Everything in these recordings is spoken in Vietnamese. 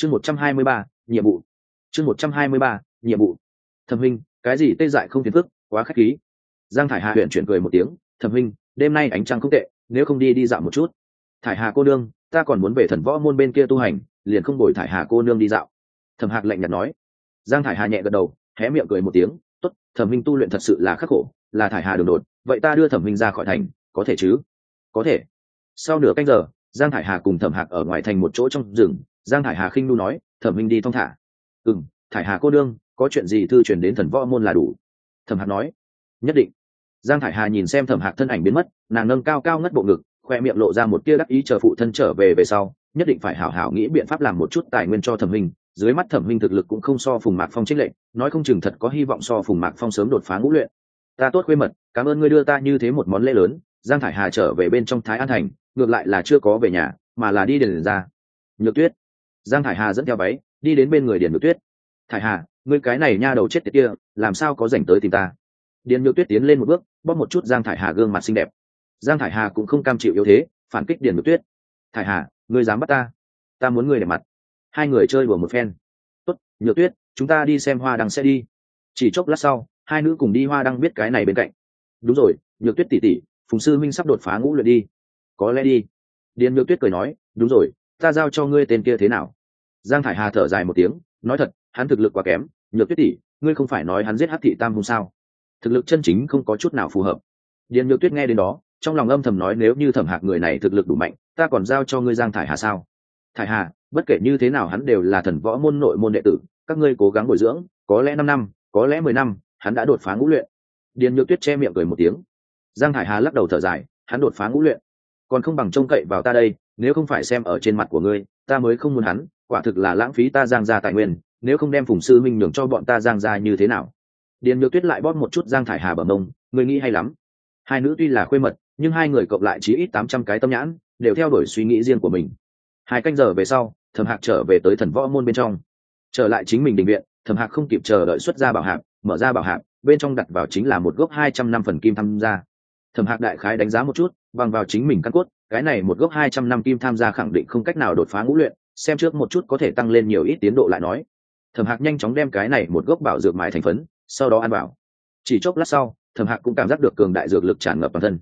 chương một trăm hai mươi ba, nhiệm vụ. Chương một trăm hai mươi ba, nhiệm vụ. Thẩm huynh cái gì tê dại không phiền phức, quá khách khí. Giang thải hà huyện chuyển cười một tiếng, thẩm huynh đêm nay ánh trăng không tệ, nếu không đi đi dạo một chút. Thải hà cô nương, ta còn muốn về thần võ môn bên kia tu hành, liền không đổi thải hà cô nương đi dạo. Thẩm hạc lạnh nhạt nói. Giang thải hà nhẹ gật đầu, hé miệng cười một tiếng t ố t thẩm minh tu luyện thật sự là khắc khổ, là thải hà đường đột, vậy ta đưa thẩm minh ra khỏi thành, có thể chứ? Có thể. Sau nửa canh giờ, giang thải hà cùng thẩm hạc ở ngoài thành một chỗ trong rừng giang thải hà khinh nu nói thẩm minh đi thong thả. Ừ m thải hà cô đương có chuyện gì thư truyền đến thần võ môn là đủ. Thẩm hạc nói nhất định. Giang thải hà nhìn xem thẩm hạc thân ảnh biến mất nàng nâng cao cao ngất bộ ngực khoe miệng lộ ra một tia đắc ý chờ phụ thân trở về về sau nhất định phải hảo hảo nghĩ biện pháp làm một chút tài nguyên cho thẩm minh. Dưới mắt thẩm minh thực lực cũng không so phùng mạc phong trích lệ, nói không chừng thật có hy vọng so phùng mạc phong sớm đột phá ngũ luyện. Ta tốt khuê mật cảm ơn ngươi đưa ta như thế một món lễ lớn. Giang thải hà trở về bên trong thái an thành ngược lại là chưa có về nhà mà là đi đền ra. Nhược tuyết giang thải hà dẫn theo váy, đi đến bên người điền nhược tuyết. Thải hà, ngươi cái này nha đầu chết tiệt kia, làm sao có dành tới tìm ta? Điền nhược tuyết tiến lên một bước, bóp một chút giang thải hà gương mặt xinh đẹp. Giang thải hà cũng không cam chịu yếu thế, phản kích điền nhược tuyết. Thải hà, ngươi dám bắt ta? Ta muốn ngươi để mặt. Hai người chơi đùa một phen. Tốt, nhược tuyết, chúng ta đi xem hoa đăng sẽ đi. Chỉ chốc lát sau, hai nữ cùng đi hoa đăng biết cái này bên cạnh. Đúng rồi, nhược tuyết tỉ tỉ phùng sư minh sắp đột phá ngũ luyện đi. Có lẽ đi. Điền nhược tuyết cười nói, đúng rồi, ta giao cho ngươi tên kia thế nào? Giang thải hà thở dài một tiếng, nói thật, hắn thực lực quá kém, nhược tuyết tỉ ngươi không phải nói hắn giết hát thị tam hùng sao? Thực lực chân chính không có chút nào phù hợp. Điền nhược tuyết nghe đến đó, trong lòng âm thầm nói nếu như thẩm hạc người này thực lực đủ mạnh, ta còn giao cho ngươi giang thải hà sao? Thải hà, bất kể như thế nào hắn đều là thần võ môn nội môn đệ tử, các ngươi cố gắng bồi dưỡng, có lẽ năm năm, có lẽ mười năm, hắn đã đột phá ngũ luyện. Điền nhược tuyết che miệng cười một tiếng. Giang thải hà lắc đầu thở dài, hắn đột phá ngũ luyện còn không bằng trông cậy vào ta đây, nếu không phải xem ở trên mặt của ngươi, ta mới không muốn hắn, quả thực là lãng phí ta giang gia tài nguyên, nếu không đem phùng sư minh nhường cho bọn ta giang gia như thế nào? Điền nhược tuyết lại bóp một chút giang thải hà bờ mông người nghĩ hay lắm. Hai nữ tuy là khuê mật, nhưng hai người cộng lại chỉ ít tám trăm cái tâm nhãn, đều theo đuổi suy nghĩ riêng của mình. Hai canh giờ về sau, thẩm hạc trở về tới thần võ môn bên trong. Trở lại chính mình định viện, thẩm hạc không kịp chờ đợi xuất ra bảo hạc mở ra bảo hạc bên trong đặt vào chính là một gốc hai trăm năm phần kim tham gia. Thẩm hạc đại khái đánh giá một chút bằng vào chính mình căn cốt, cái này một gốc hai trăm năm kim tham gia khẳng định không cách nào đột phá ngũ luyện, xem trước một chút có thể tăng lên nhiều ít tiến độ lại nói. Thẩm hạc nhanh chóng đem cái này một gốc bảo dược mài thành phấn, sau đó ăn bảo chỉ chốc lát sau, thẩm hạc cũng cảm giác được cường đại dược lực tràn ngập bản thân.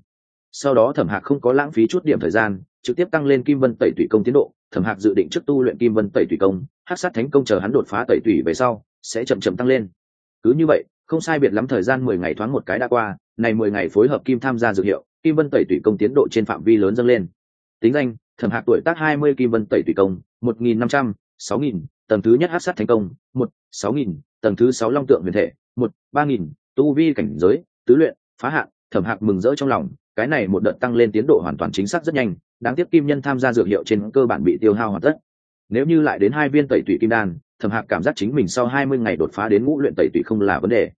Sau đó thẩm hạc không có lãng phí chút điểm thời gian, trực tiếp tăng lên kim vân tẩy tủy công tiến độ. Thẩm hạc dự định trước tu luyện kim vân tẩy tủy công hát sát thánh công chờ hắn đột phá tẩy tủy về sau, sẽ chậm chậm tăng lên. Cứ như vậy, không sai biệt lắm thời gian mười ngày thoáng một cái đã qua, này mười ngày phối hợp kim tham gia dược hiệu kim vân tẩy tủy công tiến độ trên phạm vi lớn dâng lên. Tính danh, thẩm hạc tuổi tác hai mươi kim vân tẩy tủy công, một nghìn năm trăm, sáu nghìn, tầng thứ nhất hát sát thành công, một, sáu nghìn, tầng thứ sáu long tượng huyền thể, một, ba nghìn, tu vi cảnh giới, tứ luyện, phá hạn thẩm hạc mừng rỡ trong lòng. Cái này một đợt tăng lên tiến độ hoàn toàn chính xác rất nhanh, đáng tiếc kim nhân tham gia dược hiệu trên cơ bản bị tiêu hao hoàn tất. Nếu như lại đến hai viên tẩy tủy kim đan, thẩm hạc cảm giác chính mình sau hai mươi ngày đột phá đến ngũ luyện tẩy tủy không là vấn đề.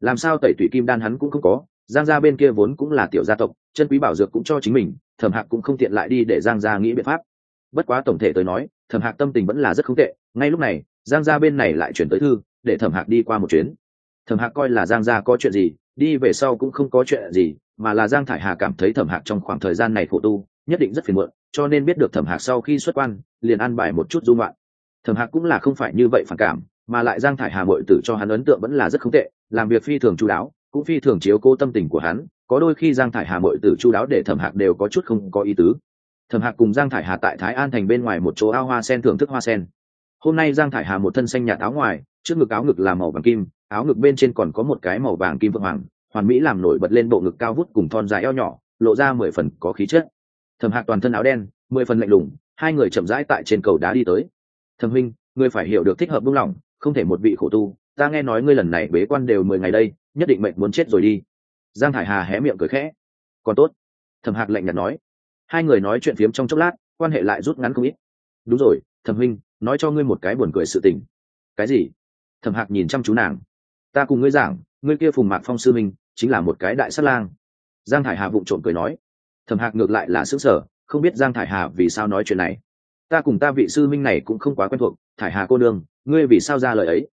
Làm sao tẩy tủy kim đan hắn cũng không có, giang gia bên kia vốn cũng là tiểu gia tộc chân quý bảo dược cũng cho chính mình, thẩm hạc cũng không tiện lại đi để giang gia nghĩ biện pháp. Bất quá tổng thể tới nói, thẩm hạc tâm tình vẫn là rất không tệ, ngay lúc này, giang gia bên này lại chuyển tới thư, để thẩm hạc đi qua một chuyến. Thẩm hạc coi là giang gia có chuyện gì, đi về sau cũng không có chuyện gì, mà là giang thải hà cảm thấy thẩm hạc trong khoảng thời gian này khổ tu, nhất định rất phiền muộn, cho nên biết được thẩm hạc sau khi xuất quan, liền ăn bài một chút dung loạn thẩm hạc cũng là không phải như vậy phản cảm, mà lại giang thải hà mội tử cho hắn ấn tượng vẫn là rất không tệ, làm việc phi thường chú đáo cũng phi thường chiếu cố tâm tình của hắn, có đôi khi giang thải hà mội tử chú đáo để thẩm hạc đều có chút không có ý tứ. Thẩm hạc cùng giang thải hà tại thái an thành bên ngoài một chỗ ao hoa sen thưởng thức hoa sen. Hôm nay giang thải hà một thân xanh nhạt áo ngoài, trước ngực áo ngực là màu vàng kim, áo ngực bên trên còn có một cái màu vàng kim vượng hoàng, hoàn mỹ làm nổi bật lên bộ ngực cao vút cùng thon dài eo nhỏ, lộ ra mười phần có khí chất. Thẩm hạc toàn thân áo đen, mười phần lạnh lùng, hai người chậm rãi tại trên cầu đá đi tới. Thẩm huynh, ngươi phải hiểu được thích hợp buông lỏng, không thể một vị khổ tu, ta nghe nói ngươi lần này bế quan đều mười ngày đây nhất định mệnh muốn chết rồi đi. Giang thải hà hé miệng cười khẽ. Còn tốt, thẩm hạc lạnh nhạt nói. Hai người nói chuyện phiếm trong chốc lát, quan hệ lại rút ngắn không ít. Đúng rồi, thẩm huynh, nói cho ngươi một cái buồn cười sự tình. Cái gì? Thẩm hạc nhìn chăm chú nàng. Ta cùng ngươi giảng, ngươi kia phùng mạc phong sư minh chính là một cái đại sát lang. Giang thải hà vụng trộm cười nói. Thẩm hạc ngược lại là xứng sở không biết giang thải hà vì sao nói chuyện này. Ta cùng ta vị sư minh này cũng không quá quen thuộc, thải hà cô đương ngươi vì sao ra lời ấy?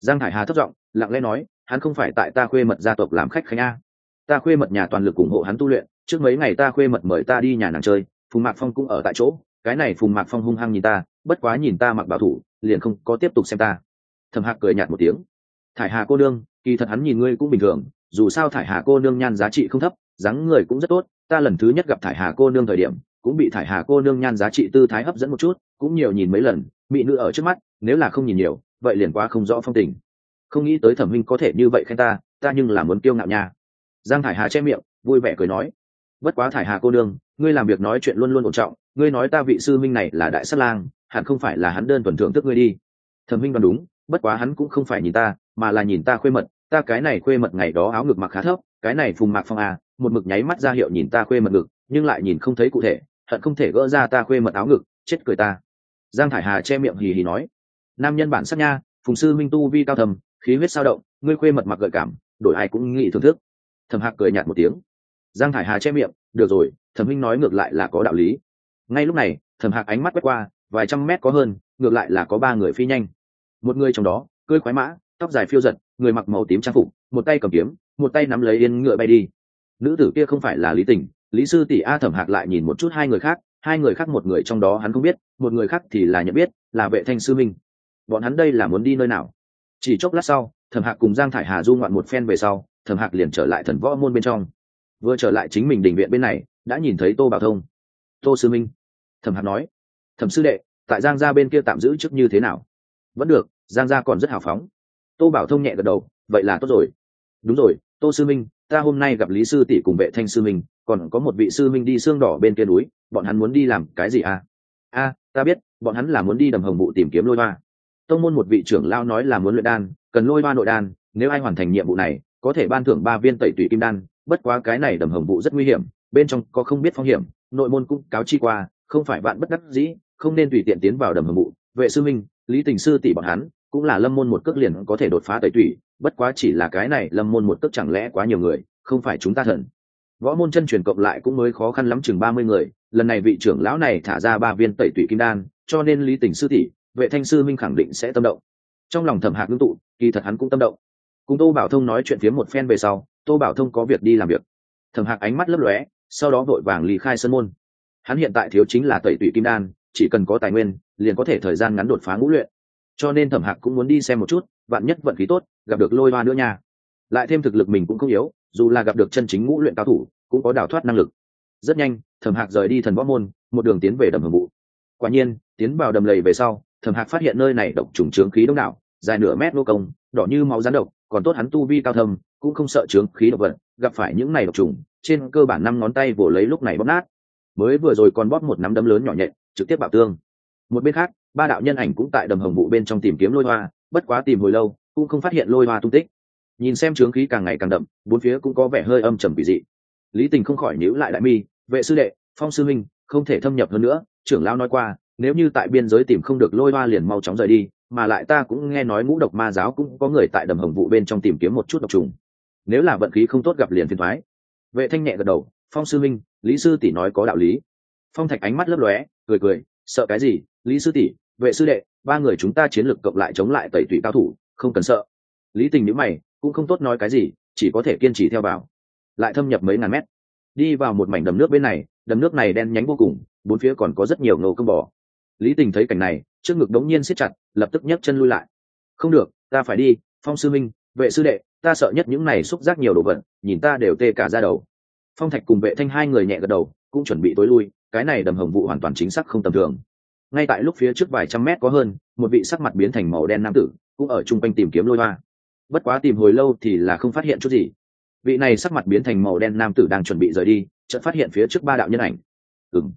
Giang thải hà thất giọng, lặng lẽ nói hắn không phải tại ta khuê mật gia tộc làm khách khanh a. Ta khuê mật nhà toàn lực ủng hộ hắn tu luyện, trước mấy ngày ta khuê mật mời ta đi nhà nàng chơi, phùng mạc phong cũng ở tại chỗ, cái này phùng mạc phong hung hăng nhìn ta, bất quá nhìn ta mặc bảo thủ, liền không có tiếp tục xem ta. Thẩm hạc cười nhạt một tiếng. Thải hà cô nương, kỳ thật hắn nhìn ngươi cũng bình thường, dù sao thải hà cô nương nhan giá trị không thấp, dáng người cũng rất tốt, ta lần thứ nhất gặp thải hà cô nương thời điểm, cũng bị thải hà cô nương nhan giá trị tư thái hấp dẫn một chút, cũng nhiều nhìn mấy lần, mỹ nữ ở trước mắt, nếu là không nhìn nhiều, vậy liền quá không rõ phong tình không nghĩ tới thẩm minh có thể như vậy khen ta ta nhưng là muốn kiêu ngạo nha. Giang thải hà che miệng vui vẻ cười nói. Bất quá thải hà cô đương, ngươi làm việc nói chuyện luôn luôn ổn trọng ngươi nói ta vị sư minh này là đại sát lang hẳn không phải là hắn đơn thuần thưởng thức ngươi đi. Thẩm minh đoán đúng bất quá hắn cũng không phải nhìn ta mà là nhìn ta khuê mật ta cái này khuê mật ngày đó áo ngực mặc khá thấp cái này phùng mạc phong à một mực nháy mắt ra hiệu nhìn ta khuê mật ngực nhưng lại nhìn không thấy cụ thể hận không thể gỡ ra ta khuê mật áo ngực chết cười ta. Giang thải hà che miệng hì hì nói. Nam nhân bản sắc nha phùng sư minh tu vi cao thầm khí huyết sao động, ngươi khuê mật mặc gợi cảm, đổi ai cũng nghĩ thưởng thức. Thẩm hạc cười nhạt một tiếng. Giang thải hà che miệng, được rồi, thẩm huynh nói ngược lại là có đạo lý. Ngay lúc này, thẩm hạc ánh mắt quét qua, vài trăm mét có hơn, ngược lại là có ba người phi nhanh. Một người trong đó, cưỡi khoái mã, tóc dài phiêu giật, người mặc màu tím trang phục, một tay cầm kiếm, một tay nắm lấy yên ngựa bay đi. Nữ tử kia không phải là lý tình, lý sư tỷ a thẩm hạc lại nhìn một chút hai người khác, hai người khác một người trong đó hắn không biết, một người khác thì là nhận biết, là vệ thanh sư minh. Bọn hắn đây là muốn đi nơi nào? Chỉ chốc lát sau, thẩm hạc cùng giang thải hà du ngoạn một phen về sau, thẩm hạc liền trở lại thần võ môn bên trong. Vừa trở lại chính mình đình viện bên này, đã nhìn thấy tô bảo thông. Tô sư minh, thẩm hạc nói. Thẩm sư đệ, tại giang gia bên kia tạm giữ chức như thế nào? Vẫn được, giang gia còn rất hào phóng. Tô bảo thông nhẹ gật đầu. Vậy là tốt rồi. Đúng rồi, tô sư minh, ta hôm nay gặp lý sư tỷ cùng vệ thanh sư minh, còn có một vị sư minh đi xương đỏ bên kia núi, bọn hắn muốn đi làm cái gì à? A, ta biết, bọn hắn là muốn đi đầm hồng vụ tìm kiếm lôi hoa tông môn một vị trưởng lao nói là muốn luyện đan, cần lôi ba nội đan, nếu ai hoàn thành nhiệm vụ này, có thể ban thưởng ba viên tẩy tủy kim đan, bất quá cái này đầm hồng vụ rất nguy hiểm, bên trong có không biết phong hiểm, nội môn cũng cáo chi qua, không phải bạn bất đắc dĩ, không nên tùy tiện tiến vào đầm hồng vụ. Vệ sư minh, lý tình sư tỷ bọn hắn, cũng là lâm môn một cước liền có thể đột phá tẩy tủy, bất quá chỉ là cái này lâm môn một cước chẳng lẽ quá nhiều người, không phải chúng ta thần. Võ môn chân truyền cộng lại cũng mới khó khăn lắm chừng ba mươi người, lần này vị trưởng lão này thả ra ba viên tẩy tủy kim đan, cho nên lý tình sư tỷ vệ thanh sư minh khẳng định sẽ tâm động. Trong lòng thẩm hạc ngưng tụ, kỳ thật hắn cũng tâm động. Cùng tô bảo thông nói chuyện phía một phen về sau, tô bảo thông có việc đi làm việc. Thẩm hạc ánh mắt lấp lóe, sau đó vội vàng lý khai sân môn. Hắn hiện tại thiếu chính là tẩy tủy kim đan, chỉ cần có tài nguyên, liền có thể thời gian ngắn đột phá ngũ luyện. Cho nên thẩm hạc cũng muốn đi xem một chút, vạn nhất vận khí tốt, gặp được lôi hoa nữa nha. Lại thêm thực lực mình cũng không yếu, dù là gặp được chân chính ngũ luyện cao thủ, cũng có đào thoát năng lực. Rất nhanh, thẩm hạc rời đi thần võ môn, một đường tiến về đầm hầm vụ. Quả nhiên, tiến vào đầm lầy về sau thẩm hạc phát hiện nơi này độc trùng trướng khí đông đảo, dài nửa mét nô công, đỏ như máu rắn độc, còn tốt hắn tu vi cao thâm, cũng không sợ trướng khí độc vật, gặp phải những này độc trùng, trên cơ bản năm ngón tay vồ lấy lúc này bóp nát. Mới vừa rồi còn bóp một nắm đấm lớn nhỏ nhện trực tiếp bạo tương. Một bên khác, ba đạo nhân ảnh cũng tại đầm hồng vụ bên trong tìm kiếm lôi hoa, bất quá tìm hồi lâu, cũng không phát hiện lôi hoa tung tích. Nhìn xem trướng khí càng ngày càng đậm, bốn phía cũng có vẻ hơi âm trầm kỳ dị. Lý tình không khỏi níu lại đại mi, vệ sư đệ, phong sư minh không thể thâm nhập hơn nữa, trưởng lão nói qua nếu như tại biên giới tìm không được lôi hoa liền mau chóng rời đi, mà lại ta cũng nghe nói ngũ độc ma giáo cũng có người tại đầm hồng vụ bên trong tìm kiếm một chút độc trùng. Nếu là vận khí không tốt gặp liền phiền thoái. Vệ thanh nhẹ gật đầu, phong sư minh, lý sư tỷ nói có đạo lý. Phong thạch ánh mắt lấp lóe, cười cười, sợ cái gì? Lý sư tỷ, vệ sư đệ, ba người chúng ta chiến lược cộng lại chống lại tẩy tụy cao thủ, không cần sợ. Lý tình nhữ mày, cũng không tốt nói cái gì, chỉ có thể kiên trì theo vào lại thâm nhập mấy ngàn mét. Đi vào một mảnh đầm nước bên này, đầm nước này đen nhánh vô cùng, bốn phía còn có rất nhiều ngầu cơm bò lý tình thấy cảnh này, trước ngực đống nhiên siết chặt, lập tức nhấc chân lui lại. Không được, ta phải đi, phong sư minh, vệ sư đệ, ta sợ nhất những này xúc giác nhiều đồ vật, nhìn ta đều tê cả ra đầu. Phong thạch cùng vệ thanh hai người nhẹ gật đầu, cũng chuẩn bị tối lui, cái này đầm hồng vụ hoàn toàn chính xác không tầm thường. Ngay tại lúc phía trước vài trăm mét có hơn, một vị sắc mặt biến thành màu đen nam tử, cũng ở chung quanh tìm kiếm lôi hoa. Bất quá tìm hồi lâu thì là không phát hiện chút gì. Vị này sắc mặt biến thành màu đen nam tử đang chuẩn bị rời đi, chợt phát hiện phía trước ba đạo nhân ảnh. Ừng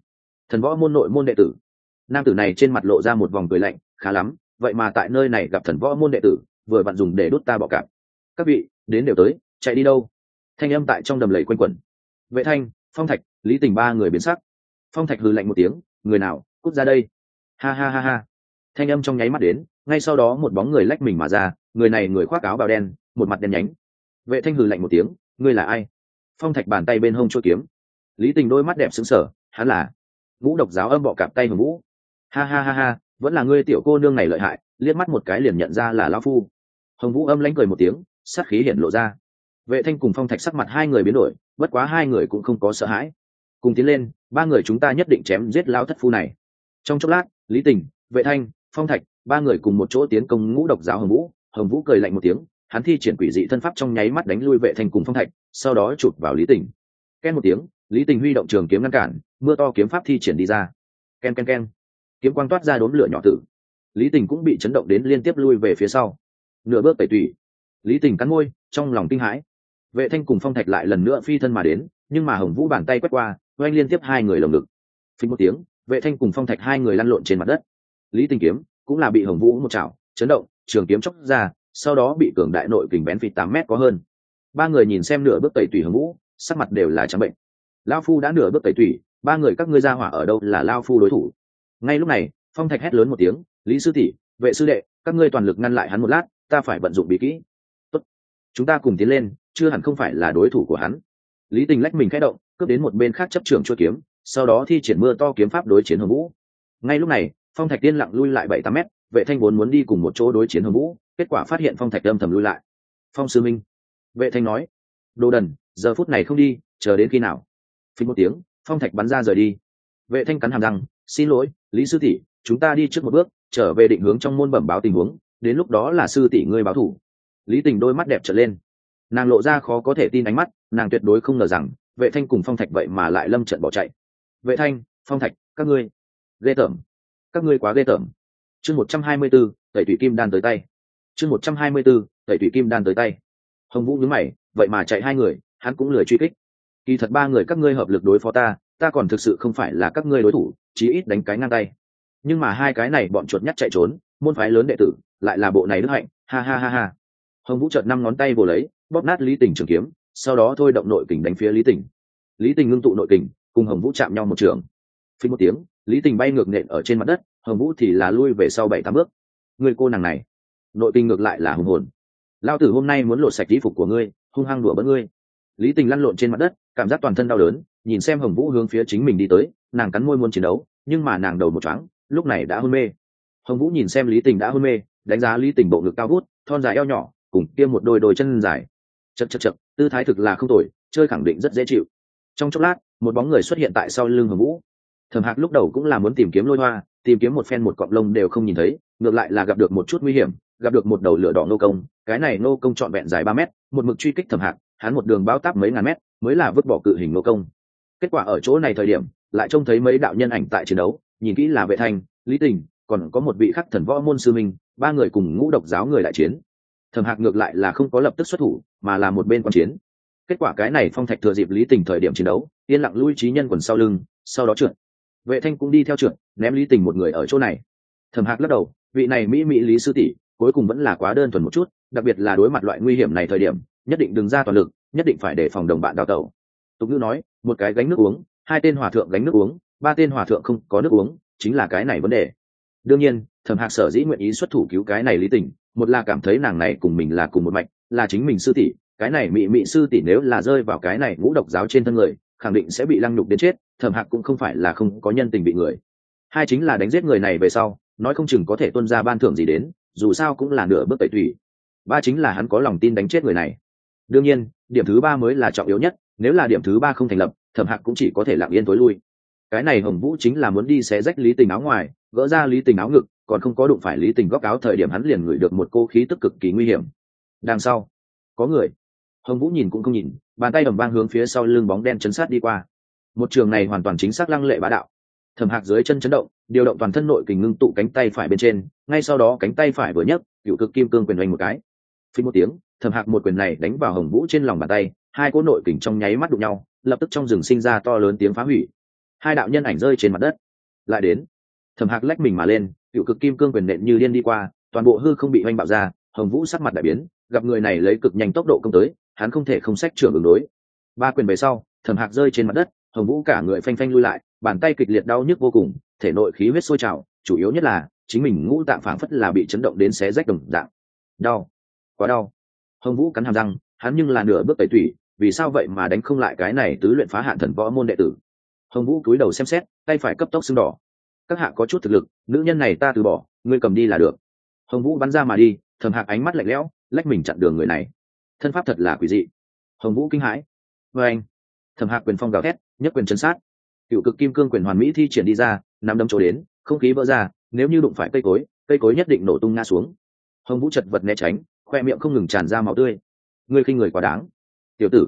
thần võ môn nội môn đệ tử nam tử này trên mặt lộ ra một vòng cười lạnh, khá lắm, vậy mà tại nơi này gặp thần võ môn đệ tử, vừa vặn dùng để đốt ta bọ cạp. Các vị, đến đều tới, chạy đi đâu? Thanh âm tại trong đầm lầy quanh quẩn. Vệ thanh, phong thạch, lý tình ba người biến sắc. Phong thạch hừ lạnh một tiếng, người nào, cút ra đây. Ha ha ha ha. Thanh âm trong nháy mắt đến, ngay sau đó một bóng người lách mình mà ra, người này người khoác áo bào đen, một mặt đen nhánh. Vệ thanh hừ lạnh một tiếng, ngươi là ai? Phong thạch bàn tay bên hông chỗ kiếm. Lý tình đôi mắt đẹp xứng sở hắn là ngũ độc giáo âm bọ cạp tay hưởng vũ ha ha ha ha, vẫn là ngươi tiểu cô nương này lợi hại, liếc mắt một cái liền nhận ra là lão phu. Hồng vũ âm lãnh cười một tiếng, sát khí hiện lộ ra. Vệ thanh cùng phong thạch sắc mặt hai người biến đổi, bất quá hai người cũng không có sợ hãi. Cùng tiến lên, ba người chúng ta nhất định chém giết lão thất phu này. Trong chốc lát, lý tình, vệ thanh, phong thạch, ba người cùng một chỗ tiến công ngũ độc giáo hồng vũ. Hồng vũ cười lạnh một tiếng, hắn thi triển quỷ dị thân pháp trong nháy mắt đánh lui vệ thanh cùng phong thạch, sau đó chụp vào lý tình. Ken một tiếng, lý tình huy động trường kiếm ngăn cản, mưa to kiếm pháp thi triển đi ra. Ken ken ken kiếm quang toát ra đốm lửa nhỏ tử. Lý tình cũng bị chấn động đến liên tiếp lui về phía sau. Nửa bước tẩy tủy. Lý tình cắn môi, trong lòng kinh hãi. Vệ thanh cùng phong thạch lại lần nữa phi thân mà đến, nhưng mà hồng vũ bàn tay quét qua, oanh liên tiếp hai người lồng ngực. Phí một tiếng, vệ thanh cùng phong thạch hai người lăn lộn trên mặt đất. Lý tình kiếm cũng là bị hồng vũ một chảo, chấn động, trường kiếm chóc ra, sau đó bị cường đại nội kình bén phịt tám mét có hơn. Ba người nhìn xem nửa bước tẩy tủy hồng vũ, sắc mặt đều là trắng bệnh. Lao phu đã nửa bước tẩy tủy, ba người các ngươi ra hỏa ở đâu là lao phu đối thủ? Ngay lúc này, phong thạch hét lớn một tiếng, lý sư tỷ, vệ sư đệ, các ngươi toàn lực ngăn lại hắn một lát, ta phải vận dụng bí kỹ. Tốt. chúng ta cùng tiến lên, chưa hẳn không phải là đối thủ của hắn. Lý tình lách mình khẽ động, cướp đến một bên khác chấp trường chua kiếm, sau đó thi triển mưa to kiếm pháp đối chiến hồng vũ. Ngay lúc này, phong thạch tiên lặng lui lại bảy tám mét, vệ thanh vốn muốn đi cùng một chỗ đối chiến hồng vũ, kết quả phát hiện phong thạch âm thầm lui lại. Phong sư minh, vệ thanh nói, đồ đần, giờ phút này không đi, chờ đến khi nào? Phí một tiếng, phong thạch bắn ra rời đi. Vệ thanh cắn hàm răng xin lỗi, lý sư tỷ, chúng ta đi trước một bước, trở về định hướng trong môn bẩm báo tình huống, đến lúc đó là sư tỷ ngươi báo thủ. Lý tình đôi mắt đẹp trở lên. Nàng lộ ra khó có thể tin ánh mắt, nàng tuyệt đối không ngờ rằng, vệ thanh cùng phong thạch vậy mà lại lâm trận bỏ chạy. Vệ thanh, phong thạch, các ngươi. Ghê tởm. Các ngươi quá ghê tởm. Chương một trăm hai mươi bốn, tẩy thủy kim đan tới tay. Chương một trăm hai mươi bốn, tẩy thủy kim đan tới tay. Hồng vũ nhớ mày, vậy mà chạy hai người, hắn cũng lười truy kích. Kỳ thật ba người các ngươi hợp lực đối phó ta ta còn thực sự không phải là các ngươi đối thủ, chí ít đánh cái ngang tay. Nhưng mà hai cái này bọn chuột nhắt chạy trốn, môn phái lớn đệ tử, lại là bộ này đức hạnh, ha ha ha ha. Hồng vũ chợt năm ngón tay vồ lấy, bóp nát lý tình trường kiếm, sau đó thôi động nội kình đánh phía lý tình. Lý tình ngưng tụ nội kình, cùng hồng vũ chạm nhau một trường. Phí một tiếng, lý tình bay ngược nện ở trên mặt đất, hồng vũ thì là lui về sau bảy tám bước. Người cô nàng này, nội kình ngược lại là hùng hồn. Lao tử hôm nay muốn lột sạch y phục của ngươi, hung hăng đùa bớt ngươi lý tình lăn lộn trên mặt đất, cảm giác toàn thân đau đớn, nhìn xem hồng vũ hướng phía chính mình đi tới, nàng cắn môi muốn chiến đấu, nhưng mà nàng đầu một chóng lúc này đã hôn mê. Hồng vũ nhìn xem lý tình đã hôn mê, đánh giá lý tình bộ ngực cao vút, thon dài eo nhỏ, cùng kia một đôi đôi chân dài. Chật chật chật, tư thái thực là không tồi, chơi khẳng định rất dễ chịu. Trong chốc lát, một bóng người xuất hiện tại sau lưng hồng vũ. Thẩm hạc lúc đầu cũng là muốn tìm kiếm lôi hoa, tìm kiếm một phen một cọng lông đều không nhìn thấy, ngược lại là gặp được một chút nguy hiểm, gặp được một đầu lửa đỏ nô công, cái này nô công trọn vẹn dài ba mét, một mực truy kích thẩm hạc hắn một đường bao táp mấy ngàn mét, mới là vứt bỏ cự hình nô công. Kết quả ở chỗ này thời điểm, lại trông thấy mấy đạo nhân ảnh tại chiến đấu, nhìn kỹ là vệ thanh, lý tình, còn có một vị khắc thần võ môn sư minh, ba người cùng ngũ độc giáo người đại chiến. Thẩm hạc ngược lại là không có lập tức xuất thủ, mà là một bên quan chiến. Kết quả cái này phong thạch thừa dịp lý tình thời điểm chiến đấu, yên lặng lui trí nhân quần sau lưng, sau đó trượt. Vệ thanh cũng đi theo trượt, ném lý tình một người ở chỗ này. Thẩm hạc lắc đầu, vị này mỹ mỹ lý sư tỷ, cuối cùng vẫn là quá đơn thuần một chút, đặc biệt là đối mặt loại nguy hiểm này thời điểm nhất định đừng ra toàn lực, nhất định phải để phòng đồng bạn đào tẩu. Tục ngữ nói, một cái gánh nước uống, hai tên hòa thượng gánh nước uống, ba tên hòa thượng không có nước uống, chính là cái này vấn đề. Đương nhiên, thẩm hạc sở dĩ nguyện ý xuất thủ cứu cái này lý tình một là cảm thấy nàng này cùng mình là cùng một mạch, là chính mình sư tỷ, cái này mị mị sư tỷ nếu là rơi vào cái này ngũ độc giáo trên thân người, khẳng định sẽ bị lăng nhục đến chết, thẩm hạc cũng không phải là không có nhân tình bị người. Hai chính là đánh giết người này về sau, nói không chừng có thể tuân ra ban thưởng gì đến, dù sao cũng là nửa bước tẩy thủy ba chính là hắn có lòng tin đánh chết người này đương nhiên, điểm thứ ba mới là trọng yếu nhất, nếu là điểm thứ ba không thành lập, thẩm hạc cũng chỉ có thể lặng yên tối lui. Cái này hồng vũ chính là muốn đi xé rách lý tình áo ngoài, gỡ ra lý tình áo ngực, còn không có đụng phải lý tình góc áo thời điểm hắn liền ngửi được một cô khí tức cực kỳ nguy hiểm. Đằng sau, có người. Hồng vũ nhìn cũng không nhìn, bàn tay đầm vang hướng phía sau lưng bóng đen chấn sát đi qua. Một trường này hoàn toàn chính xác lăng lệ bá đạo. Thẩm hạc dưới chân chấn động, điều động toàn thân nội kình ngưng tụ cánh tay phải bên trên, ngay sau đó cánh tay phải vừa nhấc, cựu cực kim cương quyền hoành một cái. Phí một tiếng thẩm hạc một quyền này đánh vào hồng vũ trên lòng bàn tay, hai cỗ nội kình trong nháy mắt đụng nhau, lập tức trong rừng sinh ra to lớn tiếng phá hủy. Hai đạo nhân ảnh rơi trên mặt đất. Lại đến, thẩm hạc lách mình mà lên cựu cực kim cương quyền nện như liên đi qua, toàn bộ hư không bị oanh bạo ra, hồng vũ sắc mặt đại biến, gặp người này lấy cực nhanh tốc độ công tới, hắn không thể không sách trưởng ứng đối. Ba quyền về sau, thẩm hạc rơi trên mặt đất, hồng vũ cả người phanh phanh lui lại, bàn tay kịch liệt đau nhức vô cùng, thể nội khí huyết sôi trào, chủ yếu nhất là, chính mình ngũ tạng phảng phất là bị chấn động đến xé rách đồng dạng. Đau, quá đau hồng vũ cắn hàm răng, hắn nhưng là nửa bước tẩy tủy, vì sao vậy mà đánh không lại cái này tứ luyện phá hạn thần võ môn đệ tử? Hồng vũ cúi đầu xem xét, tay phải cấp tốc sưng đỏ. Các hạ có chút thực lực, nữ nhân này ta từ bỏ, ngươi cầm đi là được. Hồng vũ bắn ra mà đi, thầm hạc ánh mắt lạnh lẽo, lách mình chặn đường người này. Thân pháp thật là quỷ dị. Hồng vũ kinh hãi. Vê anh, thầm hạc quyền phong gào thét, nhất quyền chấn sát. Cựu cực kim cương quyền hoàn mỹ thi triển đi ra, nắm đấm chỗ đến, không khí vỡ ra, nếu như đụng phải cây cối cây cối nhất định nổ tung ngã xuống. Hồng vũ chật vật né tránh khoe miệng không ngừng tràn ra máu tươi. Ngươi khinh người quá đáng. Tiểu tử.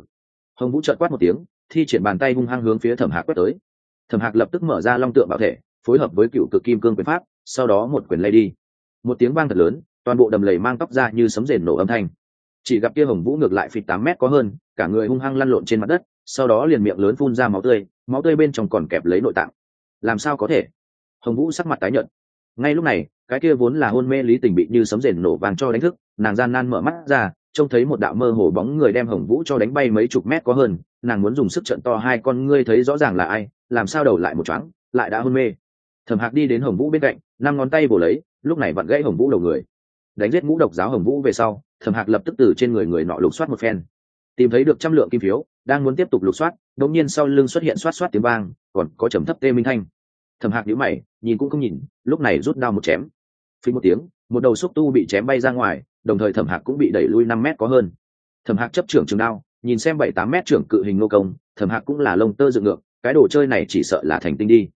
Hồng vũ chợt quát một tiếng, thi triển bàn tay hung hăng hướng phía thẩm hạc quét tới. Thẩm hạc lập tức mở ra long tượng bảo thể, phối hợp với cựu cực kim cương quyền pháp, sau đó một quyền lay đi. Một tiếng vang thật lớn, toàn bộ đầm lầy mang tóc ra như sấm rền nổ âm thanh. Chỉ gặp kia hồng vũ ngược lại phịt tám mét có hơn, cả người hung hăng lăn lộn trên mặt đất, sau đó liền miệng lớn phun ra máu tươi máu tươi bên trong còn kẹp lấy nội tạng. Làm sao có thể? Hồng vũ sắc mặt tái nhợt. Ngay lúc này, cái kia vốn là hôn mê lý tình bị như sấm rền nổ vàng cho đánh thức nàng gian nan mở mắt ra, trông thấy một đạo mơ hồ bóng người đem hồng vũ cho đánh bay mấy chục mét có hơn, nàng muốn dùng sức trận to hai con ngươi thấy rõ ràng là ai, làm sao đầu lại một chóng lại đã hôn mê. Thẩm hạc đi đến hồng vũ bên cạnh, năm ngón tay bổ lấy, lúc này vặn gãy hồng vũ đầu người. Đánh giết ngũ độc giáo hồng vũ về sau, thẩm hạc lập tức từ trên người người nọ lục soát một phen. Tìm thấy được trăm lượng kim phiếu, đang muốn tiếp tục lục soát đống nhiên sau lưng xuất hiện soát soát tiếng vang, còn có trầm thấp tê minh thanh. Thẩm hạc nhíu mày, nhìn cũng không nhìn, lúc này rút đao một chém. Phí một tiếng, một đầu xúc tu bị chém bay ra ngoài đồng thời thẩm hạc cũng bị đẩy lui năm mét có hơn. Thẩm hạc chấp trưởng trường đao, nhìn xem bảy tám mét trưởng cự hình nô công, thẩm hạc cũng là lông tơ dựng ngược, cái đồ chơi này chỉ sợ là thành tinh đi.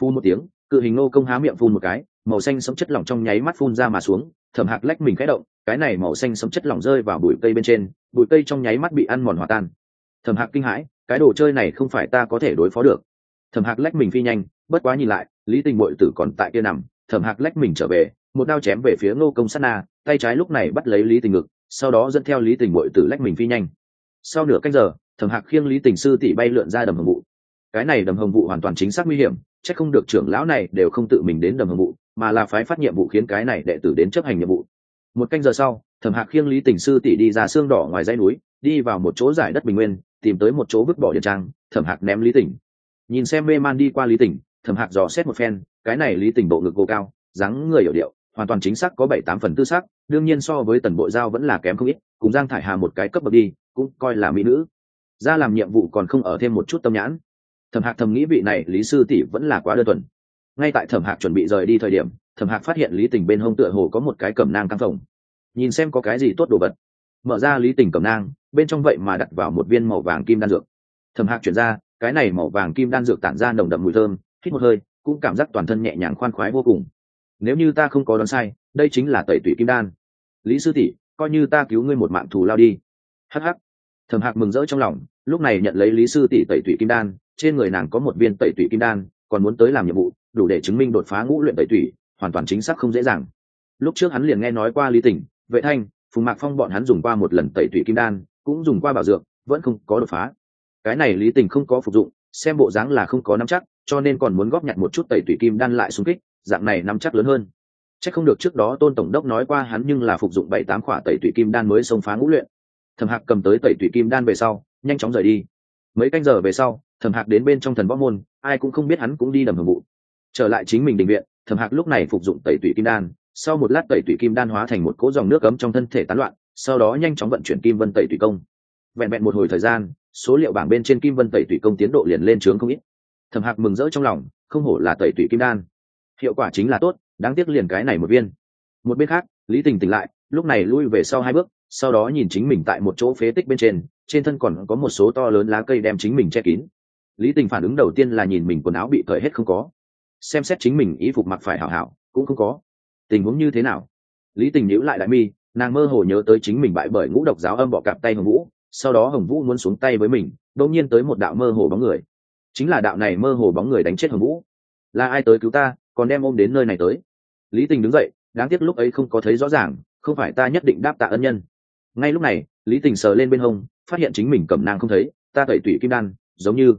Phun một tiếng, cự hình nô công há miệng phun một cái, màu xanh sống chất lỏng trong nháy mắt phun ra mà xuống, thẩm hạc lách mình khẽ động, cái này màu xanh sống chất lỏng rơi vào bụi cây bên trên, bụi cây trong nháy mắt bị ăn mòn hòa tan. Thẩm hạc kinh hãi, cái đồ chơi này không phải ta có thể đối phó được. Thẩm hạc lách mình phi nhanh, bất quá nhìn lại, lý tình bội tử còn tại kia nằm, thẩm hạc lách mình trở về, một đao chém về phía ngô công sát na tay trái lúc này bắt lấy lý tình ngực, sau đó dẫn theo lý tình bội tử lách mình phi nhanh. Sau nửa canh giờ, thẩm hạc khiêng lý tình sư tỷ bay lượn ra đầm hồng vụ. Cái này đầm hồng vụ hoàn toàn chính xác nguy hiểm c h ắ c không được trưởng lão này đều không tự mình đến đầm hồng vụ, mà là phái phát nhiệm vụ khiến cái này đệ tử đến chấp hành nhiệm vụ. Một canh giờ sau, thẩm hạc khiêng lý tình sư tỷ đi ra xương đỏ ngoài dãy núi, đi vào một chỗ giải đất bình nguyên, tìm tới một chỗ vứt bỏ điện trang, thẩm hạc ném lý tỉnh nhìn xem mê man đi qua lý tỉnh thẩm hạc dò xét một phen, cái này lý tỉnh bộ ngực cô cao, dáng người hiểu điệu, hoàn toàn chính xác có bảy tám phần tư sắc đương nhiên so với tần bộ giao vẫn là kém không ít, cùng giang thải hà một cái cấp bậc đi, cũng coi là mỹ nữ. Ra làm nhiệm vụ còn không ở thêm một chút tâm nhãn. Thẩm hạc thầm nghĩ vị này lý sư tỷ vẫn là quá đơn thuần. Ngay tại thẩm hạc chuẩn bị rời đi thời điểm, thẩm hạc phát hiện lý tình bên hông tựa hồ có một cái cẩm nang căng phòng nhìn xem có cái gì tốt đồ vật. Mở ra lý tình cẩm nang, bên trong vậy mà đặt vào một viên màu vàng kim đan dược. Thẩm hạc chuyển ra, cái này màu vàng kim đan dược tản ra nồng đậm mùi thơm, hít một hơi, cũng cảm giác toàn thân nhẹ nhàng khoan khoái vô cùng. Nếu như ta không có đoán sai đây chính là tẩy tủy kim đan. Lý sư tỷ, coi như ta cứu ngươi một mạng thù lao đi. Hh thẩm hạc mừng rỡ trong lòng, lúc này nhận lấy lý sư tỷ tẩy tủy kim đan, trên người nàng có một viên tẩy tủy kim đan, còn muốn tới làm nhiệm vụ, đủ để chứng minh đột phá ngũ luyện tẩy tủy, hoàn toàn chính xác không dễ dàng. Lúc trước hắn liền nghe nói qua lý tỉnh, vệ thanh, phùng mạc phong bọn hắn dùng qua một lần tẩy tủy kim đan, cũng dùng qua bảo dược, vẫn không có đột phá. Cái này lý tình không có phục dụng, xem bộ dáng là không có nắm chắc, cho nên còn muốn góp nhặt một chút tẩy tủy kim đan lại xung kích, dạng này nắm chắc lớn hơn chắc không được trước đó tôn tổng đốc nói qua hắn nhưng là phục dụng bảy tám khỏa tẩy tụy kim đan mới xông phá ngũ luyện. Thẩm hạc cầm tới tẩy tụy kim đan về sau, nhanh chóng rời đi. Mấy canh giờ về sau, thẩm hạc đến bên trong thần võ môn, ai cũng không biết hắn cũng đi đầm hưởng vụ trở lại chính mình định viện, thẩm hạc lúc này phục dụng tẩy tụy kim đan, sau một lát tẩy tụy kim đan hóa thành một cỗ dòng nước cấm trong thân thể tán loạn, sau đó nhanh chóng vận chuyển kim vân tẩy tụy công. Vẹn vẹn một hồi thời gian, số liệu bảng bên trên kim vân tẩy tụy công tiến độ liền lên trướng không ít. Thẩm hạc mừng rỡ trong lòng, không hổ là tẩy tụy kim đan. Hiệu quả chính là tốt đáng tiếc liền cái này một viên. Một bên khác, lý tình tỉnh lại, lúc này lui về sau hai bước, sau đó nhìn chính mình tại một chỗ phế tích bên trên trên thân còn có một số to lớn lá cây đem chính mình che kín. Lý tình phản ứng đầu tiên là nhìn mình quần áo bị cởi hết không có. Xem xét chính mình y phục mặc phải hảo hảo, cũng không có. Tình huống như thế nào? Lý tình nhữ lại đại mi, nàng mơ hồ nhớ tới chính mình bại bởi ngũ độc giáo âm bọ cạp tay hồng vũ, sau đó hồng vũ muốn xuống tay với mình, đột nhiên tới một đạo mơ hồ bóng người. Chính là đạo này mơ hồ bóng người đánh chết hồng vũ. Là ai tới cứu ta? Còn đem ôm đến nơi này tới. Lý tình đứng dậy, đáng tiếc lúc ấy không có thấy rõ ràng, không phải ta nhất định đáp tạ ân nhân. Ngay lúc này, lý tình sờ lên bên hông, phát hiện chính mình cầm nang không thấy, ta tẩy tủy kim đan, giống như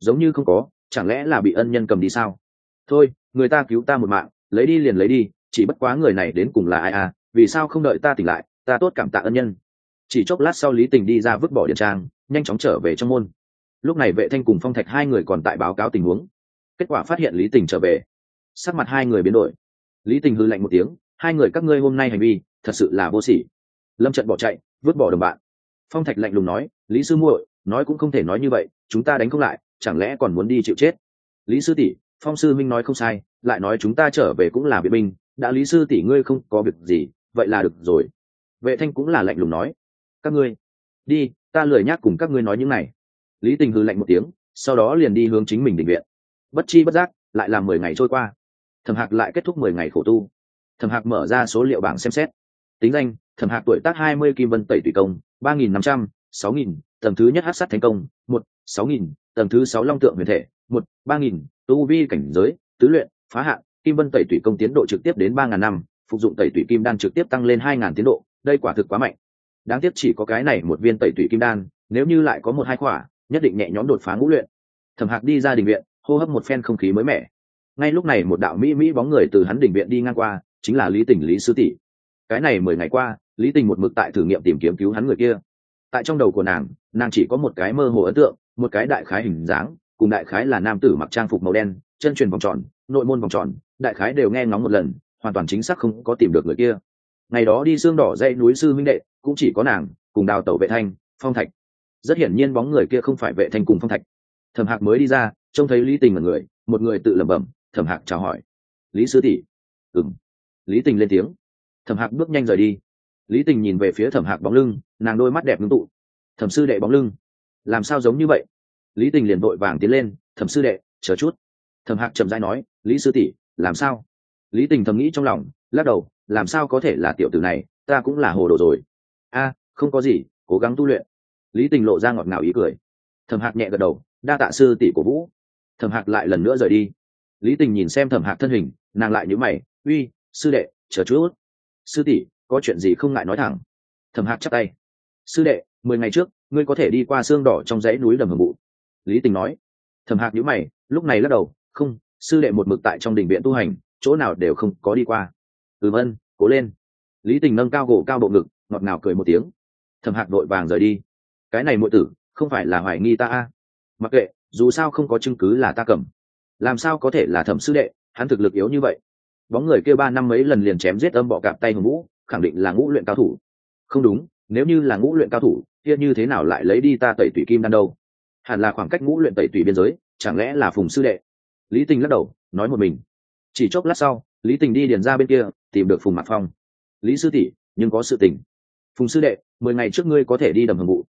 giống như không có, chẳng lẽ là bị ân nhân cầm đi sao? Thôi, người ta cứu ta một mạng, lấy đi liền lấy đi, chỉ bất quá người này đến cùng là ai à vì sao không đợi ta tỉnh lại, ta tốt cảm tạ ân nhân. Chỉ chốc lát sau lý tình đi ra vứt bỏ điện trang, nhanh chóng trở về trong môn. Lúc này vệ thanh cùng phong thạch hai người còn tại báo cáo tình huống. Kết quả phát hiện lý tình trở về sắc mặt hai người biến đổi. Lý tình hư lạnh một tiếng, hai người các ngươi hôm nay hành vi, thật sự là vô sỉ. Lâm trận bỏ chạy, vứt bỏ đồng bạn. Phong thạch lạnh lùng nói, lý sư muội, nói cũng không thể nói như vậy, chúng ta đánh không lại, chẳng lẽ còn muốn đi chịu chết? Lý sư tỷ, phong sư minh nói không sai, lại nói chúng ta trở về cũng là biện binh đã lý sư tỷ ngươi không có việc gì, vậy là được rồi. Vệ thanh cũng là lạnh lùng nói, các ngươi, đi, ta lười nhác cùng các ngươi nói những này. Lý tình hư lạnh một tiếng, sau đó liền đi hướng chính mình định viện. Bất chi bất giác, lại là mười ngày trôi qua thẩm hạc lại kết thúc mười ngày khổ tu. Thẩm hạc mở ra số liệu bảng xem xét. Tính danh, thẩm hạc tuổi tác hai mươi kim vân tẩy tùy công, ba nghìn năm trăm, sáu nghìn, tầng thứ nhất hát sát thành công, một, sáu nghìn, tầng thứ sáu long tượng huyền thể, một, ba nghìn, tu vi cảnh giới, tứ luyện, phá hạn kim vân tẩy tủy công tiến độ trực tiếp đến ba ngàn năm, phục dụng tẩy tủy kim đan trực tiếp tăng lên hai ngàn tiến độ, đây quả thực quá mạnh. Đáng tiếc chỉ có cái này một viên tẩy tủy kim đan, nếu như lại có một hai quả, nhất định nhẹ nhõm đột phá ngũ luyện. Thẩm hạc đi ra đình viện, hô hấp một phen không khí mới mẻ ngay lúc này một đạo mỹ mỹ bóng người từ hắn đình viện đi ngang qua, chính là lý tình lý sứ tỷ. Cái này mười ngày qua, lý tình một mực tại thử nghiệm tìm kiếm cứu hắn người kia. Tại trong đầu của nàng nàng chỉ có một cái mơ hồ ấn tượng, một cái đại khái hình dáng, cùng đại khái là nam tử mặc trang phục màu đen, chân truyền vòng tròn, nội môn vòng tròn, đại khái đều nghe ngóng một lần, hoàn toàn chính xác không có tìm được người kia. Ngày đó đi xương đỏ dây núi sư minh đệ, cũng chỉ có nàng, cùng đào tẩu vệ thanh, phong thạch. Rất hiển nhiên bóng người kia không phải vệ thanh cùng phong thạch. Thẩm hạc mới đi ra, trông thấy lý tình là người, một người tự lẩm bẩm thẩm hạc chào hỏi. Lý sư tỷ. Ừng lý tình lên tiếng. Thẩm hạc bước nhanh rời đi. Lý tình nhìn về phía thẩm hạc bóng lưng, nàng đôi mắt đẹp ngưng tụ. Thẩm sư đệ bóng lưng. Làm sao giống như vậy? Lý tình liền vội vàng tiến lên. Thẩm sư đệ, chờ chút. Thẩm hạc chậm dãi nói. Lý sư tỷ, làm sao? Lý tình thầm nghĩ trong lòng, lắc đầu. Làm sao có thể là tiểu tử này? Ta cũng là hồ đồ rồi. A, không có gì, cố gắng tu luyện. Lý tình lộ ra ngọt ngào ý cười. Thẩm hạc nhẹ gật đầu. Đa tạ sư tỷ của vũ. Thẩm hạc lại lần nữa rời đi lý tình nhìn xem thẩm hạc thân hình, nàng lại nhữ mày, uy, sư đệ, chờ chút. Sư tỷ, có chuyện gì không ngại nói thẳng. Thẩm hạc chắp tay, sư đệ, mười ngày trước, ngươi có thể đi qua xương đỏ trong dãy núi đầm hầm bụ lý tình nói. Thẩm hạc nhữ mày, lúc này lắc đầu, không, sư đệ một mực tại trong đình viện tu hành, chỗ nào đều không có đi qua. Ừm ân, cố lên. Lý tình nâng cao gỗ cao bộ ngực, ngọt ngào cười một tiếng. Thẩm hạc vội vàng rời đi. Cái này muội tử, không phải là hoài nghi ta a? Mặc kệ, dù sao không có chứng cứ là ta cầm làm sao có thể là thẩm sư đệ? Hắn thực lực yếu như vậy. Bóng người kêu ba năm mấy lần liền chém giết âm bọ cạp tay hồng vũ, khẳng định là ngũ luyện cao thủ. Không đúng, nếu như là ngũ luyện cao thủ, kia như thế nào lại lấy đi ta tẩy tủy kim đan đâu? Hẳn là khoảng cách ngũ luyện tẩy tủy biên giới, chẳng lẽ là phùng sư đệ? Lý tình lắc đầu, nói một mình. Chỉ chốc lát sau, lý tình đi điền ra bên kia, tìm được phùng mạc phong. Lý sư tỷ, nhưng có sự tình. Phùng sư đệ, mười ngày trước ngươi có thể đi đầm hầm vụ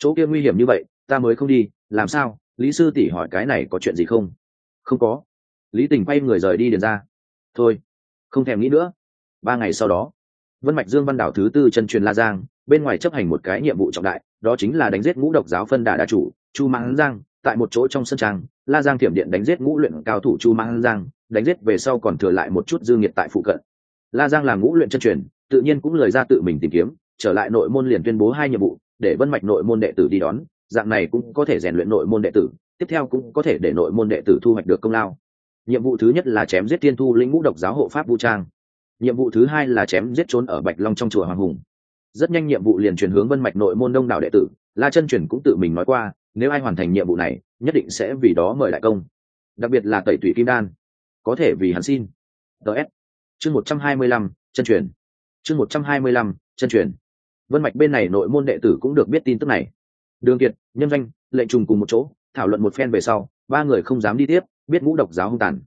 chỗ kia nguy hiểm như vậy, ta mới không đi, làm sao? Lý sư tỷ hỏi, cái này có chuyện gì không? Không có. Lý tình quay người rời đi điền ra. Thôi, không thèm nghĩ nữa. Ba ngày sau đó, vân mạch dương văn đảo thứ tư chân truyền la giang, bên ngoài chấp hành một cái nhiệm vụ trọng đại, đó chính là đánh giết ngũ độc giáo phân đà đa chủ, chu mãn giang, tại một chỗ trong sân trang, la giang thiểm điện đánh giết ngũ luyện cao thủ chu mãn giang, đánh giết về sau còn thừa lại một chút dư nghiệt tại phụ cận. La giang là ngũ luyện chân truyền, tự nhiên cũng lời ra tự mình tìm kiếm, trở lại nội môn liền tuyên bố hai nhiệm vụ, để vân mạch nội môn đệ tử đi đón dạng này cũng có thể rèn luyện nội môn đệ tử, tiếp theo cũng có thể để nội môn đệ tử thu hoạch được công lao. Nhiệm vụ thứ nhất là chém giết tiên thu lĩnh ngũ độc giáo hộ pháp vũ trang. Nhiệm vụ thứ hai là chém giết trốn ở bạch long trong chùa hoàng hùng. Rất nhanh nhiệm vụ liền truyền hướng vân mạch nội môn đông đảo đệ tử, la chân truyền cũng tự mình nói qua, nếu ai hoàn thành nhiệm vụ này, nhất định sẽ vì đó mời đại công. Đặc biệt là tẩy tủy kim đan. Có thể vì hắn xin. Ts chương một trăm hai mươi lăm, chân truyền. Chương một trăm hai mươi lăm, chân truyền. Vân mạch bên này nội môn đệ tử cũng được biết tin tức này đường kiệt, nhân danh lệnh trùng cùng một chỗ, thảo luận một phen về sau, ba người không dám đi tiếp, biết ngũ độc giáo hung tàn.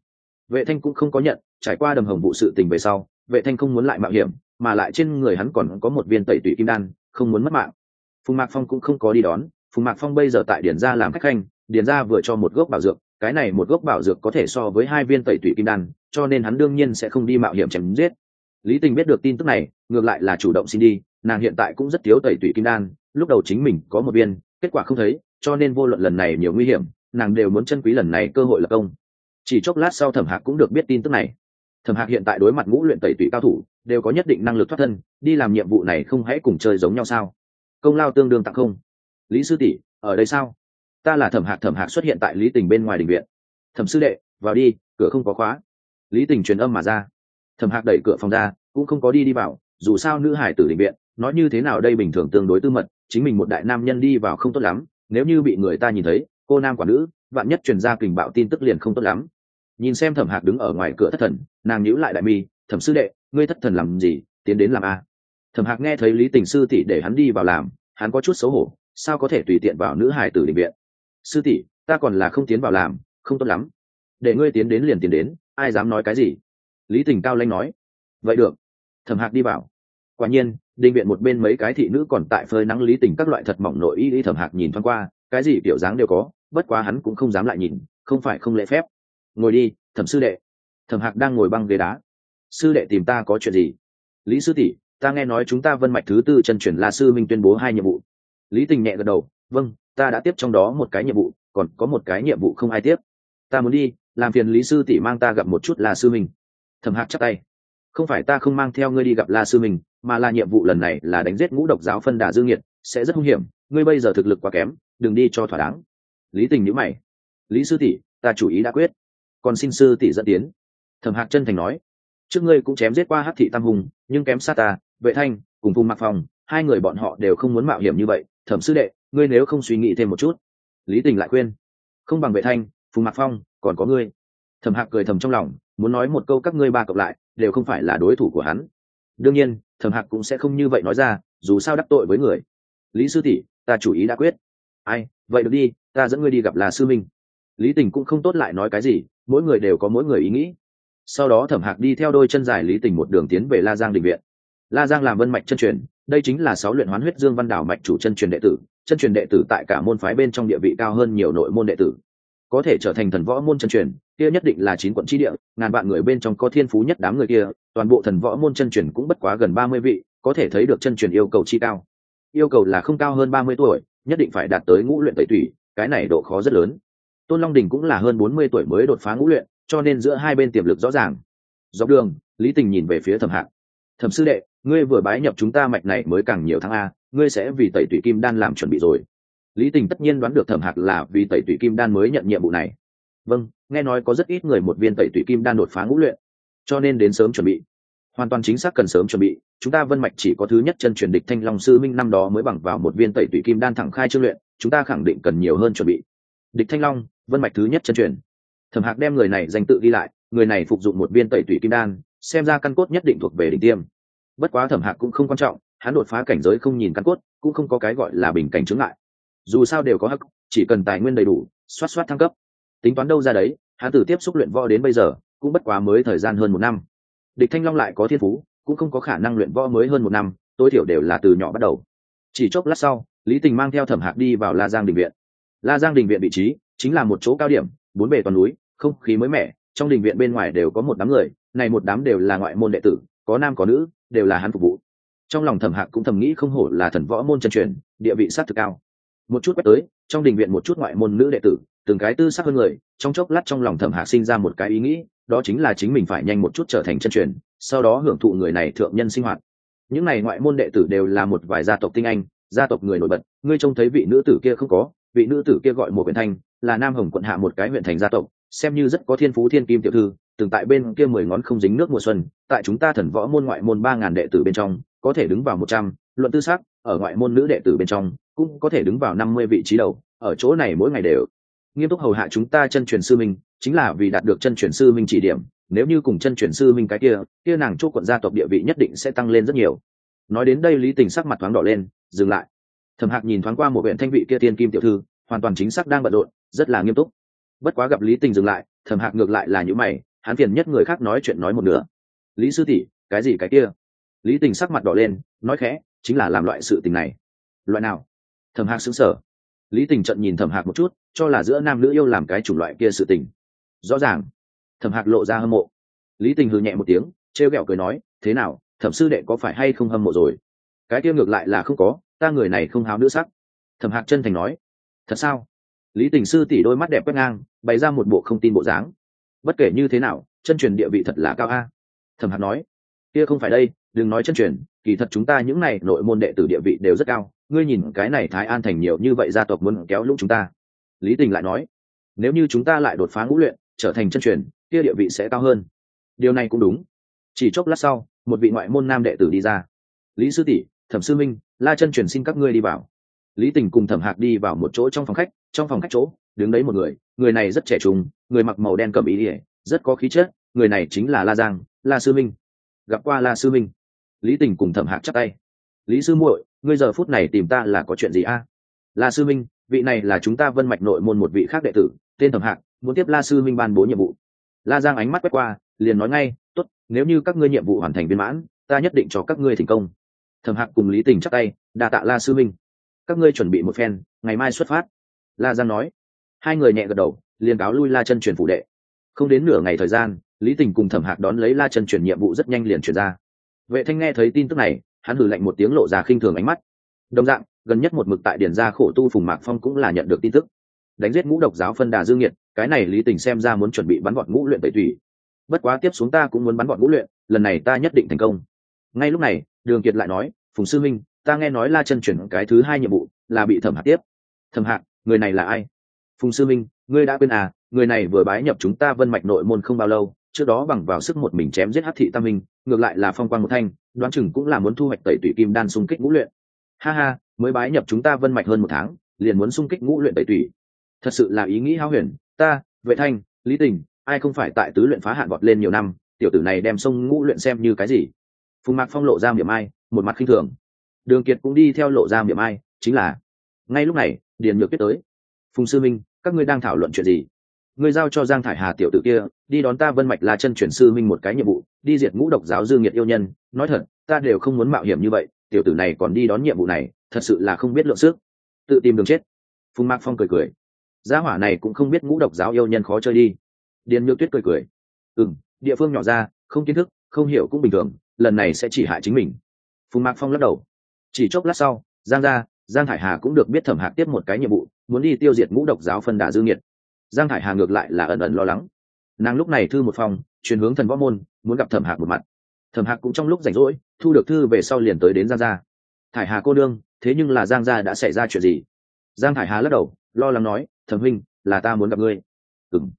Vệ thanh cũng không có nhận, trải qua đầm hồng vụ sự tình về sau, vệ thanh không muốn lại mạo hiểm, mà lại trên người hắn còn có một viên tẩy tủy kim đan, không muốn mất mạng. Phùng mạc phong cũng không có đi đón, phùng mạc phong bây giờ tại điển gia làm khách khanh điển gia vừa cho một gốc bảo dược, cái này một gốc bảo dược có thể so với hai viên tẩy tủy kim đan, cho nên hắn đương nhiên sẽ không đi mạo hiểm chém giết. Lý tình biết được tin tức này, ngược lại là chủ động xin đi, nàng hiện tại cũng rất thiếu tẩy tủy kim đan lúc đầu chính mình có một viên, kết quả không thấy, cho nên vô luận lần này nhiều nguy hiểm, nàng đều muốn chân quý lần này cơ hội lập công. Chỉ chốc lát sau thẩm hạc cũng được biết tin tức này. Thẩm hạc hiện tại đối mặt ngũ luyện tẩy tụy cao thủ, đều có nhất định năng lực thoát thân, đi làm nhiệm vụ này không hãy cùng chơi giống nhau sao? Công lao tương đương tặng không? Lý sư tỷ, ở đây sao? Ta là thẩm hạc thẩm hạc xuất hiện tại lý tình bên ngoài đình viện. Thẩm sư đệ, vào đi, cửa không có khóa. Lý tình truyền âm mà ra. Thẩm hạc đẩy cửa phòng ra, cũng không có đi đi vào, dù sao nữ hải tử định viện nói như thế nào đây bình thường tương đối tư mật, chính mình một đại nam nhân đi vào không tốt lắm, nếu như bị người ta nhìn thấy, cô nam quả nữ, vạn nhất truyền ra kình bạo tin tức liền không tốt lắm. Nhìn xem thẩm hạc đứng ở ngoài cửa thất thần, nàng nhíu lại đại mi, thẩm sư đệ, ngươi thất thần làm gì? Tiến đến làm a? Thẩm hạc nghe thấy lý tình sư tỷ để hắn đi vào làm, hắn có chút xấu hổ, sao có thể tùy tiện vào nữ hải tử định viện? Sư tỷ, ta còn là không tiến vào làm, không tốt lắm. Để ngươi tiến đến liền tiến đến, ai dám nói cái gì? Lý tình cao lanh nói. Vậy được. Thẩm hạc đi vào. Quả nhiên định viện một bên mấy cái thị nữ còn tại phơi nắng lý tình các loại thật mỏng nội y y thẩm hạc nhìn thoáng qua, cái gì kiểu dáng đều có, bất quá hắn cũng không dám lại nhìn, không phải không lễ phép. Ngồi đi, thẩm sư đệ. Thẩm hạc đang ngồi băng ghế đá. Sư đệ tìm ta có chuyện gì? Lý sư tỷ, ta nghe nói chúng ta vân mạch thứ tư chân truyền la sư minh tuyên bố hai nhiệm vụ. Lý tình nhẹ gật đầu. Vâng ta đã tiếp trong đó một cái nhiệm vụ, còn có một cái nhiệm vụ không ai tiếp. Ta muốn đi, làm phiền lý sư tỷ mang ta gặp một chút la sư minh. Thẩm hạc chắc tay không phải ta không mang theo ngươi đi gặp la sư mình, mà là nhiệm vụ lần này là đánh giết ngũ độc giáo phân đà dương nhiệt sẽ rất hung hiểm ngươi bây giờ thực lực quá kém đừng đi cho thỏa đáng. Lý tình nhữ mày. Lý sư tỷ ta chủ ý đã quyết. Còn xin sư tỷ dẫn tiến. Thẩm hạc chân thành nói. Trước ngươi cũng chém giết qua hát thị tam hùng nhưng kém xa ta vệ thanh cùng phùng mặc phòng hai người bọn họ đều không muốn mạo hiểm như vậy. Thẩm sư đệ ngươi nếu không suy nghĩ thêm một chút. Lý tình lại khuyên. Không bằng vệ thanh phùng mặc phong còn có ngươi. Thẩm hạc cười thầm trong lòng muốn nói một câu các ngươi ba cộng lại đều không phải là đối thủ của hắn. Đương nhiên, thẩm hạc cũng sẽ không như vậy nói ra, dù sao đắc tội với người. Lý sư tỷ, ta chủ ý đã quyết. Ai, vậy được đi, ta dẫn ngươi đi gặp là sư minh. Lý tình cũng không tốt lại nói cái gì, mỗi người đều có mỗi người ý nghĩ. Sau đó thẩm hạc đi theo đôi chân dài lý tình một đường tiến về la giang định viện. La giang làm vân mạch chân truyền, đây chính là sáu luyện hoán huyết dương văn đảo mạch chủ chân truyền đệ tử, chân truyền đệ tử tại cả môn phái bên trong địa vị cao hơn nhiều nội môn đệ tử. Có thể trở thành thần võ môn chân truyền kia nhất định là chín quận tri địa, ngàn vạn người bên trong có thiên phú nhất đám người kia, toàn bộ thần võ môn chân truyền cũng bất quá gần ba mươi vị, có thể thấy được chân truyền yêu cầu chi cao. Yêu cầu là không cao hơn ba mươi tuổi, nhất định phải đạt tới ngũ luyện tẩy tủy, cái này độ khó rất lớn. Tôn long đình cũng là hơn bốn mươi tuổi mới đột phá ngũ luyện, cho nên giữa hai bên tiềm lực rõ ràng. Dọc đường, lý tình nhìn về phía thẩm hạng thẩm sư đệ, ngươi vừa bái nhập chúng ta mạch này mới càng nhiều tháng a, ngươi sẽ vì tẩy tủy kim đan làm chuẩn bị rồi. Lý tình tất nhiên đoán được thẩm hạc là vì tẩy tủy kim đan mới nhận nhiệm vụ này vâng nghe nói có rất ít người một viên tẩy tụy kim đan đột phá ngũ luyện. Cho nên đến sớm chuẩn bị. Hoàn toàn chính xác cần sớm chuẩn bị. Chúng ta vân mạch chỉ có thứ nhất chân truyền địch thanh long sư minh năm đó mới bằng vào một viên tẩy tụy kim đan thẳng khai trương luyện, chúng ta khẳng định cần nhiều hơn chuẩn bị. Địch thanh long, vân mạch thứ nhất chân truyền. Thẩm hạc đem người này danh tự đi lại, người này phục dụng một viên tẩy tụy kim đan, xem ra căn cốt nhất định thuộc về đỉnh tiêm. Bất quá thẩm hạc cũng không quan trọng, hắn đột phá cảnh giới không nhìn căn cốt, cũng không có cái gọi là bình cảnh chứng ngại. Dù sao đều có hắc, chỉ cần tài nguyên đầy đủ xoát xoát thăng cấp tính toán đâu ra đấy hắn từ tiếp xúc luyện võ đến bây giờ, cũng bất quá mới thời gian hơn một năm. Địch thanh long lại có thiên phú, cũng không có khả năng luyện võ mới hơn một năm, tối thiểu đều là từ nhỏ bắt đầu. Chỉ chốc lát sau, lý tình mang theo thẩm hạc đi vào la giang đình viện. La giang đình viện vị trí chính là một chỗ cao điểm, bốn bề toàn núi, không khí mới mẻ, trong đình viện bên ngoài đều có một đám người, này một đám đều là ngoại môn đệ tử, có nam có nữ, đều là hắn phục vụ. Trong lòng thẩm hạc cũng thầm nghĩ không hổ là thần võ môn chân truyền, địa vị sát thực cao. Một chút quét tới, trong đình viện một chút ngoại môn nữ đệ tử từng cái tư sắc hơn người, trong chốc lát trong lòng thẩm hạc sinh ra một cái ý nghĩ, đó chính là chính mình phải nhanh một chút trở thành chân truyền, sau đó hưởng thụ người này thượng nhân sinh hoạt. Những này ngoại môn đệ tử đều là một vài gia tộc tinh anh, gia tộc người nổi bật, ngươi trông thấy vị nữ tử kia không có, vị nữ tử kia gọi một huyện thanh, là nam hồng quận hạ một cái huyện thành gia tộc, xem như rất có thiên phú thiên kim tiểu thư, từng tại bên kia mười ngón không dính nước mùa xuân, tại chúng ta thần võ môn ngoại môn ba ngàn đệ tử bên trong, có thể đứng vào một trăm, luận tư sắc, ở ngoại môn nữ đệ tử bên trong, cũng có thể đứng vào năm mươi vị trí đầu, ở chỗ này mỗi ngày đều nghiêm túc hầu hạ chúng ta chân truyền sư minh, chính là vì đạt được chân truyền sư minh chỉ điểm, nếu như cùng chân truyền sư minh cái kia kia nàng chốt quận gia tộc địa vị nhất định sẽ tăng lên rất nhiều. Nói đến đây lý tình sắc mặt thoáng đỏ lên, dừng lại. Thẩm hạc nhìn thoáng qua một huyện thanh vị kia tiên kim tiểu thư, hoàn toàn chính xác đang bận rộn, rất là nghiêm túc. Bất quá gặp lý tình dừng lại, thẩm hạc ngược lại là những mày, hắn phiền nhất người khác nói chuyện nói một nửa. Lý sư tỷ, cái gì cái kia? Lý tình sắc mặt đỏ lên, nói khẽ, chính là làm loại sự tình này. Loại nào? Thẩm hạc xứng sở lý tình trận nhìn thẩm hạc một chút, cho là giữa nam nữ yêu làm cái chủng loại kia sự tình. Rõ ràng, thẩm hạc lộ ra hâm mộ. Lý tình hừ nhẹ một tiếng, trêu ghẹo cười nói, thế nào, thẩm sư đệ có phải hay không hâm mộ rồi? Cái kia ngược lại là không có, ta người này không háo nữ sắc. Thẩm hạc chân thành nói, thật sao? Lý tình sư tỉ đôi mắt đẹp quét ngang, bày ra một bộ không tin bộ dáng. Bất kể như thế nào, chân truyền địa vị thật là cao a. Thẩm hạc nói, kia không phải đây, đừng nói chân truyền, kỳ thật chúng ta những này nội môn đệ tử địa vị đều rất cao ngươi nhìn cái này thái an thành nhiều như vậy gia tộc muốn kéo lũng chúng ta. Lý tình lại nói, nếu như chúng ta lại đột phá ngũ luyện, trở thành chân truyền, kia địa vị sẽ cao hơn. Điều này cũng đúng. Chỉ chốc lát sau, một vị ngoại môn nam đệ tử đi ra. Lý sư tỷ, thẩm sư minh, la chân truyền xin các ngươi đi vào. Lý tình cùng thẩm hạc đi vào một chỗ trong phòng khách, trong phòng khách chỗ, đứng đấy một người người này rất trẻ trung, người mặc màu đen cầm ý ỉa rất có khí chất, người này chính là la giang, la sư minh. Gặp qua la sư minh, lý tình cùng thẩm hạc chắc tay lý sư muội, ngươi giờ phút này tìm ta là có chuyện gì a? La sư minh, vị này là chúng ta vân mạch nội môn một vị khác đệ tử, tên thẩm hạc, muốn tiếp la sư minh ban bố nhiệm vụ. La giang ánh mắt quét qua, liền nói ngay t ố t nếu như các ngươi nhiệm vụ hoàn thành viên mãn, ta nhất định cho các ngươi thành công. Thẩm hạc cùng lý tình chắc tay đà tạ la sư minh. Các ngươi chuẩn bị một phen, ngày mai xuất phát. La giang nói. Hai người nhẹ gật đầu, liền cáo lui la chân truyền phủ đệ. Không đến nửa ngày thời gian, lý tình cùng thẩm hạc đón lấy la chân truyền nhiệm vụ rất nhanh liền chuyển ra. Vệ thanh nghe thấy tin tức này hắn hử lạnh một tiếng lộ ra khinh thường ánh mắt. Đồng dạng, gần nhất một mực tại điển gia khổ tu phùng mạc phong cũng là nhận được tin tức. Đánh giết ngũ độc giáo phân đà dương nhiệt cái này lý tình xem ra muốn chuẩn bị bắn bọn ngũ luyện tẩy thủy bất quá tiếp xuống ta cũng muốn bắn bọn ngũ luyện, lần này ta nhất định thành công. Ngay lúc này, đường kiệt lại nói, phùng sư minh ta nghe nói la chân chuyển cái thứ hai nhiệm vụ là bị thẩm hạt tiếp. Thẩm hạt người này là ai? Phùng sư minh ngươi đã quên à người này vừa bái nhập chúng ta vân mạch nội môn không bao lâu trước đó bằng vào sức một mình chém giết hát thị tam minh, ngược lại là phong quan một thanh, đoán chừng cũng là muốn thu hoạch tẩy tủy kim đan xung kích ngũ luyện. Ha ha, mới bái nhập chúng ta vân mạch hơn một tháng, liền muốn xung kích ngũ luyện tẩy tủy. Thật sự là ý nghĩ hao huyền, ta, vệ thanh, lý tình, ai không phải tại tứ luyện phá hạn vọt lên nhiều năm, tiểu tử này đem sông ngũ luyện xem như cái gì? Phùng mạc phong lộ ra miệng ai, một mặt khinh thường. Đường kiệt cũng đi theo lộ ra miệng ai, chính là, ngay lúc này, điền nhược biết tới. Phùng sư minh, các ngươi đang thảo luận chuyện gì? Ngươi giao cho giang thải hà tiểu tử kia, đi đón ta vân mạch La chân chuyển sư minh một cái nhiệm vụ, đi diệt ngũ độc giáo dư nhiệt yêu nhân. Nói thật, ta đều không muốn mạo hiểm như vậy, tiểu tử này còn đi đón nhiệm vụ này, thật sự là không biết lượng sức. Tự tìm đường chết. Phùng mạc phong cười cười. Gia hỏa này cũng không biết ngũ độc giáo yêu nhân khó chơi đi. Điền nhược tuyết cười cười. Ừ m địa phương nhỏ ra, không kiến thức, không hiểu cũng bình thường, lần này sẽ chỉ hại chính mình. Phùng mạc phong lắc đầu. Chỉ chốc lát sau, giang gia, giang thải hà cũng được biết thẩm hạc tiếp một cái nhiệm vụ, muốn đi tiêu diệt ngũ độc giáo phân đà dư nhiệt giang thải hà ngược lại là ẩn ẩn lo lắng. Nàng lúc này thư một phòng, chuyển hướng thần võ môn, muốn gặp thẩm hạc một mặt. Thẩm hạc cũng trong lúc rảnh rỗi, thu được thư về sau liền tới đến giang gia. Thải hà cô đương thế nhưng là giang gia đã xảy ra chuyện gì? Giang thải hà lắc đầu, lo lắng nói, thẩm huynh, là ta muốn gặp ngươi. Ừng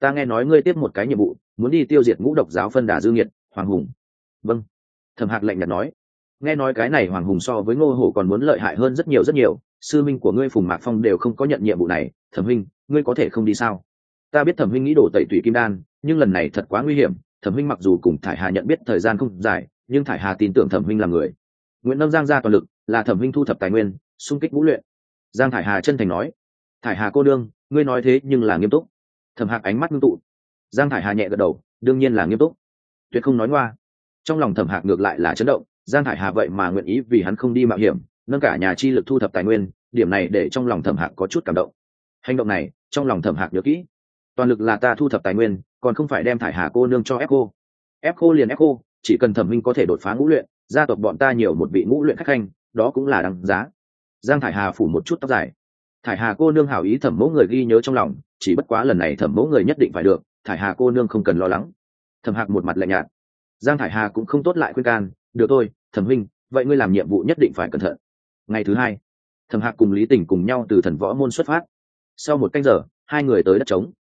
ta nghe nói ngươi tiếp một cái nhiệm vụ, muốn đi tiêu diệt ngũ độc giáo phân đà Dư nhiệt hoàng hùng. Vâng. Thẩm hạc lạnh nhạt nói. Nghe nói cái này hoàng hùng so với ngô hổ còn muốn lợi hại hơn rất nhiều rất nhiều. Sư minh của ngươi phùng mạc phong đều không có nhận nhiệm vụ này thẩm huynh, ngươi có thể không đi sao? Ta biết thẩm huynh nghĩ đổ tẩy tủy kim đan, nhưng lần này thật quá nguy hiểm. Thẩm huynh mặc dù cùng thải hà nhận biết thời gian không dài, nhưng thải hà tin tưởng thẩm huynh là người. Nguyễn lâm giang ra toàn lực, là thẩm huynh thu thập tài nguyên, xung kích vũ luyện. Giang thải hà chân thành nói, thải hà cô đương ngươi nói thế nhưng là nghiêm túc. Thẩm hạc ánh mắt ngưng tụ. Giang thải hà nhẹ gật đầu, đương nhiên là nghiêm túc. Tuyệt không nói ngoa. Trong lòng thẩm hạc ngược lại là chấn động, giang thải hà vậy mà nguyện ý vì hắn không đi mạo hiểm, nâng cả nhà chi lực thu thập tài nguyên, điểm này để trong lòng thẩm hạc có chút cảm động hành động này, trong lòng thẩm hạc nhớ kỹ. Toàn lực là ta thu thập tài nguyên, còn không phải đem thải hà cô nương cho ép cô. Ép cô liền ép cô, chỉ cần thẩm minh có thể đột phá ngũ luyện, gia tộc bọn ta nhiều một vị ngũ luyện khách khanh, đó cũng là đằng giá. Giang thải hà phủ một chút tóc dài. Thải hà cô nương hảo ý thẩm mẫu người ghi nhớ trong lòng, chỉ bất quá lần này thẩm mẫu người nhất định phải được, thải hà cô nương không cần lo lắng. Thẩm hạc một mặt lạnh nhạt. Giang thải hà cũng không tốt lại khuyên can, được thôi, thẩm huynh, vậy ngươi làm nhiệm vụ nhất định phải cẩn thận. Ngày thứ hai, thẩm hạc cùng lý tình cùng nhau từ thần võ môn xuất phát sau một canh giờ, hai người tới đất trống.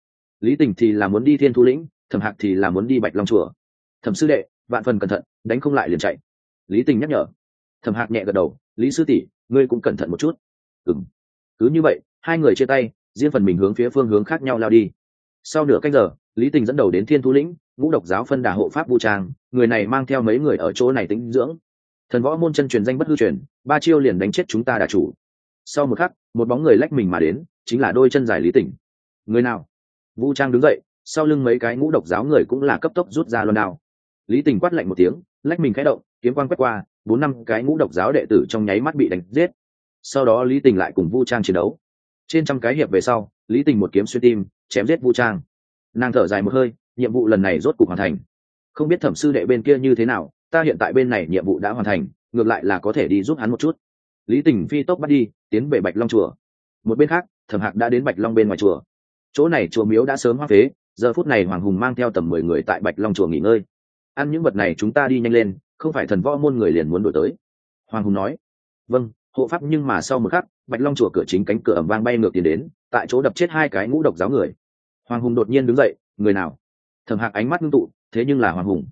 Lý tình thì là muốn đi thiên thu lĩnh, thẩm hạc thì là muốn đi bạch long chùa. Thẩm sư đệ, vạn phần cẩn thận, đánh không lại liền chạy. Lý tình nhắc nhở. Thẩm hạc nhẹ gật đầu, lý sư tỷ, ngươi cũng cẩn thận một chút. Ừng cứ như vậy, hai người chia tay, riêng phần mình hướng phía phương hướng khác nhau lao đi. Sau nửa canh giờ, lý tình dẫn đầu đến thiên thu lĩnh, ngũ độc giáo phân đà hộ pháp vũ trang, người này mang theo mấy người ở chỗ này tính dưỡng. Thần võ môn chân truyền danh bất hư truyền, ba chiêu liền đánh chết chúng ta đà chủ. Sau một khắc, một bóng người lách mình mà đến chính là đôi chân dài lý tỉnh. Người nào? Vũ trang đứng dậy, sau lưng mấy cái ngũ độc giáo người cũng là cấp tốc rút ra loan đao. Lý tình quát lạnh một tiếng, lách mình khẽ động, kiếm quan quét qua, bốn năm cái ngũ độc giáo đệ tử trong nháy mắt bị đánh giết. Sau đó lý tình lại cùng vu trang chiến đấu. Trên trăm cái hiệp về sau, lý tình một kiếm xuyên tim, chém giết vu trang. Nàng thở dài một hơi, nhiệm vụ lần này rốt cục hoàn thành. Không biết thẩm sư đệ bên kia như thế nào, ta hiện tại bên này nhiệm vụ đã hoàn thành, ngược lại là có thể đi giúp hắn một chút. Lý tình phi tốc bắt đi, tiến về bạch long chùa. Một bên khác thẩm hạc đã đến bạch long bên ngoài chùa. Chỗ này chùa miếu đã sớm hoa phế, giờ phút này hoàng hùng mang theo tầm mười người tại bạch long chùa nghỉ ngơi. Ăn những vật này chúng ta đi nhanh lên, không phải thần võ môn người liền muốn đổi tới. Hoàng hùng nói vâng hộ pháp nhưng mà sau một khắc, bạch long chùa cửa chính cánh cửa ẩm vang bay ngược tiền đến, tại chỗ đập chết hai cái ngũ độc giáo người. Hoàng hùng đột nhiên đứng dậy, người nào? Thẩm hạc ánh mắt ngưng tụ, thế nhưng là hoàng hùng.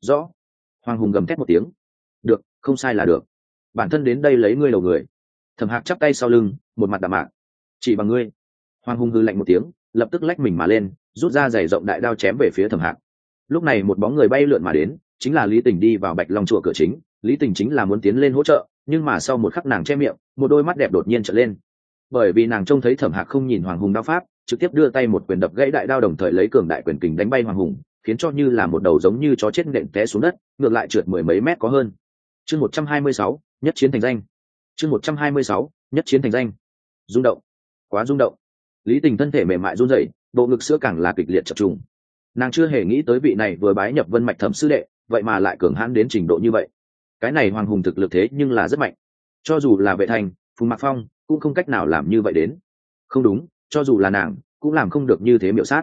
Rõ. Hoàng hùng gầm thét một tiếng, được, không sai là được. Bản thân đến đây lấy ngươi đầu người. Thẩm hạc chắp tay sau lưng, một mặt đạm mạc chỉ bằng ngươi. Hoàng hùng hư lạnh một tiếng, lập tức lách mình mà lên, rút ra giày rộng đại đao chém về phía thẩm hạc. Lúc này một bóng người bay lượn mà đến, chính là lý tình đi vào bạch long chùa cửa chính. Lý tình chính là muốn tiến lên hỗ trợ, nhưng mà sau một khắc nàng che miệng, một đôi mắt đẹp đột nhiên trở lên. Bởi vì nàng trông thấy thẩm hạc không nhìn hoàng hùng đao pháp, trực tiếp đưa tay một quyền đập gãy đại đao đồng thời lấy cường đại quyền kình đánh bay hoàng hùng, khiến cho như là một đầu giống như chó chết nện té xuống đất, ngược lại trượt mười mấy mét có hơn. Chương một trăm hai mươi sáu, nhất chiến thành danh. Chương một trăm hai mươi sáu, nhất chiến thành danh. Rung động quá rung động. Lý tình thân thể mềm mại run rẩy, bộ ngực sữa càng là kịch liệt chập trùng. Nàng chưa hề nghĩ tới vị này vừa bái nhập vân mạch thẩm sư đệ, vậy mà lại cường hãn đến trình độ như vậy. Cái này hoàng hùng thực lực thế nhưng là rất mạnh. Cho dù là vệ thành, phùng mạc phong, cũng không cách nào làm như vậy đến. Không đúng, cho dù là nàng, cũng làm không được như thế miểu sát.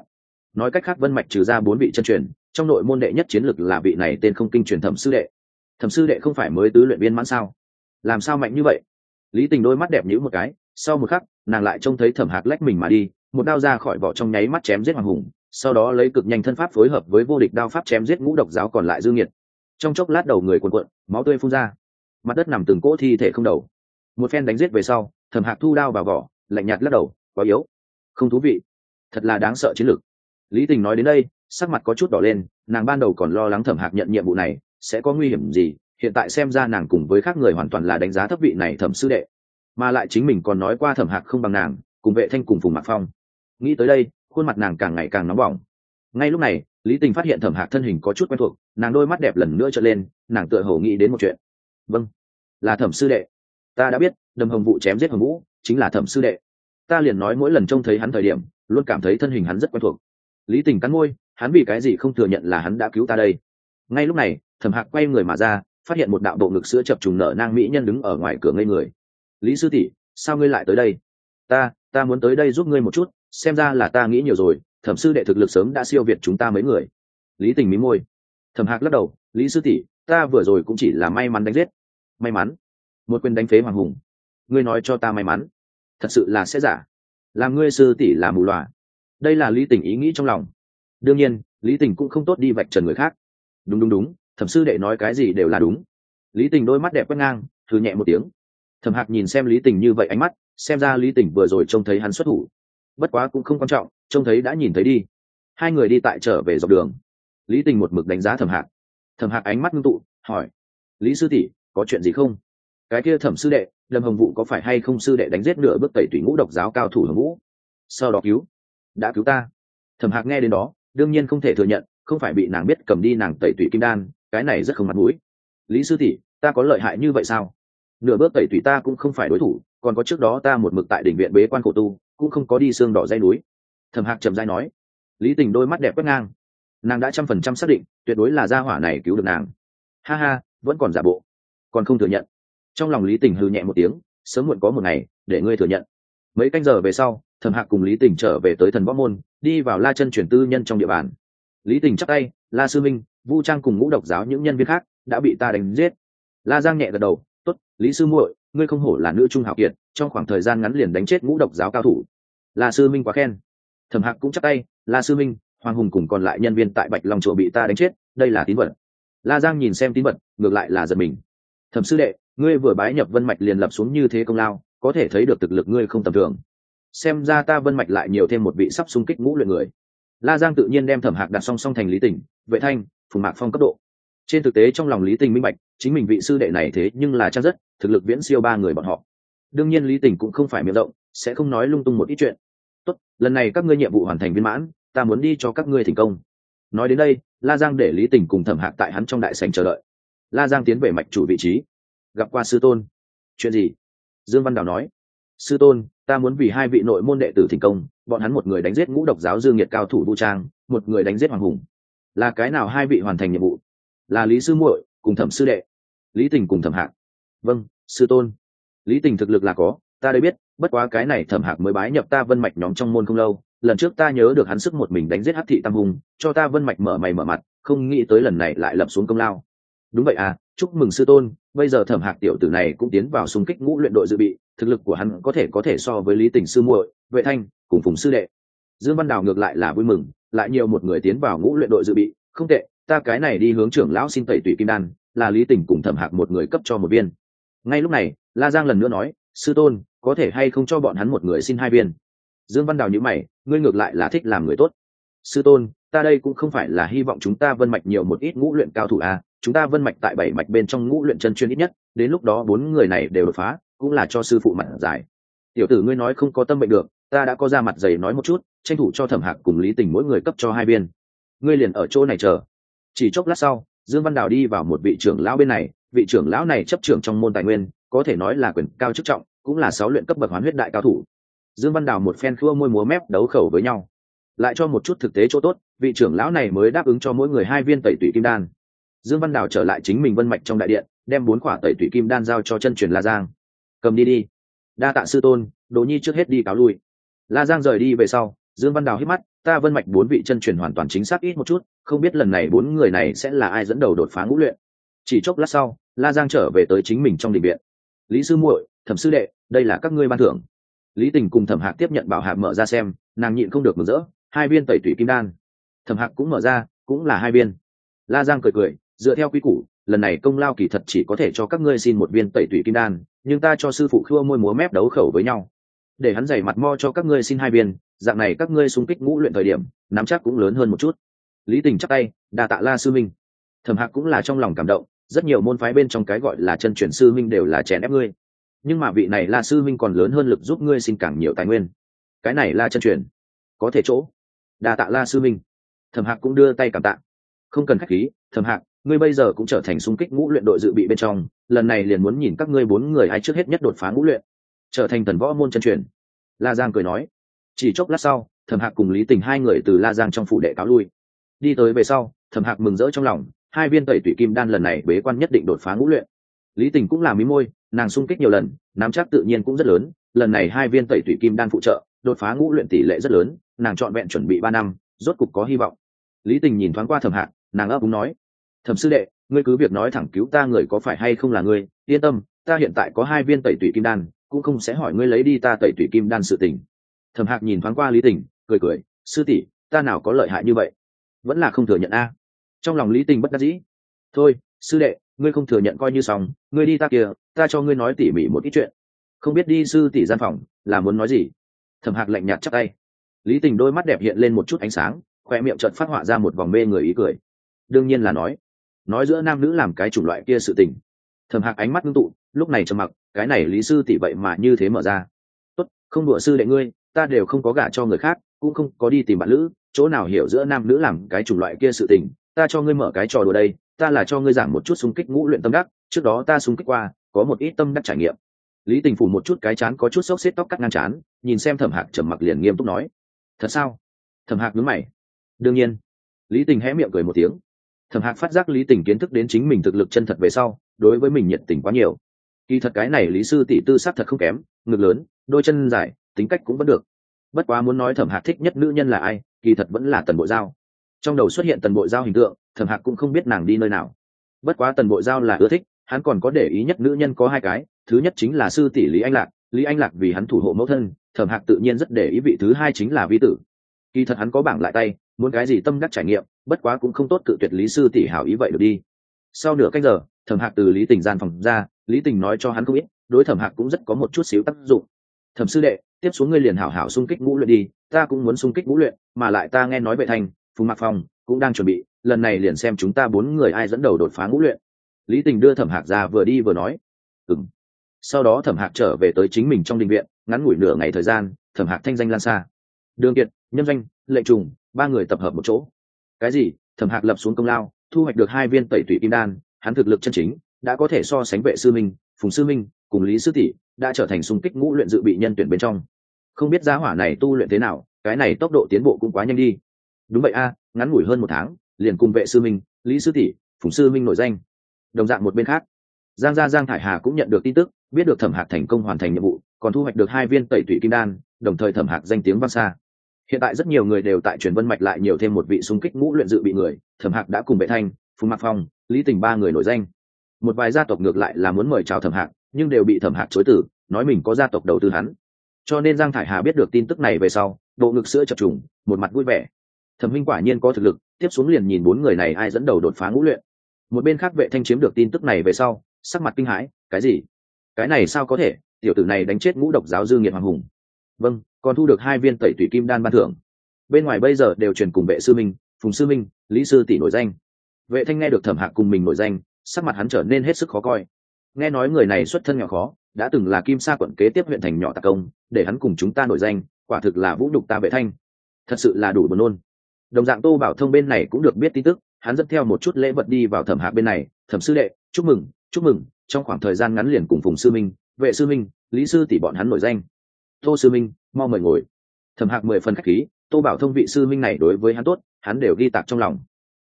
Nói cách khác vân mạch trừ ra bốn vị chân truyền, trong nội môn đệ nhất chiến lực là vị này tên không kinh truyền thẩm sư đệ. Thẩm sư đệ không phải mới tứ luyện viên mãn sao? Làm sao mạnh như vậy? Lý tình đôi mắt đẹp nhữ một cái, sau một khắc nàng lại trông thấy thẩm hạc lách mình mà đi, một đao ra khỏi vỏ trong nháy mắt chém giết hoàng hùng, sau đó lấy cực nhanh thân pháp phối hợp với vô địch đao pháp chém giết ngũ độc giáo còn lại dư nhiệt trong chốc lát đầu người cuồn cuộn, máu tươi phun ra. Mặt đất nằm từng cỗ thi thể không đầu. Một phen đánh giết về sau, thẩm hạc thu đao vào vỏ, lạnh nhạt lắc đầu, quá yếu. Không thú vị. Thật là đáng sợ chiến lược. Lý tình nói đến đây, sắc mặt có chút đỏ lên, nàng ban đầu còn lo lắng thẩm hạc nhận nhiệm vụ này, sẽ có nguy hiểm gì? Hiện tại xem ra nàng cùng với các người hoàn toàn là đánh giá thấp vị này thẩm sư đệ mà lại chính mình còn nói qua thẩm hạc không bằng nàng, cùng vệ thanh cùng phùng mạc phong. Nghĩ tới đây, khuôn mặt nàng càng ngày càng nóng bỏng. Ngay lúc này, lý tình phát hiện thẩm hạc thân hình có chút quen thuộc, nàng đôi mắt đẹp lần nữa trở lên, nàng tựa hồ nghĩ đến một chuyện. Vâng là thẩm sư đệ. Ta đã biết, đầm hồng vụ chém giết hồng vũ, chính là thẩm sư đệ. Ta liền nói mỗi lần trông thấy hắn thời điểm, luôn cảm thấy thân hình hắn rất quen thuộc. Lý tình cắn môi, hắn vì cái gì không thừa nhận là hắn đã cứu ta đây? Ngay lúc này, thẩm hạc quay người mà ra, phát hiện một đạo bộ ngực sữa chập trùng nở nang mỹ nhân đứng ở ngoài cửa ngây người lý sư tỷ, sao ngươi lại tới đây? Ta ta muốn tới đây giúp ngươi một chút, xem ra là ta nghĩ nhiều rồi, thẩm sư đệ thực lực sớm đã siêu việt chúng ta mấy người. Lý tình mí môi. Thẩm hạc lắc đầu, lý sư tỷ, ta vừa rồi cũng chỉ là may mắn đánh giết. May mắn? Một quyền đánh phế hoàng hùng. Ngươi nói cho ta may mắn. Thật sự là sẽ giả. Làm ngươi sư tỷ là mù loà. Đây là lý tình ý nghĩ trong lòng. Đương nhiên, lý tình cũng không tốt đi vạch trần người khác. Đúng đúng đúng, thẩm sư đệ nói cái gì đều là đúng. Lý tình đôi mắt đẹp quét ngang, thử nhẹ một tiếng thẩm hạc nhìn xem lý tình như vậy ánh mắt, xem ra lý tình vừa rồi trông thấy hắn xuất thủ. Bất quá cũng không quan trọng, trông thấy đã nhìn thấy đi. Hai người đi tại trở về dọc đường. Lý tình một mực đánh giá thẩm hạc. Thẩm hạc ánh mắt ngưng tụ, hỏi, lý sư tỷ, có chuyện gì không? Cái kia thẩm sư đệ, lâm hồng vụ có phải hay không sư đệ đánh giết nửa bước tẩy tủy ngũ độc giáo cao thủ hồng vũ? Sau đó cứu, đã cứu ta. Thẩm hạc nghe đến đó, đương nhiên không thể thừa nhận, không phải bị nàng biết cầm đi nàng tẩy tủy kim đan, cái này rất không mặt mũi. Lý sư tỷ, ta có lợi hại như vậy sao? Nửa bước tẩy tủy ta cũng không phải đối thủ, còn có trước đó ta một mực tại đỉnh viện bế quan khổ tu, cũng không có đi xương đỏ dây núi. Thẩm hạc trầm dai nói. Lý tình đôi mắt đẹp quét ngang. Nàng đã trăm phần trăm xác định, tuyệt đối là gia hỏa này cứu được nàng. Ha ha, vẫn còn giả bộ. Còn không thừa nhận. Trong lòng lý tình hư nhẹ một tiếng, sớm muộn có một ngày, để ngươi thừa nhận. Mấy canh giờ về sau, thẩm hạc cùng lý tình trở về tới thần võ môn, đi vào la chân chuyển tư nhân trong địa bàn. Lý tình chắc tay, la sư minh, vu trang cùng ngũ độc giáo những nhân viên khác đã bị ta đánh giết. La giang nhẹ gật đầu lý sư muội, ngươi không hổ là nữ trung hào kiệt, trong khoảng thời gian ngắn liền đánh chết ngũ độc giáo cao thủ. La sư minh quá khen. Thẩm hạc cũng chắc tay, la sư minh, hoàng hùng cùng còn lại nhân viên tại bạch long chùa bị ta đánh chết, đây là tín vật. La giang nhìn xem tín vật, ngược lại là giật mình. Thẩm sư đệ, ngươi vừa bái nhập vân mạch liền lập xuống như thế công lao, có thể thấy được thực lực ngươi không tầm thường. Xem ra ta vân mạch lại nhiều thêm một vị sắp xung kích ngũ luyện người. La giang tự nhiên đem thẩm hạc đặt song song thành lý tỉnh vệ thanh, phùng mạc phong cấp độ. Trên thực tế trong lòng lý tình minh bạch chính mình vị sư đệ này thế nhưng là trang rất, thực lực viễn siêu ba người bọn họ. Đương nhiên lý tình cũng không phải miệng rộng, sẽ không nói lung tung một ít chuyện. Tốt, lần này các ngươi nhiệm vụ hoàn thành viên mãn, ta muốn đi cho các ngươi thành công. Nói đến đây, la giang để lý tình cùng thẩm hạc tại hắn trong đại sành chờ đợi. La giang tiến về mạch chủ vị trí. Gặp qua sư tôn. Chuyện gì? Dương văn đào nói. Sư tôn, ta muốn vì hai vị nội môn đệ tử thành công, bọn hắn một người đánh giết ngũ độc giáo dương nhiệt cao thủ vũ trang, một người đánh giết hoàng hùng. Là cái nào hai vị hoàn thành nhiệm vụ? Là lý sư muội cùng thẩm sư đệ. Lý tình cùng thẩm hạc. Vâng sư tôn. Lý tình thực lực là có, ta đây biết, bất quá cái này thẩm hạc mới bái nhập ta vân mạch nhóm trong môn không lâu, lần trước ta nhớ được hắn sức một mình đánh giết hắc thị tam hùng, cho ta vân mạch mở mày mở mặt, không nghĩ tới lần này lại lập xuống công lao. Đúng vậy à chúc mừng sư tôn, bây giờ thẩm hạc tiểu tử này cũng tiến vào xung kích ngũ luyện đội dự bị, thực lực của hắn có thể có thể so với lý tình sư muội, vệ thanh, cùng phùng sư đệ. Dương văn đào ngược lại là vui mừng, lại nhiều một người tiến vào ngũ luyện đội dự bị, không tệ ta cái này đi hướng trưởng lão xin tẩy tủy kim đan, là lý tình cùng thẩm hạc một người cấp cho một viên. Ngay lúc này, la giang lần nữa nói, sư tôn, có thể hay không cho bọn hắn một người xin hai viên? Dương văn đào nhữ mày, ngươi ngược lại là thích làm người tốt. Sư tôn, ta đây cũng không phải là hy vọng chúng ta vân mạch nhiều một ít ngũ luyện cao thủ à chúng ta vân mạch tại bảy mạch bên trong ngũ luyện chân chuyên ít nhất, đến lúc đó bốn người này đều đột phá, cũng là cho sư phụ mặt giải. Tiểu tử ngươi nói không có tâm bệnh được, ta đã có ra mặt dày nói một chút, tranh thủ cho thẩm hạc cùng lý tình mỗi người cấp cho hai viên. Ngươi liền ở chỗ này chờ chỉ chốc lát sau, dương văn đào đi vào một vị trưởng lão bên này. Vị trưởng lão này chấp trưởng trong môn tài nguyên, có thể nói là quyền cao chức trọng, cũng là sáu luyện cấp bậc hoán huyết đại cao thủ. Dương văn đào một phen khua môi múa mép đấu khẩu với nhau. Lại cho một chút thực tế chỗ tốt, vị trưởng lão này mới đáp ứng cho mỗi người hai viên tẩy tủy kim đan. Dương văn đào trở lại chính mình vân mạch trong đại điện, đem bốn quả tẩy tủy kim đan giao cho chân truyền la giang. Cầm đi đi. Đa tạ sư tôn, đỗ nhi trước hết đi cáo lui. La giang rời đi về sau dương văn đào hít mắt, ta vân mạch bốn vị chân truyền hoàn toàn chính xác ít một chút, không biết lần này bốn người này sẽ là ai dẫn đầu đột phá ngũ luyện. Chỉ chốc lát sau, la giang trở về tới chính mình trong định viện. Lý sư muội, thẩm sư đệ, đây là các ngươi ban thưởng. Lý tình cùng thẩm hạc tiếp nhận bảo hạc mở ra xem, nàng nhịn không được mừng rỡ, hai viên tẩy tủy kim đan. Thẩm hạc cũng mở ra, cũng là hai viên. La giang cười cười, dựa theo quy củ, lần này công lao kỳ thật chỉ có thể cho các ngươi xin một viên tẩy tủy kim đan, nhưng ta cho sư phụ khua môi múa mép đấu khẩu với nhau. Để hắn giày mặt mo cho các ngươi xin hai viên dạng này các ngươi xung kích ngũ luyện thời điểm, nắm chắc cũng lớn hơn một chút. Lý tình chắc tay, đa tạ la sư minh. Thẩm hạc cũng là trong lòng cảm động, rất nhiều môn phái bên trong cái gọi là chân chuyển sư minh đều là chèn ép ngươi. Nhưng mà vị này la sư minh còn lớn hơn lực giúp ngươi xin càng nhiều tài nguyên. Cái này là chân truyền. Có thể chỗ. Đa tạ la sư minh. Thẩm hạc cũng đưa tay cảm tạ. Không cần khách khí, thẩm hạc, ngươi bây giờ cũng trở thành xung kích ngũ luyện đội dự bị bên trong, lần này liền muốn nhìn các ngươi bốn người ai trước hết nhất đột phá ngũ luyện. Trở thành tần võ môn chân truyền. La giang cười nói chỉ chốc lát sau, thẩm hạc cùng lý tình hai người từ la giang trong phủ đệ cáo lui. Đi tới về sau, thẩm hạc mừng rỡ trong lòng, hai viên tẩy tủy kim đan lần này bế quan nhất định đột phá ngũ luyện. Lý tình cũng làm mí môi, nàng sung kích nhiều lần, nắm chắc tự nhiên cũng rất lớn, lần này hai viên tẩy tủy kim đan phụ trợ, đột phá ngũ luyện tỷ lệ rất lớn, nàng trọn vẹn chuẩn bị ba năm, rốt cục có hy vọng. Lý tình nhìn thoáng qua thẩm hạc, nàng ấp úng nói, thẩm sư đệ, ngươi cứ việc nói thẳng cứu ta người có phải hay không là ngươi, yên tâm, ta hiện tại có hai viên tẩy tủy kim đan, cũng không sẽ hỏi ngươi lấy đi ta tẩy tủy kim đan sự tình thẩm hạc nhìn thoáng qua lý tình, cười cười, sư tỷ, ta nào có lợi hại như vậy? Vẫn là không thừa nhận a. Trong lòng lý tình bất đắc dĩ, thôi, sư đệ, ngươi không thừa nhận coi như xong, ngươi đi ta kia, ta cho ngươi nói tỉ mỉ một ít chuyện. Không biết đi sư tỷ gian phòng, là muốn nói gì? Thẩm hạc lạnh nhạt chắc tay. Lý tình đôi mắt đẹp hiện lên một chút ánh sáng, khoe miệng chợt phát họa ra một vòng mê người ý cười. Đương nhiên là nói nói giữa nam nữ làm cái chủng loại kia sự tình. Thẩm hạc ánh mắt ngưng tụ, lúc này trầm mặc, cái này lý sư tỷ vậy mà như thế mở ra. Tốt, không đùa sư đệ ngươi ta đều không có gả cho người khác cũng không có đi tìm bạn nữ, chỗ nào hiểu giữa nam nữ làm cái chủng loại kia sự tình ta cho ngươi mở cái trò đùa đây ta là cho ngươi giảng một chút xung kích ngũ luyện tâm đắc trước đó ta xung kích qua có một ít tâm đắc trải nghiệm. Lý tình phủ một chút cái chán có chút xốc xếp tóc cắt ngang chán nhìn xem thẩm hạc trầm mặc liền nghiêm túc nói thật sao? Thẩm hạc nhướng mày. Đương nhiên. Lý tình hé miệng cười một tiếng. Thẩm hạc phát giác lý tình kiến thức đến chính mình thực lực chân thật về sau đối với mình nhiệt tình quá nhiều. Kỳ thật cái này lý sư tỷ tư sắc thật không kém ngực lớn đôi chân dài tính cách cũng vẫn được. Bất quá muốn nói thẩm hạc thích nhất nữ nhân là ai, kỳ thật vẫn là tần bộ giao. Trong đầu xuất hiện tần bộ giao hình tượng, thẩm hạc cũng không biết nàng đi nơi nào. Bất quá tần bộ giao là ưa thích, hắn còn có để ý nhất nữ nhân có hai cái, thứ nhất chính là sư tỷ lý anh lạc, lý anh lạc vì hắn thủ hộ mẫu thân, thẩm hạc tự nhiên rất để ý vị thứ hai chính là vi tử. Kỳ thật hắn có bảng lại tay, muốn cái gì tâm đắc trải nghiệm, bất quá cũng không tốt cự tuyệt lý sư tỷ hảo ý vậy được đi. Sau nửa canh giờ, thẩm hạc từ lý tình gian phòng ra, lý tình nói cho hắn không biết đối thẩm hạc cũng rất có một chút xíu tác dụng thẩm sư đệ, tiếp xuống ngươi liền hảo hảo xung kích ngũ luyện đi, ta cũng muốn xung kích ngũ luyện, mà lại ta nghe nói vệ thành, phùng mạc phong cũng đang chuẩn bị, lần này liền xem chúng ta bốn người ai dẫn đầu đột phá ngũ luyện. Lý tình đưa thẩm hạc ra vừa đi vừa nói ừng sau đó thẩm hạc trở về tới chính mình trong đình viện, ngắn ngủi nửa ngày thời gian, thẩm hạc thanh danh lan xa. Đường kiệt nhân danh lệ trùng, ba người tập hợp một chỗ. Cái gì? Thẩm hạc lập xuống công lao, thu hoạch được hai viên tẩy tủy kim đan, hắn thực lực chân chính, đã có thể so sánh vệ sư minh, phùng sư minh cùng lý sư tỷ đã trở thành xung kích ngũ luyện dự bị nhân tuyển bên trong. Không biết giá hỏa này tu luyện thế nào, cái này tốc độ tiến bộ cũng quá nhanh đi. Đúng vậy a, ngắn ngủi hơn một tháng, liền cùng vệ sư minh, lý sư tỷ, phùng sư minh nổi danh. Đồng dạng một bên khác, giang gia giang thải hà cũng nhận được tin tức, biết được thẩm hạc thành công hoàn thành nhiệm vụ, còn thu hoạch được hai viên tẩy tủy kim đan, đồng thời thẩm hạc danh tiếng vang xa. Hiện tại rất nhiều người đều tại truyền vân mạch lại nhiều thêm một vị xung kích ngũ luyện dự bị người, thẩm hạc đã cùng vệ thanh, phùng mạc phong, lý tình ba người nổi danh. Một vài gia tộc ngược lại là muốn mời chào thẩm hạc nhưng đều bị thẩm hạc chối tử, nói mình có gia tộc đầu tư hắn. Cho nên giang thải hà biết được tin tức này về sau, bộ ngực sữa chập trùng, một mặt vui vẻ. Thẩm minh quả nhiên có thực lực, tiếp xuống liền nhìn bốn người này ai dẫn đầu đột phá ngũ luyện. Một bên khác vệ thanh chiếm được tin tức này về sau, sắc mặt kinh hãi, cái gì? Cái này sao có thể? Tiểu tử này đánh chết ngũ độc giáo dư nghiệt hoàng hùng. Vâng còn thu được hai viên tẩy tủy kim đan ban thưởng. Bên ngoài bây giờ đều truyền cùng vệ sư minh, phùng sư minh, lý sư tỷ nổi danh. Vệ thanh nghe được thẩm hạc cùng mình nổi danh, sắc mặt hắn trở nên hết sức khó coi nghe nói người này xuất thân nhỏ khó, đã từng là kim sa quận kế tiếp huyện thành nhỏ tạc công, để hắn cùng chúng ta nổi danh, quả thực là vũ đục ta vệ thanh. Thật sự là đủ buồn nôn. Đồng dạng tô bảo thông bên này cũng được biết tin tức, hắn dẫn theo một chút lễ vật đi vào thẩm hạ bên này, thẩm sư đệ, chúc mừng chúc mừng. Trong khoảng thời gian ngắn liền cùng phùng sư minh, vệ sư minh, lý sư tỷ bọn hắn nổi danh. Tô sư minh, mau mời ngồi. Thẩm hạc mười phần khách khí, tô bảo thông vị sư minh này đối với hắn tốt, hắn đều ghi tạc trong lòng.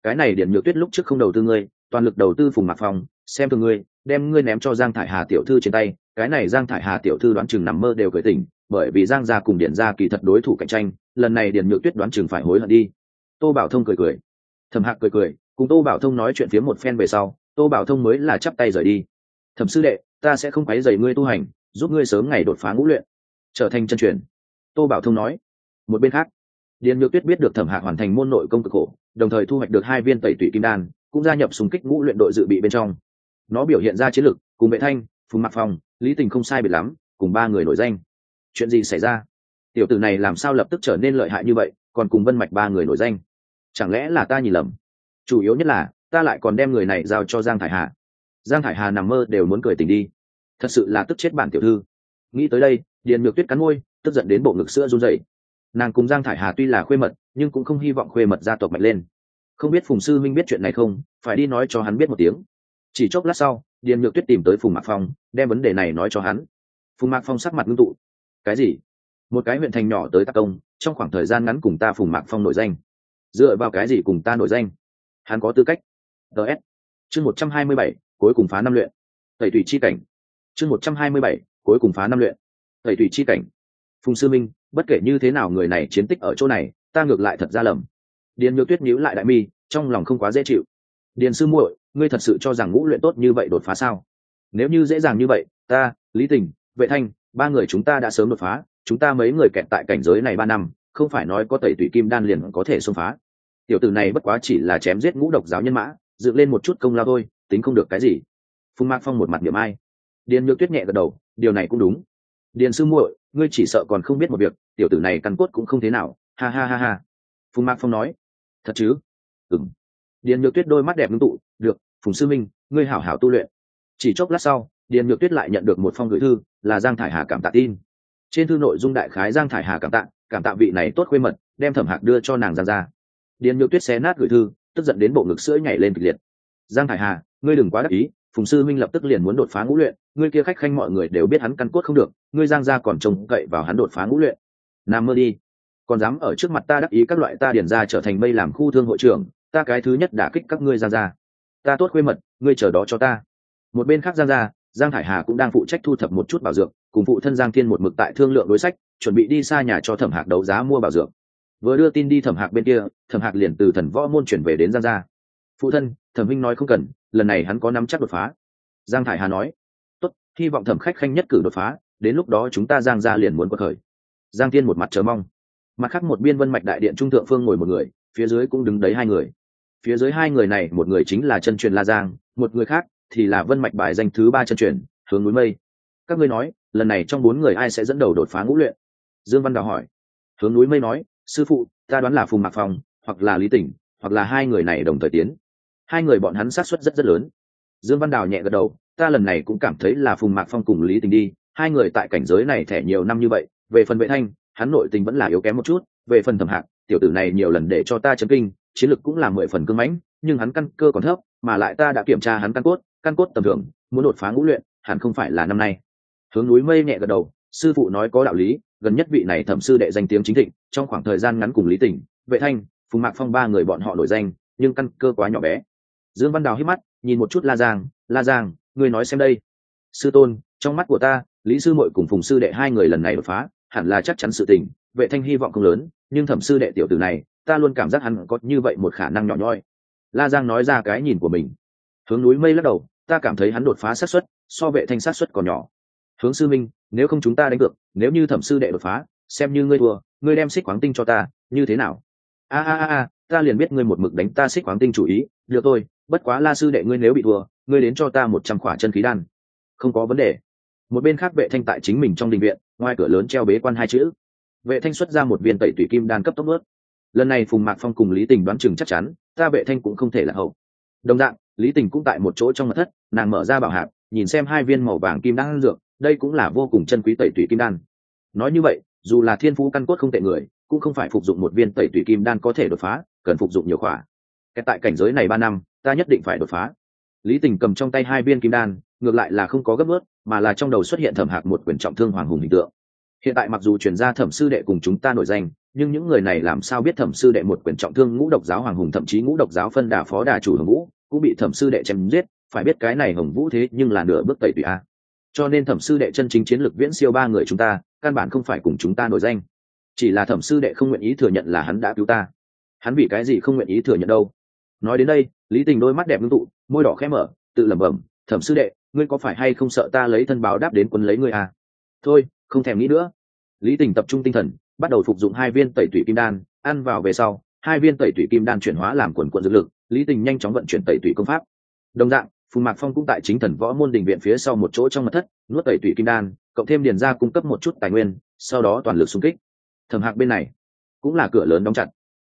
Cái này điện nhược tuyết lúc trước không đầu tư ngươi, toàn lực đầu tư phùng mạc phong xem thường ngươi, đem ngươi ném cho giang thải hà tiểu thư trên tay, cái này giang thải hà tiểu thư đoán chừng nằm mơ đều cởi tỉnh, bởi vì giang gia cùng điện gia kỳ thật đối thủ cạnh tranh, lần này điện nhược tuyết đoán chừng phải hối hận đi. Tô bảo thông cười cười. Thẩm hạc cười cười, cùng tô bảo thông nói chuyện phía một phen về sau, tô bảo thông mới là chắp tay rời đi. Thẩm sư đệ, ta sẽ không quấy dày ngươi tu hành, giúp ngươi sớm ngày đột phá ngũ luyện. Trở thành chân truyền. Tô bảo thông nói. Một bên khác, điền nhược tuyết biết được thẩm hạc hoàn thành môn nội công cực khổ, đồng thời thu hoạch được hai viên tẩy tụy kim đan, cũng gia nhập súng kích ngũ luyện đội dự bị bên trong nó biểu hiện ra chiến lực, cùng vệ thanh, phùng mạc phong, lý tình không sai biệt lắm, cùng ba người nổi danh. Chuyện gì xảy ra? Tiểu tử này làm sao lập tức trở nên lợi hại như vậy, còn cùng vân mạch ba người nổi danh? Chẳng lẽ là ta nhìn lầm? Chủ yếu nhất là, ta lại còn đem người này giao cho giang thải hà. Giang thải hà nằm mơ đều muốn cười tình đi. Thật sự là tức chết bản tiểu thư. Nghĩ tới đây, điền ngược tuyết cắn môi, tức giận đến bộ ngực sữa run rẩy. Nàng cùng giang thải hà tuy là khuê mật, nhưng cũng không hy vọng khuê mật gia tộc mạnh lên. Không biết phùng sư minh biết chuyện này không? Phải đi nói cho hắn biết một tiếng chỉ chốc lát sau, điền nhược tuyết tìm tới phùng mạc phong, đem vấn đề này nói cho hắn. Phùng mạc phong sắc mặt ngưng tụ. Cái gì? Một cái huyện thành nhỏ tới tác công, trong khoảng thời gian ngắn cùng ta phùng mạc phong nổi danh. Dựa vào cái gì cùng ta nổi danh? Hắn có tư cách. Ts chương một trăm hai mươi bảy, cuối cùng phá năm luyện. Tẩy thủy chi cảnh. Chương một trăm hai mươi bảy, cuối cùng phá năm luyện. Tẩy thủy chi cảnh. Phùng sư minh, bất kể như thế nào người này chiến tích ở chỗ này, ta ngược lại thật ra lầm. Điền nhược tuyết nhíu lại đại mi, trong lòng không quá dễ chịu. Điền sư muội ngươi thật sự cho rằng ngũ luyện tốt như vậy đột phá sao? Nếu như dễ dàng như vậy, ta, lý tình, vệ thanh, ba người chúng ta đã sớm đột phá, chúng ta mấy người kẹt tại cảnh giới này ba năm, không phải nói có tẩy tủy kim đan liền có thể xông phá. Tiểu tử này bất quá chỉ là chém giết ngũ độc giáo nhân mã, dựng lên một chút công lao thôi, tính không được cái gì. Phùng mạc phong một mặt điểm ai. Điền nhược tuyết nhẹ gật đầu, điều này cũng đúng. Điền sư muội, ngươi chỉ sợ còn không biết một việc, tiểu tử này căn cốt cũng không thế nào. Ha ha ha ha. Phùng mạc phong nói. Thật chứ? Ừng điền nhược tuyết đôi mắt đẹp ngưng tụ phùng sư minh, ngươi hảo hảo tu luyện. Chỉ chốc lát sau, điền nhược tuyết lại nhận được một phong gửi thư, là giang thải hà cảm tạ tin. Trên thư nội dung đại khái giang thải hà cảm tạ cảm tạ vị này tốt khuê mật, đem thẩm hạc đưa cho nàng giang ra điền nhược tuyết xé nát gửi thư, tức giận đến bộ ngực sữa nhảy lên kịch liệt. Giang thải hà, ngươi đừng quá đắc ý, phùng sư minh lập tức liền muốn đột phá ngũ luyện, ngươi kia khách khanh mọi người đều biết hắn căn cốt không được, ngươi giang ra còn trông cậy vào hắn đột phá ngũ luyện. Nam mơ đi. Còn dám ở trước mặt ta đắc ý các loại ta điền ra trở thành mây làm khu thương hội trưởng, ta cái thứ nhất đã kích các ngươi giang ra ta tốt khuê mật, ngươi chờ đó cho ta. Một bên khác giang ra giang thải hà cũng đang phụ trách thu thập một chút bảo dược, cùng phụ thân giang thiên một mực tại thương lượng đối sách, chuẩn bị đi xa nhà cho thẩm hạc đấu giá mua bảo dược. Vừa đưa tin đi thẩm hạc bên kia, thẩm hạc liền từ thần võ môn chuyển về đến giang gia. Phụ thân, thẩm minh nói không cần, lần này hắn có nắm chắc đột phá. Giang thải hà nói. Tốt, hy vọng thẩm khách khanh nhất cử đột phá, đến lúc đó chúng ta giang gia liền muốn quật khởi. Giang tiên một mặt chờ mong. Mặt khác một biên vân mạch đại điện trung thượng phương ngồi một người, phía dưới cũng đứng đấy hai người phía dưới hai người này, một người chính là chân truyền la giang, một người khác thì là vân mạch bài danh thứ ba chân truyền, hướng núi mây. Các ngươi nói, lần này trong bốn người ai sẽ dẫn đầu đột phá ngũ luyện? Dương văn đào hỏi. Hướng núi mây nói, sư phụ, ta đoán là phùng mạc phong, hoặc là lý tỉnh, hoặc là hai người này đồng thời tiến. Hai người bọn hắn sát xuất rất rất lớn. Dương văn đào nhẹ gật đầu, ta lần này cũng cảm thấy là phùng mạc phong cùng lý tình đi. Hai người tại cảnh giới này thẻ nhiều năm như vậy, về phần vệ thanh, hắn nội tình vẫn là yếu kém một chút, về phần thẩm hạc, tiểu tử này nhiều lần để cho ta chấn kinh chiến lực cũng là mười phần cương mãnh, nhưng hắn căn cơ còn thấp, mà lại ta đã kiểm tra hắn căn cốt căn cốt tầm thường, muốn đột phá ngũ luyện, hẳn không phải là năm nay. Hướng núi mây nhẹ gật đầu, sư phụ nói có đạo lý, gần nhất vị này thẩm sư đệ danh tiếng chính thịnh, trong khoảng thời gian ngắn cùng lý tỉnh, vệ thanh, phùng mạc phong ba người bọn họ nổi danh, nhưng căn cơ quá nhỏ bé. Dương văn đào hít mắt, nhìn một chút la giang la giang, ngươi nói xem đây. Sư tôn, trong mắt của ta, lý sư mội cùng phùng sư đệ hai người lần này đột phá, hẳn là chắc chắn sự tình, vệ thanh hy vọng không lớn, nhưng thẩm sư đệ tiểu tử này ta luôn cảm giác hắn có như vậy một khả năng nhỏ nhoi. La giang nói ra cái nhìn của mình. Hướng núi mây lắc đầu, ta cảm thấy hắn đột phá sát xuất so vệ thanh sát xuất còn nhỏ. Hướng sư minh, nếu không chúng ta đánh cược, nếu như thẩm sư đệ đột phá, xem như ngươi thua, ngươi đem xích khoáng tinh cho ta, như thế nào? A a a ta liền biết ngươi một mực đánh ta xích khoáng tinh chủ ý, được thôi, bất quá la sư đệ ngươi nếu bị thua, ngươi đến cho ta một trăm khỏa chân khí đan. Không có vấn đề. Một bên khác vệ thanh tại chính mình trong đình viện, ngoài cửa lớn treo bế quan hai chữ. Vệ thanh xuất ra một viên tẩy tủy kim đan cấp tốc ướt lần này phùng mạc phong cùng lý tình đoán chừng chắc chắn, ta vệ thanh cũng không thể là hậu. Đồng dạng, lý tình cũng tại một chỗ trong mặt thất, nàng mở ra bảo hạc nhìn xem hai viên màu vàng kim đan dược, đây cũng là vô cùng chân quý tẩy tủy kim đan. Nói như vậy, dù là thiên phú căn cốt không tệ người, cũng không phải phục dụng một viên tẩy tủy kim đan có thể đột phá, cần phục dụng nhiều khỏa. Cái tại cảnh giới này ba năm, ta nhất định phải đột phá. Lý tình cầm trong tay hai viên kim đan, ngược lại là không có gấp ướt mà là trong đầu xuất hiện thẩm hạc một quyền trọng thương hoàng hùng hình tượng. Hiện tại mặc dù chuyển ra thẩm sư đệ cùng chúng ta nổi danh nhưng những người này làm sao biết thẩm sư đệ một quyền trọng thương ngũ độc giáo hoàng hùng, thậm chí ngũ độc giáo phân đà phó đà chủ hồng vũ, cũng bị thẩm sư đệ chém giết? Phải biết cái này hồng vũ thế nhưng là nửa bước tẩy tùy a. Cho nên thẩm sư đệ chân chính chiến lược viễn siêu ba người chúng ta, căn bản không phải cùng chúng ta nổi danh. Chỉ là thẩm sư đệ không nguyện ý thừa nhận là hắn đã cứu ta. Hắn vì cái gì không nguyện ý thừa nhận đâu? Nói đến đây, lý tình đôi mắt đẹp ngưng tụ, môi đỏ khẽ mở, tự lẩm bẩm, thẩm sư đệ, ngươi có phải hay không sợ ta lấy thân báo đáp đến quân lấy ngươi à? Thôi, không thèm nghĩ nữa. Lý tình tập trung tinh thần bắt đầu phục dụng hai viên tẩy tủy kim đan, ăn vào về sau, hai viên tẩy tủy kim đan chuyển hóa làm quần quận dược lực, lý tình nhanh chóng vận chuyển tẩy tủy công pháp. Đồng dạng, phùng mạc phong cũng tại chính thần võ môn đình viện phía sau một chỗ trong mật thất, nuốt tẩy tủy kim đan, cộng thêm điền ra cung cấp một chút tài nguyên, sau đó toàn lực xung kích. Thẩm hạc bên này cũng là cửa lớn đóng chặt.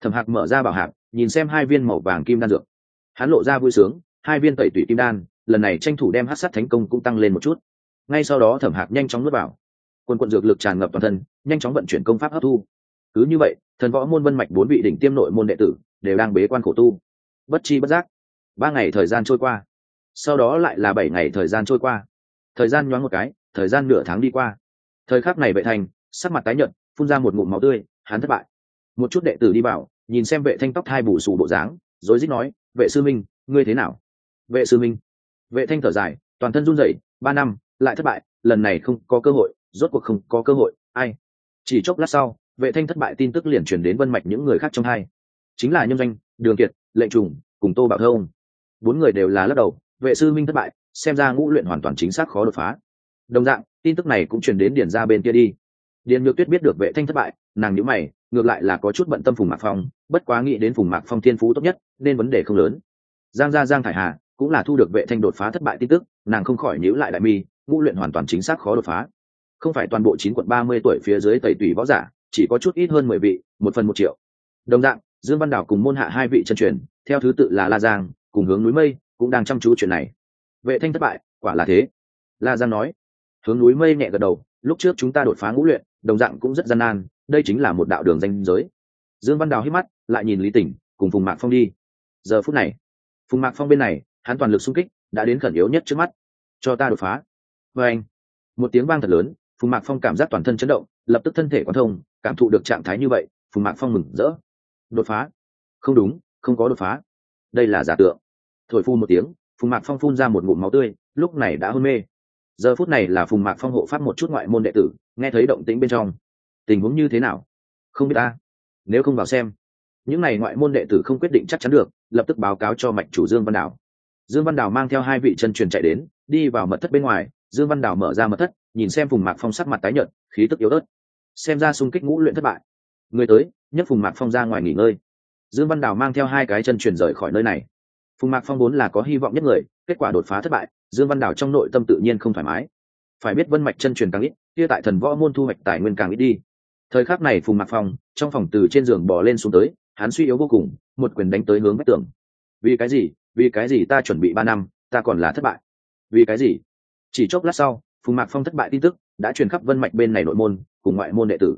Thẩm hạc mở ra bảo hạc, nhìn xem hai viên màu vàng kim đan dược. Hắn lộ ra vui sướng, hai viên tẩy tủy kim đan, lần này tranh thủ đem hát sát thành công cũng tăng lên một chút. Ngay sau đó thẩm hạc nhanh chóng nuốt vào quân quận dược lực tràn ngập toàn thân, nhanh chóng vận chuyển công pháp hấp thu. Cứ như vậy, thần võ môn vân mạch bốn vị đỉnh tiêm nội môn đệ tử đều đang bế quan khổ tu. Bất chi bất giác, ba ngày thời gian trôi qua. Sau đó lại là bảy ngày thời gian trôi qua. Thời gian nhoáng một cái, thời gian nửa tháng đi qua. Thời khắc này vệ thành, sắc mặt tái nhợt, phun ra một ngụm máu tươi, hắn thất bại. Một chút đệ tử đi vào nhìn xem vệ thanh tóc hai bù xù bộ dáng rồi rít nói, vệ sư minh, ngươi thế nào? Vệ sư minh. Vệ thanh thở dài, toàn thân run rẩy, ba năm, lại thất bại, lần này không có cơ hội rốt cuộc không có cơ hội, ai? Chỉ chốc lát sau, vệ thanh thất bại tin tức liền truyền đến vân mạch những người khác trong hai. Chính là nhâm danh đường kiệt, lệnh trùng, cùng tô bảo thông. Bốn người đều là lắc đầu, vệ sư minh thất bại, xem ra ngũ luyện hoàn toàn chính xác khó đột phá. Đồng dạng, tin tức này cũng truyền đến điền ra bên kia đi. Điền nhược tuyết biết được vệ thanh thất bại, nàng nhữ mày, ngược lại là có chút bận tâm phùng mạc phong, bất quá nghĩ đến phùng mạc phong thiên phú tốt nhất, nên vấn đề không lớn. Giang gia giang thải hà cũng là thu được vệ thanh đột phá thất bại tin tức, nàng không khỏi nhữ lại đại mi, ngũ luyện hoàn toàn chính xác khó đột phá không phải toàn bộ chín quận ba mươi tuổi phía dưới tẩy tùy võ giả, chỉ có chút ít hơn mười vị, một phần một triệu. Đồng dạng, dương văn đảo cùng môn hạ hai vị chân truyền, theo thứ tự là la giang, cùng hướng núi mây, cũng đang chăm chú chuyện này. Vệ thanh thất bại, quả là thế. La giang nói, hướng núi mây nhẹ gật đầu, lúc trước chúng ta đột phá ngũ luyện, đồng dạng cũng rất gian nan, đây chính là một đạo đường danh giới. Dương văn đào hít mắt, lại nhìn lý tỉnh, cùng phùng mạc phong đi. Giờ phút này, phùng mạc phong bên này, hắn toàn lực xung kích, đã đến khẩn yếu nhất trước mắt. Cho ta đột phá. Và anh một tiếng vang thật lớn phùng mạc phong cảm giác toàn thân chấn động, lập tức thân thể quan thông, cảm thụ được trạng thái như vậy, phùng mạc phong mừng rỡ. Đột phá. Không đúng, không có đột phá. Đây là giả tượng. Thổi phu một tiếng, phùng mạc phong phun ra một ngụm máu tươi, lúc này đã hôn mê. Giờ phút này là phùng mạc phong hộ pháp một chút ngoại môn đệ tử, nghe thấy động tĩnh bên trong. Tình huống như thế nào? Không biết ta. Nếu không vào xem. Những n à y ngoại môn đệ tử không quyết định chắc chắn được, lập tức báo cáo cho mạch chủ dương văn đảo. Dương văn đảo mang theo hai vị chân truyền chạy đến, đi vào mật thất bên ngoài. Dương văn đảo mở ra mật thất nhìn xem phùng mạc phong sắc mặt tái nhợt, khí tức yếu ớt. Xem ra xung kích ngũ luyện thất bại. Người tới, nhấc phùng mạc phong ra ngoài nghỉ ngơi. Dương văn đào mang theo hai cái chân truyền rời khỏi nơi này. Phùng mạc phong vốn là có hy vọng nhất người, kết quả đột phá thất bại, dương văn đào trong nội tâm tự nhiên không thoải mái. Phải biết vân mạch chân truyền càng ít, kia tại thần võ môn thu hoạch tài nguyên càng ít đi. Thời khắc này phùng mạc phong, trong phòng từ trên giường bỏ lên xuống tới, hắn suy yếu vô cùng, một quyền đánh tới hướng vách tường. Vì cái gì? Vì cái gì ta chuẩn bị ba năm, ta còn là thất bại. Vì cái gì? Chỉ chốc lát sau phùng mạc phong thất bại tin tức, đã truyền khắp vân mạch bên này nội môn, cùng ngoại môn đệ tử.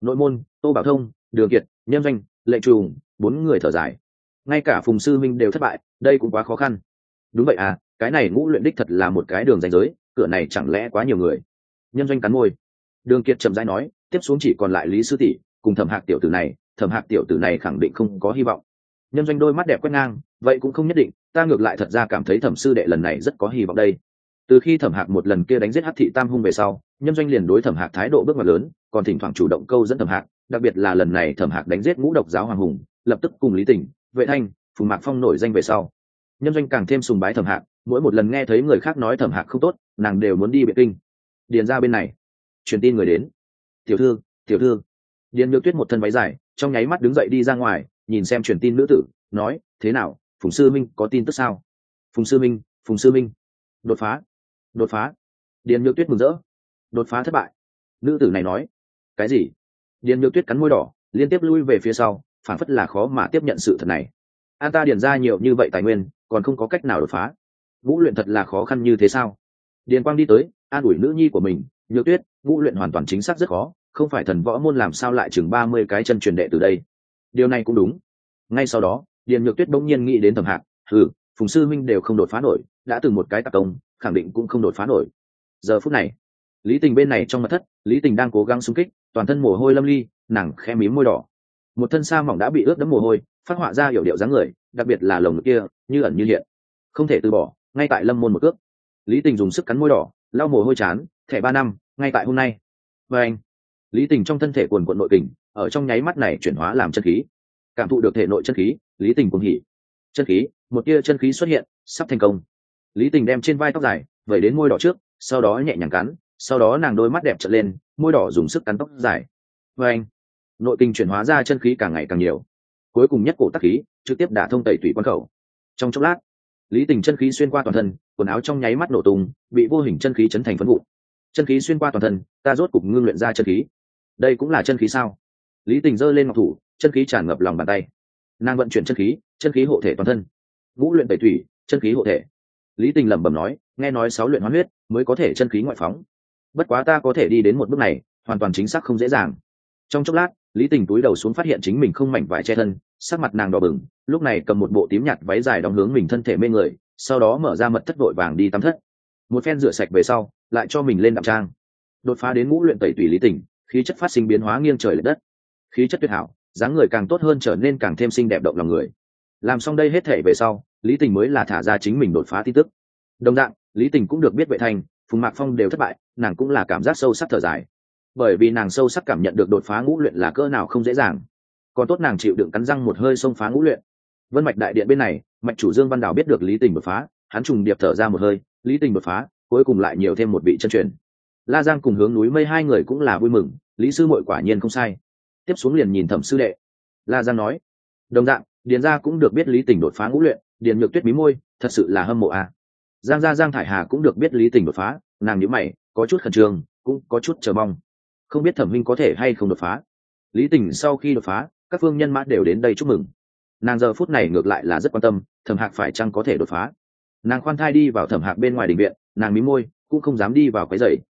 Nội môn, tô bảo thông, đường kiệt nhân doanh, lệ trùng, bốn người thở dài. Ngay cả phùng sư minh đều thất bại, đây cũng quá khó khăn. Đúng vậy à cái này ngũ luyện đích thật là một cái đường ranh giới, cửa này chẳng lẽ quá nhiều người? Nhân doanh cắn môi. Đường kiệt trầm rãi nói, tiếp xuống chỉ còn lại lý sư tỷ, cùng thẩm hạc tiểu tử này, thẩm hạc tiểu tử này khẳng định không có hy vọng. Nhân doanh đôi mắt đẹp quét ngang, vậy cũng không nhất định, ta ngược lại thật ra cảm thấy thẩm sư đệ lần này rất có hy vọng đây từ khi thẩm hạc một lần kia đánh giết hát thị tam hung về sau, nhân doanh liền đối thẩm hạc thái độ bước ngoặt lớn, còn thỉnh thoảng chủ động câu dẫn thẩm hạc, đặc biệt là lần này thẩm hạc đánh giết ngũ độc giáo hoàng hùng, lập tức cùng lý tỉnh, vệ thanh, phùng mạc phong nổi danh về sau. Nhân doanh càng thêm sùng bái thẩm hạc, mỗi một lần nghe thấy người khác nói thẩm hạc không tốt, nàng đều muốn đi biệt kinh. Điền ra bên này, truyền tin người đến. Tiểu thư tiểu thư. Điền nhược tuyết một thân váy dài, trong nháy mắt đứng dậy đi ra ngoài, nhìn xem truyền tin nữ tử, nói, thế nào, phùng sư minh có tin tức sao? Phùng sư minh, phùng sư minh. Đột phá đột phá. Điền nhược tuyết mừng rỡ. Đột phá thất bại. Nữ tử này nói, cái gì? Điền nhược tuyết cắn môi đỏ, liên tiếp lui về phía sau phản phất là khó mà tiếp nhận sự thật này. An ta điền ra nhiều như vậy tài nguyên, còn không có cách nào đột phá. Vũ luyện thật là khó khăn như thế sao? Điền quang đi tới, an ủi nữ nhi của mình, nhược tuyết, vũ luyện hoàn toàn chính xác rất khó, không phải thần võ môn làm sao lại chừng ba mươi cái chân truyền đệ từ đây? Điều này cũng đúng. Ngay sau đó, điền nhược tuyết bỗng nhiên nghĩ đến thẩm hạc ừ phùng sư minh đều không đột phá nổi đã từng một cái tạc công, khẳng định cũng không đột phá nổi. Giờ phút này, lý tình bên này trong mặt thất, lý tình đang cố gắng xung kích, toàn thân mồ hôi lâm ly, nàng khe mím môi đỏ. Một thân sa mỏng đã bị ướt đẫm mồ hôi, phát họa ra hiểu điệu dáng người, đặc biệt là lồng ngực kia, như ẩn như hiện. Không thể từ bỏ, ngay tại lâm môn một cước. Lý tình dùng sức cắn môi đỏ, lau mồ hôi chán, thẻ ba năm, ngay tại hôm nay. Và anh. Lý tình trong thân thể quần quận nội tình ở trong nháy mắt này chuyển hóa làm chân khí. Cảm thụ được thể nội chân khí, lý tình cũng hỉ. Chân khí, một tia chân khí xuất hiện, sắp thành công lý tình đem trên vai tóc dài vẩy đến môi đỏ trước, sau đó nhẹ nhàng cắn, sau đó nàng đôi mắt đẹp trở lên, môi đỏ dùng sức cắn tóc dài. Vê anh, nội tình chuyển hóa ra chân khí càng ngày càng nhiều. Cuối cùng nhất cổ tắc khí trực tiếp đả thông tẩy tủy quan khẩu. Trong chốc lát, lý tình chân khí xuyên qua toàn thân, quần áo trong nháy mắt nổ tung, bị vô hình chân khí chấn thành phấn vụ. Chân khí xuyên qua toàn thân, ta rốt cục ngưng luyện ra chân khí. Đây cũng là chân khí sao? Lý tình giơ lên ngọc thủ, chân khí tràn ngập lòng bàn tay. Nàng vận chuyển chân khí chân khí hộ thể toàn thân. Vũ luyện tẩy thủy chân khí hộ thể lý tình lẩm bẩm nói, nghe nói sáu luyện hoán huyết mới có thể chân khí ngoại phóng. Bất quá ta có thể đi đến một bước này, hoàn toàn chính xác không dễ dàng. Trong chốc lát, lý tình túi đầu xuống phát hiện chính mình không mảnh vải che thân, sắc mặt nàng đỏ bừng, lúc này cầm một bộ tím nhạt váy dài đóng hướng mình thân thể mê người, sau đó mở ra mật thất vội vàng đi tắm thất. Một phen rửa sạch về sau, lại cho mình lên đạm trang. Đột phá đến ngũ luyện tẩy tủy lý tình, khí chất phát sinh biến hóa nghiêng trời l ệ đất. Khí chất tuyệt hảo, dáng người càng tốt hơn trở nên càng thêm xinh đẹp động lòng người. Làm xong đây hết thể về sau lý tình mới là thả ra chính mình đột phá tin tức. Đồng dạng, lý tình cũng được biết vệ thành, phùng mạc phong đều thất bại, nàng cũng là cảm giác sâu sắc thở dài. Bởi vì nàng sâu sắc cảm nhận được đột phá ngũ luyện là cỡ nào không dễ dàng. Còn tốt nàng chịu đựng cắn răng một hơi xông phá ngũ luyện. Vân mạch đại điện bên này, mạch chủ dương văn đào biết được lý tình đột phá, hắn trùng điệp thở ra một hơi, lý tình đột phá, cuối cùng lại nhiều thêm một vị chân truyền. La giang cùng hướng núi mây hai người cũng là vui mừng, lý sư mội quả nhiên không sai. Tiếp xuống liền nhìn thẩm sư đệ. La giang nói, đồng dạng, điền gia cũng được biết lý tình đột phá ngũ luyện điền nhược tuyết mí môi, thật sự là hâm mộ à. giang gia giang thải hà cũng được biết lý tình đột phá, nàng nhữ mày, có chút khẩn trương, cũng có chút chờ mong. Không biết thẩm minh có thể hay không đột phá. Lý tình sau khi đột phá, các phương nhân mã đều đến đây chúc mừng. Nàng giờ phút này ngược lại là rất quan tâm, thẩm hạc phải chăng có thể đột phá? Nàng khoan thai đi vào thẩm hạc bên ngoài đình viện, nàng mí môi, cũng không dám đi vào cái dậy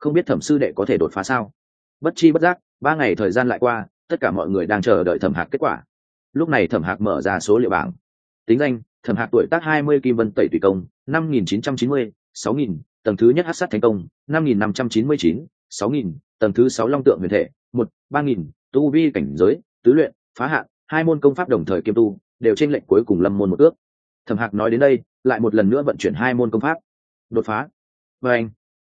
không biết thẩm sư đệ có thể đột phá sao? Bất chi bất giác, ba ngày thời gian lại qua, tất cả mọi người đang chờ đợi thẩm hạc kết quả. Lúc này thẩm hạc mở ra số liệu bảng. Tính danh thẩm hạc tuổi tác hai mươi, kim vân tẩy tùy công, năm nghìn chín trăm chín mươi, sáu nghìn, tầng thứ nhất hát sát thành công, năm nghìn năm trăm chín mươi chín, sáu nghìn, tầng thứ sáu long tượng huyền thể, một, ba nghìn, tu vi cảnh giới, tứ luyện, phá hạn, hai môn công pháp đồng thời kiêm tu, đều trên lệnh cuối cùng lâm môn một ước. Thẩm hạc nói đến đây, lại một lần nữa vận chuyển hai môn công pháp. Đột phá. Và anh,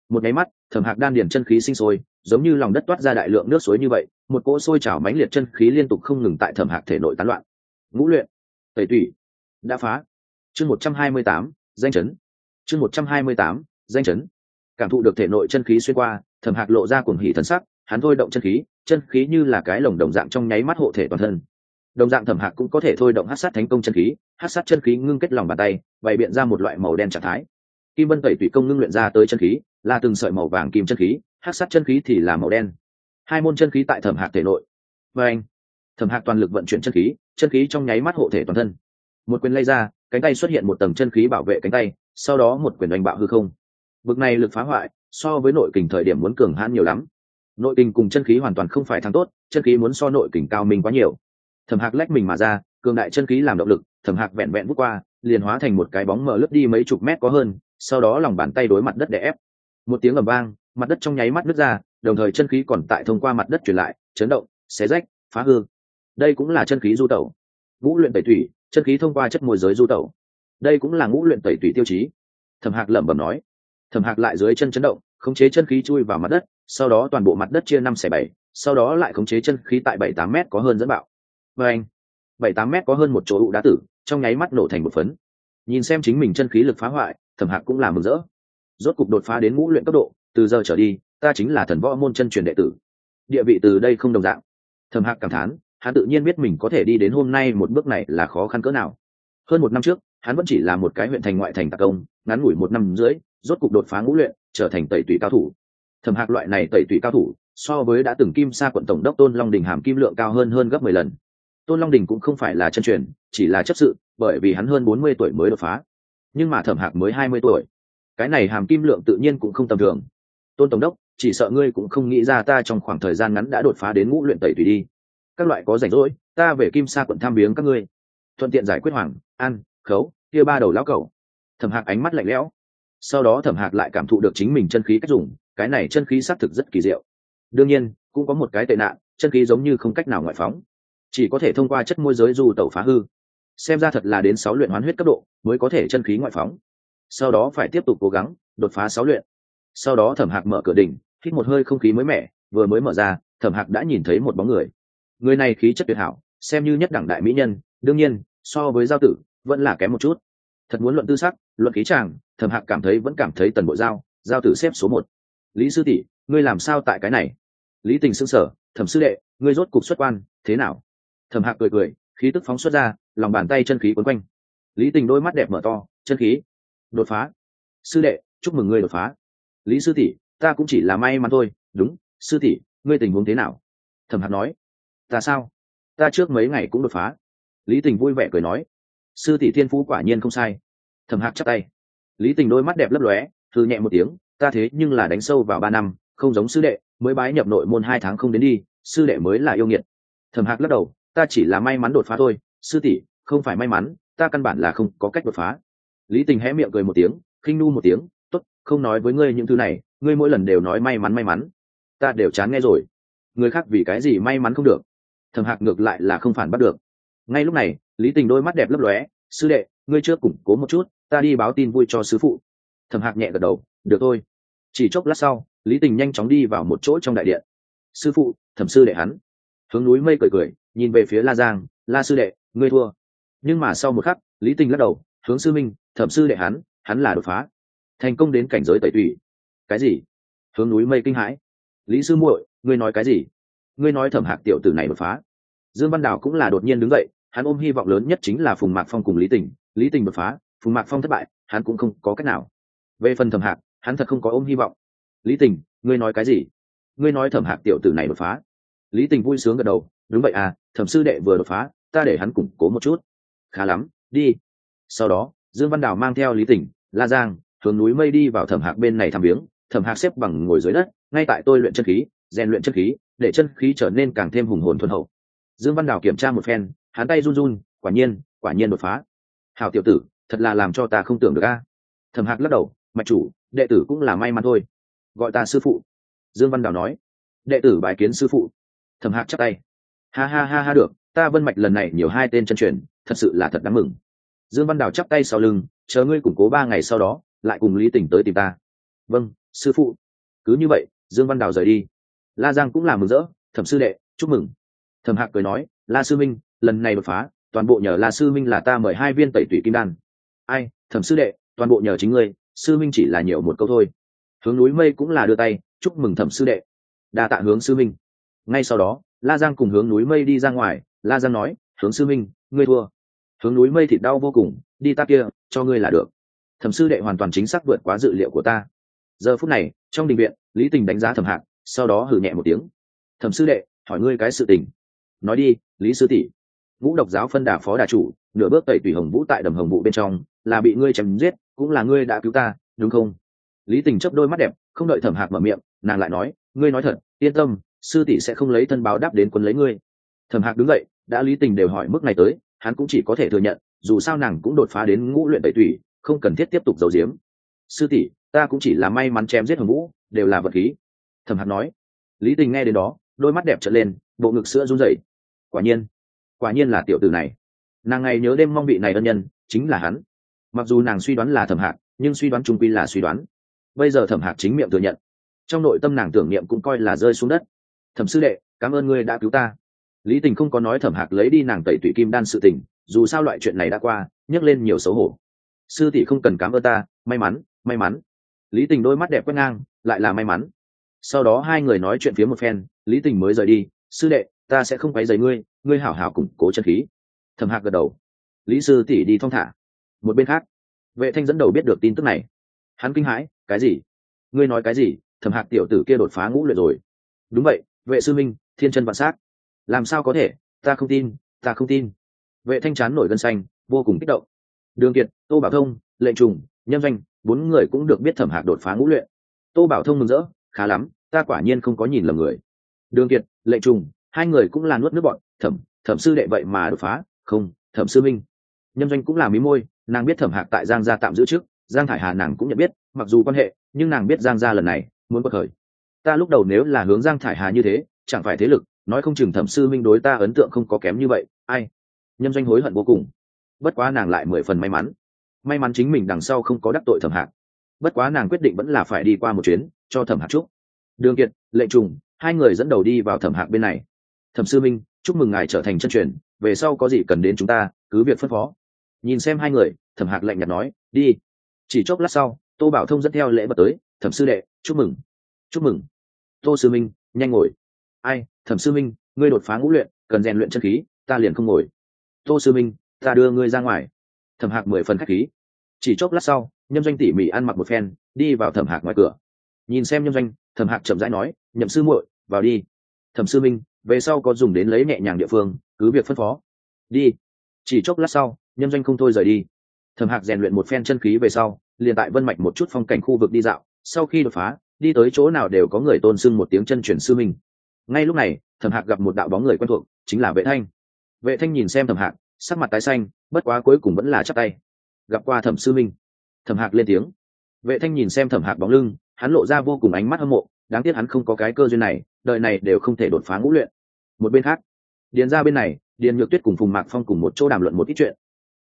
một nháy mắt, thẩm hạc đan điền chân khí sinh sôi, giống như lòng đất toát ra đại lượng nước suối như vậy, một cỗ sôi trào mãnh liệt chân khí liên tục không ngừng tại thẩm hạc thể nội tán loạn. Ngũ luyện, tẩy tủy đã phá. Chương một trăm hai mươi tám, danh chấn. Chương một trăm hai mươi tám, danh chấn. Cảm thụ được thể nội chân khí xuyên qua, thẩm hạc lộ ra cuồng hỉ thần sắc, hắn thôi động chân khí chân khí như là cái lồng đồng dạng trong nháy mắt hộ thể toàn thân. Đồng dạng thẩm hạc cũng có thể thôi động hát sát thánh công chân khí hát sát chân khí ngưng kết lòng bàn tay, bày biện ra một loại màu đen trạng thái. Kim vân tẩy tủy công ngưng luyện ra tới chân khí, là từng sợi màu vàng kim chân khí hát sát chân khí thì là màu đen. Hai môn chân khí tại thẩm hạc thể nội. Và anh, thẩm hạc toàn lực vận chuyển chân khí chân khí trong nháy mắt hộ thể toàn thân một quyền lay ra, cánh tay xuất hiện một tầng chân khí bảo vệ cánh tay, sau đó một quyền đánh bạo hư không. Vực này lực phá hoại, so với nội kình thời điểm muốn cường hãn nhiều lắm. Nội kình cùng chân khí hoàn toàn không phải thắng tốt, chân khí muốn so nội kình cao minh quá nhiều. Thẩm hạc lách mình mà ra, cường đại chân khí làm động lực, thẩm hạc vẹn vẹn bước qua, liền hóa thành một cái bóng mở lướt đi mấy chục mét có hơn, sau đó lòng bàn tay đối mặt đất để ép. Một tiếng ầm vang, mặt đất trong nháy mắt nứt ra, đồng thời chân khí còn tại thông qua mặt đất truyền lại, chấn động, xé rách, phá hư. Đây cũng là chân khí du tẩu. Vũ luyện tẩy thủy chân khí thông qua chất môi giới du tẩu. Đây cũng là ngũ luyện tẩy tủy tiêu chí. Thẩm hạc lẩm bẩm nói. Thẩm hạc lại dưới chân chấn động, khống chế chân khí chui vào mặt đất, sau đó toàn bộ mặt đất chia năm xẻ bảy, sau đó lại khống chế chân khí tại bảy tám m có hơn dẫn bạo. Và anh, bảy tám m có hơn một chỗ ụ đá tử, trong nháy mắt nổ thành một phấn. Nhìn xem chính mình chân khí lực phá hoại, thẩm hạc cũng là mừng rỡ. Rốt cục đột phá đến ngũ luyện cấp độ, từ giờ trở đi, ta chính là thần võ môn chân truyền đệ tử. Địa vị từ đây không đồng dạng. Thẩm hạc cảm thán hắn tự nhiên biết mình có thể đi đến hôm nay một bước này là khó khăn cỡ nào. Hơn một năm trước, hắn vẫn chỉ là một cái huyện thành ngoại thành tạc công, ngắn ngủi một năm rưỡi, rốt cục đột phá ngũ luyện, trở thành tẩy tùy cao thủ. Thẩm hạc loại này tẩy tùy cao thủ, so với đã từng kim sa quận tổng đốc tôn long đình hàm kim lượng cao hơn hơn gấp mười lần. Tôn long đình cũng không phải là chân truyền, chỉ là chấp sự, bởi vì hắn hơn bốn mươi tuổi mới đột phá. Nhưng mà thẩm hạc mới hai mươi tuổi. Cái này hàm kim lượng tự nhiên cũng không tầm thường. Tôn tổng đốc, chỉ sợ ngươi cũng không nghĩ ra ta trong khoảng thời gian ngắn đã đột phá đến ngũ luyện tẩy tùy đi các loại có rảnh rỗi, ta về kim sa quận tham biếng các ngươi. Thuận tiện giải quyết hoàng, an, khấu, kia ba đầu lão cẩu. Thẩm hạc ánh mắt lạnh lẽo. Sau đó thẩm hạc lại cảm thụ được chính mình chân khí cách dùng, cái này chân khí xác thực rất kỳ diệu. Đương nhiên, cũng có một cái tệ nạn, chân khí giống như không cách nào ngoại phóng. Chỉ có thể thông qua chất môi giới du tẩu phá hư. Xem ra thật là đến sáu luyện hoán huyết cấp độ, mới có thể chân khí ngoại phóng. Sau đó phải tiếp tục cố gắng, đột phá sáu luyện. Sau đó thẩm hạc mở cửa đỉnh, hít một hơi không khí mới mẻ, vừa mới mở ra, thẩm hạc đã nhìn thấy một bóng người người này khí chất tuyệt hảo, xem như nhất đẳng đại mỹ nhân, đương nhiên, so với giao tử, vẫn là kém một chút. Thật muốn luận tư sắc, luận khí tràng thẩm hạc cảm thấy vẫn cảm thấy tần bộ giao giao tử xếp số một. Lý sư tỷ, ngươi làm sao tại cái này? Lý tình xưng sở thẩm sư đệ, ngươi rốt cục xuất quan, thế nào? Thẩm hạc cười cười, khí tức phóng xuất ra, lòng bàn tay chân khí quấn quanh. Lý tình đôi mắt đẹp mở to, chân khí, đột phá. Sư đệ, chúc mừng ngươi đột phá. Lý sư tỷ, ta cũng chỉ là may mắn thôi. Đúng, sư tỷ, ngươi tình huống thế nào? Thẩm hạc nói ta sao? Ta trước mấy ngày cũng đột phá. Lý tình vui vẻ cười nói, sư tỷ thiên phú quả nhiên không sai. Thẩm hạc chắc tay. Lý tình đôi mắt đẹp lấp lóe thư nhẹ một tiếng, ta thế nhưng là đánh sâu vào ba năm, không giống sư đệ, mới bái nhập nội môn hai tháng không đến đi, sư đệ mới là yêu nghiệt. Thẩm hạc lắc đầu, ta chỉ là may mắn đột phá thôi, sư tỷ, không phải may mắn, ta căn bản là không có cách đột phá. Lý tình hé miệng cười một tiếng, khinh nu một tiếng t ố t không nói với ngươi những thứ này, ngươi mỗi lần đều nói may mắn may mắn. Ta đều chán nghe rồi. Người khác vì cái gì may mắn không được? Thẩm hạc ngược lại là không phản bắt được. Ngay lúc này, lý tình đôi mắt đẹp lấp lóe, sư đệ, ngươi chưa củng cố một chút, ta đi báo tin vui cho sứ phụ. Thẩm hạc nhẹ gật đầu, được thôi. Chỉ chốc lát sau, lý tình nhanh chóng đi vào một chỗ trong đại điện. Sư phụ, thẩm sư đệ hắn. Hướng núi mây cười cười, nhìn về phía la giang, la sư đệ, ngươi thua. Nhưng mà sau một khắc, lý tình lắc đầu, hướng sư minh, thẩm sư đệ hắn hắn là đột phá. Thành công đến cảnh giới tẩy tủy. Cái gì? Hướng núi mây kinh hãi. Lý sư muội, ngươi nói cái gì? Ngươi nói thẩm hạc tiểu tử này đột phá dương văn đào cũng là đột nhiên đứng dậy, hắn ôm hy vọng lớn nhất chính là phùng mạc phong cùng lý tình. Lý tình đột phá, phùng mạc phong thất bại, hắn cũng không có cách nào. Về phần thẩm hạc, hắn thật không có ôm hy vọng. Lý tình, ngươi nói cái gì? Ngươi nói thẩm hạc tiểu tử này đột phá. Lý tình vui sướng gật đầu, đúng vậy à thẩm sư đệ vừa đột phá, ta để hắn củng cố một chút. Khá lắm, đi. Sau đó, dương văn đào mang theo lý tình, la giang, hướng núi mây đi vào thẩm hạc bên này thăm viếng. Thẩm hạc xếp bằng ngồi dưới đất, ngay tại tôi luyện chân khí, rèn luyện chân khí, để chân khí trở nên càng thêm hùng hồn thuần hậu dương văn đào kiểm tra một phen, hắn tay run run, quả nhiên quả nhiên đột phá. Hào tiểu tử, thật là làm cho ta không tưởng được a. Thẩm hạc lắc đầu, mạch chủ, đệ tử cũng là may mắn thôi. Gọi ta sư phụ. Dương văn đào nói. Đệ tử bài kiến sư phụ. Thẩm hạc chắc tay. Ha ha ha ha được, ta vân mạch lần này nhiều hai tên chân truyền, thật sự là thật đáng mừng. Dương văn đào chắp tay sau lưng, chờ ngươi củng cố ba ngày sau đó, lại cùng lý tỉnh tới tìm ta. Vâng sư phụ. Cứ như vậy, dương văn đào rời đi. La giang cũng là mừng rỡ, thẩm sư đệ, chúc mừng thẩm hạc cười nói, la sư minh, lần này đột phá, toàn bộ nhờ la sư minh là ta mời hai viên tẩy tủy kim đan. Ai, thẩm sư đệ, toàn bộ nhờ chính ngươi, sư minh chỉ là nhiều một câu thôi. Hướng núi mây cũng là đưa tay, chúc mừng thẩm sư đệ. Đa tạ hướng sư minh. Ngay sau đó, la giang cùng hướng núi mây đi ra ngoài. La giang nói, hướng sư minh, ngươi thua. Hướng núi mây thịt đau vô cùng, đi ta kia, cho ngươi là được. Thẩm sư đệ hoàn toàn chính xác vượt quá dự liệu của ta. Giờ phút này, trong đình viện, lý tình đánh giá thẩm hạc, sau đó hử nhẹ một tiếng. Thẩm sư đệ, hỏi ngươi cái sự tình nói đi, lý sư tỷ, ngũ độc giáo phân đà phó đà chủ, nửa bước tẩy tùy hồng vũ tại đầm hồng vũ bên trong, là bị ngươi chém giết, cũng là ngươi đã cứu ta, đúng không? Lý tình chấp đôi mắt đẹp, không đợi thẩm hạc mở miệng, nàng lại nói, ngươi nói thật, yên tâm, sư tỷ sẽ không lấy thân báo đáp đến quân lấy ngươi. Thẩm hạc đứng dậy, đã lý tình đều hỏi mức này tới, hắn cũng chỉ có thể thừa nhận, dù sao nàng cũng đột phá đến ngũ luyện tẩy tủy, không cần thiết tiếp tục giấu giếm. Sư tỷ, ta cũng chỉ là may mắn chém giết hồng vũ, đều là vật khí. Thẩm hạc nói. Lý tình nghe đến đó, đôi mắt đẹp trở lên, bộ ngực sữa run rẩy quả nhiên quả nhiên là tiểu tử này. Nàng ngày nhớ đêm mong bị này ân nhân, chính là hắn. Mặc dù nàng suy đoán là thẩm hạc, nhưng suy đoán trung quy là suy đoán. Bây giờ thẩm hạc chính miệng thừa nhận. Trong nội tâm nàng tưởng niệm cũng coi là rơi xuống đất. Thẩm sư đệ, cảm ơn ngươi đã cứu ta. Lý tình không có nói thẩm hạc lấy đi nàng tẩy tụy kim đan sự tình, dù sao loại chuyện này đã qua nhấc lên nhiều xấu hổ. Sư tỷ không cần cảm ơn ta, may mắn may mắn. Lý tình đôi mắt đẹp quét ngang, lại là may mắn. Sau đó hai người nói chuyện phía một phen, lý tình mới rời đi. Sư đệ ta sẽ không quấy rầy ngươi ngươi hảo hảo củng cố chân khí. Thẩm hạc gật đầu. Lý sư tỷ đi thong thả. Một bên khác, vệ thanh dẫn đầu biết được tin tức này. Hắn kinh hãi, cái gì? Ngươi nói cái gì? Thẩm hạc tiểu tử kia đột phá ngũ luyện rồi. Đúng vậy, vệ sư minh, thiên chân vạn sát làm sao có thể? Ta không tin, ta không tin. Vệ thanh chán nổi gân xanh, vô cùng kích động. Đường kiệt, tô bảo thông, lệnh trùng, nhân danh bốn người cũng được biết thẩm hạc đột phá ngũ luyện. Tô bảo thông mừng rỡ, khá lắm, ta quả nhiên không có nhìn lầm người. Đường kiệt, lệnh trùng hai người cũng là nuốt nước bọn, thẩm thẩm sư đệ vậy mà đột phá, không, thẩm sư minh. Nhân doanh cũng là mí môi, nàng biết thẩm hạc tại giang gia tạm giữ trước, giang thải hà nàng cũng nhận biết, mặc dù quan hệ, nhưng nàng biết giang gia lần này muốn bất khởi. Ta lúc đầu nếu là hướng giang thải hà như thế, chẳng phải thế lực, nói không chừng thẩm sư minh đối ta ấn tượng không có kém như vậy, ai? Nhâm doanh hối hận vô cùng. Bất quá nàng lại mười phần may mắn. May mắn chính mình đằng sau không có đắc tội thẩm hạc. Bất quá nàng quyết định vẫn là phải đi qua một chuyến, cho thẩm hạc trúc đường kiệt, lệ trùng, hai người dẫn đầu đi vào thẩm hạc bên này thẩm sư minh, chúc mừng ngài trở thành chân truyền, về sau có gì cần đến chúng ta, cứ việc phân phó. Nhìn xem hai người, thẩm hạc lạnh nhạt nói, đi. Chỉ chốc lát sau, tô bảo thông dẫn theo lễ bật tới, thẩm sư đệ, chúc mừng chúc mừng. Tô sư minh, nhanh ngồi. Ai, thẩm sư minh, ngươi đột phá ngũ luyện, cần rèn luyện chân khí, ta liền không ngồi. Tô sư minh, ta đưa ngươi ra ngoài. Thẩm hạc mười phần k h á c h khí. Chỉ chốc lát sau, nhâm doanh tỉ mỉ ăn mặc một phen, đi vào thẩm hạc ngoài cửa. Nhìn xem nhâm doanh, thẩm hạc chậm rãi nói, nhậm sư muội, vào đi. Thẩm sư minh về sau có dùng đến lấy nhẹ nhàng địa phương, cứ việc phân phó. Đi. Chỉ chốc lát sau, nhân doanh không thôi rời đi. Thẩm hạc rèn luyện một phen chân khí về sau, liền tại vân mạch một chút phong cảnh khu vực đi dạo. Sau khi đột phá, đi tới chỗ nào đều có người tôn sưng một tiếng chân chuyển sư minh. Ngay lúc này, thẩm hạc gặp một đạo bóng người quen thuộc, chính là vệ thanh. Vệ thanh nhìn xem thẩm hạc, sắc mặt tái xanh, bất quá cuối cùng vẫn là chắc tay. Gặp qua thẩm sư minh. Thẩm hạc lên tiếng. Vệ thanh nhìn xem thẩm hạc bóng lưng, hắn lộ ra vô cùng ánh mắt hâm mộ, đáng tiếc hắn không có cái cơ duyên này đợi này đều không thể đột phá ngũ luyện một bên khác. Điền ra bên này, điền nhược tuyết cùng phùng mạc phong cùng một chỗ đàm luận một ít chuyện.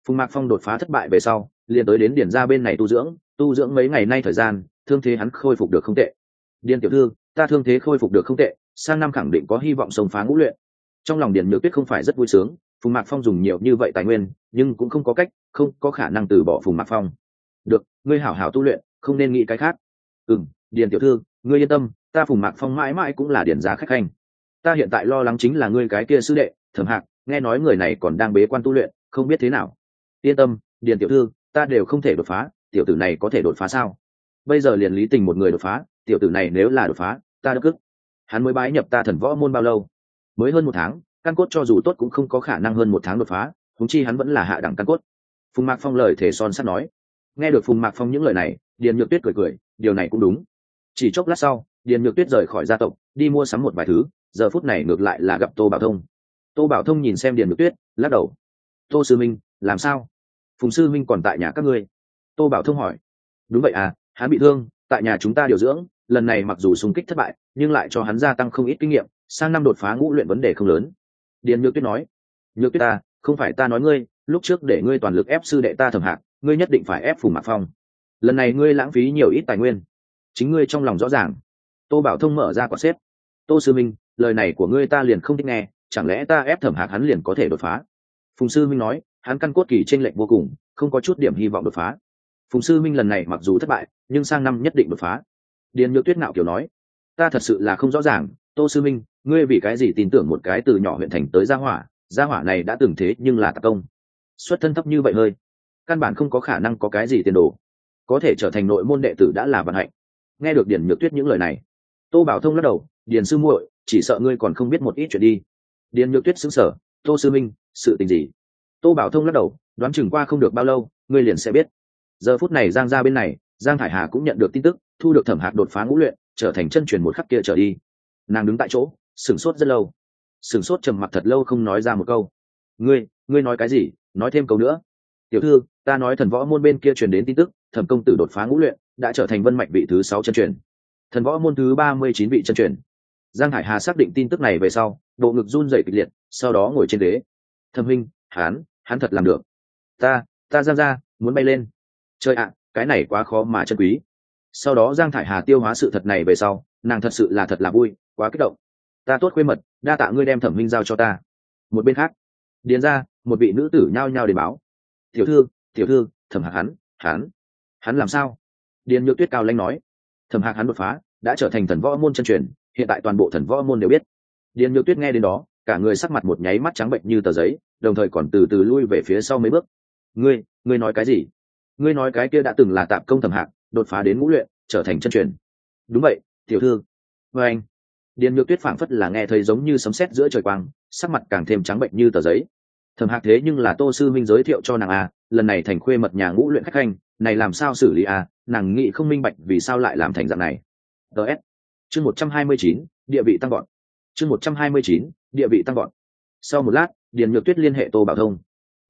Phùng mạc phong đột phá thất bại về sau, liền tới đến điền ra bên này tu dưỡng tu dưỡng mấy ngày nay thời gian, thương thế hắn khôi phục được không tệ. Điền tiểu thư, ta thương thế khôi phục được không tệ, sang năm khẳng định có hy vọng sông phá ngũ luyện. Trong lòng điền nhược tuyết không phải rất vui sướng, phùng mạc phong dùng nhiều như vậy tài nguyên, nhưng cũng không có cách, không có khả năng từ bỏ phùng mạc phong. Được, ngươi hảo hảo tu luyện, không nên nghĩ cái khác. Ừ điền tiểu thư, ngươi yên tâm, ta phùng mạc phong mãi mãi cũng là điền giá khách khanh ta hiện tại lo lắng chính là ngươi cái kia sư đệ, thẩm hạc, nghe nói người này còn đang bế quan tu luyện, không biết thế nào. Yên tâm, điền tiểu thư, ta đều không thể đột phá, tiểu tử này có thể đột phá sao? Bây giờ liền lý tình một người đột phá, tiểu tử này nếu là đột phá, ta đã cức. Hắn mới bái nhập ta thần võ môn bao lâu? Mới hơn một tháng, căn cốt cho dù tốt cũng không có khả năng hơn một tháng đột phá thúng chi hắn vẫn là hạ đẳng căn cốt. Phùng mạc phong lời thể son sắt nói. Nghe được phùng mạc phong những lời này, điền nhược tuyết cười cười, điều này cũng đúng. Chỉ chốc lát sau, điền nhược tuyết rời khỏi gia tộc, đi mua sắm một vài thứ giờ phút này ngược lại là gặp tô bảo thông. Tô bảo thông nhìn xem điền ngược tuyết, lắc đầu. Tô sư minh, làm sao? Phùng sư minh còn tại nhà các ngươi? Tô bảo thông hỏi. Đúng vậy à hắn bị thương, tại nhà chúng ta điều dưỡng, lần này mặc dù xung kích thất bại, nhưng lại cho hắn gia tăng không ít kinh nghiệm, sang năm đột phá ngũ luyện vấn đề không lớn. Điền nhược tuyết nói. Nhược tuyết ta, không phải ta nói ngươi, lúc trước để ngươi toàn lực ép sư đệ ta thầm hạc, ngươi nhất định phải ép phùng mạc phong. Lần này ngươi lãng phí nhiều ít tài nguyên, chính ngươi trong lòng rõ ràng. Tô bảo thông mở ra quả xếp. Tô sư minh lời này của ngươi ta liền không thích nghe, chẳng lẽ ta ép thẩm hạc hắn liền có thể đột phá? Phùng sư minh nói, hắn căn cốt kỳ t r ê n lệch vô cùng, không có chút điểm hy vọng đột phá. Phùng sư minh lần này mặc dù thất bại, nhưng sang năm nhất định đột phá. Điền nhược tuyết nạo kiểu nói, ta thật sự là không rõ ràng, tô sư minh, ngươi vì cái gì tin tưởng một cái từ nhỏ huyện thành tới gia hỏa gia hỏa này đã từng thế nhưng là tạc công. Xuất thân thấp như vậy hơi, căn bản không có khả năng có cái gì tiền đồ. Có thể trở thành nội môn đệ tử đã là vận hạnh. Nghe được điền nhược tuyết những lời này, tô bảo thông lắc đầu, điền sư muội chỉ sợ ngươi còn không biết một ít chuyện đi. Điền nhược tuyết xứng sở tô sư minh, sự tình gì? Tô bảo thông lắc đầu, đoán chừng qua không được bao lâu, ngươi liền sẽ biết. Giờ phút này giang ra bên này, giang thải hà cũng nhận được tin tức, thu được thẩm hạc đột phá ngũ luyện, trở thành chân truyền một khắc kia trở đi. Nàng đứng tại chỗ, sửng sốt rất lâu. Sửng sốt trầm mặc thật lâu không nói ra một câu. Ngươi ngươi nói cái gì? Nói thêm câu nữa. Tiểu thư, ta nói thần võ môn bên kia truyền đến tin tức, thẩm công tử đột phá ngũ luyện, đã trở thành vân mạch vị thứ sáu chân truyền. Thần võ môn thứ ba mươi chín vị chân truyền giang hải hà xác định tin tức này về sau, bộ ngực run dậy kịch liệt, sau đó ngồi trên ghế. Thâm huynh hán hắn thật làm được. Ta ta giang ra muốn bay lên. Chơi ạ, cái này quá khó mà chân quý. Sau đó giang thải hà tiêu hóa sự thật này về sau, nàng thật sự là thật là vui, quá kích động. Ta tốt khuê mật, đa tạ ngươi đem thẩm minh giao cho ta. Một bên khác, điền ra, một vị nữ tử nhao nhao để báo. Tiểu thư tiểu thư, thẩm hạc hắn hắn hắn làm sao? Điền nhược tuyết cao lanh nói. Thẩm hạc hắn đột phá, đã trở thành thần võ môn chân truyền hiện tại toàn bộ thần võ môn đều biết. Điền nhược tuyết nghe đến đó, cả người sắc mặt một nháy mắt trắng bệnh như tờ giấy, đồng thời còn từ từ lui về phía sau mấy bước. Ngươi ngươi nói cái gì? Ngươi nói cái kia đã từng là tạm công thẩm hạc đột phá đến ngũ luyện, trở thành chân truyền. Đúng vậy, tiểu thư. Vê anh. Điền nhược tuyết phảng phất là nghe thấy giống như sấm sét giữa trời quang, sắc mặt càng thêm trắng bệnh như tờ giấy. Thẩm hạc thế nhưng là tô sư minh giới thiệu cho nàng a lần này thành khuê mật nhà ngũ luyện khách khanh, này làm sao xử lý a nàng nghĩ không minh bạch vì sao lại làm thành dạng này. Ts chương một trăm hai mươi chín, địa vị tăng gọn chương một trăm hai mươi chín, địa vị tăng gọn sau một lát, điền nhược tuyết liên hệ tô bảo thông.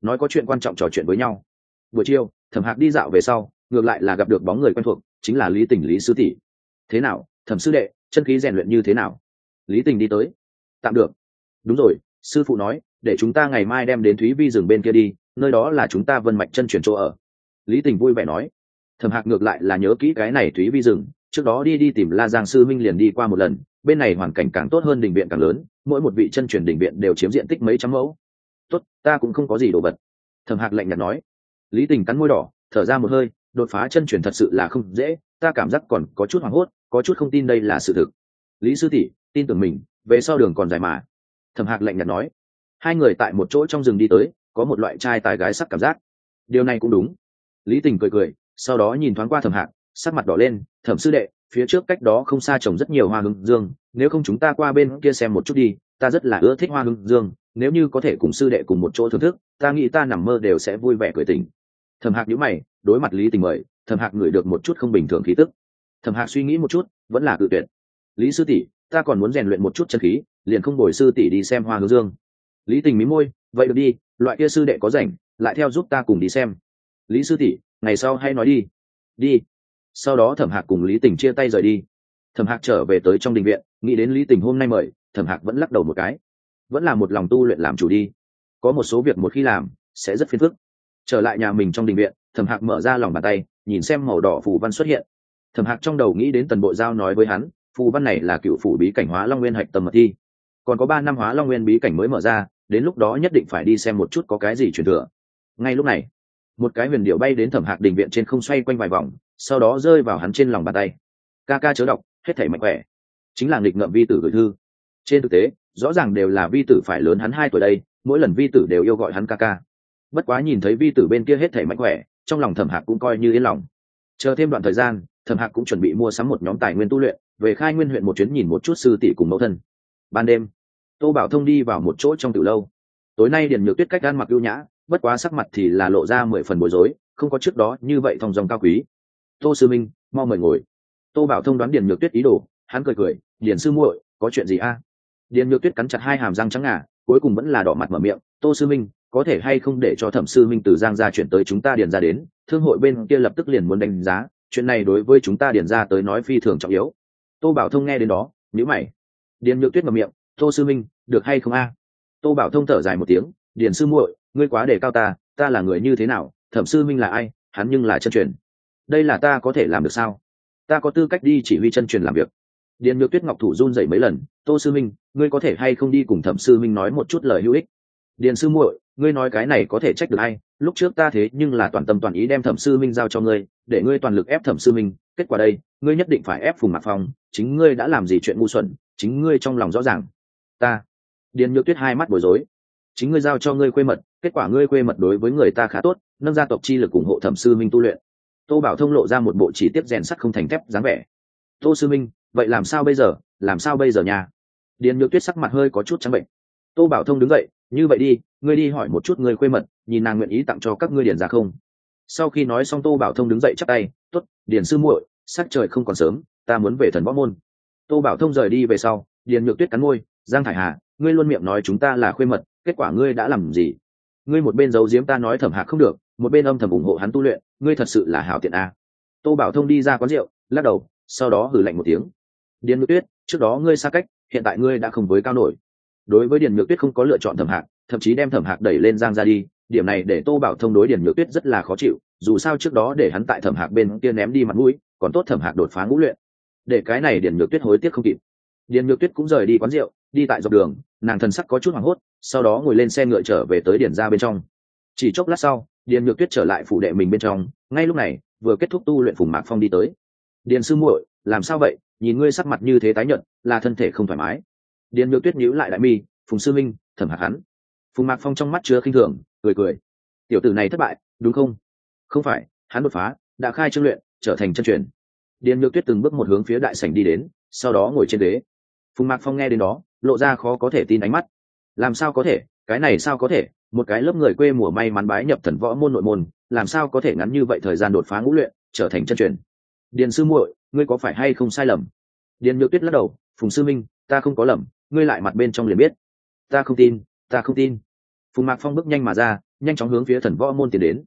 Nói có chuyện quan trọng trò chuyện với nhau. Buổi chiều, thẩm hạc đi dạo về sau, ngược lại là gặp được bóng người quen thuộc, chính là lý tình, lý sư tỷ. Thế nào, thẩm sư đệ, chân khí rèn luyện như thế nào? Lý tình đi tới. Tạm được. Đúng rồi, sư phụ nói, để chúng ta ngày mai đem đến thúy vi rừng bên kia đi, nơi đó là chúng ta vân mạch chân chuyển chỗ ở. Lý tình vui vẻ nói. Thẩm hạc ngược lại là nhớ kỹ cái này thúy vi rừng trước đó đi đi tìm la giang sư minh liền đi qua một lần, bên này hoàn cảnh càng tốt hơn đình viện càng lớn, mỗi một vị chân truyền đình viện đều chiếm diện tích mấy trăm mẫu. Tốt, ta cũng không có gì đồ vật. Thẩm hạc lạnh nhạt nói. Lý tình cắn môi đỏ, thở ra một hơi, đột phá chân truyền thật sự là không dễ, ta cảm giác còn có chút hoảng hốt, có chút không tin đây là sự thực. Lý sư tỷ, tin tưởng mình, về sau đường còn dài mà. Thẩm hạc lạnh nhạt nói. Hai người tại một chỗ trong rừng đi tới, có một loại trai tài gái sắc cảm giác. Điều này cũng đúng. Lý tình cười cười, sau đó nhìn thoáng qua thẩm hạc sắc mặt đỏ lên, thẩm sư đệ, phía trước cách đó không xa trồng rất nhiều hoa hưng dương, nếu không chúng ta qua bên kia xem một chút đi, ta rất là ưa thích hoa hưng dương, nếu như có thể cùng sư đệ cùng một chỗ thưởng thức, ta nghĩ ta nằm mơ đều sẽ vui vẻ cười tình thẩm hạc nhữ mày, đối mặt lý tình mời, thẩm hạc ngửi được một chút không bình thường khí tức. Thẩm hạc suy nghĩ một chút, vẫn là cự tuyệt. Lý sư tỷ, ta còn muốn rèn luyện một chút chân khí, liền không bồi sư tỷ đi xem hoa hướng dương. Lý tình mí môi, vậy được đi, loại kia sư đệ có rảnh, lại theo giúp ta cùng đi xem. Lý sư tỷ, ngày sau hay nói đi. Đi sau đó thẩm hạc cùng lý tình chia tay rời đi. Thẩm hạc trở về tới trong đình viện, nghĩ đến lý tình hôm nay mời, thẩm hạc vẫn lắc đầu một cái. Vẫn là một lòng tu luyện làm chủ đi. Có một số việc một khi làm, sẽ rất phiền phức. Trở lại nhà mình trong đình viện, thẩm hạc mở ra lòng bàn tay, nhìn xem màu đỏ phù văn xuất hiện. Thẩm hạc trong đầu nghĩ đến tần bộ giao nói với hắn, phù văn này là cựu phủ bí cảnh hóa long nguyên hạch tầm mật thi. Còn có ba năm hóa long nguyên bí cảnh mới mở ra, đến lúc đó nhất định phải đi xem một chút có cái gì truyền thừa. Ngay lúc này, một cái huyền điệu bay đến thẩm hạc đình viện trên không xoay quanh vài vòng sau đó rơi vào hắn trên lòng bàn tay. Ca ca chớ đọc, hết thảy mạnh khỏe. Chính là nghịch ngợm vi tử gửi thư. Trên thực tế, rõ ràng đều là vi tử phải lớn hắn hai tuổi đây, mỗi lần vi tử đều yêu gọi hắn ca ca. Bất quá nhìn thấy vi tử bên kia hết thảy mạnh khỏe, trong lòng thẩm hạc cũng coi như yên lòng. Chờ thêm đoạn thời gian, thẩm hạc cũng chuẩn bị mua sắm một nhóm tài nguyên tu luyện, về khai nguyên huyện một chuyến nhìn một chút sư tỷ cùng mẫu thân. Ban đêm, tô bảo thông đi vào một chỗ trong từ lâu. Tối nay điền nhược tuyết cách gan mặc ưu nhã, bất quá sắc mặt thì là lộ ra mười phần bối rối, không có trước đó như vậy thong dòng cao quý tô sư minh, mau mời ngồi. Tô bảo thông đoán điền nhược tuyết ý đồ, hắn cười cười, điền sư muội, có chuyện gì a? Điền nhược tuyết cắn chặt hai hàm răng trắng ngà, cuối cùng vẫn là đỏ mặt mở miệng, tô sư minh, có thể hay không để cho thẩm sư minh từ giang ra chuyển tới chúng ta điền ra đến? Thương hội bên kia lập tức liền muốn đánh giá, chuyện này đối với chúng ta điền ra tới nói phi thường trọng yếu. Tô bảo thông nghe đến đó nhữ mày. Điền nhược tuyết mở miệng, tô sư minh, được hay không a? Tô bảo thông thở dài một tiếng, điền sư muội, ngươi quá để cao ta ta là người như thế nào? Thẩm sư minh là ai? Hắn nhưng là chân truyền đây là ta có thể làm được sao? Ta có tư cách đi chỉ huy chân truyền làm việc. Điền nhược tuyết ngọc thủ run dậy mấy lần, tô sư minh, ngươi có thể hay không đi cùng thẩm sư minh nói một chút lời hữu ích? Điền sư muội, ngươi nói cái này có thể trách được ai? Lúc trước ta thế nhưng là toàn tâm toàn ý đem thẩm sư minh giao cho ngươi, để ngươi toàn lực ép thẩm sư minh. Kết quả đây, ngươi nhất định phải ép phùng mạc phong. Chính ngươi đã làm gì chuyện ngu xuẩn, chính ngươi trong lòng rõ ràng. Ta. Điền nhược tuyết hai mắt bối rối. Chính ngươi giao cho ngươi quê mật, kết quả ngươi quê mật đối với người ta khá tốt, nâng gia tộc chi lực ủng hộ thẩm sư minh tu luyện tô bảo thông lộ ra một bộ chỉ tiếp rèn sắt không thành thép dáng vẻ. Tô sư minh, vậy làm sao bây giờ? Làm sao bây giờ nhà điền nhược tuyết sắc mặt hơi có chút trắng bệnh. Tô bảo thông đứng dậy, như vậy đi, ngươi đi hỏi một chút ngươi quê mật, nhìn nàng nguyện ý tặng cho các ngươi điền ra không? Sau khi nói xong tô bảo thông đứng dậy chắc tay t ố t điền sư muội, sắc trời không còn sớm, ta muốn về thần võ môn. Tô bảo thông rời đi về sau, điền nhược tuyết cắn môi, giang thải hà, ngươi luôn miệng nói chúng ta là khuê mật, kết quả ngươi đã làm gì? Ngươi một bên giấu giếm ta nói thẩm hạc không được một bên âm thầm ủng hộ hắn tu luyện, ngươi thật sự là hảo tiện a. Tô bảo thông đi ra quán rượu, lắc đầu, sau đó hử lạnh một tiếng. Điền nhược tuyết, trước đó ngươi xa cách, hiện tại ngươi đã không với cao nổi. Đối với điền nhược tuyết không có lựa chọn thẩm hạc, thậm chí đem thẩm hạc đẩy lên giang ra đi, điểm này để tô bảo thông đối điền nhược tuyết rất là khó chịu, dù sao trước đó để hắn tại thẩm hạc bên kia ném đi mặt mũi, còn tốt thẩm hạc đột phá ngũ luyện. Để cái này điền nhược tuyết hối tiếc không kịp. Điền nhược tuyết cũng rời đi quán rượu, đi tại dọc đường, nàng thần sắc có chút hoảng hốt, sau đó ngồi lên xe ngựa trở về tới điền ra bên trong chỉ chốc lát sau, điền nhược tuyết trở lại phủ đệ mình bên trong, ngay lúc này, vừa kết thúc tu luyện phùng mạc phong đi tới. Điền sư muội, làm sao vậy? Nhìn ngươi sắc mặt như thế tái nhợt, là thân thể không thoải mái. Điền nhược tuyết nhíu lại đại mi, phùng sư minh thẩm hạc hắn. Phùng mạc phong trong mắt chứa khinh thường, cười cười. Tiểu tử này thất bại, đúng không? Không phải, hắn đột phá, đã khai trương luyện, trở thành chân truyền. Điền nhược tuyết từng bước một hướng phía đại sảnh đi đến, sau đó ngồi trên ghế. Phùng mạc phong nghe đến đó, lộ ra khó có thể tin ánh mắt. Làm sao có thể? Cái này sao có thể? Một cái lớp người quê mùa may mắn bái nhập thần võ môn nội môn, làm sao có thể ngắn như vậy thời gian đột phá ngũ luyện, trở thành chân truyền? Điền sư muội, ngươi có phải hay không sai lầm? Điền nhược tuyết lắc đầu, phùng sư minh, ta không có lầm, ngươi lại mặt bên trong liền biết. Ta không tin, ta không tin. Phùng mạc phong bước nhanh mà ra, nhanh chóng hướng phía thần võ môn tiến đến.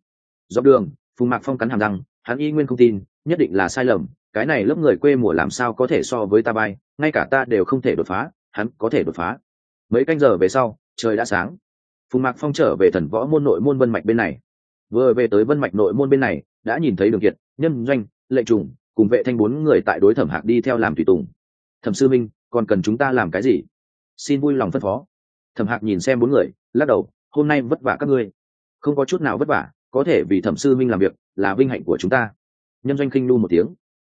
Dọc đường, phùng mạc phong cắn hàm răng, hắn y nguyên không tin, nhất định là sai lầm, cái này lớp người quê mùa làm sao có thể so với ta bay, ngay cả ta đều không thể đột phá, hắn có thể đột phá. Mấy canh giờ về sau, trời đã sáng phùng mạc phong trở về thần võ môn nội môn vân mạch bên này. Vừa về tới vân mạch nội môn bên này, đã nhìn thấy đường kiệt nhân doanh, lệ trùng, cùng vệ thanh bốn người tại đối thẩm hạc đi theo làm tùy tùng. Thẩm sư minh, còn cần chúng ta làm cái gì? Xin vui lòng phân phó. Thẩm hạc nhìn xem bốn người, lắc đầu, hôm nay vất vả các ngươi. Không có chút nào vất vả, có thể vì thẩm sư minh làm việc, là vinh hạnh của chúng ta. Nhân doanh khinh lu một tiếng.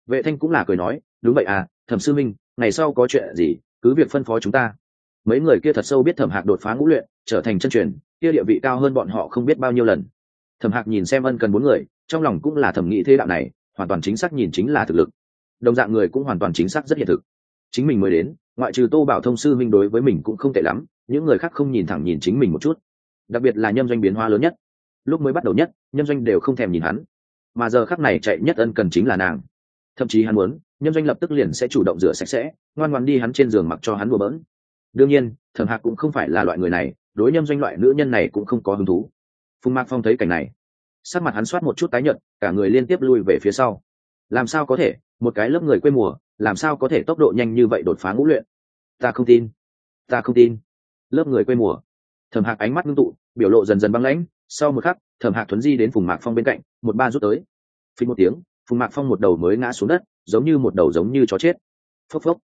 Vệ thanh cũng là cười nói, đúng vậy à thẩm sư minh, ngày sau có chuyện gì, cứ việc phân phó chúng ta. Mấy người kia thật sâu biết thẩm hạc đột phá ngũ luyện trở thành chân truyền, kia địa vị cao hơn bọn họ không biết bao nhiêu lần. Thẩm hạc nhìn xem ân cần bốn người, trong lòng cũng là thẩm nghĩ thế đạo này, hoàn toàn chính xác nhìn chính là thực lực. Đồng dạng người cũng hoàn toàn chính xác rất hiện thực. Chính mình mới đến, ngoại trừ tô bảo thông sư minh đối với mình cũng không tệ lắm, những người khác không nhìn thẳng nhìn chính mình một chút. Đặc biệt là nhân doanh biến hóa lớn nhất. Lúc mới bắt đầu nhất nhân doanh đều không thèm nhìn hắn. Mà giờ khắc này chạy nhất ân cần chính là nàng. Thậm chí hắn muốn nhân doanh lập tức liền sẽ chủ động rửa sạch sẽ, ngoan ngoan đi hắn trên giường mặc cho hắn bừa bỡn. Đương nhiên, thẩm hạc cũng không phải là loại người này đối nhân doanh loại nữ nhân này cũng không có hứng thú. Phùng mạc phong thấy cảnh này, sắc mặt hắn soát một chút tái nhợt, cả người liên tiếp lui về phía sau. Làm sao có thể, một cái lớp người quê mùa, làm sao có thể tốc độ nhanh như vậy đột phá ngũ luyện? Ta không tin, ta không tin. Lớp người quê mùa. Thẩm hạc ánh mắt ngưng tụ, biểu lộ dần dần băng lãnh, sau một khắc, thẩm hạc thuấn di đến phùng mạc phong bên cạnh, một ba rút tới. Phí một tiếng, phùng mạc phong một đầu mới ngã xuống đất, giống như một đầu giống như chó chết. Phốc phốc.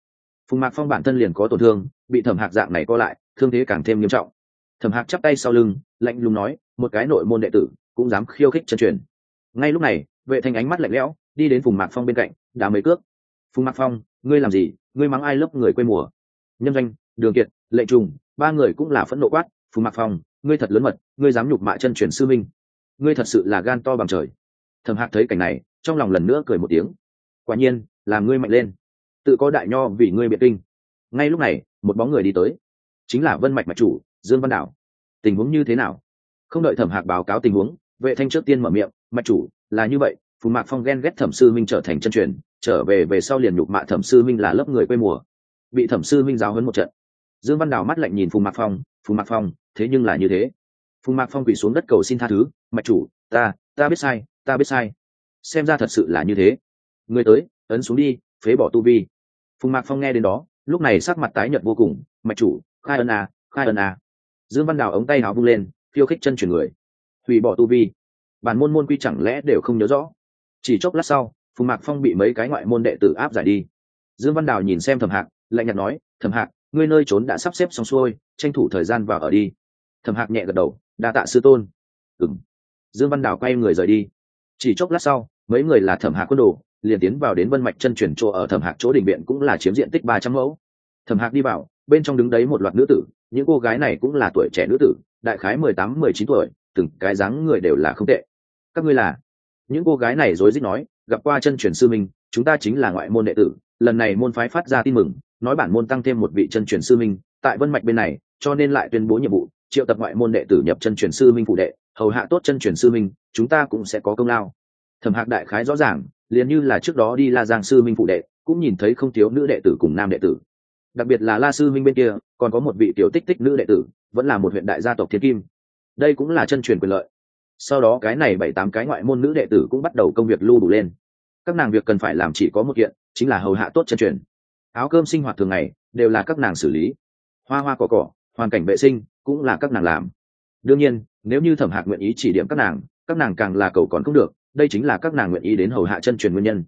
Phùng mạc phong bản thân liền có tổn thương, bị thẩm hạc dạng này co lại, thương thế càng thêm nghiêm trọng thẩm hạc chắp tay sau lưng, lạnh lùng nói, một cái nội môn đệ tử cũng dám khiêu khích chân truyền. Ngay lúc này, vệ thanh ánh mắt lạnh lẽo, đi đến phùng mạc phong bên cạnh đá mấy cước, phùng mạc phong, ngươi làm gì? Ngươi mắng ai lớp người quê mùa? Nhân danh đường kiệt, lệ trùng, ba người cũng là phẫn nộ quát, phùng mạc phong, ngươi thật lớn mật, ngươi dám nhục mạ chân truyền sư minh. Ngươi thật sự là gan to bằng trời. Thẩm hạc thấy cảnh này, trong lòng lần nữa cười một tiếng. Quả nhiên là ngươi mạnh lên. Tự có đại nho vì ngươi biện kinh. Ngay lúc này, một bóng người đi tới. Chính là vân mạch mạch chủ dương văn đảo. Tình huống như thế nào? Không đợi thẩm hạc báo cáo tình huống, vệ thanh trước tiên mở miệng, mạch chủ, là như vậy phù mạc phong ghen ghét thẩm sư minh trở thành chân truyền, trở về về sau liền nhục mạ thẩm sư minh là lớp người quê mùa. Bị thẩm sư minh giáo hấn một trận. Dương văn đào mắt lạnh nhìn phù mạc phong phù mạc phong, thế nhưng là như thế. Phù mạc phong quỳ xuống đất cầu xin tha thứ, mạch chủ, ta ta biết sai, ta biết sai. Xem ra thật sự là như thế. Người tới, ấn xuống đi, phế bỏ tu vi. Phùng mạc phong nghe đến đó, lúc này sắc mặt tái nhợt vô cùng, mạch chủ, khai ân à khai ân à dương văn đào ống tay áo vung lên, khiêu khích chân chuyển người. Hủy bỏ tu vi. Bản môn môn quy chẳng lẽ đều không nhớ rõ? Chỉ chốc lát sau, phùng mạc phong bị mấy cái ngoại môn đệ tử áp giải đi. Dương văn đào nhìn xem thẩm hạc, lạnh nhạt nói, thẩm hạc, ngươi nơi trốn đã sắp xếp xong xuôi, tranh thủ thời gian vào ở đi. Thẩm hạc nhẹ gật đầu, đa tạ sư tôn. Ừng dương văn đào quay người rời đi. Chỉ chốc lát sau, mấy người là thẩm hạc quân đồ, liền tiến vào đến vân mạch chân chuyển chỗ ở thẩm hạc chỗ đình viện cũng là chiếm diện tích ba trăm mẫu. Thẩm hạc đi vào bên trong đứng đấy một loạt nữ tử, những cô gái này cũng là tuổi trẻ nữ tử, đại khái mười tám, mười chín tuổi, từng cái dáng người đều là không tệ. Các ngươi là? Những cô gái này rối rít nói, gặp qua chân truyền sư minh, chúng ta chính là ngoại môn đệ tử, lần này môn phái phát ra tin mừng, nói bản môn tăng thêm một vị chân truyền sư minh, tại vân mạch bên này, cho nên lại tuyên bố nhiệm vụ, triệu tập ngoại môn đệ tử nhập chân truyền sư minh phụ đệ, hầu hạ tốt chân truyền sư minh, chúng ta cũng sẽ có công lao. Thẩm hạc đại khái rõ ràng, liền như là trước đó đi la giang sư minh phụ đệ, cũng nhìn thấy không thiếu nữ đệ tử cùng nam đệ tử đặc biệt là la sư minh bên kia, còn có một vị tiểu tích tích nữ đệ tử, vẫn là một huyện đại gia tộc thiên kim. Đây cũng là chân truyền quyền lợi. Sau đó cái này bảy tám cái ngoại môn nữ đệ tử cũng bắt đầu công việc lưu đủ lên. Các nàng việc cần phải làm chỉ có một kiện, chính là hầu hạ tốt chân truyền. Áo cơm sinh hoạt thường ngày, đều là các nàng xử lý. Hoa hoa cỏ cỏ, hoàn cảnh vệ sinh, cũng là các nàng làm. Đương nhiên, nếu như thẩm hạc nguyện ý chỉ điểm các nàng các nàng càng là cầu còn không được, đây chính là các nàng nguyện ý đến hầu hạ chân truyền nguyên nhân.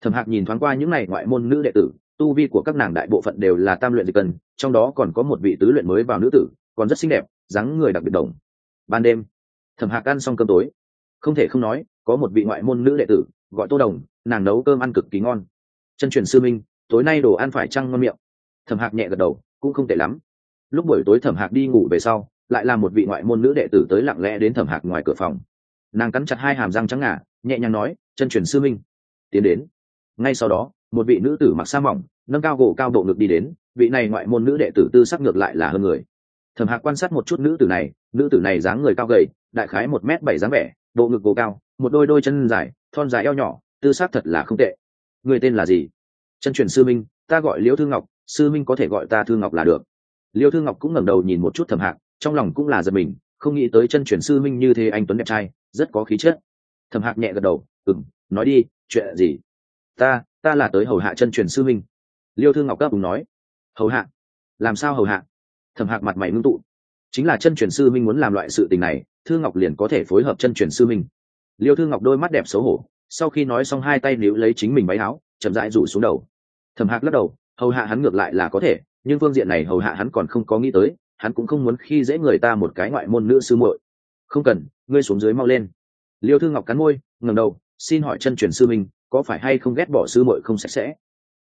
Thẩm hạc nhìn thoáng qua những n à y ngoại môn nữ đệ tử tu vi của các nàng đại bộ phận đều là tam luyện dịch cần trong đó còn có một vị tứ luyện mới vào nữ tử, còn rất xinh đẹp, dáng người đặc biệt đồng. Ban đêm, thẩm hạc ăn xong cơm tối. Không thể không nói, có một vị ngoại môn nữ đệ tử, gọi tô đồng, nàng nấu cơm ăn cực kỳ ngon. Chân truyền sư minh, tối nay đồ ăn phải trăng ngon miệng? Thẩm hạc nhẹ gật đầu, cũng không tệ lắm. Lúc buổi tối thẩm hạc đi ngủ về sau, lại là một vị ngoại môn nữ đệ tử tới lặng lẽ đến thẩm hạc ngoài cửa phòng. Nàng cắn chặt hai hàm răng trắng ngà, nhẹ nhàng nói, chân truyền sư minh, tiến đến ngay sau đó, một vị nữ tử mặc sa mỏng, nâng cao gỗ cao độ ngực đi đến, vị này ngoại môn nữ đệ tử tư sắc ngược lại là hơn người. Thẩm hạc quan sát một chút nữ tử này, nữ tử này dáng người cao gầy, đại khái một m bảy dáng vẻ bộ ngực gỗ cao, một đôi đôi chân dài, thon dài eo nhỏ, tư sắc thật là không tệ. Người tên là gì? Chân truyền sư minh, ta gọi liễu thư ngọc, sư minh có thể gọi ta thư ngọc là được. Liễu thư ngọc cũng ngẩng đầu nhìn một chút thẩm hạc, trong lòng cũng là giật mình, không nghĩ tới chân truyền sư minh như thế anh tuấn đẹp trai, rất có khí chất. Thẩm hạc nhẹ gật đầu ừng nói đi, chuyện gì? Ta ta là tới hầu hạ chân truyền sư minh liêu thương ngọc cấp ứng nói, hầu hạ, làm sao hầu hạ? Thẩm hạc mặt mày ngưng tụ. Chính là chân truyền sư minh muốn làm loại sự tình này thư ngọc liền có thể phối hợp chân truyền sư minh liêu thư ngọc đôi mắt đẹp xấu hổ, sau khi nói xong hai tay níu lấy chính mình váy áo, chậm rãi rủ xuống đầu. Thẩm hạc lắc đầu, hầu hạ hắn ngược lại là có thể, nhưng phương diện này hầu hạ hắn còn không có nghĩ tới, hắn cũng không muốn khi dễ người ta một cái ngoại môn nữ sư muội. Không cần, ngươi xuống dưới mau lên. Liêu thư ngọc cắn môi, ngẩng đầu, xin hỏi chân truyền sư minh có phải hay không ghét bỏ sư muội không sạch sẽ?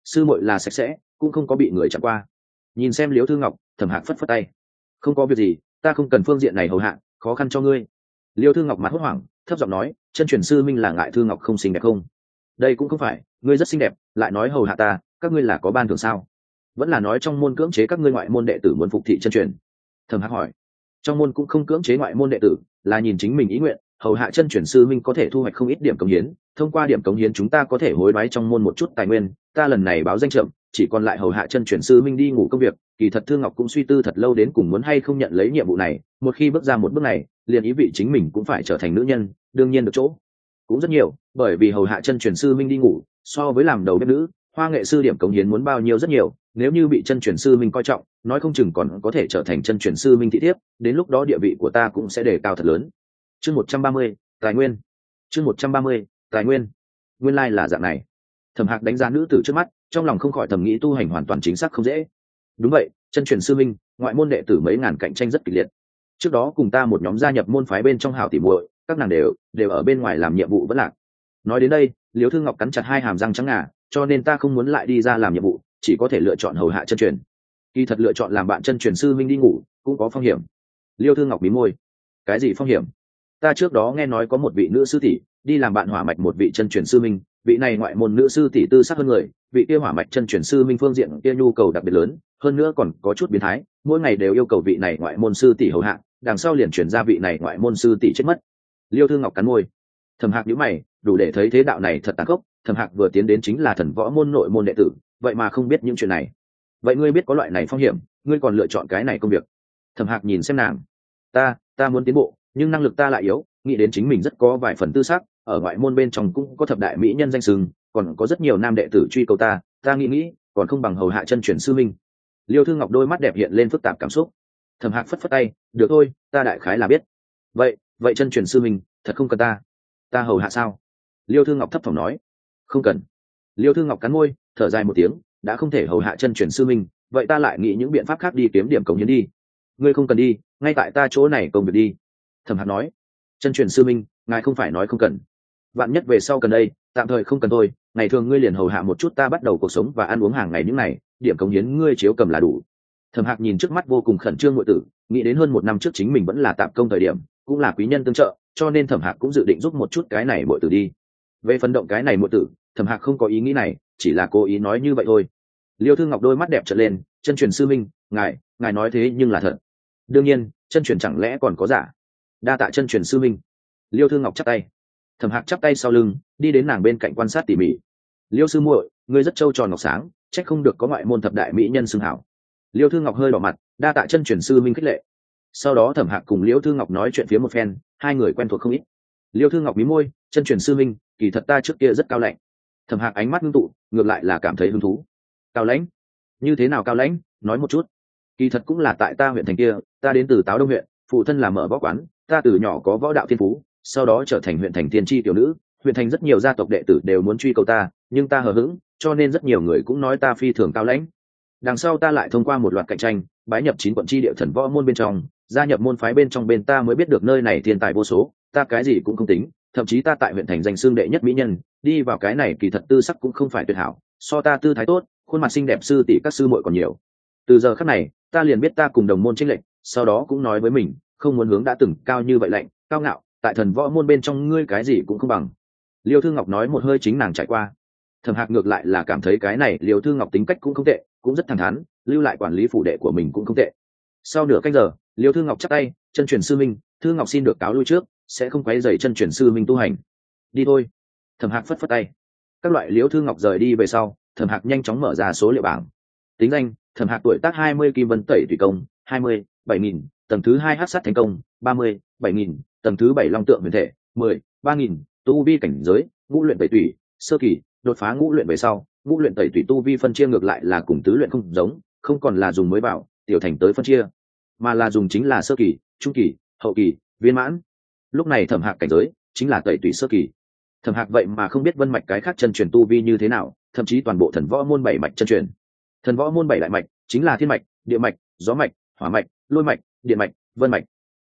Sư muội là sạch sẽ, cũng không có bị người chạm qua. Nhìn xem liêu thư ngọc, thẩm hạc phất phất tay. Không có việc gì, ta không cần phương diện này hầu hạ, khó khăn cho ngươi. Liêu thư ngọc mặt hốt hoảng, thấp giọng nói, chân truyền sư minh là ngại thư ngọc không xinh đẹp không? Đây cũng không phải, ngươi rất xinh đẹp, lại nói hầu hạ ta, các ngươi là có ban thường sao? Vẫn là nói trong môn cưỡng chế các ngươi ngoại môn đệ tử muốn phục thị chân truyền. Thẩm hạc hỏi. Trong môn cũng không cưỡng chế ngoại môn đệ tử, là nhìn chính mình ý nguyện, hầu hạ chân truyền sư minh có thể thu hoạch không ít điểm cống hiến thông qua điểm cống hiến chúng ta có thể hối đoái trong môn một chút tài nguyên, ta lần này báo danh chậm chỉ còn lại hầu hạ chân truyền sư minh đi ngủ công việc, kỳ thật thương ngọc cũng suy tư thật lâu đến cùng muốn hay không nhận lấy nhiệm vụ này, một khi bước ra một bước này, liền ý vị chính mình cũng phải trở thành nữ nhân, đương nhiên được chỗ. Cũng rất nhiều, bởi vì hầu hạ chân truyền sư minh đi ngủ, so với làm đầu bếp nữ, hoa nghệ sư điểm cống hiến muốn bao nhiêu rất nhiều, nếu như bị chân truyền sư minh coi trọng, nói không chừng còn có thể trở thành chân truyền sư minh thị thiếp, đến lúc đó địa vị của ta cũng sẽ đề cao thật lớn. Chương một trăm ba mươi, tài nguyên. Chương một trăm ba mươi tài nguyên. Nguyên lai、like、là dạng này. Thẩm hạc đánh giá nữ tử trước mắt, trong lòng không khỏi thầm nghĩ tu hành hoàn toàn chính xác không dễ. Đúng vậy, chân truyền sư minh, ngoại môn đệ tử mấy ngàn cạnh tranh rất kịch liệt. Trước đó cùng ta một nhóm gia nhập môn phái bên trong hảo tỉ muội, các nàng đều đều ở bên ngoài làm nhiệm vụ vẫn lạc. Nói đến đây liều thương ngọc cắn chặt hai hàm răng trắng ngà, cho nên ta không muốn lại đi ra làm nhiệm vụ, chỉ có thể lựa chọn hầu hạ chân truyền. Kỳ thật lựa chọn làm bạn chân truyền sư minh đi ngủ, cũng có phong hiểm. Liêu thương ngọc bí môi. Cái gì phong hiểm? Ta trước đó nghe nói có một vị nữ sư tỷ đi làm bạn hỏa mạch một vị chân truyền sư minh, vị này ngoại môn nữ sư tỷ tư sắc hơn người, vị kia hỏa mạch chân truyền sư minh phương diện kia nhu cầu đặc biệt lớn, hơn nữa còn có chút biến thái, mỗi ngày đều yêu cầu vị này ngoại môn sư tỷ hầu hạ, đằng sau liền chuyển ra vị này ngoại môn sư tỷ chết mất. Liêu thương ngọc cắn môi. Thầm hạc nhữ mày, đủ để thấy thế đạo này thật tàn khốc thầm hạc vừa tiến đến chính là thần võ môn nội môn đệ tử, vậy mà không biết những chuyện này. Vậy ngươi biết có loại này phong hiểm, ngươi còn lựa chọn cái này công việc. Thầm hạc nhìn xem nàng. Ta ta muốn tiến bộ, nhưng năng lực ta lại yếu, nghĩ đến chính mình rất có vài phần tư sắc ở ngoại môn bên trong cũng có thập đại mỹ nhân danh sừng còn có rất nhiều nam đệ tử truy cầu ta ta nghĩ nghĩ, còn không bằng hầu hạ chân truyền sư minh liêu thư ngọc đôi mắt đẹp hiện lên phức tạp cảm xúc. Thầm hạc phất phất tay, được thôi, ta đại khái là biết. Vậy vậy chân truyền sư minh thật không cần ta. Ta hầu hạ sao? Liêu thư ngọc thấp thỏm nói. Không cần. Liêu thư ngọc cắn môi, thở dài một tiếng, đã không thể hầu hạ chân truyền sư minh vậy ta lại nghĩ những biện pháp khác đi kiếm điểm cống hiến đi. Ngươi không cần đi, ngay tại ta chỗ này công việc đi. Thẩm hạc nói. Chân truyền sư minh ngài không phải nói không cần vạn nhất về sau cần đây, tạm thời không cần thôi, ngày thường ngươi liền hầu hạ một chút ta bắt đầu cuộc sống và ăn uống hàng ngày những ngày. điểm cống hiến ngươi chiếu cầm là đủ. Thẩm hạc nhìn trước mắt vô cùng khẩn trương ngụy tử, nghĩ đến hơn một năm trước chính mình vẫn là tạm công thời điểm, cũng là quý nhân tương trợ, cho nên thẩm hạc cũng dự định giúp một chút cái này mọi tử đi. Về phần động cái này mọi tử, thẩm hạc không có ý nghĩ này, chỉ là cố ý nói như vậy thôi. Liêu thư ngọc đôi mắt đẹp trở lên, chân truyền sư minh, ngài ngài nói thế nhưng là thật. Đương nhiên, chân truyền chẳng lẽ còn có giả? Đa tạ chân truyền sư minh. Liêu thư ngọc chắc tay thẩm hạc chắp tay sau lưng, đi đến nàng bên cạnh quan sát tỉ mỉ. Liêu sư muội, ngươi rất trâu tròn ngọc sáng c h ắ c không được có ngoại môn thập đại mỹ nhân xưng hảo. Liêu thư ngọc hơi đỏ mặt, đa tạ chân truyền sư minh khích lệ. Sau đó thẩm hạc cùng liêu thư ngọc nói chuyện phía một phen, hai người quen thuộc không ít. Liêu thư ngọc mí môi, chân truyền sư minh, kỳ thật ta trước kia rất cao lạnh thẩm hạc ánh mắt ngưng tụ, ngược lại là cảm thấy hứng thú. Cao lãnh? Như thế nào cao lãnh? Nói một chút. Kỳ thật cũng là tại ta huyện thành kia, ta đến từ táo đông huyện, phụ thân là mở võ quán, ta từ nhỏ có võ đạo thiên phú sau đó trở thành huyện thành tiên tri tiểu nữ, huyện thành rất nhiều gia tộc đệ tử đều muốn truy cầu ta, nhưng ta hờ hững, cho nên rất nhiều người cũng nói ta phi thường cao lãnh. Đằng sau ta lại thông qua một loạt cạnh tranh, bái nhập chín quận tri địa thần võ môn bên trong, gia nhập môn phái bên trong bên ta mới biết được nơi này thiên tài vô số, ta cái gì cũng không tính, thậm chí ta tại huyện thành danh xương đệ nhất mỹ nhân, đi vào cái này kỳ thật tư sắc cũng không phải tuyệt hảo, so ta tư thái tốt, khuôn mặt xinh đẹp sư tỷ các sư muội còn nhiều. Từ giờ khắc này, ta liền biết ta cùng đồng môn trinh lệnh sau đó cũng nói với mình, không muốn hướng đã từng cao như vậy lạnh, cao ngạo tại thần võ môn bên trong ngươi cái gì cũng không bằng. Liêu thương ngọc nói một hơi chính nàng trải qua. Thẩm hạc ngược lại là cảm thấy cái này liêu thương ngọc tính cách cũng không tệ, cũng rất thẳng thắn, lưu lại quản lý phủ đệ của mình cũng không tệ. Sau nửa cách giờ, liêu thương ngọc chắc tay, chân truyền sư minh thương ngọc xin được cáo lui trước, sẽ không quấy dày chân truyền sư minh tu hành. Đi thôi. Thẩm hạc phất phất tay. Các loại Liêu thương ngọc rời đi về sau, thẩm hạc nhanh chóng mở ra số liệu bảng. Tính danh, thẩm hạc tuổi tác hai mươi, kim vân tẩy thủy công, hai mươi, bảy nghìn tầng thứ hai hát sát thành công, ba mươi, bảy nghìn, tầng thứ bảy long tượng huyền thể, mười, ba nghìn, tu vi cảnh giới, ngũ luyện tẩy tủy, sơ kỳ, đột phá ngũ luyện về sau, ngũ luyện tẩy tủy tu vi phân chia ngược lại là cùng tứ luyện không giống, không còn là dùng mới bảo, tiểu thành tới phân chia, mà là dùng chính là sơ kỳ, trung kỳ, hậu kỳ, viên mãn. Lúc này thẩm hạc cảnh giới chính là tẩy tủy sơ kỳ. Thẩm hạc vậy mà không biết vân mạch cái khác chân truyền tu vi như thế nào, thậm chí toàn bộ thần võ môn bảy mạch chân truyền. Thần võ môn bảy đại mạch chính là thiên mạch, địa mạch, gió mạch, hỏa mạch, lôi mạch điện mạch, vân mạch.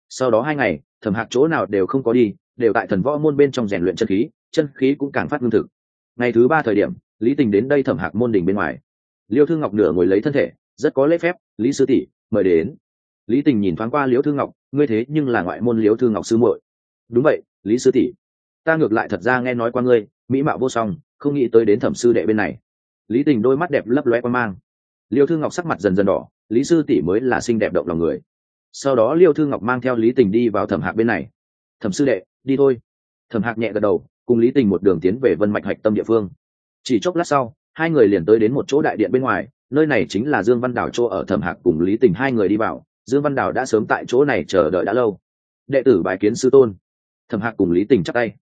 Sau đó hai ngày, thẩm hạc chỗ nào đều không có đi, đều tại thần võ môn bên trong rèn luyện chân khí chân khí cũng càng phát lương thực. Ngày thứ ba thời điểm, lý tình đến đây thẩm hạc môn đình bên ngoài. Liêu thương ngọc nửa ngồi lấy thân thể, rất có lễ phép, lý sư tỷ, mời đến. Lý tình nhìn thoáng qua liễu thương ngọc, ngươi thế nhưng là ngoại môn liễu thương ngọc sư muội. Đúng vậy, lý sư tỷ. Ta ngược lại thật ra nghe nói qua ngươi, mỹ mạo vô song, không nghĩ tới đến thẩm sư đệ bên này. Lý tình đôi mắt đẹp lấp loe qua mang. Liêu thương ngọc sắc mặt dần dần đỏ, lý sư tỷ mới là xinh đẹp động lòng người sau đó liêu thương ngọc mang theo lý tình đi vào thẩm hạc bên này. Thẩm sư đệ, đi thôi. Thẩm hạc nhẹ gật đầu, cùng lý tình một đường tiến về vân mạch hạch tâm địa phương. Chỉ chốc lát sau, hai người liền tới đến một chỗ đại điện bên ngoài, nơi này chính là dương văn đảo chỗ ở thẩm hạc cùng lý tình hai người đi vào. Dương văn đảo đã sớm tại chỗ này chờ đợi đã lâu. Đệ tử bài kiến sư tôn. Thẩm hạc cùng lý tình chắc tay.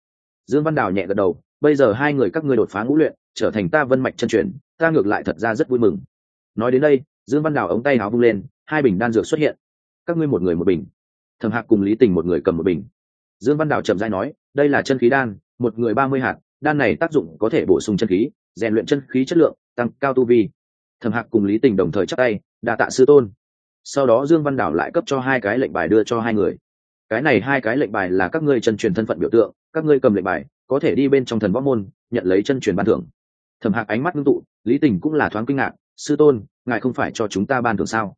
Dương văn đảo nhẹ gật đầu, bây giờ hai người các ngươi đột phá ngũ luyện, trở thành ta vân mạch chân truyền, ta ngược lại thật ra rất vui mừng. Nói đến đây, dương văn đảo ống tay áo vung lên, hai bình đan dược xuất hiện các ngươi một người một bình. Thẩm hạc cùng lý tình một người cầm một bình. Dương văn đạo chậm dai nói, đây là chân khí đan, một người ba mươi hạt, đan này tác dụng có thể bổ sung chân khí, rèn luyện chân khí chất lượng, tăng cao tu vi. Thẩm hạc cùng lý tình đồng thời chắc tay đà tạ sư tôn. Sau đó dương văn đảo lại cấp cho hai cái lệnh bài đưa cho hai người. Cái này hai cái lệnh bài là các ngươi chân truyền thân phận biểu tượng, các ngươi cầm lệnh bài, có thể đi bên trong thần võ môn, nhận lấy chân truyền ban thưởng. Thẩm hạc ánh mắt ngưng tụ, lý tình cũng là thoáng kinh ngạc, sư tôn, ngài không phải cho chúng ta ban thưởng sao?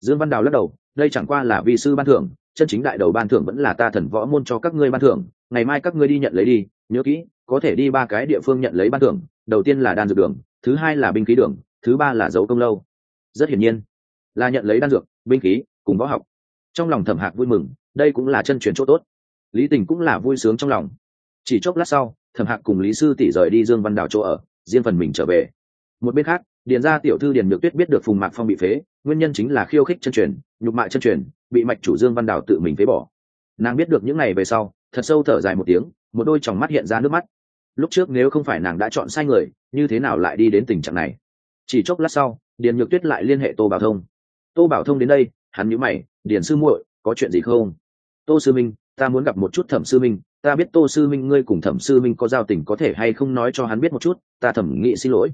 Dương văn đào lắc đầu đây chẳng qua là vi sư ban thưởng, chân chính đại đầu ban thưởng vẫn là ta thần võ môn cho các ngươi ban thưởng, ngày mai các ngươi đi nhận lấy đi, nhớ kỹ, có thể đi ba cái địa phương nhận lấy ban thưởng, đầu tiên là đan dược đường, thứ hai là binh khí đường, thứ ba là dấu công lâu. Rất hiển nhiên, là nhận lấy đan dược, binh khí, cùng võ học. Trong lòng thẩm hạc vui mừng, đây cũng là chân truyền chỗ tốt. Lý tình cũng là vui sướng trong lòng. Chỉ chốc lát sau, thẩm hạc cùng lý sư tỷ rời đi dương văn đào chỗ ở, riêng phần mình trở về. Một bên khác điền ra tiểu thư điền nhược tuyết biết được phùng mạc phong bị phế, nguyên nhân chính là khiêu khích chân truyền, nhục mại chân truyền, bị mạch chủ dương văn đào tự mình phế bỏ. Nàng biết được những ngày về sau, thật sâu thở dài một tiếng, một đôi tròng mắt hiện ra nước mắt. Lúc trước nếu không phải nàng đã chọn sai người, như thế nào lại đi đến tình trạng này? Chỉ chốc lát sau, điền nhược tuyết lại liên hệ tô bảo thông. Tô bảo thông đến đây, hắn nhíu mày, điền sư muội, có chuyện gì không? Tô sư minh, ta muốn gặp một chút thẩm sư minh, ta biết tô sư minh, ngươi cùng thẩm sư minh có giao tình có thể hay không nói cho hắn biết một chút, ta thẩm nghị xin lỗi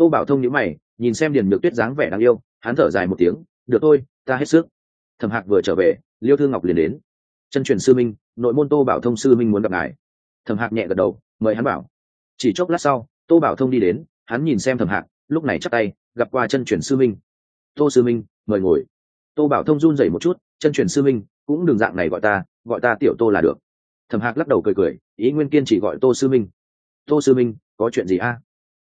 tô bảo thông nhữ mày, nhìn xem điền nhược tuyết dáng vẻ đáng yêu, hắn thở dài một tiếng, được thôi, ta hết sức. Thẩm hạc vừa trở về, liêu thương ngọc liền đến. Chân truyền sư minh, nội môn tô bảo thông sư minh muốn gặp ngài. Thẩm hạc nhẹ gật đầu, mời hắn bảo. Chỉ chốc lát sau, tô bảo thông đi đến, hắn nhìn xem thẩm hạc, lúc này chắc tay, gặp qua chân truyền sư minh. Tô sư minh, mời ngồi. Tô bảo thông run rẩy một chút, chân truyền sư minh, cũng đừng dạng này gọi ta gọi ta tiểu tô là được. Thẩm hạc lắc đầu cười cười, ý nguyên kiên chỉ gọi tô sư minh. Tô sư minh, có chuyện gì a?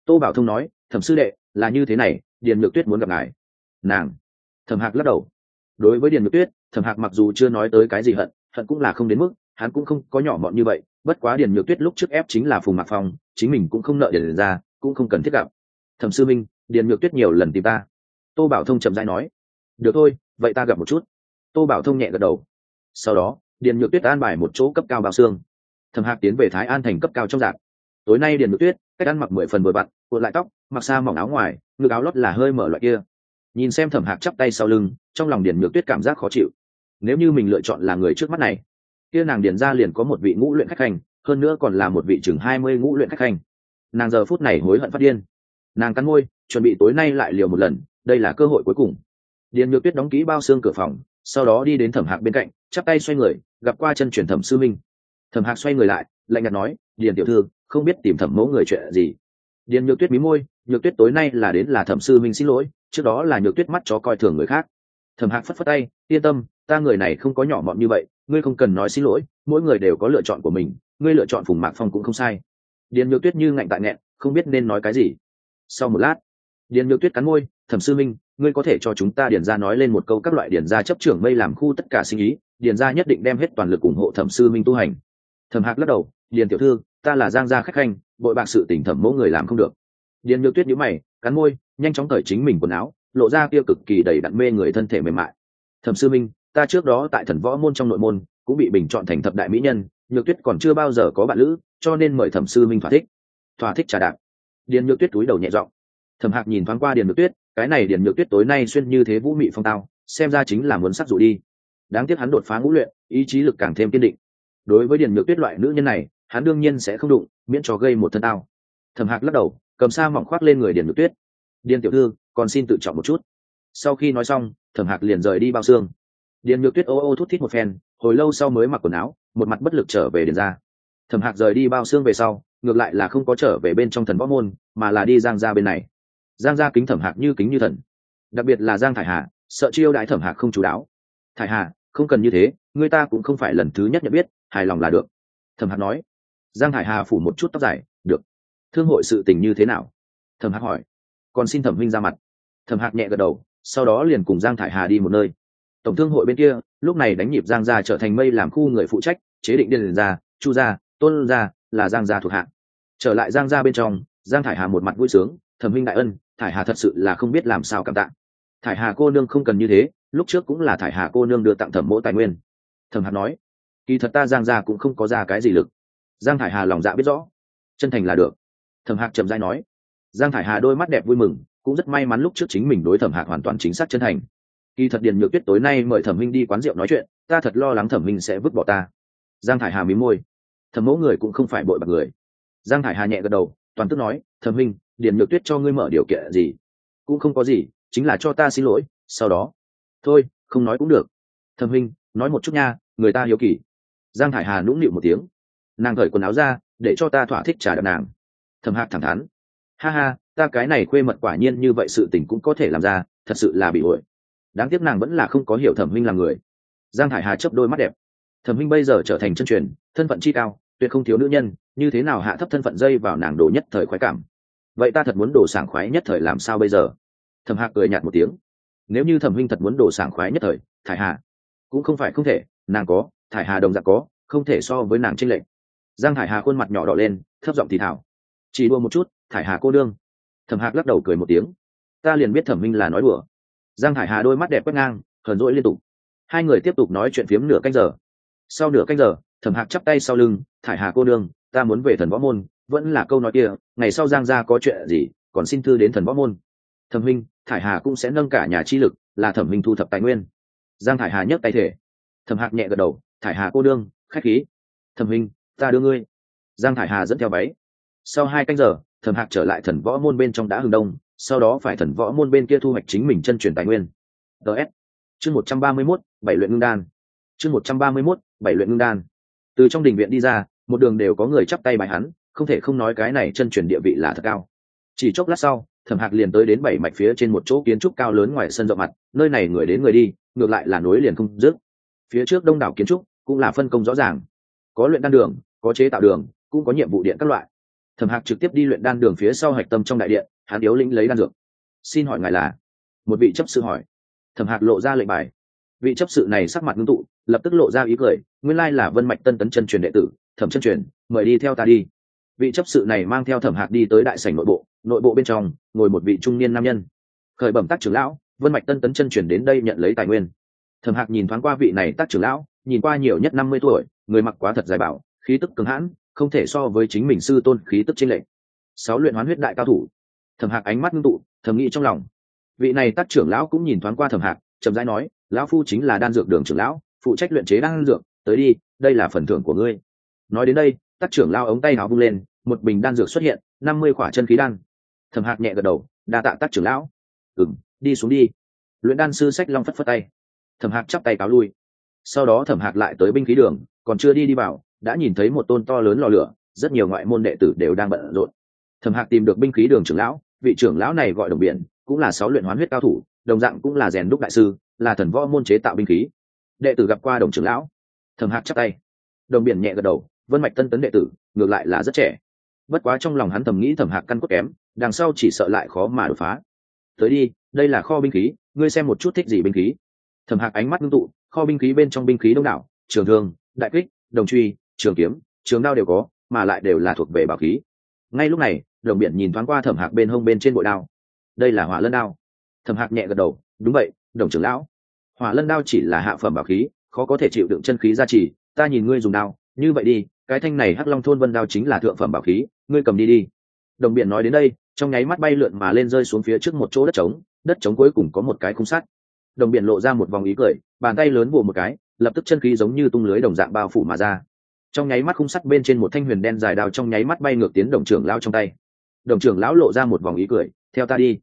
Tô bảo thông nói, thẩm sư đệ, là như thế này, điền nhược tuyết muốn gặp ngài. Nàng, thẩm hạc lắc đầu. Đối với điền nhược tuyết, thẩm hạc mặc dù chưa nói tới cái gì hận hận cũng là không đến mức, hắn cũng không có nhỏ mọn như vậy, bất quá điền nhược tuyết lúc trước ép chính là phùng mạc phong, chính mình cũng không nợ điền ra, cũng không cần thiết gặp. Thẩm sư minh điền nhược tuyết nhiều lần tìm ta. Tô bảo thông chậm rãi nói. Được thôi, vậy ta gặp một chút. Tô bảo thông nhẹ gật đầu. Sau đó, điền nhược tuyết an bài một chỗ cấp cao bao xương. Thẩm hạc tiến về thái an thành cấp cao trong dạng. Tối nay điền nhược tuyết cách ăn mặc mười phần vừa vặn, cuộn lại tóc, mặc xa mỏng áo ngoài, ngực áo lót là hơi mở loại kia. Nhìn xem thẩm hạc chắp tay sau lưng, trong lòng điền nhược tuyết cảm giác khó chịu. Nếu như mình lựa chọn là người trước mắt này, kia nàng điền ra liền có một vị ngũ luyện khách hành, hơn nữa còn là một vị chừng hai mươi ngũ luyện khách hành. Nàng giờ phút này hối hận phát điên. Nàng cắn môi, chuẩn bị tối nay lại liều một lần, đây là cơ hội cuối cùng. Điền nhược tuyết đóng ký bao xương cửa phòng, sau đó đi đến thẩm hạc bên cạnh, chắp tay xoay người, gặp qua chân truyền thẩm sư minh. Thẩm hạc xoay người lại, lạnh nhạt nói điền tiểu thư, không biết tìm thẩm mẫu người chuyện gì. Điền nhược tuyết mí môi, nhược tuyết tối nay là đến là thẩm sư minh xin lỗi, trước đó là nhược tuyết mắt chó coi thường người khác. Thẩm hạc phất phất tay, yên tâm, ta người này không có nhỏ mọn như vậy, ngươi không cần nói xin lỗi, mỗi người đều có lựa chọn của mình, ngươi lựa chọn phùng mạc phong cũng không sai. Điền nhược tuyết như ngạnh tại nghẹn, không biết nên nói cái gì. Sau một lát, điền nhược tuyết cắn môi, thẩm sư minh ngươi có thể cho chúng ta điền ra nói lên một câu các loại điền ra chấp trưởng mây làm khu tất cả sinh ý, điền ra nhất định đem hết toàn lực ủng hộ thẩm sư minh tu hành thẩm hạc lắc đầu, điền tiểu thư, ta là giang gia khách khanh, bội bạc sự tỉnh thẩm mẫu người làm không được. Điền nhược tuyết nhíu mày, cắn môi, nhanh chóng cởi chính mình quần áo, lộ ra kia cực kỳ đầy đặn mê người thân thể mềm mại. Thẩm sư minh, ta trước đó tại thần võ môn trong nội môn, cũng bị bình chọn thành thập đại mỹ nhân, nhược tuyết còn chưa bao giờ có bạn lữ, cho nên mời thẩm sư minh thỏa thích. Thỏa thích trà đạp. Điền nhược tuyết túi đầu nhẹ giọng. Thẩm hạc nhìn thoáng qua điền nhược tuyết, cái này điền nhược tuyết tối nay xuyên như thế vũ mị phong tao, xem ra chính là muốn sắc dụ đi. Đáng tiếc hắn đột phá ngũ luyện, ý chí lực càng thêm kiên định đối với điền nhược tuyết loại nữ nhân này, hắn đương nhiên sẽ không đụng, miễn cho gây một thân tao. Thẩm hạc lắc đầu, cầm sa mỏng khoác lên người điền nhược tuyết. Điền tiểu thư còn xin tự chọn một chút. Sau khi nói xong, thẩm hạc liền rời đi bao xương. Điền nhược tuyết ô ô thút thít một phen, hồi lâu sau mới mặc quần áo, một mặt bất lực trở về điền ra. Thẩm hạc rời đi bao xương về sau, ngược lại là không có trở về bên trong thần võ môn, mà là đi giang ra bên này. Giang ra kính thẩm hạc như kính như thần. Đặc biệt là giang thải hà, sợ chiêu đãi thẩm hạc không chú đáo. Thải hà không cần như thế, người ta cũng không phải lần thứ nhất nhận biết, hài lòng là được. Thẩm hạc nói. Giang Hải hà phủ một chút tóc dài, được. Thương hội sự tình như thế nào? Thẩm hạc hỏi. Còn xin thẩm minh ra mặt. Thẩm hạc nhẹ gật đầu, sau đó liền cùng giang thải hà đi một nơi. Tổng thương hội bên kia, lúc này đánh nhịp giang gia trở thành mây làm khu người phụ trách, chế định điền gia, chu gia, tôn gia là giang gia thuộc hạ. Trở lại giang gia bên trong, giang thải hà một mặt vui sướng, thẩm minh đại ân, thải hà thật sự là không biết làm sao cảm tạ thải hà cô nương không cần như thế, lúc trước cũng là thải hà cô nương đưa tặng thẩm mỗ tài nguyên. Thẩm hạc nói, kỳ thật ta giang gia cũng không có ra cái gì lực. Giang thải hà lòng dạ biết rõ, chân thành là được. Thẩm hạc trầm dai nói, giang thải hà đôi mắt đẹp vui mừng, cũng rất may mắn lúc trước chính mình đối thẩm hạc hoàn toàn chính xác chân thành. Kỳ thật điền nhược tuyết tối nay mời thẩm minh đi quán rượu nói chuyện, ta thật lo lắng thẩm minh sẽ vứt bỏ ta. Giang thải hà mí môi, thẩm mẫu người cũng không phải bội bạc người. Giang thải hà nhẹ gật đầu, toàn tức nói, thẩm minh điền nhược tuyết cho ngươi mở điều kiện gì? Cũng không có gì chính là cho ta xin lỗi, sau đó. Thôi, không nói cũng được. Thẩm minh nói một chút nha, người ta hiếu kỳ. Giang thải hà nũng nịu một tiếng. Nàng cởi quần áo ra, để cho ta thỏa thích trả đợt nàng. Thẩm hạc thẳng thắn. Ha ha, ta cái này khuê mật quả nhiên như vậy sự tình cũng có thể làm ra, thật sự là bị ổi đáng tiếc nàng vẫn là không có hiểu thẩm minh là người. Giang thải hà chấp đôi mắt đẹp. Thẩm minh bây giờ trở thành chân truyền, thân phận chi cao, tuyệt không thiếu nữ nhân, như thế nào hạ thấp thân phận dây vào nàng đồ nhất thời khoái cảm. Vậy ta thật muốn đồ sảng khoái nhất thời làm sao bây giờ? Thẩm hạc cười nhạt một tiếng. Nếu như thẩm minh thật muốn đồ sảng khoái nhất thời, thải hà cũng không phải không thể, nàng có, thải hà đồng dạng có, không thể so với nàng tranh lệch. Giang thải hà khuôn mặt nhỏ đỏ lên, thấp giọng thì thảo chỉ đua một chút, thải hà cô đương thẩm hạc lắc đầu cười một tiếng. Ta liền biết thẩm minh là nói đùa. Giang thải hà đôi mắt đẹp quét ngang, hờn rỗi liên tục. Hai người tiếp tục nói chuyện phiếm nửa canh giờ. Sau nửa canh giờ, thẩm hạc chắp tay sau lưng, thải hà cô đương ta muốn về thần võ môn, vẫn là câu nói kia, ngày sau giang gia có chuyện gì, còn xin thư đến thần võ môn. Thẩm minh thải hà cũng sẽ nâng cả nhà chi lực, là thẩm minh thu thập tài nguyên. Giang thải hà nhấc tay thể thẩm hạc nhẹ gật đầu. Thải hà cô đương, khách khí. Thẩm minh, ta đưa ngươi. Giang thải hà dẫn theo váy. Sau hai canh giờ, thẩm hạc trở lại thần võ môn bên trong đá hừng đông, sau đó phải thần võ môn bên kia thu hoạch chính mình chân truyền tài nguyên. Ts chương một trăm ba mươi mốt, bảy luyện ngưng đan. Chương một trăm ba mươi mốt, bảy luyện ngưng đan. Từ trong đình viện đi ra, một đường đều có người chắp tay bài hắn, không thể không nói cái này chân truyền địa vị là thật cao. Chỉ chốc lát sau thẩm hạc liền tới đến bảy mạch phía trên một chỗ kiến trúc cao lớn ngoài sân rộng mặt, nơi này người đến người đi, ngược lại là nối liền không dứt. Phía trước đông đảo kiến trúc cũng là phân công rõ ràng. Có luyện đan đường, có chế tạo đường, cũng có nhiệm vụ điện các loại. Thẩm hạc trực tiếp đi luyện đan đường phía sau hạch tâm trong đại điện, hắn yếu lĩnh lấy đan dược. Xin hỏi ngài là? Một vị chấp sự hỏi. Thẩm hạc lộ ra lệnh bài. Vị chấp sự này sắc mặt ngưng tụ, lập tức lộ ra ý cười, nguyên lai là vân mạch tân tấn chân truyền đệ tử, thẩm chân truyền, mời đi theo ta đi. Vị chấp sự này mang theo thẩm hạc đi tới đại sảnh nội bộ nội bộ bên trong, ngồi một vị trung niên nam nhân. Khởi bẩm tác trưởng lão, vân mạch tân tấn chân truyền đến đây nhận lấy tài nguyên. Thẩm hạc nhìn thoáng qua vị này tác trưởng lão, nhìn qua nhiều nhất năm mươi tuổi, người mặc quá thật dài bảo, khí tức cứng hãn, không thể so với chính mình sư tôn khí tức trên lệ sáu luyện hoán huyết đại cao thủ. Thẩm hạc ánh mắt ngưng tụ, thầm nghĩ trong lòng. Vị này tác trưởng lão cũng nhìn thoáng qua thẩm hạc, chậm rãi nói, lão phu chính là đan dược đường trưởng lão, phụ trách luyện chế đan dược, tới đi, đây là phần thưởng của ngươi. Nói đến đây, tác trưởng lao ống tay áo vung lên, một bình đan dược xuất hiện, năm mươi khỏa chân khí đan thẩm hạc nhẹ gật đầu, đa tạ tác trưởng lão. Ừng đi xuống đi. Luyện đan sư sách long phất phất tay. Thẩm hạc chắp tay cáo lui. Sau đó thẩm hạc lại tới binh khí đường, còn chưa đi đi vào, đã nhìn thấy một tôn to lớn lò lửa, rất nhiều ngoại môn đệ tử đều đang bận rộn. Thẩm hạc tìm được binh khí đường trưởng lão, vị trưởng lão này gọi đồng biển, cũng là sáu luyện hoán huyết cao thủ, đồng dạng cũng là rèn đúc đại sư, là thần võ môn chế tạo binh khí. Đệ tử gặp qua đồng trưởng lão. Thẩm hạc chắp tay. Đồng biển nhẹ gật đầu, vân mạch tân tấn đệ tử, ngược lại là rất trẻ bất quá trong lòng hắn thầm nghĩ thẩm hạc căn cốt kém, đằng sau chỉ sợ lại khó mà đột phá. Tới đi, đây là kho binh khí, ngươi xem một chút thích gì binh khí. Thẩm hạc ánh mắt ngưng tụ, kho binh khí bên trong binh khí đông đảo, trường thương, đại kích, đồng truy, trường kiếm, trường đao đều có, mà lại đều là thuộc về bảo khí. Ngay lúc này, đồng biển nhìn thoáng qua thẩm hạc bên hông bên trên bội đao. Đây là hỏa lân đao. Thẩm hạc nhẹ gật đầu, đúng vậy, đồng trưởng lão. Hỏa lân đao chỉ là hạ phẩm bảo khí, khó có thể chịu đựng chân khí gia trì, ta nhìn ngươi dùng đao, như vậy đi cái thanh này hắc long thôn vân đao chính là thượng phẩm bảo khí, ngươi cầm đi đi. Đồng biển nói đến đây, trong nháy mắt bay lượn mà lên rơi xuống phía trước một chỗ đất trống đất trống cuối cùng có một cái khung sắt. Đồng biển lộ ra một vòng ý cười, bàn tay lớn vụ một cái, lập tức chân khí giống như tung lưới đồng dạng bao phủ mà ra. Trong nháy mắt khung sắt bên trên một thanh huyền đen dài đao trong nháy mắt bay ngược tiến đồng trưởng lao trong tay. Đồng trưởng lão lộ ra một vòng ý cười, theo ta đi.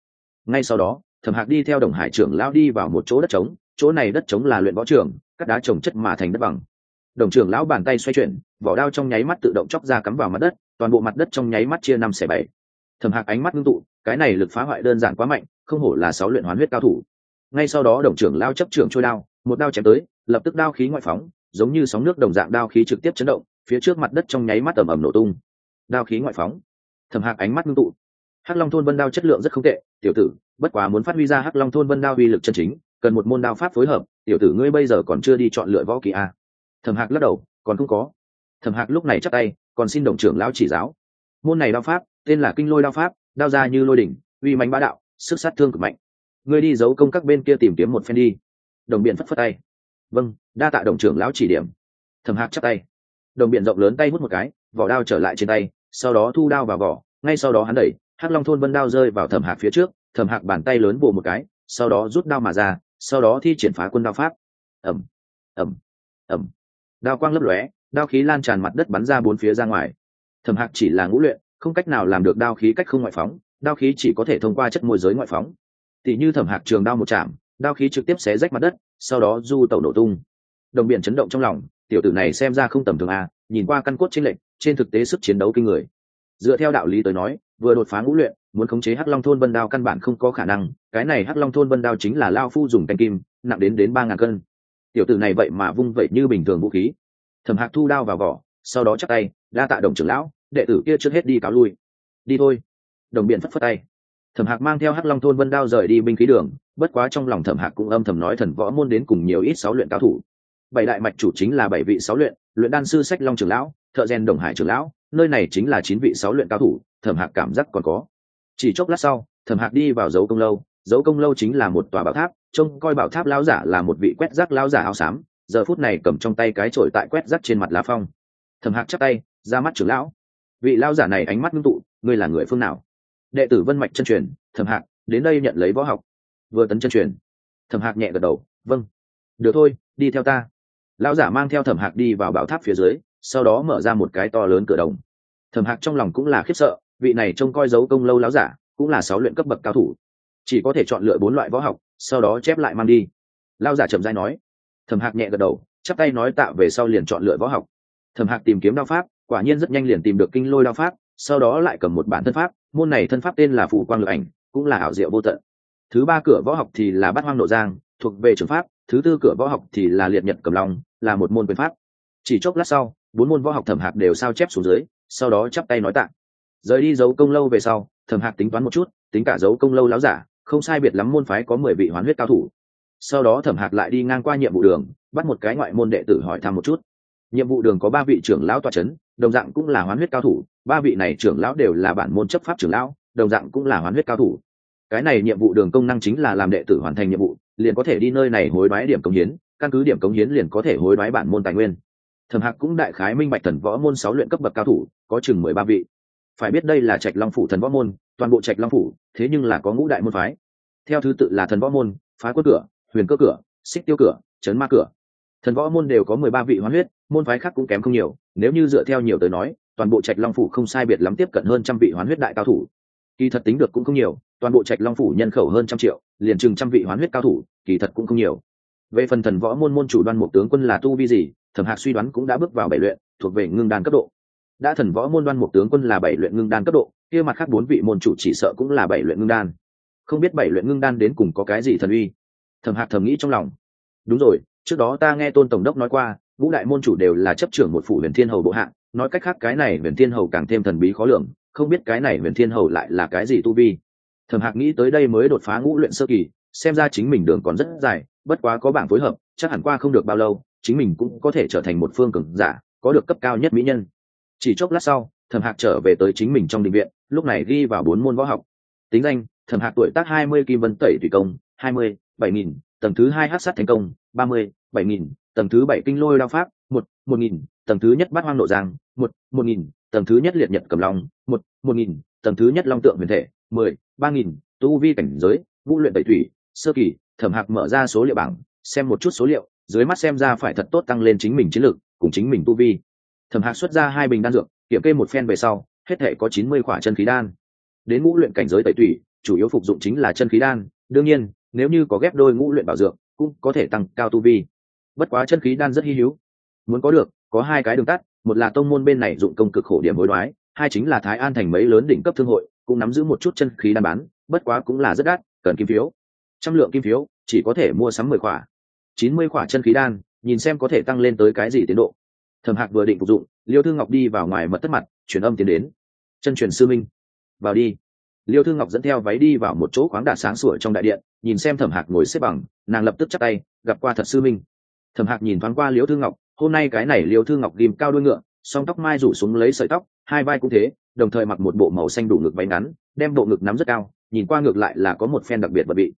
Ngay sau đó, thẩm hạc đi theo đồng hải trưởng lão đi vào một chỗ đất trống, chỗ này đất trống là luyện võ trường các đá trồng chất mà thành đất bằng đồng trưởng lão bàn tay xoay chuyển, vỏ đao trong nháy mắt tự động chóc ra cắm vào mặt đất, toàn bộ mặt đất trong nháy mắt chia năm xẻ bảy. Thẩm hạc ánh mắt ngưng tụ, cái này lực phá hoại đơn giản quá mạnh, không hổ là sáu luyện hoán huyết cao thủ. Ngay sau đó đồng trưởng lao chấp trưởng trôi đao, một đao chém tới, lập tức đao khí ngoại phóng, giống như sóng nước đồng dạng đao khí trực tiếp chấn động, phía trước mặt đất trong nháy mắt ầm ầm nổ tung. Đao khí ngoại phóng. Thẩm hạc ánh mắt ngưng tụ. Hắc long thôn vân đao chất lượng rất không tệ, tiểu tử, bất quá muốn phát huy ra hắc long thôn vân đao uy lực chân chính, cần một môn đao pháp phối hợp, tiểu tử ngươi bây giờ còn chưa đi chọn lựa võ kỳ a thẩm hạc lắc đầu, còn không có. Thẩm hạc lúc này chắc tay, còn xin đồng trưởng lão chỉ giáo. Môn này đao pháp, tên là kinh lôi đao pháp, đao ra như lôi đỉnh, uy mạnh bá đạo, sức sát thương cực mạnh. Ngươi đi giấu công các bên kia tìm kiếm một phen đi. Đồng biện phất phất tay. Vâng đa tạ đồng trưởng lão chỉ điểm. Thẩm hạc chắc tay. Đồng biện rộng lớn tay hút một cái, vỏ đao trở lại trên tay, sau đó thu đao vào vỏ, ngay sau đó hắn đẩy, hắc long thôn vân đao rơi vào thẩm hạc phía trước, thẩm hạc bàn tay lớn bổ một cái, sau đó rút đao mà ra, sau đó thi triển phá quân đao pháp. Ẩm ẩm ẩm đao quang lấp lóe, đao khí lan tràn mặt đất bắn ra bốn phía ra ngoài. Thẩm hạc chỉ là ngũ luyện, không cách nào làm được đao khí cách không ngoại phóng, đao khí chỉ có thể thông qua chất môi giới ngoại phóng. Tỉ như thẩm hạc trường đao một chạm, đao khí trực tiếp xé rách mặt đất, sau đó du tẩu nổ tung. Đồng biển chấn động trong lòng, tiểu tử này xem ra không tầm thường a nhìn qua căn cốt trên lệnh trên thực tế sức chiến đấu kinh người. Dựa theo đạo lý tới nói, vừa đột phá ngũ luyện, muốn khống chế hắc long thôn vân đao căn bản không có khả năng, cái này hắc long thôn vân đao chính là lao phu dùng canh kim, nặng đến đến ba ngàn cân tiểu tử này vậy mà vung vậy như bình thường vũ khí. Thẩm hạc thu đao vào vỏ, sau đó chắc tay, đa tạ đồng trưởng lão, đệ tử kia trước hết đi cáo lui. Đi thôi. Đồng biện phất phất tay. Thẩm hạc mang theo hắc long thôn vân đao rời đi binh khí đường, bất quá trong lòng thẩm hạc cũng âm thầm nói thần võ môn đến cùng nhiều ít sáu luyện cao thủ. Bảy đại mạch chủ chính là bảy vị sáu luyện luyện đan sư sách long trưởng lão, thợ rèn đồng hải trưởng lão, nơi này chính là chín vị sáu luyện cao thủ, thẩm hạc cảm giác còn có. Chỉ chốc lát sau, thẩm hạc đi vào dấu công lâu dấu công lâu chính là một tòa bảo tháp, trông coi bảo tháp lao giả là một vị quét rác lao giả áo xám, giờ phút này cầm trong tay cái trội tại quét rác trên mặt lá phong. Thầm hạc chắc tay, ra mắt trưởng lão. Vị lao giả này ánh mắt ngưng tụ, ngươi là người phương nào? Đệ tử vân mạch chân truyền thầm hạc, đến đây nhận lấy võ học. Vừa tấn chân truyền. Thầm hạc nhẹ gật đầu vâng. Được thôi, đi theo ta. Lão giả mang theo thẩm hạc đi vào bảo tháp phía dưới, sau đó mở ra một cái to lớn cửa đồng. Thẩm hạc trong lòng cũng là khiếp sợ, vị này trông coi dấu công lâu lão giả, cũng là sáu luyện cấp bậc cao thủ chỉ có thể chọn lựa bốn loại võ học, sau đó chép lại mang đi. Lao giả trầm dai nói. Thẩm hạc nhẹ gật đầu, chắp tay nói tạ về sau liền chọn lựa võ học. Thẩm hạc tìm kiếm đao pháp, quả nhiên rất nhanh liền tìm được kinh lôi đao pháp, sau đó lại cầm một bản thân pháp, môn này thân pháp tên là phụ quang lựa ảnh, cũng là ảo diệu vô tận. Thứ ba cửa võ học thì là bát hoang nộ giang, thuộc về trường pháp, thứ tư cửa võ học thì là liệt nhật cầm long, là một môn quyền pháp. Chỉ chốc lát sau, bốn môn võ học thẩm hạc đều sao chép xuống dưới, sau đó chắp tay nói tạng rời đi dấu công lâu về sau, thẩm hạc tính toán một chút, tính cả dấu công lâu láo giả không sai biệt lắm môn phái có mười vị hoán huyết cao thủ. Sau đó thẩm hạc lại đi ngang qua nhiệm vụ đường, bắt một cái ngoại môn đệ tử hỏi thăm một chút. Nhiệm vụ đường có ba vị trưởng lão tòa c h ấ n đồng dạng cũng là hoán huyết cao thủ, ba vị này trưởng lão đều là bản môn chấp pháp trưởng lão, đồng dạng cũng là hoán huyết cao thủ. Cái này nhiệm vụ đường công năng chính là làm đệ tử hoàn thành nhiệm vụ, liền có thể đi nơi này hối đoái điểm công hiến, căn cứ điểm công hiến liền có thể hối đoái bản môn tài nguyên. Thẩm hạc cũng đại khái minh bạch thần võ môn sáu luyện cấp bậc cao thủ, có chừng mười ba vị. Phải biết đây là trạch long phủ thần võ môn toàn bộ trạch long phủ, thế nhưng là có ngũ đại môn phái. Theo thứ tự là thần võ môn, phá quất cửa, huyền cơ cửa, xích tiêu cửa trấn ma cửa. Thần võ môn đều có mười ba vị hoán huyết, môn phái khác cũng kém không nhiều, nếu như dựa theo nhiều tới nói, toàn bộ trạch long phủ không sai biệt lắm tiếp cận hơn trăm vị hoán huyết đại cao thủ. Kỳ thật tính được cũng không nhiều, toàn bộ trạch long phủ nhân khẩu hơn trăm triệu, liền chừng trăm vị hoán huyết cao thủ, kỳ thật cũng không nhiều. Về phần thần võ môn môn chủ đoan một tướng quân là tu vi gì, thẩm hạc suy đoán cũng đã bước vào bảy luyện, thuộc về ngưng đan cấp độ đã thần võ môn đoan một tướng quân là bảy luyện ngưng đan cấp độ, kia mặt khác bốn vị môn chủ chỉ sợ cũng là bảy luyện ngưng đan. Không biết bảy luyện ngưng đan đến cùng có cái gì thần uy? Thẩm hạc thầm nghĩ trong lòng. Đúng rồi, trước đó ta nghe tôn tổng đốc nói qua, ngũ đại môn chủ đều là chấp trưởng một phủ huyền thiên hầu bộ hạng nói cách khác cái này huyền thiên hầu càng thêm thần bí khó lường, không biết cái này huyền thiên hầu lại là cái gì tu vi. Thẩm hạc nghĩ tới đây mới đột phá ngũ luyện sơ kỳ, xem ra chính mình đường còn rất dài, bất quá có bảng phối hợp, chắc hẳn qua không được bao lâu, chính mình cũng có thể trở thành một phương cường giả, có được cấp cao nhất mỹ nhân chỉ chốc lát sau, thẩm hạc trở về tới chính mình trong định viện, lúc này ghi vào bốn môn võ học. Tính danh, thẩm hạc tuổi tác hai mươi, kim vân tẩy thủy công, hai mươi, bảy nghìn, tầng thứ hai hát sát thành công, ba mươi, bảy nghìn, tầng thứ bảy kinh lôi đao pháp, một một nghìn, tầng thứ nhất bát hoang nộ giang, một một nghìn, tầng thứ nhất liệt nhật cầm long, một một nghìn, tầng thứ nhất long tượng huyền thể, mười, ba nghìn, tu vi cảnh giới, vũ luyện tẩy thủy, sơ kỳ. Thẩm hạc mở ra số liệu bảng, xem một chút số liệu, dưới mắt xem ra phải thật tốt tăng lên chính mình chiến lược cùng chính mình tu vi thẩm hạc xuất ra hai bình đan dược, kiểm kê một phen về sau, hết thể có chín mươi khỏa chân khí đan. Đến ngũ luyện cảnh giới tẩy tủy, chủ yếu phục dụng chính là chân khí đan. Đương nhiên, nếu như có ghép đôi ngũ luyện bảo dược, cũng có thể tăng cao tu vi. Bất quá chân khí đan rất hy hữu. Muốn có được, có hai cái đường tắt, một là tông môn bên này dụng công cực khổ điểm hối đoái, hai chính là thái an thành mấy lớn đỉnh cấp thương hội, cũng nắm giữ một chút chân khí đan bán, bất quá cũng là rất đắt, cần kim phiếu. Trăm lượng kim phiếu, chỉ có thể mua sắm mười khỏa. Chín mươi khỏa chân khí đan, nhìn xem có thể tăng lên tới cái gì tiến độ thẩm hạc vừa định phục dụng, liêu thương ngọc đi vào ngoài mật tất mặt chuyển âm tiến đến. Chân truyền sư minh, vào đi. Liêu thương ngọc dẫn theo váy đi vào một chỗ khoáng đạt sáng sủa trong đại điện, nhìn xem thẩm hạc ngồi xếp bằng, nàng lập tức chắc tay, gặp qua thật sư minh. Thẩm hạc nhìn thoáng qua liêu thương ngọc, hôm nay cái này liêu thương ngọc ghim cao đuôi ngựa, song tóc mai rủ xuống lấy sợi tóc, hai vai cũng thế, đồng thời mặc một bộ màu xanh đủ ngực váy ngắn, đem bộ ngực nắm rất cao, nhìn qua ngược lại là có một phen đặc biệt bật bị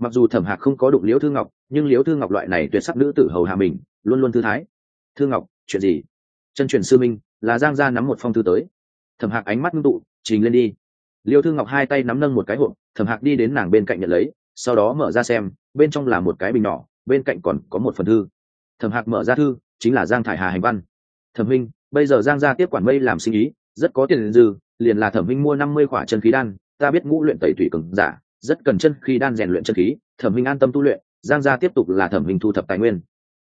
mặc dù thẩm hạc không có đụng liễu thương ngọc, nhưng liễu thương ngọc loại này tuyệt sắc nữ tử hầu hạ mình, luôn luôn thư thái. Thương ngọc chuyện gì? Chân truyền sư minh, là giang gia nắm một phong thư tới. Thẩm hạc ánh mắt ngưng tụ, trình lên đi. Liêu thư ngọc hai tay nắm nâng một cái hộp, thẩm hạc đi đến nàng bên cạnh nhận lấy, sau đó mở ra xem, bên trong là một cái bình nhỏ, bên cạnh còn có một phần thư. Thẩm hạc mở ra thư, chính là giang thải hà hành văn. Thẩm minh, bây giờ giang gia tiếp quản mây làm sinh ý, rất có tiền dư, liền là thẩm minh mua năm mươi khỏa chân khí đan, ta biết ngũ luyện tẩy thủy cường giả, rất cần chân khí đan rèn luyện chân khí, thẩm minh an tâm tu luyện, giang gia tiếp tục là thẩm minh thu thập tài nguyên.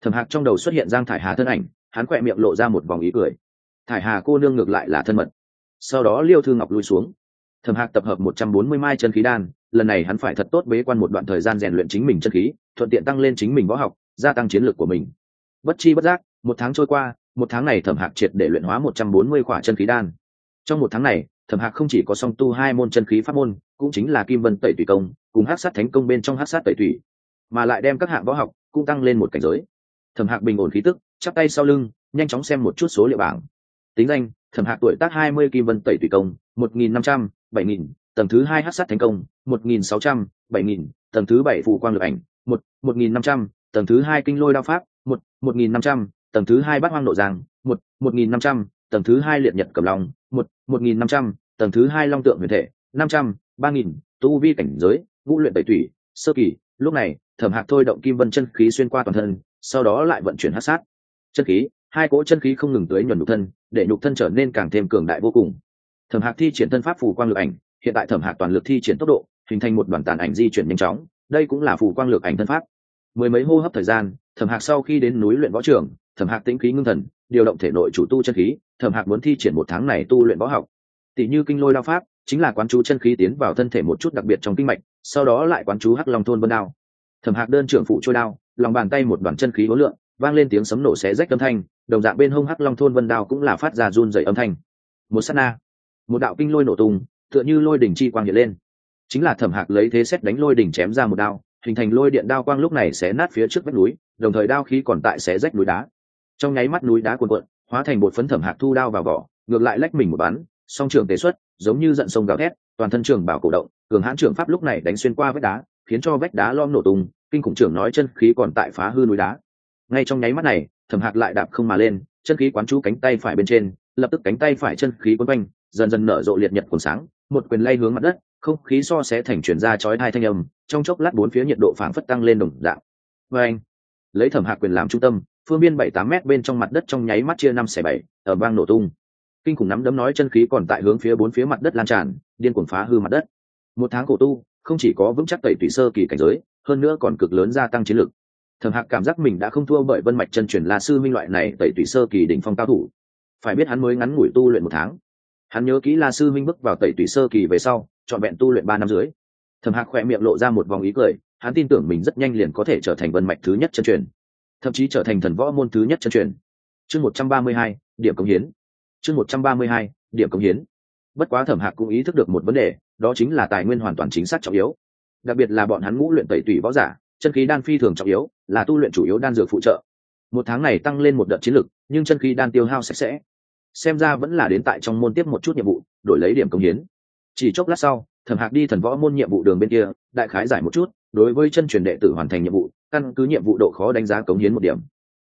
Thẩm hạc trong đầu xuất hiện giang thải hà thân ảnh hắn khỏe miệng lộ ra một vòng ý cười. Thải hà cô nương ngược lại là thân mật. Sau đó liêu thư ngọc lui xuống. Thẩm hạc tập hợp một trăm bốn mươi mai chân khí đan lần này hắn phải thật tốt bế quan một đoạn thời gian rèn luyện chính mình chân khí thuận tiện tăng lên chính mình võ học gia tăng chiến lược của mình. Bất chi bất giác một tháng trôi qua một tháng này thẩm hạc triệt để luyện hóa một trăm bốn mươi khỏa chân khí đan. Trong một tháng này thẩm hạc không chỉ có song tu hai môn chân khí pháp môn cũng chính là kim vân tẩy tùy công cùng hát sát thánh công bên trong hát sát tẩy thủy, mà lại đem các hạng võ học cũng tăng lên một cảnh giới. Thẩm hạc bình ổn khí tức chắp tay sau lưng, nhanh chóng xem một chút số liệu bảng. Tính danh, thẩm hạc tuổi tác hai mươi, kim vân tẩy tùy công, một nghìn năm trăm, bảy nghìn, tầng thứ hai hát sát thành công, một nghìn sáu trăm, bảy nghìn, tầng thứ bảy phù quang lực ảnh, một một nghìn năm trăm, tầng thứ hai kinh lôi đao pháp, một một nghìn năm trăm, tầng thứ hai bát hoang nội giang, một một nghìn năm trăm, tầng thứ hai liệt nhật cầm lòng một một nghìn năm trăm, tầng thứ hai long tượng huyền thể, năm trăm, ba nghìn, tu vi cảnh giới, ngũ luyện tẩy tủy, sơ kỳ. Lúc này, thẩm hạc thôi động kim vân chân khí xuyên qua toàn thân, sau đó lại vận chuyển hát sát chân khí, hai cỗ chân khí không ngừng tới nhuần nhục thân, để nhục thân trở nên càng thêm cường đại vô cùng. Thẩm hạc thi triển thân pháp phù quang lực ảnh, hiện tại thẩm hạc toàn lực thi triển tốc độ, hình thành một đoàn tàn ảnh di chuyển nhanh chóng, đây cũng là phù quang lực ảnh thân pháp. Mười mấy hô hấp thời gian, thẩm hạc sau khi đến núi luyện võ trường, thẩm hạc tĩnh khí ngưng thần, điều động thể nội chủ tu chân khí, thẩm hạc muốn thi triển một tháng này tu luyện võ học. Tỷ như kinh lôi đao pháp, chính là quán chú chân khí tiến vào thân thể một chút đặc biệt trong kinh mạch, sau đó lại quán chú hắc long thôn vân đao. Thẩm hạc đơn trưởng phụ trôi đao, lòng bàn tay một đoàn chân khí hối lượng vang lên tiếng sấm nổ xé rách âm thanh, đồng dạng bên hông hắc long thôn vân đao cũng là phát ra run dày âm thanh. Một s á t na, một đạo kinh lôi nổ tung, tựa như lôi đỉnh chi quang hiện lên. Chính là thẩm hạc lấy thế xét đánh lôi đỉnh chém ra một đao, hình thành lôi điện đao quang lúc này sẽ nát phía trước vách núi, đồng thời đao khí còn tại sẽ rách núi đá. Trong nháy mắt núi đá cuồn cuộn, hóa thành bột phấn thẩm hạc thu đao vào vỏ, ngược lại lách mình một bắn, song trường tế xuất, giống như giận sông gào thét, toàn thân trường bảo cổ động, cường hãn trưởng pháp lúc này đánh xuyên qua vách đá, khiến cho vách đá lom nổ tung, kinh khủng trưởng nói chân khí còn tại phá hư núi đá ngay trong nháy mắt này, thẩm hạc lại đạp không mà lên, chân khí quán chú cánh tay phải bên trên, lập tức cánh tay phải chân khí quấn quanh, dần dần nở rộ liệt nhật cuồng sáng, một quyền lay hướng mặt đất, không khí so sẽ thành chuyển ra chói hai thanh âm, trong chốc lát bốn phía nhiệt độ phảng phất tăng lên đồng dạng. Và anh, lấy thẩm hạc quyền làm trung tâm, phương biên bảy tám m bên trong mặt đất trong nháy mắt chia năm xẻ bảy, ở vang nổ tung. Kinh khủng nắm đấm nói chân khí còn tại hướng phía bốn phía mặt đất lan tràn, điên cuồng phá hư mặt đất. Một tháng cổ tu, không chỉ có vững chắc tẩy tủy sơ kỳ cảnh giới, hơn nữa còn cực lớn gia tăng chiến lực thẩm hạc cảm giác mình đã không thua bởi vân mạch chân truyền La sư minh loại này tẩy Tủy sơ kỳ đỉnh phong cao thủ. Phải biết hắn mới ngắn ngủi tu luyện một tháng. Hắn nhớ kỹ la sư minh bước vào tẩy Tủy sơ kỳ về sau chọn vẹn tu luyện ba năm dưới thẩm hạc khỏe miệng lộ ra một vòng ý cười, hắn tin tưởng mình rất nhanh liền có thể trở thành vân mạch thứ nhất chân truyền, thậm chí trở thành thần võ môn thứ nhất chân truyền. Chương một trăm ba mươi hai, điểm công hiến. Chương một trăm ba mươi hai, điểm công hiến. Bất quá thẩm hạc cũng ý thức được một vấn đề, đó chính là tài nguyên hoàn toàn chính xác trọng yếu. Đặc biệt là bọn hắn ngũ luyện tẩy tủy võ giả chân khí đan phi thường trọng yếu, là tu luyện chủ yếu đan dược phụ trợ. Một tháng này tăng lên một đợt chiến lực, nhưng chân khí đan tiêu hao sạch sẽ. Xem ra vẫn là đến tại trong môn tiếp một chút nhiệm vụ, đổi lấy điểm công hiến. Chỉ chốc lát sau, thẩm hạc đi thần võ môn nhiệm vụ đường bên kia, đại khái giải một chút, đối với chân truyền đệ tử hoàn thành nhiệm vụ, căn cứ nhiệm vụ độ khó đánh giá cống hiến một điểm.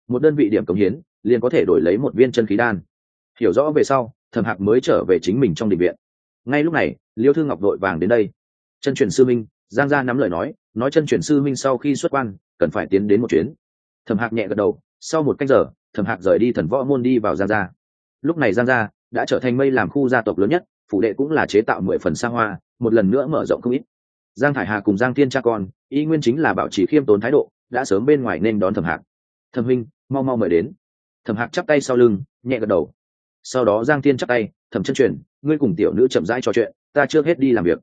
Một đơn vị điểm cống hiến, liền có thể đổi lấy một viên chân khí đan. Hiểu rõ về sau, thẩm hạc mới trở về chính mình trong định viện. Ngay lúc này, liêu thương ngọc đội vàng đến đây. Chân truyền sư minh giang gia nắm lời nói nói chân chuyển sư minh sau khi xuất quan, cần phải tiến đến một chuyến. Thẩm hạc nhẹ gật đầu, sau một cách giờ, thẩm hạc rời đi thần võ môn đi vào giang gia. Lúc này giang gia đã trở thành mây làm khu gia tộc lớn nhất, phủ đệ cũng là chế tạo mười phần xa hoa, một lần nữa mở rộng không ít. Giang thải hà cùng giang thiên cha con, y nguyên chính là bảo trì khiêm tốn thái độ, đã sớm bên ngoài nên đón thẩm hạc. Thẩm huynh, mau mau mời đến. Thẩm hạc chắp tay sau lưng, nhẹ gật đầu. Sau đó giang thiên chắp tay, thẩm chân truyền, ngươi cùng tiểu nữ chậm rãi trò chuyện, ta chưa hết đi làm việc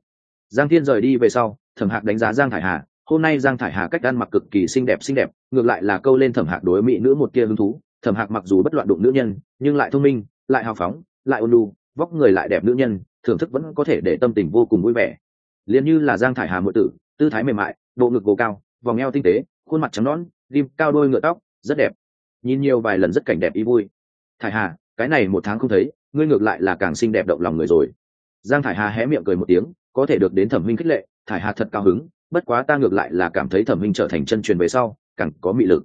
giang thiên rời đi về sau, thẩm hạc đánh giá giang thải hà, hôm nay giang thải hà cách ăn mặc cực kỳ xinh đẹp xinh đẹp, ngược lại là câu lên thẩm hạc đối mỹ nữ một kia hứng thú. Thẩm hạc mặc dù bất loạn đụng nữ nhân, nhưng lại thông minh, lại hào phóng, lại ôn lu vóc người lại đẹp nữ nhân, thưởng thức vẫn có thể để tâm tình vô cùng vui vẻ. Liền như là giang thải hà mượn tử, tư thái mềm mại, bộ ngực gồ cao, vòng eo tinh tế, khuôn mặt trắng nón ghim cao đôi ngựa tóc, rất đẹp. Nhìn nhiều vài lần rất cảnh đẹp ý vui. Thải hà, cái này một tháng không thấy, ngươi ngược lại là càng xinh đẹp động lòng người rồi. Giang thải hà hé miệng cười một tiếng có thể được đến thẩm minh khích lệ, thải hà thật cao hứng, bất quá ta ngược lại là cảm thấy thẩm minh trở thành chân truyền về sau, càng có mị lực.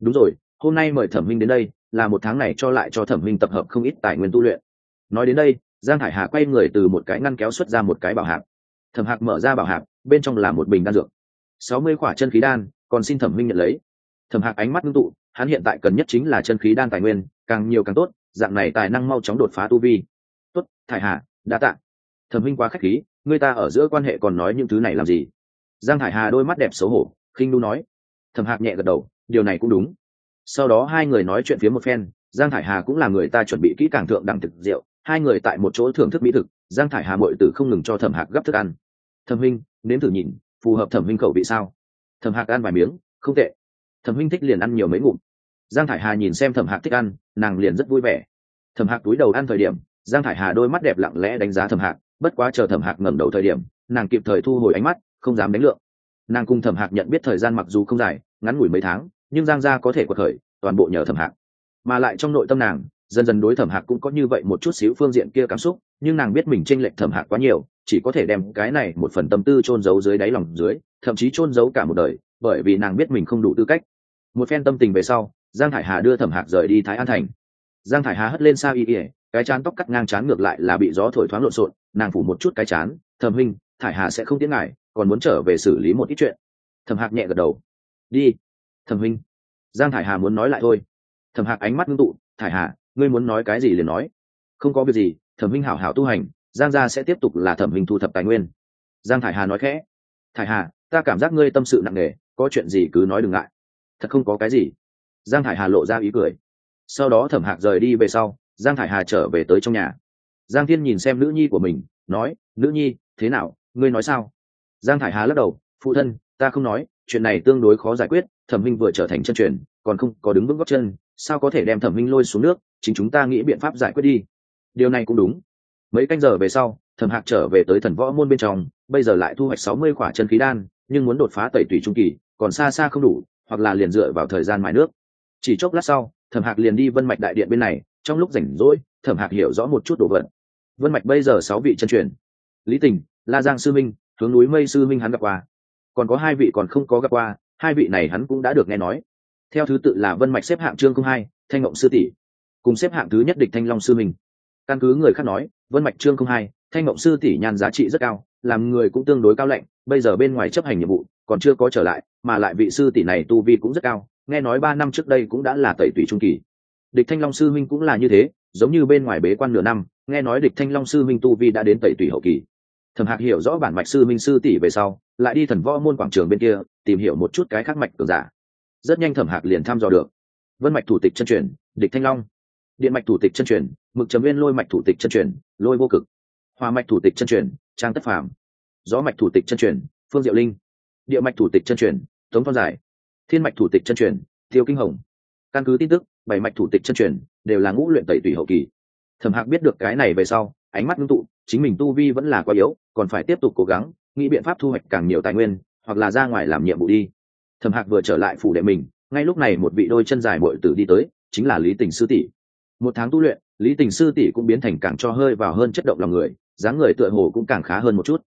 Đúng rồi, hôm nay mời thẩm minh đến đây, là một tháng này cho lại cho thẩm minh tập hợp không ít tài nguyên tu luyện. Nói đến đây, giang thải hà quay người từ một cái ngăn kéo xuất ra một cái bảo hạc. Thẩm hạc mở ra bảo hạc, bên trong là một bình đan dược. Sáu mươi quả chân khí đan, còn xin thẩm minh nhận lấy. Thẩm hạc ánh mắt ngưng tụ, hắn hiện tại cần nhất chính là chân khí đan tài nguyên, càng nhiều càng tốt, dạng này tài năng mau chóng đột phá tu vi. Tốt, thải hà đã tạ. Thẩm minh quá k h á c h khí người ta ở giữa quan hệ còn nói những thứ này làm gì? Giang thải hà đôi mắt đẹp xấu hổ, khinh nu nói. Thẩm hạc nhẹ gật đầu, điều này cũng đúng. Sau đó hai người nói chuyện phía một phen, giang thải hà cũng là người ta chuẩn bị kỹ càng thượng đẳng thực rượu hai người tại một chỗ thưởng thức mỹ thực, giang thải hà mội tử không ngừng cho thẩm hạc gấp thức ăn. Thẩm huynh, nếm thử nhìn, phù hợp thẩm huynh khẩu vị sao? Thẩm hạc ăn vài miếng, không tệ. Thẩm huynh thích liền ăn nhiều mấy ngụm. Giang thải hà nhìn xem thẩm hạc thích ăn, nàng liền rất vui vẻ. Thẩm hạc túi đầu ăn thời điểm, giang thải hà đôi mắt đẹp lặng lẽ đánh giá thẩm hạc bất quá chờ thẩm hạc ngẩng đầu thời điểm, nàng kịp thời thu hồi ánh mắt, không dám đánh lượng. Nàng cùng thẩm hạc nhận biết thời gian mặc dù không dài, ngắn ngủi mấy tháng, nhưng giang gia có thể quật khởi, toàn bộ nhờ thẩm hạc. Mà lại trong nội tâm nàng, dần dần đối thẩm hạc cũng có như vậy một chút xíu phương diện kia cảm xúc, nhưng nàng biết mình tranh lệch thẩm hạc quá nhiều, chỉ có thể đem cái này một phần tâm tư chôn giấu dưới đáy lòng dưới, thậm chí chôn giấu cả một đời, bởi vì nàng biết mình không đủ tư cách. Một phen tâm tình về sau, giang thải hà đưa thẩm hạc rời đi thái an thành. Giang thải hà hất lên xa y ỉa cái chán tóc cắt ngang chán ngược lại là bị gió thổi thoáng lộn xộn nàng phủ một chút cái chán, thẩm huynh, thải hà sẽ không tiến ngại còn muốn trở về xử lý một ít chuyện. Thẩm hạc nhẹ gật đầu. Đi. Thẩm huynh. Giang thải hà muốn nói lại thôi. Thẩm hạc ánh mắt ngưng tụ. Thải hà, ngươi muốn nói cái gì liền nói. Không có việc gì, thẩm huynh hảo hảo tu hành, giang gia sẽ tiếp tục là thẩm huynh thu thập tài nguyên. Giang thải hà nói khẽ. Thải hà, ta cảm giác ngươi tâm sự nặng nề, có chuyện gì cứ nói đừng ngại. Thật không có cái gì. Giang thải hà lộ ra ý cười. Sau đó thẩm hạc rời đi về sau, giang thải hà trở về tới trong nhà giang thiên nhìn xem nữ nhi của mình, nói, nữ nhi, thế nào? Ngươi nói sao? Giang thải hà lắc đầu, phụ thân, ta không nói, chuyện này tương đối khó giải quyết, thẩm minh vừa trở thành chân truyền, còn không có đứng vững góc chân, sao có thể đem thẩm minh lôi xuống nước, chính chúng ta nghĩ biện pháp giải quyết đi. Điều này cũng đúng. Mấy canh giờ về sau, thẩm hạc trở về tới thần võ môn bên trong, bây giờ lại thu hoạch sáu mươi khỏa chân khí đan, nhưng muốn đột phá tẩy tùy trung kỳ, còn xa xa không đủ, hoặc là liền dựa vào thời gian mài nước. Chỉ chốc lát sau, thẩm hạc liền đi vân mạch đại điện bên này, trong lúc rảnh rỗi, thẩm hạc hiểu rõ một chút đồ vật vân mạch bây giờ sáu vị chân truyền. Lý tình, la giang sư minh, hướng núi mây sư minh hắn gặp qua. Còn có hai vị còn không có gặp qua, hai vị này hắn cũng đã được nghe nói. Theo thứ tự là vân mạch xếp hạng trương công hai, thanh ngộng sư tỷ. Cùng xếp hạng thứ nhất địch thanh long sư minh. Căn cứ người khác nói, vân mạch trương công hai, thanh ngộng sư tỷ nhan giá trị rất cao, làm người cũng tương đối cao lạnh, bây giờ bên ngoài chấp hành nhiệm vụ, còn chưa có trở lại, mà lại vị sư tỷ này tu vi cũng rất cao, nghe nói ba năm trước đây cũng đã là tẩy tủy trung kỳ. Địch thanh long sư minh cũng là như thế, giống như bên ngoài bế quan nửa năm nghe nói địch thanh long sư minh tu vi đã đến tẩy tùy hậu kỳ. Thẩm hạc hiểu rõ bản mạch sư minh sư tỷ về sau, lại đi thần võ môn quảng trường bên kia, tìm hiểu một chút cái khác mạch cường giả. Rất nhanh thẩm hạc liền thăm dò được. Vân mạch thủ tịch chân truyền, địch thanh long. Điện mạch thủ tịch chân truyền, mực trầm viên lôi mạch thủ tịch chân truyền, lôi vô cực. Hoa mạch thủ tịch chân truyền, trang tất phàm. Gió mạch thủ tịch chân truyền, phương diệu linh. Địa mạch thủ tịch chân truyền, tống phong giải. Thiên mạch thủ tịch chân truyền, tiêu kinh hồng. Căn cứ tin tức, bảy mạch thủ tịch chân truyền, đều là ngũ luyện tẩy tùy hậu kỳ thẩm hạc biết được cái này về sau, ánh mắt ngưng tụ, chính mình tu vi vẫn là quá yếu, còn phải tiếp tục cố gắng, nghĩ biện pháp thu hoạch càng nhiều tài nguyên, hoặc là ra ngoài làm nhiệm vụ đi. Thẩm hạc vừa trở lại phủ đệ mình, ngay lúc này một vị đôi chân dài bội tử đi tới, chính là lý tình sư tỷ. Một tháng tu luyện, lý tình sư tỷ cũng biến thành càng cho hơi vào hơn chất động lòng người, dáng người tựa hồ cũng càng khá hơn một chút.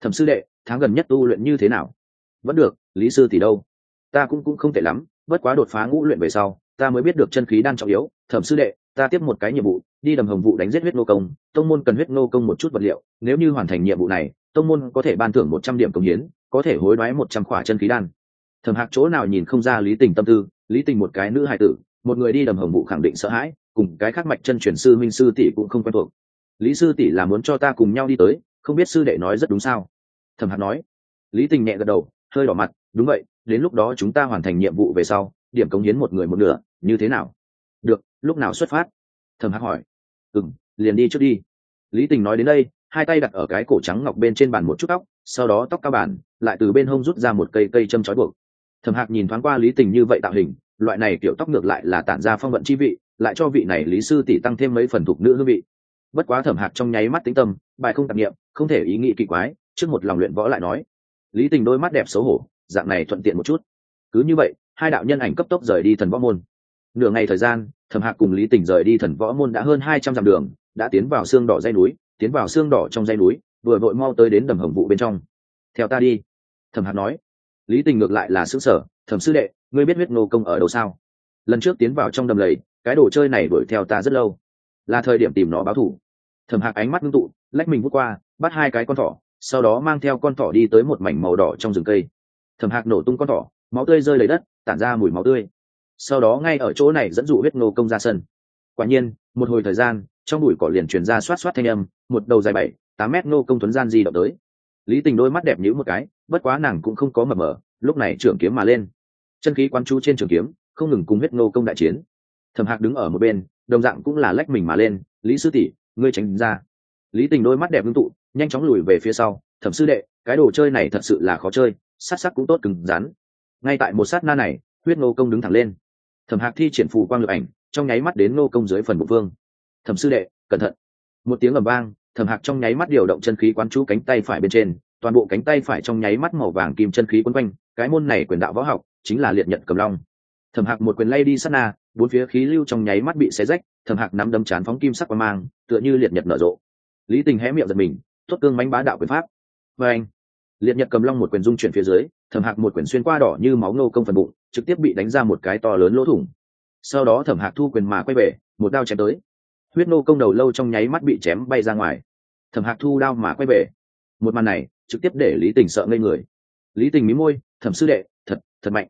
Thẩm sư đệ, tháng gần nhất tu luyện như thế nào? Vẫn được, lý sư tỷ đâu? Ta cũng cũng không tệ lắm, bất quá đột phá ngũ luyện về sau, ta mới biết được chân khí đang trọng yếu. Thẩm sư đệ ta tiếp một cái nhiệm vụ, đi đầm hồng vụ đánh giết huyết nô công, tông môn cần huyết nô công một chút vật liệu, nếu như hoàn thành nhiệm vụ này, tông môn có thể ban thưởng một trăm điểm công hiến, có thể hối đoái một trăm khỏa chân khí đan. Thẩm hạc chỗ nào nhìn không ra lý tình tâm tư, lý tình một cái nữ hài tử, một người đi đầm hồng vụ khẳng định sợ hãi, cùng cái khác mạch chân chuyển sư minh sư tỷ cũng không quen thuộc. Lý sư tỷ là muốn cho ta cùng nhau đi tới, không biết sư đệ nói rất đúng sao? Thẩm hạc nói. Lý tình nhẹ gật đầu, hơi đỏ mặt, đúng vậy, đến lúc đó chúng ta hoàn thành nhiệm vụ về sau, điểm cống hiến một người một nửa, như thế nào? Được, lúc nào xuất phát? Thẩm hạc hỏi. Ừ m liền đi trước đi. Lý tình nói đến đây, hai tay đặt ở cái cổ trắng ngọc bên trên bàn một chút tóc, sau đó tóc cao bản, lại từ bên hông rút ra một cây cây châm trói buộc. Thẩm hạc nhìn thoáng qua lý tình như vậy tạo hình, loại này kiểu tóc ngược lại là tản ra phong vận chi vị, lại cho vị này lý sư tỷ tăng thêm mấy phần thục nữ hương vị. Bất quá thẩm hạc trong nháy mắt tĩnh tâm, bài không tạp nghiệm không thể ý nghĩ kỳ quái, trước một lòng luyện võ lại nói. Lý tình đôi mắt đẹp xấu hổ, dạng này thuận tiện một chút. Cứ như vậy, hai đạo nhân ảnh cấp tốc rời đi thần võ môn nửa ngày thời gian, thẩm hạc cùng lý tỉnh rời đi thần võ môn đã hơn hai trăm dặm đường, đã tiến vào xương đỏ dây núi, tiến vào xương đỏ trong dây núi, vừa vội mau tới đến đầm hồng vụ bên trong. Theo ta đi, thẩm hạc nói. Lý tình ngược lại là xứ sở thẩm sư đệ, ngươi biết huyết nô công ở đâu sao? Lần trước tiến vào trong đầm lầy, cái đồ chơi này đuổi theo ta rất lâu. Là thời điểm tìm nó báo thủ. Thẩm hạc ánh mắt ngưng tụ, lách mình vút qua, bắt hai cái con thỏ, sau đó mang theo con thỏ đi tới một mảnh màu đỏ trong rừng cây. Thẩm hạc nổ tung con thỏ, máu tươi rơi lấy đất, tản ra mùi máu tươi sau đó ngay ở chỗ này dẫn dụ huyết nô công ra sân. Quả nhiên, một hồi thời gian, trong bụi cỏ liền truyền ra xoát xoát thanh âm, một đầu dài bảy, tám mét nô công tuấn gian di động tới. Lý tình đôi mắt đẹp nhữ một cái, bất quá nàng cũng không có mờ mờ, lúc này trưởng kiếm mà lên. Chân khí quán chú trên trường kiếm, không ngừng cùng huyết nô công đại chiến. Thẩm hạc đứng ở một bên, đồng dạng cũng là lách mình mà lên, lý sư tỷ, ngươi tránh ra. Lý tình đôi mắt đẹp ngưng tụ, nhanh chóng lùi về phía sau, thẩm sư đệ, cái đồ chơi này thật sự là khó chơi, sát sắc cũng tốt cứng rắn. Ngay tại một sát na này, huyết nô công đứng thẳng lên thẩm hạc thi triển phù quang lực ảnh, trong nháy mắt đến nô công dưới phần bụng vương. Thẩm sư đệ, cẩn thận. Một tiếng ầm vang, thẩm hạc trong nháy mắt điều động chân khí quán chú cánh tay phải bên trên, toàn bộ cánh tay phải trong nháy mắt màu vàng kim chân khí quấn quanh, cái môn này quyền đạo võ học chính là liệt nhật cầm long. Thẩm hạc một quyền lay đi sát na, bốn phía khí lưu trong nháy mắt bị xé rách, thẩm hạc nắm đâm chán phóng kim sắc qua mang, tựa như liệt nhật nở rộ. Lý tình hé miệng giật mình thốt cương mánh bá đạo quyền pháp. Và anh liệt nhật cầm long một quyền dung chuyển phía dưới, thẩm hạc một quyền xuyên qua đỏ như máu nô công phần bụng, trực tiếp bị đánh ra một cái to lớn lỗ thủng. Sau đó thẩm hạc thu quyền mà quay về, một đao chém tới. Huyết nô công đầu lâu trong nháy mắt bị chém bay ra ngoài. Thẩm hạc thu đao mà quay về. Một màn này, trực tiếp để lý tình sợ ngây người. Lý tình mí môi, thẩm sư đệ, thật thật mạnh.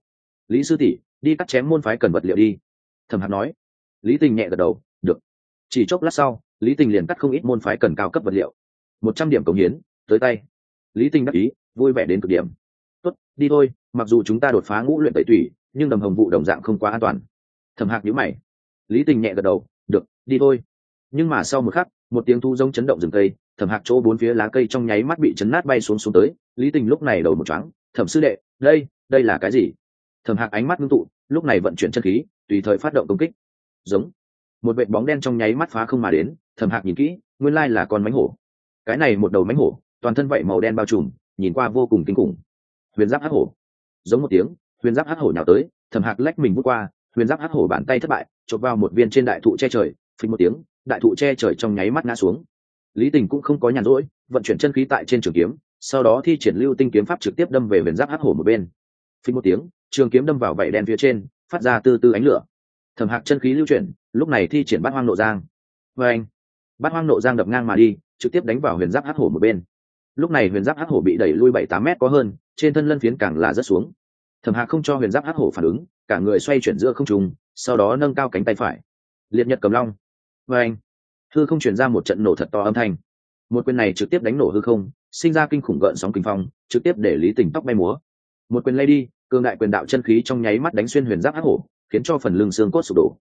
Lý sư tỷ, đi cắt chém môn phái cần vật liệu đi. Thẩm hạc nói. Lý tình nhẹ gật đầu, được. Chỉ chốc lát sau, lý tình liền cắt không ít môn phái cần cao cấp vật liệu. Một trăm điểm cống hiến, tới tay. Lý tình đắc ý vui vẻ đến cực điểm. Tốt, đi thôi, mặc dù chúng ta đột phá ngũ luyện tẩy thủy nhưng đầm hồng vụ đồng dạng không quá an toàn. Thẩm hạc nhíu mày. Lý tình nhẹ gật đầu, được, đi thôi. Nhưng mà sau một khắc, một tiếng thu giống chấn động rừng cây, thẩm hạc chỗ bốn phía lá cây trong nháy mắt bị chấn nát bay xuống xuống tới. Lý tình lúc này đầu một choáng, thẩm sư đệ, đây đây là cái gì? Thẩm hạc ánh mắt ngưng tụ, lúc này vận chuyển chân khí, tùy thời phát động công kích. Giống. Một vệ bóng đen trong nháy mắt phá không mà đến. Thẩm hạc nhìn kỹ, nguyên lai là con mánh hổ. Cái này một đầu mánh hổ, toàn thân vậy màu đen bao trùm nhìn qua vô cùng kinh khủng. Huyền giáp hắc hổ. Giống một tiếng, huyền giáp hắc hổ nhào tới, thẩm hạc lách mình vút qua, huyền giáp hắc hổ bàn tay thất bại, chộp vào một viên trên đại thụ che trời, phình một tiếng, đại thụ che trời trong nháy mắt ngã xuống. Lý tình cũng không có nhàn rỗi, vận chuyển chân khí tại trên trường kiếm, sau đó thi triển lưu tinh kiếm pháp trực tiếp đâm về huyền giáp hắc hổ một bên. Phình một tiếng, trường kiếm đâm vào vảy đen phía trên, phát ra từ từ ánh lửa. Thẩm hạc chân khí lưu chuyển, lúc này thi triển bát hoang nộ giang. Vê anh. Bát hoang nộ giang đập ngang mà đi, trực tiếp đánh vào huyền giáp hắc hổ một bên lúc này huyền giáp hắc hổ bị đẩy lui bảy tám mét có hơn, trên thân lân phiến càng là rất xuống. Thẩm hạc không cho huyền giáp hắc hổ phản ứng, cả người xoay chuyển giữa không trùng sau đó nâng cao cánh tay phải. Liệt nhật cầm long. Vê anh, hư không chuyển ra một trận nổ thật to âm thanh. Một quyền này trực tiếp đánh nổ hư không, sinh ra kinh khủng gợn sóng kinh phong, trực tiếp để lý tình tóc bay múa. Một quyền lay đi, cường đại quyền đạo chân khí trong nháy mắt đánh xuyên huyền giáp hắc hổ, khiến cho phần lưng xương cốt sụp đổ.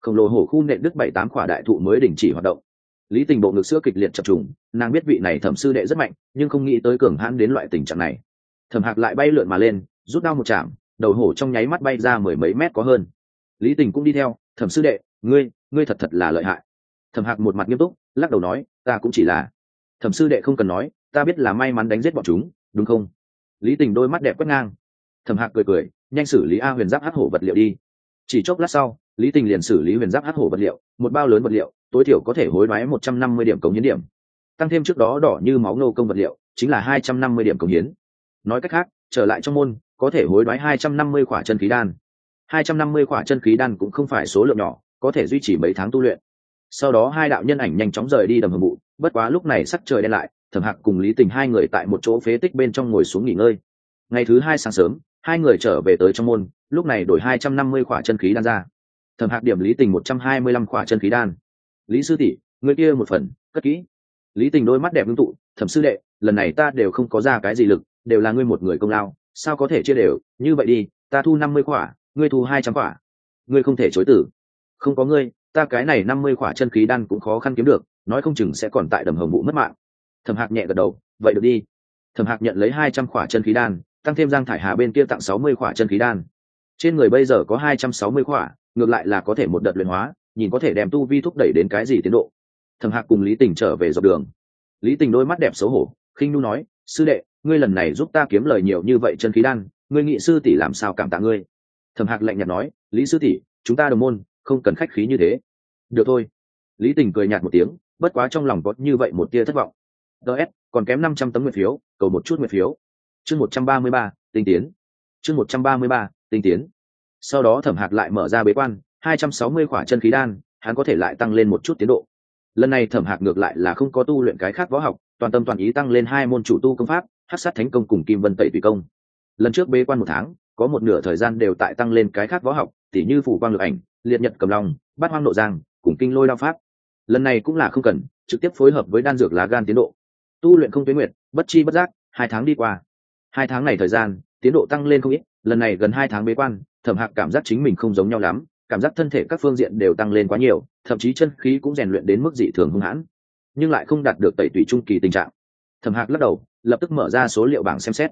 Khổng lồ hổ khu nện đứt bảy tám khỏa đại thụ mới đình chỉ hoạt động lý tình bộ ngực sữa kịch liệt chập trùng, nàng biết vị này thẩm sư đệ rất mạnh, nhưng không nghĩ tới cường hãn đến loại tình trạng này. Thẩm hạc lại bay lượn mà lên, rút đao một chạm, đầu hổ trong nháy mắt bay ra mười mấy mét có hơn. Lý tình cũng đi theo, thẩm sư đệ, ngươi ngươi thật thật là lợi hại. Thẩm hạc một mặt nghiêm túc, lắc đầu nói, ta cũng chỉ là. Thẩm sư đệ không cần nói, ta biết là may mắn đánh giết bọn chúng, đúng không? Lý tình đôi mắt đẹp quét ngang. Thẩm hạc cười cười, nhanh xử lý a huyền giáp hát hổ vật liệu đi chỉ chốc lát sau, lý tình liền xử lý huyền giáp hát hổ vật liệu, một bao lớn vật liệu, tối thiểu có thể hối đoái một trăm năm mươi điểm cống hiến điểm. Tăng thêm trước đó đỏ như máu nô công vật liệu, chính là hai trăm năm mươi điểm cống hiến. Nói cách khác, trở lại trong môn, có thể hối đoái hai trăm năm mươi khỏa chân khí đan. hai trăm năm mươi khỏa chân khí đan cũng không phải số lượng nhỏ, có thể duy trì mấy tháng tu luyện. Sau đó hai đạo nhân ảnh nhanh chóng rời đi đầm hầm bụ bất quá lúc này sắc trời đen lại, thẩm hạc cùng lý tình hai người tại một chỗ phế tích bên trong ngồi xuống nghỉ ngơi. Ngày thứ hai sáng sớm, hai người trở về tới trong môn lúc này đổi hai trăm năm mươi khỏa chân khí đan ra. Thẩm hạc điểm lý tình một trăm hai mươi lăm khỏa chân khí đan. Lý sư tỷ, người kia một phần, cất kỹ. Lý tình đôi mắt đẹp ngưng tụ, thẩm sư đệ, lần này ta đều không có ra cái gì lực, đều là ngươi một người công lao, sao có thể chia đều? Như vậy đi, ta thu năm mươi khỏa, ngươi thu hai trăm khỏa. Ngươi không thể chối tử. Không có ngươi, ta cái này năm mươi khỏa chân khí đan cũng khó khăn kiếm được, nói không chừng sẽ còn tại đầm hồng vụ mất mạng. Thẩm hạc nhẹ gật đầu, vậy được đi. Thẩm hạc nhận lấy hai trăm khỏa chân khí đan, tăng thêm giang thải hà bên kia tặng sáu mươi khỏa chân khí đan trên người bây giờ có hai trăm sáu mươi khỏa, ngược lại là có thể một đợt luyện hóa, nhìn có thể đem tu vi thúc đẩy đến cái gì tiến độ. Thẩm hạc cùng lý tình trở về dọc đường. Lý tình đôi mắt đẹp xấu hổ, khinh nu nói, sư đệ, ngươi lần này giúp ta kiếm lời nhiều như vậy chân khí đan, ngươi nghị sư tỷ làm sao cảm tạ ngươi? Thẩm hạc lạnh nhạt nói, lý sư tỷ, chúng ta đồng môn, không cần khách khí như thế. Được thôi. Lý tình cười nhạt một tiếng, bất quá trong lòng có như vậy một tia thất vọng. Ts còn kém năm trăm tấm nguyện phiếu, cầu một chút nguyện phiếu. Chương một trăm ba mươi ba, tinh tiến. Chương một trăm ba mươi ba tinh tiến. Sau đó thẩm hạc lại mở ra bế quan, hai trăm sáu mươi khỏa chân khí đan, hắn có thể lại tăng lên một chút tiến độ. Lần này thẩm hạc ngược lại là không có tu luyện cái khác võ học, toàn tâm toàn ý tăng lên hai môn chủ tu công pháp hát sát thánh công cùng kim vân tẩy tùy công. Lần trước bế quan một tháng, có một nửa thời gian đều tại tăng lên cái khác võ học, tỉ như phủ quang lực ảnh, liệt nhật cầm long, bát hoang nộ giang, cùng kinh lôi đao pháp. Lần này cũng là không cần, trực tiếp phối hợp với đan dược lá gan tiến độ. Tu luyện không tuyến nguyệt, bất chi bất giác, hai tháng đi qua. Hai tháng này thời gian, tiến độ tăng lên không ít lần này gần hai tháng bế quan, thẩm hạc cảm giác chính mình không giống nhau lắm, cảm giác thân thể các phương diện đều tăng lên quá nhiều, thậm chí chân khí cũng rèn luyện đến mức dị thường hung hãn, nhưng lại không đạt được tẩy tủy trung kỳ tình trạng. Thẩm hạc lắc đầu, lập tức mở ra số liệu bảng xem xét.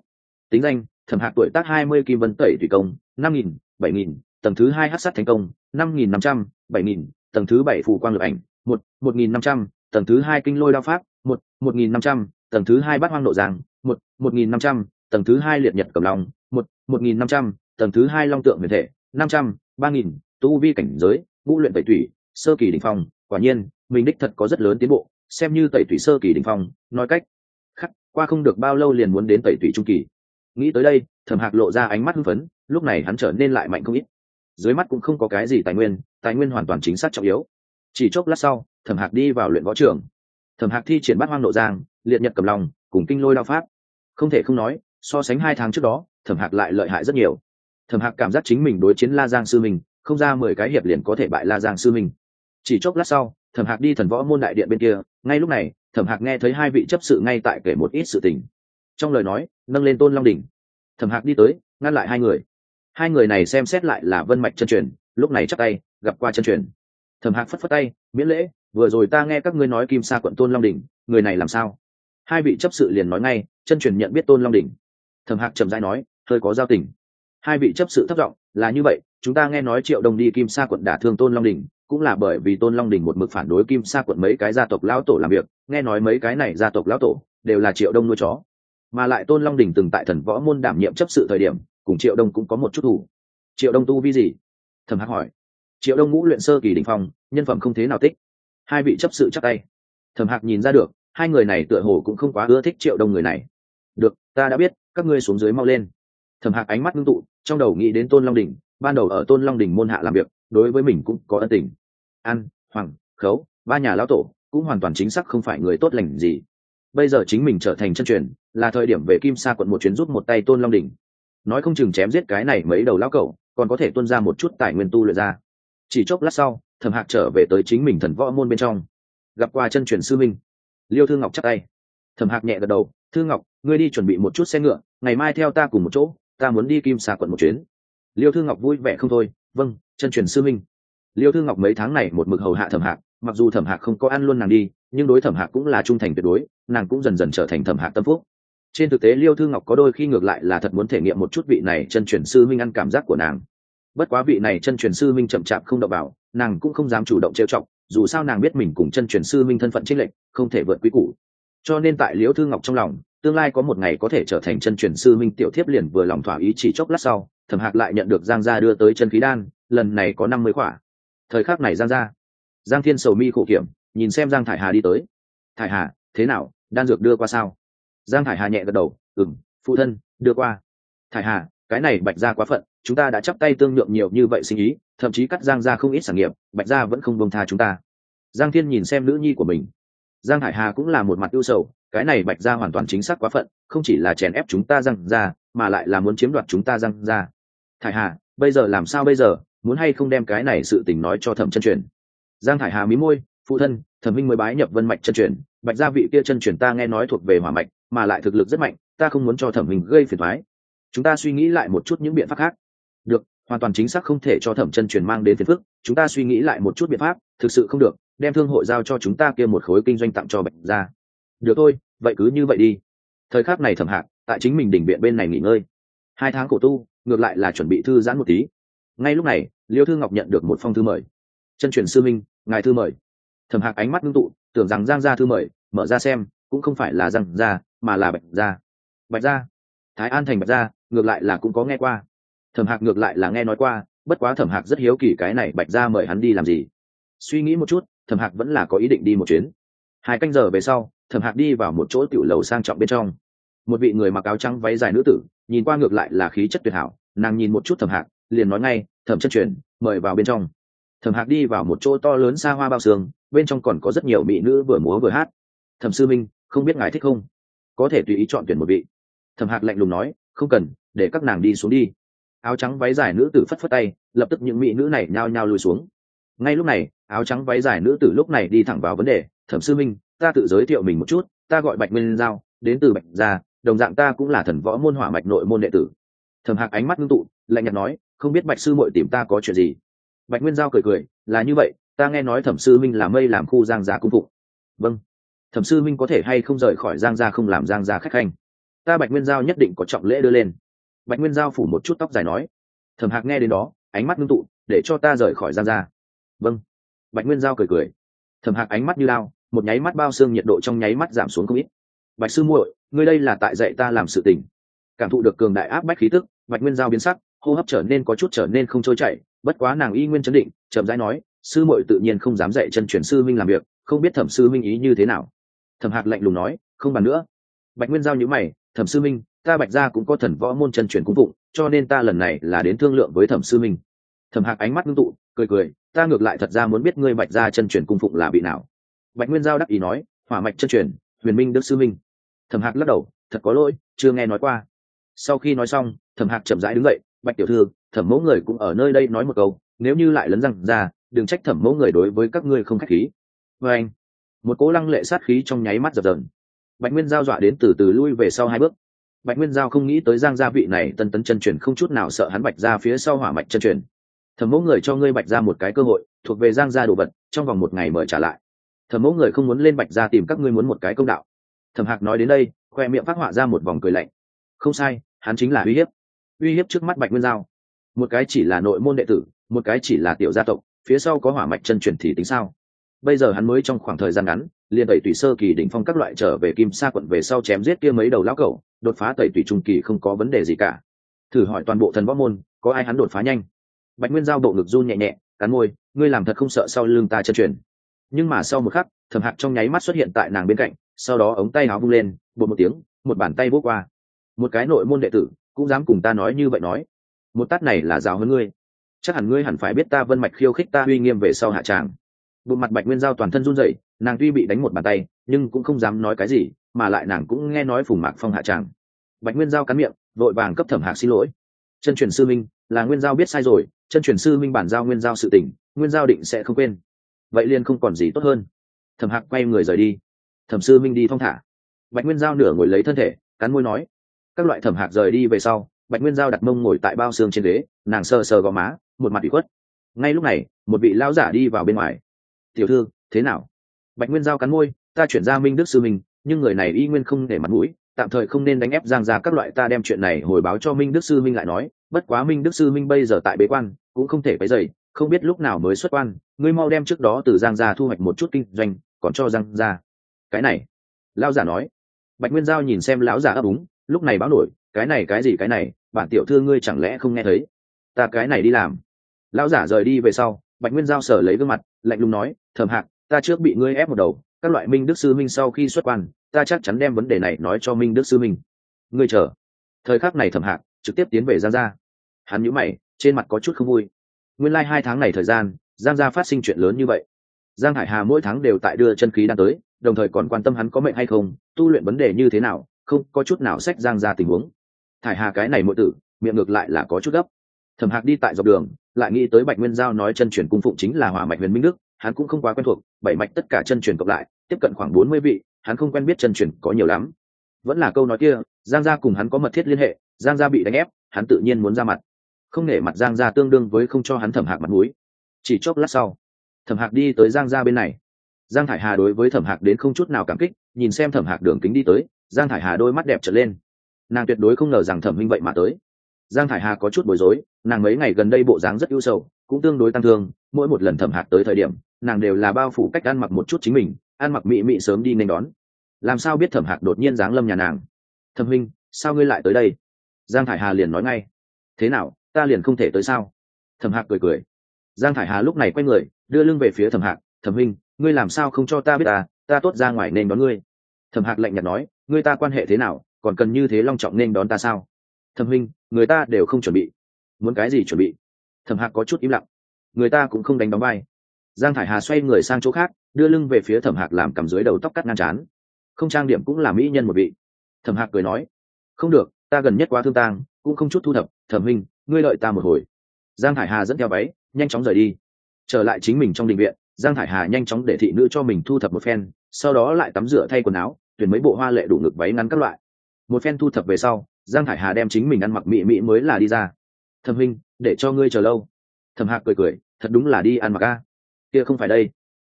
Tính danh, thẩm hạc tuổi tác hai mươi kim vân tẩy tủy công, năm nghìn, bảy nghìn, tầng thứ hai hát sát thành công, năm nghìn năm trăm, bảy nghìn, tầng thứ bảy phù quang lực ảnh, một một nghìn năm trăm, tầng thứ hai kinh lôi đao pháp, một một nghìn năm trăm, tầng thứ hai bát hoang nộ giang một một nghìn năm trăm, tầng thứ hai liệt nhật cầm lòng một một nghìn năm trăm, tầng thứ hai long tượng huyền thể, năm trăm, ba nghìn, tu vi cảnh giới, ngũ luyện tẩy thủy sơ kỳ đình phong. Quả nhiên, mình đích thật có rất lớn tiến bộ. Xem như tẩy thủy sơ kỳ đình phong, nói cách khắc qua không được bao lâu liền muốn đến tẩy thủy trung kỳ. Nghĩ tới đây, thẩm hạc lộ ra ánh mắt hưng phấn, lúc này hắn trở nên lại mạnh không ít. Dưới mắt cũng không có cái gì tài nguyên tài nguyên hoàn toàn chính xác trọng yếu. Chỉ chốc lát sau, thẩm hạc đi vào luyện võ trường. Thẩm hạc thi triển bắt hoang nộ giang, liệt nhật cầm lòng, cùng kinh lôi đao pháp. Không thể không nói so sánh hai tháng trước đó thẩm hạc lại lợi hại rất nhiều. Thẩm hạc cảm giác chính mình đối chiến la giang sư mình, không ra mười cái hiệp liền có thể bại la giang sư mình. chỉ chốc lát sau thẩm hạc đi thần võ môn đại điện bên kia ngay lúc này thẩm hạc nghe thấy hai vị chấp sự ngay tại kể một ít sự tình. Trong lời nói nâng lên tôn long đình thẩm hạc đi tới ngăn lại hai người. Hai người này xem xét lại là vân mạch chân truyền lúc này chắc tay gặp qua chân truyền. Thẩm hạc phất phất tay miễn lễ vừa rồi ta nghe các ngươi nói kim sa quận tôn long đình người này làm sao? Hai vị chấp sự liền nói ngay chân truyền nhận biết tôn long đình thẩm hạc trầm dai nói, hơi có giao tình. Hai vị chấp sự thất vọng là như vậy, chúng ta nghe nói triệu đông đi kim sa quận đả thương tôn long đình, cũng là bởi vì tôn long đình một mực phản đối kim sa quận mấy cái gia tộc lão tổ làm việc, nghe nói mấy cái này gia tộc lão tổ đều là triệu đông nuôi chó. Mà lại tôn long đình từng tại thần võ môn đảm nhiệm chấp sự thời điểm, cùng triệu đông cũng có một chút thủ triệu đông tu vi gì? Thầm hắc hỏi. Triệu đông ngũ luyện sơ kỳ đình phong, nhân phẩm không thế nào tích. Hai vị chấp sự chắc tay. Thầm hạc nhìn ra được, hai người này tựa hồ cũng không quá ưa thích triệu đông người này. Được, ta đã biết các ngươi xuống dưới mau lên. Thẩm hạc ánh mắt ngưng tụ, trong đầu nghĩ đến tôn long đình ban đầu ở tôn long đình môn hạ làm việc, đối với mình cũng có ân tình. An, hoàng, khấu, ba nhà lão tổ cũng hoàn toàn chính xác không phải người tốt lành gì. Bây giờ chính mình trở thành chân truyền, là thời điểm về kim sa quận một chuyến rút một tay tôn long đình nói không chừng chém giết cái này mấy đầu lão cẩu, còn có thể tuân ra một chút tài nguyên tu luyện ra. Chỉ chốc lát sau, thẩm hạc trở về tới chính mình thần võ môn bên trong. Gặp qua chân truyền sư minh. Liêu thương ngọc chắc tay thẩm hạc nhẹ gật đầu, thư ngọc, ngươi đi chuẩn bị một chút xe ngựa, ngày mai theo ta cùng một chỗ, ta muốn đi kim xà quận một chuyến. Liêu thư ngọc vui vẻ không thôi vâng chân truyền sư minh liêu thư ngọc mấy tháng này một mực hầu hạ thẩm hạc, mặc dù thẩm hạc không có ăn luôn nàng đi, nhưng đối thẩm hạc cũng là trung thành tuyệt đối, nàng cũng dần dần trở thành thẩm hạc tâm phúc. Trên thực tế, liêu thư ngọc có đôi khi ngược lại là thật muốn thể nghiệm một chút vị này chân truyền sư minh ăn cảm giác của nàng. Bất quá vị này chân truyền sư minh chậm chạp không đậu bảo nàng cũng không dám chủ động trêu chọc, dù sao nàng biết mình cùng chân truyền sư minh thân phận trinh lệnh không thể vượt quý củ cho nên tại liễu thư ngọc trong lòng, tương lai có một ngày có thể trở thành chân truyền sư minh tiểu thiếp liền vừa lòng thỏa ý chỉ chốc lát sau, thẩm hạc lại nhận được giang gia đưa tới chân khí đan, lần này có năm mươi khỏa. Thời khắc này giang gia, giang thiên sầu mi khổ kiểm, nhìn xem giang thải hà đi tới. Thải hà, thế nào, đan dược đưa qua sao? Giang thải hà nhẹ gật đầu ừng phụ thân, đưa qua. Thải hà, cái này bạch ra quá phận, chúng ta đã chắp tay tương nhượng nhiều như vậy sinh ý, thậm chí cắt giang ra không ít sản nghiệp, bạch ra vẫn không bông tha chúng ta. Giang thiên nhìn xem nữ nhi của mình giang hải hà cũng là một mặt ưu sầu, cái này bạch ra hoàn toàn chính xác quá phận, không chỉ là chèn ép chúng ta răng ra mà lại là muốn chiếm đoạt chúng ta răng ra thải hà, bây giờ làm sao bây giờ? Muốn hay không đem cái này sự tình nói cho thẩm chân truyền? Giang thải hà mí môi, phụ thân, thẩm minh mới bái nhập vân mạch chân truyền. Bạch gia vị kia chân truyền ta nghe nói thuộc về hỏa mạch, mà lại thực lực rất mạnh, ta không muốn cho thẩm minh gây phiền thoái chúng ta suy nghĩ lại một chút những biện pháp khác. Được, hoàn toàn chính xác không thể cho thẩm chân truyền mang đến phiền phức, chúng ta suy nghĩ lại một chút biện pháp, thực sự không được đem thương hội giao cho chúng ta kia một khối kinh doanh tặng cho bạch gia. Được thôi, vậy cứ như vậy đi. Thời khắc này thẩm hạc, tại chính mình đỉnh viện bên này nghỉ ngơi. Hai tháng cổ tu, ngược lại là chuẩn bị thư giãn một tí. Ngay lúc này, liêu thư ngọc nhận được một phong thư mời. Chân truyền sư minh, ngài thư mời. Thẩm hạc ánh mắt ngưng tụ, tưởng rằng giang gia thư mời, mở ra xem, cũng không phải là giang gia, mà là bạch gia. Bạch gia? Thái an thành bạch gia, ngược lại là cũng có nghe qua. Thẩm hạc ngược lại là nghe nói qua, bất quá thẩm hạc rất hiếu kỳ cái này bạch gia mời hắn đi làm gì. Suy nghĩ một chút thẩm hạc vẫn là có ý định đi một chuyến. Hai canh giờ về sau, thẩm hạc đi vào một chỗ tiểu lầu sang trọng bên trong. Một vị người mặc áo trắng váy dài nữ tử, nhìn qua ngược lại là khí chất tuyệt hảo, nàng nhìn một chút thẩm hạc, liền nói ngay, thẩm chân truyền, mời vào bên trong. Thẩm hạc đi vào một chỗ to lớn xa hoa bao xương, bên trong còn có rất nhiều mỹ nữ vừa múa vừa hát. Thẩm sư minh, không biết ngài thích không? Có thể tùy ý chọn tuyển một vị. Thẩm hạc lạnh lùng nói, không cần, để các nàng đi xuống đi. Áo trắng váy dài nữ tử phất phất tay, lập tức những mỹ nữ này nhao nhao lùi xuống ngay lúc này, áo trắng váy dài nữ tử lúc này đi thẳng vào vấn đề, thẩm sư minh, ta tự giới thiệu mình một chút, ta gọi bạch nguyên giao, đến từ bạch gia, đồng dạng ta cũng là thần võ môn hỏa mạch nội môn đệ tử. Thẩm hạc ánh mắt ngưng tụ, lạnh nhạt nói, không biết bạch sư muội tìm ta có chuyện gì? Bạch nguyên giao cười cười, là như vậy, ta nghe nói thẩm sư minh là mây làm khu giang gia cung phục vâng. Thẩm sư minh có thể hay không rời khỏi giang gia không làm giang gia khách khanh? Ta bạch nguyên giao nhất định có trọng lễ đưa lên. Bạch nguyên giao phủ một chút tóc dài nói. Thẩm hạc nghe đến đó, ánh mắt ngưng tụ, để cho ta rời khỏi giang gia vâng. Bạch nguyên giao cười cười. Thẩm hạc ánh mắt như lao, một nháy mắt bao xương nhiệt độ trong nháy mắt giảm xuống không ít. Bạch sư muội, ngươi đây là tại dạy ta làm sự tình. Cảm thụ được cường đại áp bách khí tức, bạch nguyên giao biến sắc, hô hấp trở nên có chút trở nên không trôi chảy. Bất quá nàng y nguyên chấn định, chậm rãi nói, sư muội tự nhiên không dám dạy chân truyền sư minh làm việc, không biết thẩm sư minh ý như thế nào. Thẩm hạc lạnh lùng nói, không bàn nữa. Bạch nguyên giao nhữ mày, thẩm sư minh ta bạch gia cũng có thần võ môn chân truyền cung phụng, cho nên ta lần này là đến thương lượng với thẩm sư minh thẩm hạc ánh mắt ngưng tụ cười cười, ta ngược lại thật ra muốn biết ngươi bạch gia chân truyền cung phụng là vị nào. Bạch nguyên giao đắc ý nói, hỏa mạch chân truyền, huyền minh đức sư minh. Thẩm hạc lắc đầu, thật có lỗi, chưa nghe nói qua. Sau khi nói xong, thẩm hạc chậm rãi đứng dậy, bạch tiểu thư, thẩm mẫu người cũng ở nơi đây nói một câu, nếu như lại lấn răng ra, đừng trách thẩm mẫu người đối với các ngươi không k h á c h khí. Vê anh, một cố lăng lệ sát khí trong nháy mắt dập dần bạch nguyên giao dọa đến từ từ lui về sau hai bước. Bạch nguyên giao không nghĩ tới giang gia vị này tân tấn chân truyền không chút nào sợ hắn bạch ra phía sau hỏa mạch chân truyền thẩm mẫu người cho ngươi bạch ra một cái cơ hội, thuộc về giang gia đồ vật, trong vòng một ngày mời trả lại. Thẩm mẫu người không muốn lên bạch ra tìm các ngươi muốn một cái công đạo. Thẩm hạc nói đến đây, khoe miệng phát họa ra một vòng cười lạnh. Không sai, hắn chính là uy hiếp. Uy hiếp trước mắt bạch nguyên giao. Một cái chỉ là nội môn đệ tử, một cái chỉ là tiểu gia tộc, phía sau có hỏa mạch chân truyền thì tính sao? Bây giờ hắn mới trong khoảng thời gian ngắn, liền tẩy tùy sơ kỳ đỉnh phong các loại trở về kim sa quận về sau chém giết kia mấy đầu lão cẩu, đột phá tẩy tùy trung kỳ không có vấn đề gì cả. Thử hỏi toàn bộ thần võ môn, có ai hắn đột phá nhanh? Bạch nguyên giao bộ ngực run nhẹ nhẹ, cắn môi, ngươi làm thật không sợ sau lưng ta chân truyền. Nhưng mà sau một khắc, thẩm hạc trong nháy mắt xuất hiện tại nàng bên cạnh, sau đó ống tay áo vung lên, bột một tiếng, một bàn tay vỗ qua. Một cái nội môn đệ tử, cũng dám cùng ta nói như vậy nói. Một tát này là giáo hơn ngươi. Chắc hẳn ngươi hẳn phải biết ta vân mạch khiêu khích ta uy nghiêm về sau hạ tràng. Bộ mặt bạch nguyên giao toàn thân run rẩy, nàng tuy bị đánh một bàn tay, nhưng cũng không dám nói cái gì, mà lại nàng cũng nghe nói phùng mạc phong hạ tràng. Bạch nguyên giao cắn miệng, vội vàng cấp thẩm hạc xin lỗi. Chân truyền sư minh, là nguyên giao biết sai rồi chân truyền sư minh bản giao nguyên giao sự tỉnh nguyên giao định sẽ không quên. Vậy liền không còn gì tốt hơn. Thẩm hạc quay người rời đi. Thẩm sư minh đi thong thả. Bạch nguyên giao nửa ngồi lấy thân thể, cắn môi nói, các loại thẩm hạc rời đi về sau, bạch nguyên giao đặt mông ngồi tại bao xương trên ghế, nàng sờ sờ gò má, một mặt bị khuất. Ngay lúc này, một vị lão giả đi vào bên ngoài. Tiểu thư, thế nào? Bạch nguyên giao cắn môi, ta chuyển ra minh đức sư minh, nhưng người này y nguyên không để mặt mũi tạm thời không nên đánh ép giang ra các loại ta đem chuyện này hồi báo cho minh đức sư minh lại nói, bất quá minh đức sư minh bây giờ tại bế quan, cũng không thể phải dày không biết lúc nào mới xuất quan, ngươi mau đem trước đó từ giang ra thu hoạch một chút kinh doanh, còn cho giang ra cái này, lão giả nói. Bạch nguyên giao nhìn xem lão giả ấp úng, lúc này báo nổi, cái này, cái gì, cái này, bản tiểu thư ngươi chẳng lẽ không nghe thấy? Ta cái này đi làm. Lão giả rời đi về sau, bạch nguyên giao sở lấy gương mặt, lạnh lùng nói, thầm hạc, ta trước bị ngươi ép một đầu các loại minh đức sư minh sau khi xuất quan, ta chắc chắn đem vấn đề này nói cho minh đức sư minh. Ngươi chờ. Thời khắc này thẩm hạc, trực tiếp tiến về giang gia. Hắn nhũ mày, trên mặt có chút không vui. Nguyên lai、like、hai tháng này thời gian, giang gia phát sinh chuyện lớn như vậy. Giang hải hà mỗi tháng đều tại đưa chân khí đang tới, đồng thời còn quan tâm hắn có mệnh hay không, tu luyện vấn đề như thế nào, không có chút nào sách giang ra tình huống. Thải hà cái này muội tử, miệng ngược lại là có chút gấp. Thẩm hạc đi tại dọc đường, lại nghĩ tới bạch nguyên giao nói chân chuyển cung phụng chính là hỏa mạch huyền minh đức hắn cũng không quá quen thuộc, bảy mạch tất cả chân truyền cộng lại, tiếp cận khoảng bốn mươi vị, hắn không quen biết chân truyền có nhiều lắm. Vẫn là câu nói kia, giang gia cùng hắn có mật thiết liên hệ, giang gia bị đánh ép, hắn tự nhiên muốn ra mặt. Không nể mặt giang gia tương đương với không cho hắn thẩm hạc mặt mũi. Chỉ chốc lát sau, thẩm hạc đi tới giang gia bên này. Giang thải hà đối với thẩm hạc đến không chút nào cảm kích, nhìn xem thẩm hạc đường kính đi tới, giang thải hà đôi mắt đẹp trở lên. Nàng tuyệt đối không ngờ rằng thẩm minh vậy mà tới. Giang thải hà có chút bối rối, nàng mấy ngày gần đây bộ dáng rất ưu sầu, cũng tương đối tăng thương, mỗi một lần thẩm hạc tới thời điểm nàng đều là bao phủ cách ăn mặc một chút chính mình, ăn mặc mị mị sớm đi nên đón. Làm sao biết thẩm hạc đột nhiên giáng lâm nhà nàng? Thẩm minh sao ngươi lại tới đây? Giang thải hà liền nói ngay. Thế nào, ta liền không thể tới sao? Thẩm hạc cười cười. Giang thải hà lúc này quay người, đưa lưng về phía thẩm hạc. Thẩm minh ngươi làm sao không cho ta biết ta ta tốt ra ngoài nên đón ngươi. Thẩm hạc lạnh nhạt nói, ngươi ta quan hệ thế nào? Còn cần như thế long trọng nên đón ta sao? Thẩm minh người ta đều không chuẩn bị. Muốn cái gì chuẩn bị? Thẩm hạc có chút im lặng. Người ta cũng không đánh đóng vai giang thải hà xoay người sang chỗ khác đưa lưng về phía thẩm hạc làm cầm dưới đầu tóc cắt ngang chán. Không trang điểm cũng là mỹ nhân một vị. Thẩm hạc cười nói không được ta gần nhất quá thương tang cũng không chút thu thập. Thẩm minh ngươi đợi ta một hồi. Giang thải hà dẫn theo váy nhanh chóng rời đi. Trở lại chính mình trong định viện giang thải hà nhanh chóng để thị nữ cho mình thu thập một phen sau đó lại tắm rửa thay quần áo tuyển mấy bộ hoa lệ đủ ngực váy ngắn các loại. Một phen thu thập về sau giang thải hà đem chính mình ăn mặc mị mị mới là đi ra. Thẩm Minh, để cho ngươi chờ lâu. Thẩm hạc cười cười thật đúng là đi ăn mặc a kia không phải đây.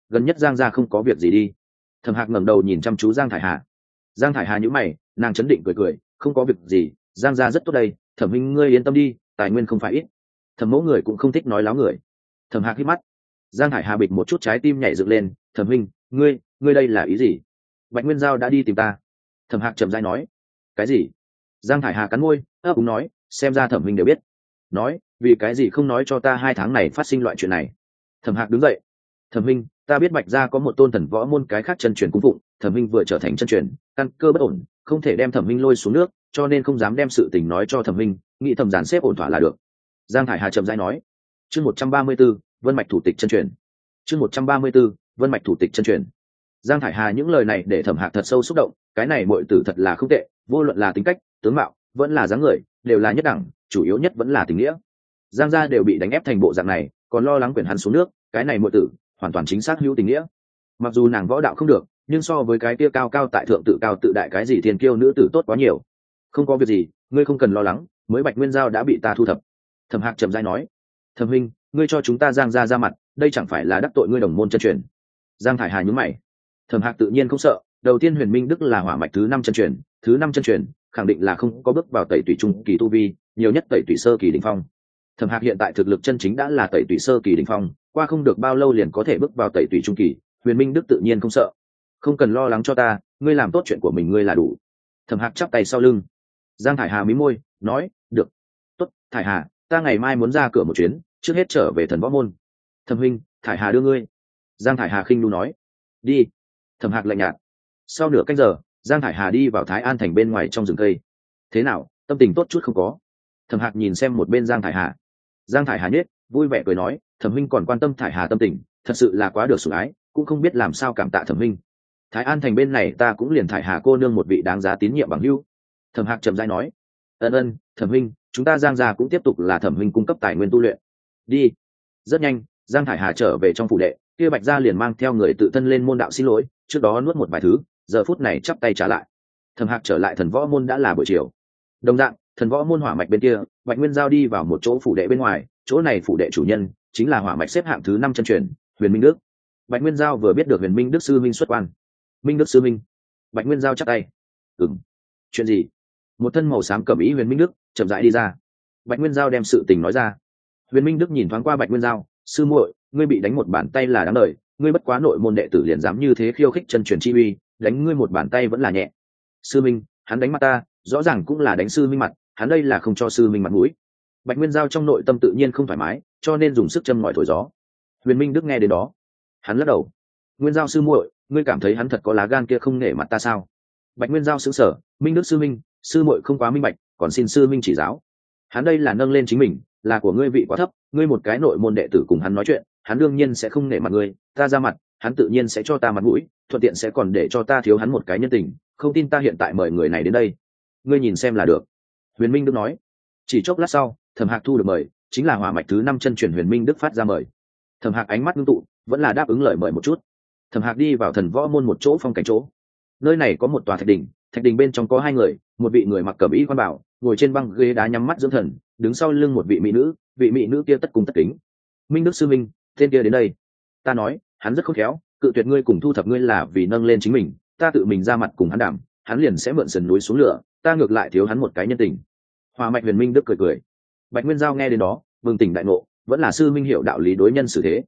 Gần nhất giang gia không có việc gì đi. Thẩm hạc ngẩng đầu nhìn chăm chú giang thải hà. Giang thải hà nhữ mày nàng chấn định cười cười không có việc gì giang gia rất tốt đây. Thẩm Minh ngươi yên tâm đi tài nguyên không phải ít. Thẩm mẫu người cũng không thích nói láo người. Thẩm hạc hít mắt. Giang hải hà bịch một chút trái tim nhảy dựng lên thẩm Minh, ngươi ngươi đây là ý gì? Bạch nguyên giao đã đi tìm ta. Thẩm hạc trầm dai nói. Cái gì? Giang hải hà cắn môi ấp úng nói xem ra thẩm Minh đều biết. Nói vì cái gì không nói cho ta hai tháng này phát sinh loại chuyện này? Thẩm hạc đứng dậy thẩm Minh, ta biết bạch gia có một tôn thần võ môn cái khác chân truyền cung phụng thẩm Minh vừa trở thành chân truyền căn cơ bất ổn không thể đem thẩm Minh lôi xuống nước cho nên không dám đem sự tình nói cho thẩm Minh. nghĩ thẩm giàn xếp ổn thỏa là được. Giang thải hà trầm giai nói chương một trăm ba mươi b ố vân mạch thủ tịch chân truyền. Chương một trăm ba mươi b ố vân mạch thủ tịch chân truyền. Giang thải hà những lời này để thẩm hạc thật sâu xúc động cái này mọi tử thật là không tệ vô luận là tính cách tướng mạo vẫn là dáng người đều là nhất đẳng chủ yếu nhất vẫn là tình nghĩa. Giang gia đều bị đánh ép thành bộ dạng này còn lo lắng quyển hắn xuống nước cái này mọi tử hoàn toàn chính xác hữu tình nghĩa. Mặc dù nàng võ đạo không được, nhưng so với cái kia cao cao tại thượng tự cao tự đại cái gì thiên kiêu nữ tử tốt quá nhiều. Không có việc gì, ngươi không cần lo lắng, mới bạch nguyên giao đã bị ta thu thập. Thẩm hạc trầm dai nói, thẩm huynh, ngươi cho chúng ta giang ra ra mặt, đây chẳng phải là đắc tội ngươi đồng môn chân truyền? Giang thải hà nhúng mày. Thẩm hạc tự nhiên không sợ, đầu tiên huyền minh đức là hỏa mạch thứ năm chân truyền, thứ năm chân truyền, khẳng định là không có bước vào tẩy tủy trung kỳ tu vi, nhiều nhất tẩy tủy sơ kỳ đình phong. Thẩm hạc hiện tại thực lực chân chính đã là tẩy tủy sơ kỳ đình phong qua không được bao lâu liền có thể bước vào tẩy tùy trung kỳ, huyền minh đức tự nhiên không sợ. Không cần lo lắng cho ta, ngươi làm tốt chuyện của mình ngươi là đủ. Thẩm hạc chắp tay sau lưng. Giang thải hà mí môi, nói, được. Tốt, thải hà, ta ngày mai muốn ra cửa một chuyến, trước hết trở về thần võ môn. Thẩm huynh, thải hà đưa ngươi. Giang thải hà khinh lu nói. Đi. Thẩm hạc lạnh nhạt. Sau nửa canh giờ, giang thải hà đi vào thái an thành bên ngoài trong rừng cây. Thế nào, tâm tình tốt chút không có? Thẩm hạc nhìn xem một bên giang thải hà. Giang thải hà nhết vui vẻ cười nói thẩm Minh còn quan tâm thải hà tâm tình thật sự là quá được sủng ái cũng không biết làm sao cảm tạ thẩm Minh. thái an thành bên này ta cũng liền thải hà cô nương một vị đáng giá tín nhiệm bằng hưu thẩm hạc trầm dai nói ân ân thẩm Minh, chúng ta giang gia cũng tiếp tục là thẩm Minh cung cấp tài nguyên tu luyện. Đi. Rất nhanh giang thải hà trở về trong phủ đệ kia bạch gia liền mang theo người tự thân lên môn đạo xin lỗi trước đó nuốt một vài thứ giờ phút này chắp tay trả lại. Thẩm hạc trở lại thần võ môn đã là buổi chiều. Đồng dạng thần võ môn hỏa mạch bên kia bạch nguyên giao đi vào một chỗ phủ đệ bên ngoài, chỗ này phủ đệ chủ nhân chính là hỏa mạch xếp hạng thứ năm chân truyền, huyền minh đức. Bạch nguyên giao vừa biết được huyền minh đức sư minh xuất quan. Minh đức sư minh bạch nguyên giao chắc tay. Ừng chuyện gì? Một thân màu xám cầm ý huyền minh đức chậm rãi đi ra. Bạch nguyên giao đem sự tình nói ra. Huyền minh đức nhìn thoáng qua bạch nguyên giao, sư muội, ngươi bị đánh một bàn tay là đáng lời ngươi bất quá nội môn đệ tử liền dám như thế khiêu khích chân truyền chi uy, đánh ngươi một bàn tay vẫn là nhẹ. Sư minh hắn đánh mặt ta, rõ ràng cũng là đánh sư minh mặt hắn đây là không cho sư minh mặt mũi. Bạch nguyên giao trong nội tâm tự nhiên không thoải mái, cho nên dùng sức châm ngòi thổi gió. Huyền minh đức nghe đến đó, hắn lắc đầu. Nguyên giao sư muội, ngươi cảm thấy hắn thật có lá gan kia không nể mặt ta sao? Bạch nguyên giao xứng sở minh đức sư minh, sư muội không quá minh bạch, còn xin sư minh chỉ giáo. Hắn đây là nâng lên chính mình, là của ngươi vị quá thấp, ngươi một cái nội môn đệ tử cùng hắn nói chuyện, hắn đương nhiên sẽ không nể mặt ngươi, ta ra mặt, hắn tự nhiên sẽ cho ta mặt mũi, thuận tiện sẽ còn để cho ta thiếu hắn một cái nhân tình, không tin ta hiện tại mời người này đến đây. Ngươi nhìn xem là được huyền minh đức nói. Chỉ chốc lát sau, thẩm hạc thu được mời, chính là hỏa mạch thứ năm chân truyền huyền minh đức phát ra mời. Thẩm hạc ánh mắt ngưng tụ, vẫn là đáp ứng lời mời một chút. Thẩm hạc đi vào thần võ môn một chỗ phong cảnh chỗ. Nơi này có một tòa thạch đình thạch đình bên trong có hai người, một vị người mặc cẩm y quan bảo, ngồi trên băng ghế đá nhắm mắt dưỡng thần, đứng sau lưng một vị mỹ nữ, vị mỹ nữ kia tất cùng tất kính. Minh đức sư minh, tên kia đến đây. Ta nói, hắn rất khôn khéo, cự tuyệt ngươi cùng thu thập ngươi là vì nâng lên chính mình, ta tự mình ra mặt cùng hắn đảm hắn liền sẽ mượn sườn núi xuống lửa ta ngược lại thiếu hắn một cái nhân tình. Hòa mạch huyền minh đức cười cười. Bạch nguyên giao nghe đến đó vương tỉnh đại ngộ, vẫn là sư minh hiệu đạo lý đối nhân xử thế.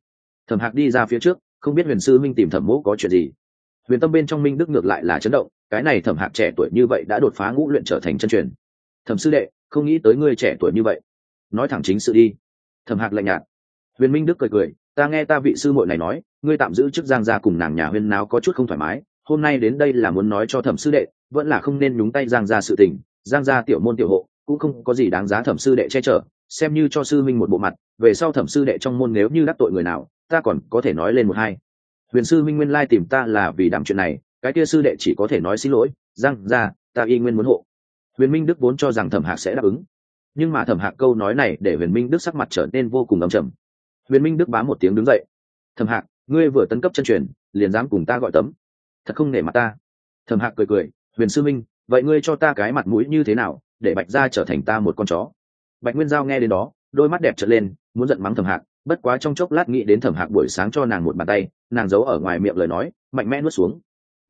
Thẩm hạc đi ra phía trước, không biết huyền sư minh tìm thẩm mẫu có chuyện gì. Huyền tâm bên trong minh đức ngược lại là chấn động, cái này thẩm hạc trẻ tuổi như vậy đã đột phá ngũ luyện trở thành chân truyền. Thẩm sư đệ, không nghĩ tới ngươi trẻ tuổi như vậy. Nói thẳng chính sự đi. Thẩm hạc lạnh nhạt. Huyền minh đức cười cười, ta nghe ta vị sư muội này nói, ngươi tạm giữ chức giang gia cùng nàng nhà huyên nào có chút không thoải mái, hôm nay đến đây là muốn nói cho thẩm sư đệ vẫn là không nên nhúng tay giang gia sự tình, giang gia tiểu môn tiểu hộ cũng không có gì đáng giá thẩm sư đệ che chở, xem như cho sư minh một bộ mặt, về sau thẩm sư đệ trong môn nếu như đắc tội người nào, ta còn có thể nói lên một hai. Huyền sư minh nguyên lai tìm ta là vì đảm chuyện này, cái kia sư đệ chỉ có thể nói xin lỗi, giang gia, ta y nguyên muốn hộ. Huyền minh đức vốn cho rằng thẩm hạc sẽ đáp ứng. Nhưng mà thẩm hạc câu nói này để huyền minh đức sắc mặt trở nên vô cùng ấm trầm. Huyền minh đức bám một tiếng đứng dậy. Thẩm hạc, ngươi vừa tấn cấp chân truyền, liền dám cùng ta gọi tấm. Thật không nể mặt ta. Thẩm hạc cười cười huyền sư minh, vậy ngươi cho ta cái mặt mũi như thế nào, để bạch gia trở thành ta một con chó? Bạch nguyên giao nghe đến đó, đôi mắt đẹp trở lên, muốn giận mắng thẩm hạc, bất quá trong chốc lát nghĩ đến thẩm hạc buổi sáng cho nàng một bàn tay, nàng giấu ở ngoài miệng lời nói, mạnh mẽ nuốt xuống.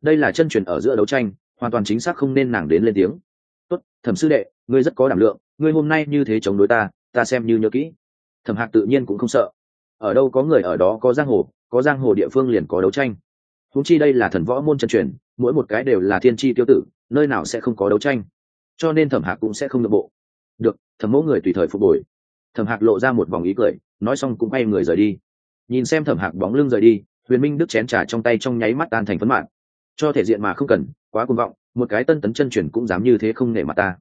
Đây là chân truyền ở giữa đấu tranh, hoàn toàn chính xác không nên nàng đến lên tiếng. Tốt, thẩm sư đệ, ngươi rất có đảm lượng, ngươi hôm nay như thế chống đối ta ta xem như nhớ kỹ. Thẩm hạc tự nhiên cũng không sợ. Ở đâu có người ở đó có giang hồ, có giang hồ địa phương liền có đấu tranh húng chi đây là thần võ môn chân truyền, mỗi một cái đều là thiên tri tiêu tử, nơi nào sẽ không có đấu tranh. Cho nên thẩm hạc cũng sẽ không nội bộ. Được, thẩm mẫu người tùy thời phục hồi. Thẩm hạc lộ ra một vòng ý cười, nói xong cũng bay người rời đi. Nhìn xem thẩm hạc bóng lưng rời đi, huyền minh đức chén trà trong tay trong nháy mắt tan thành phấn mạng cho thể diện mà không cần, quá cuồng vọng, một cái tân tấn chân truyền cũng dám như thế không nể mặt ta.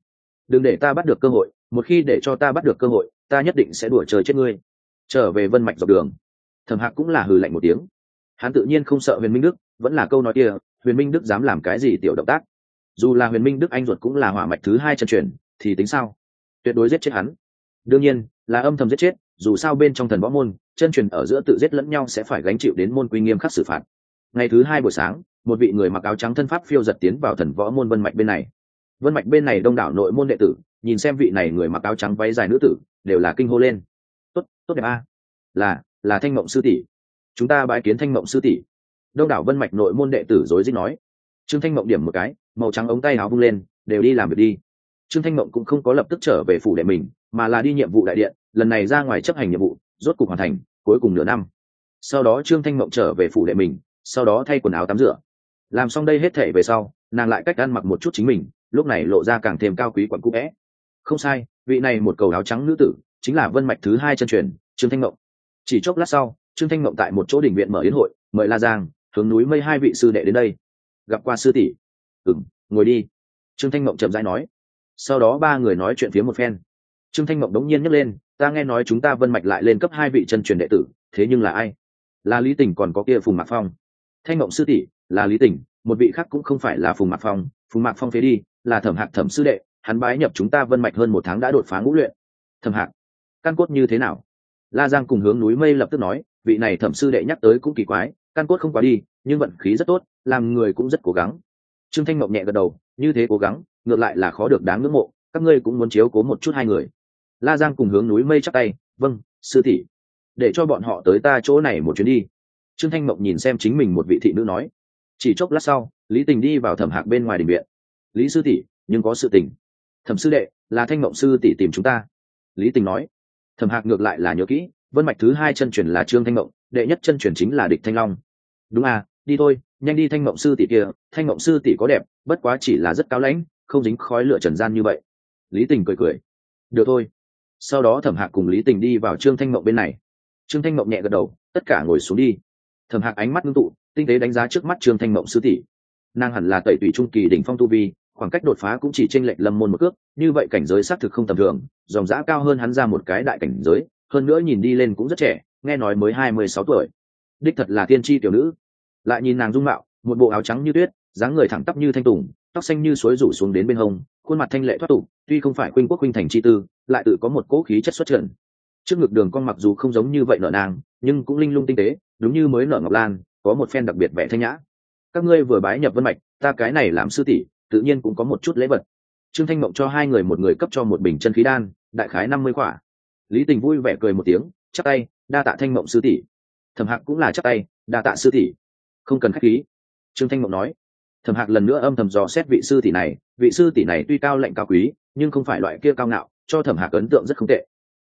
Đừng để ta bắt được cơ hội, một khi để cho ta bắt được cơ hội, ta nhất định sẽ đùa trời chết ngươi. Trở về vân mạch dọc đường. Thẩm hạc cũng là hừ lạnh một tiếng hắn tự nhiên không sợ huyền minh đức, vẫn là câu nói kia, huyền minh đức dám làm cái gì tiểu động tác? Dù là huyền minh đức anh ruột cũng là hỏa mạch thứ hai chân truyền, thì tính sao? Tuyệt đối giết chết hắn. Đương nhiên, là âm thầm giết chết, dù sao bên trong thần võ môn, chân truyền ở giữa tự giết lẫn nhau sẽ phải gánh chịu đến môn quy nghiêm khắc xử phạt. Ngày thứ hai buổi sáng, một vị người mặc áo trắng thân pháp phiêu giật tiến vào thần võ môn vân mạch bên này. Vân mạch bên này đông đảo nội môn đệ tử, nhìn xem vị này người mặc áo trắng váy dài nữ tử, đều là kinh hô lên. Tốt tốt đẹp a. Là là thanh mộng sư tỷ chúng ta bái kiến thanh mộng sư tỷ. Đông đảo vân mạch nội môn đệ tử rối rít nói. Trương thanh mộng điểm một cái, màu trắng ống tay áo vung lên, đều đi làm việc đi. Trương thanh mộng cũng không có lập tức trở về phủ đệ mình, mà là đi nhiệm vụ đại điện, lần này ra ngoài chấp hành nhiệm vụ, rốt cục hoàn thành, cuối cùng nửa năm. Sau đó trương thanh mộng trở về phủ đệ mình, sau đó thay quần áo tắm rửa. Làm xong đây hết thể về sau, nàng lại cách ăn mặc một chút chính mình, lúc này lộ ra càng thêm cao quý quặn cũ vẽ. Không sai, vị này một cầu áo trắng nữ tử, chính là vân mạch thứ hai chân truyền, trương thanh mộng. Chỉ chốc lát sau trương thanh mộng tại một chỗ đình viện mở yến hội, mời la giang, hướng núi mây hai vị sư đệ đến đây. Gặp qua sư tỷ. Ừ ngồi đi. Trương thanh mộng chậm rãi nói. Sau đó ba người nói chuyện phía một phen. Trương thanh mộng đống nhiên nhấc lên, ta nghe nói chúng ta vân mạch lại lên cấp hai vị chân truyền đệ tử, thế nhưng là ai? Là lý tình còn có kia phùng mạc phong. Thanh mộng sư tỷ, là lý tình một vị khác cũng không phải là phùng mạc phong, phùng mạc phong phế đi, là thẩm hạc thẩm sư đệ, hắn bái nhập chúng ta vân mạch hơn một tháng đã đột phá ngũ luyện. Thẩm hạc, căn cốt như thế nào? La giang cùng hướng núi mây lập tức nói vị này thẩm sư đệ nhắc tới cũng kỳ quái, căn cốt không quá đi, nhưng vận khí rất tốt, làm người cũng rất cố gắng. Trương thanh mộng nhẹ gật đầu, như thế cố gắng, ngược lại là khó được đáng ngưỡng mộ, các ngươi cũng muốn chiếu cố một chút hai người. La giang cùng hướng núi mây chắc tay vâng sư tỷ, để cho bọn họ tới ta chỗ này một chuyến đi. Trương thanh mộng nhìn xem chính mình một vị thị nữ nói, chỉ chốc lát sau, lý tình đi vào thẩm hạc bên ngoài đình viện. Lý sư tỷ, nhưng có sự tình. Thẩm sư đệ, là thanh mộng sư tỷ tìm chúng ta. Lý tình nói. Thẩm hạc ngược lại là nhớ kỹ vân mạch thứ hai chân truyền là trương thanh mộng, đệ nhất chân truyền chính là địch thanh long. Đúng à đi thôi, nhanh đi thanh mộng sư tỷ kia, thanh mộng sư tỷ có đẹp, bất quá chỉ là rất cao lãnh, không dính khói lửa trần gian như vậy. Lý tình cười cười. Được thôi. Sau đó thẩm hạc cùng lý tình đi vào trương thanh mộng bên này. Trương thanh mộng nhẹ gật đầu, tất cả ngồi xuống đi. Thẩm hạc ánh mắt ngưng tụ, tinh tế đánh giá trước mắt trương thanh mộng sư tỷ. Nàng hẳn là tẩy tùy trung kỳ đỉnh phong tu vi, khoảng cách đột phá cũng chỉ tranh lệch lâm môn một cước, như vậy cảnh giới xác thực không tầm thường, dòng giã cao hơn hắn ra một cái đại cảnh giới hơn nữa nhìn đi lên cũng rất trẻ, nghe nói mới hai mươi sáu tuổi. Đích thật là tiên tri tiểu nữ. Lại nhìn nàng dung mạo, một bộ áo trắng như tuyết, dáng người thẳng tắp như thanh tùng, tóc xanh như suối rủ xuống đến bên hông, khuôn mặt thanh lệ thoát tục, tuy không phải khuynh quốc khuynh thành chi tư, lại tự có một cỗ khí chất xuất trần. Trước ngực đường con mặc dù không giống như vậy nở nàng, nhưng cũng linh lung tinh tế, đúng như mới nở ngọc lan, có một phen đặc biệt vẻ thanh nhã. Các ngươi vừa bái nhập vân mạch, ta cái này làm sư tỷ, tự nhiên cũng có một chút lễ vật. Trương thanh mộng cho hai người một người cấp cho một bình chân khí đan, đại khái năm mươi quả lý tình vui vẻ cười một tiếng chắc tay, đa tạ thanh mộng sư tỷ. Thẩm hạc cũng là chắc tay, đa tạ sư tỷ. Không cần khách khí. Trương thanh mộng nói. Thẩm hạc lần nữa âm thầm dò xét vị sư tỷ này, vị sư tỷ này tuy cao lệnh cao quý, nhưng không phải loại kia cao ngạo, cho thẩm hạc ấn tượng rất không tệ.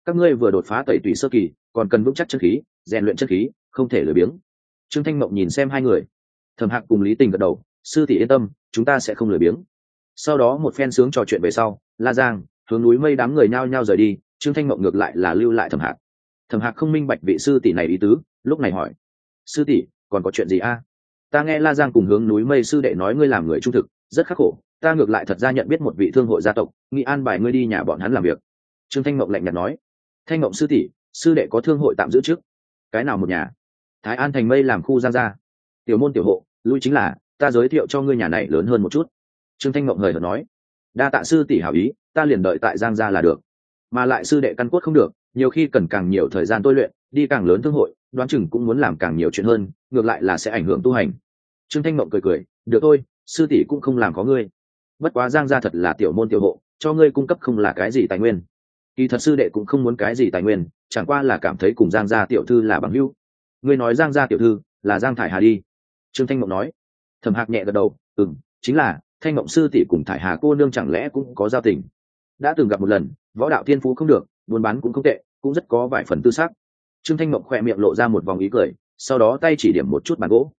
Các ngươi vừa đột phá tẩy tùy sơ kỳ, còn cần vững chắc chân khí, rèn luyện chân khí, không thể lười biếng. Trương thanh mộng nhìn xem hai người. Thẩm hạc cùng lý tình gật đầu, sư tỷ yên tâm, chúng ta sẽ không lười biếng. Sau đó một phen sướng trò chuyện về sau, la giang, hướng núi mây đám người nhao nhao rời đi trương thanh mộng ngược lại là lưu lại thẩm hạc. Thẩm hạc không minh bạch vị sư tỷ này ý tứ, lúc này hỏi, sư tỷ, còn có chuyện gì a? Ta nghe la giang cùng hướng núi mây sư đệ nói ngươi làm người trung thực, rất khắc khổ, ta ngược lại thật ra nhận biết một vị thương hội gia tộc nghị an bài ngươi đi nhà bọn hắn làm việc. Trương thanh mộng lạnh nhạt nói, thanh mộng sư tỷ, sư đệ có thương hội tạm giữ trước. Cái nào một nhà? Thái an thành mây làm khu giang gia. Tiểu môn tiểu hộ, lui chính là, ta giới thiệu cho ngươi nhà này lớn hơn một chút. Trương thanh mộng hời hợt nói, đa tạ sư tỷ hảo ý, ta liền đợi tại giang gia là được mà lại sư đệ căn cốt không được, nhiều khi cần càng nhiều thời gian tôi luyện, đi càng lớn thương hội, đoán chừng cũng muốn làm càng nhiều chuyện hơn, ngược lại là sẽ ảnh hưởng tu hành. Trương thanh mộng cười cười, được thôi, sư tỷ cũng không làm có ngươi. Bất quá giang gia thật là tiểu môn tiểu hộ, cho ngươi cung cấp không là cái gì tài nguyên. Kỳ thật sư đệ cũng không muốn cái gì tài nguyên, chẳng qua là cảm thấy cùng giang gia tiểu thư là bằng hữu. Ngươi nói giang gia tiểu thư là giang thải hà đi. Trương thanh mộng nói. Thầm hạc nhẹ gật đầu ừ m chính là, thanh mộng sư tỷ cùng thải hà cô nương chẳng lẽ cũng có giao tình. Đã từng gặp một lần võ đạo thiên phú không được, buôn bán cũng không tệ, cũng rất có vài phần tư xác trương thanh mộng khỏe miệng lộ ra một vòng ý cười, sau đó tay chỉ điểm một chút bàn gỗ.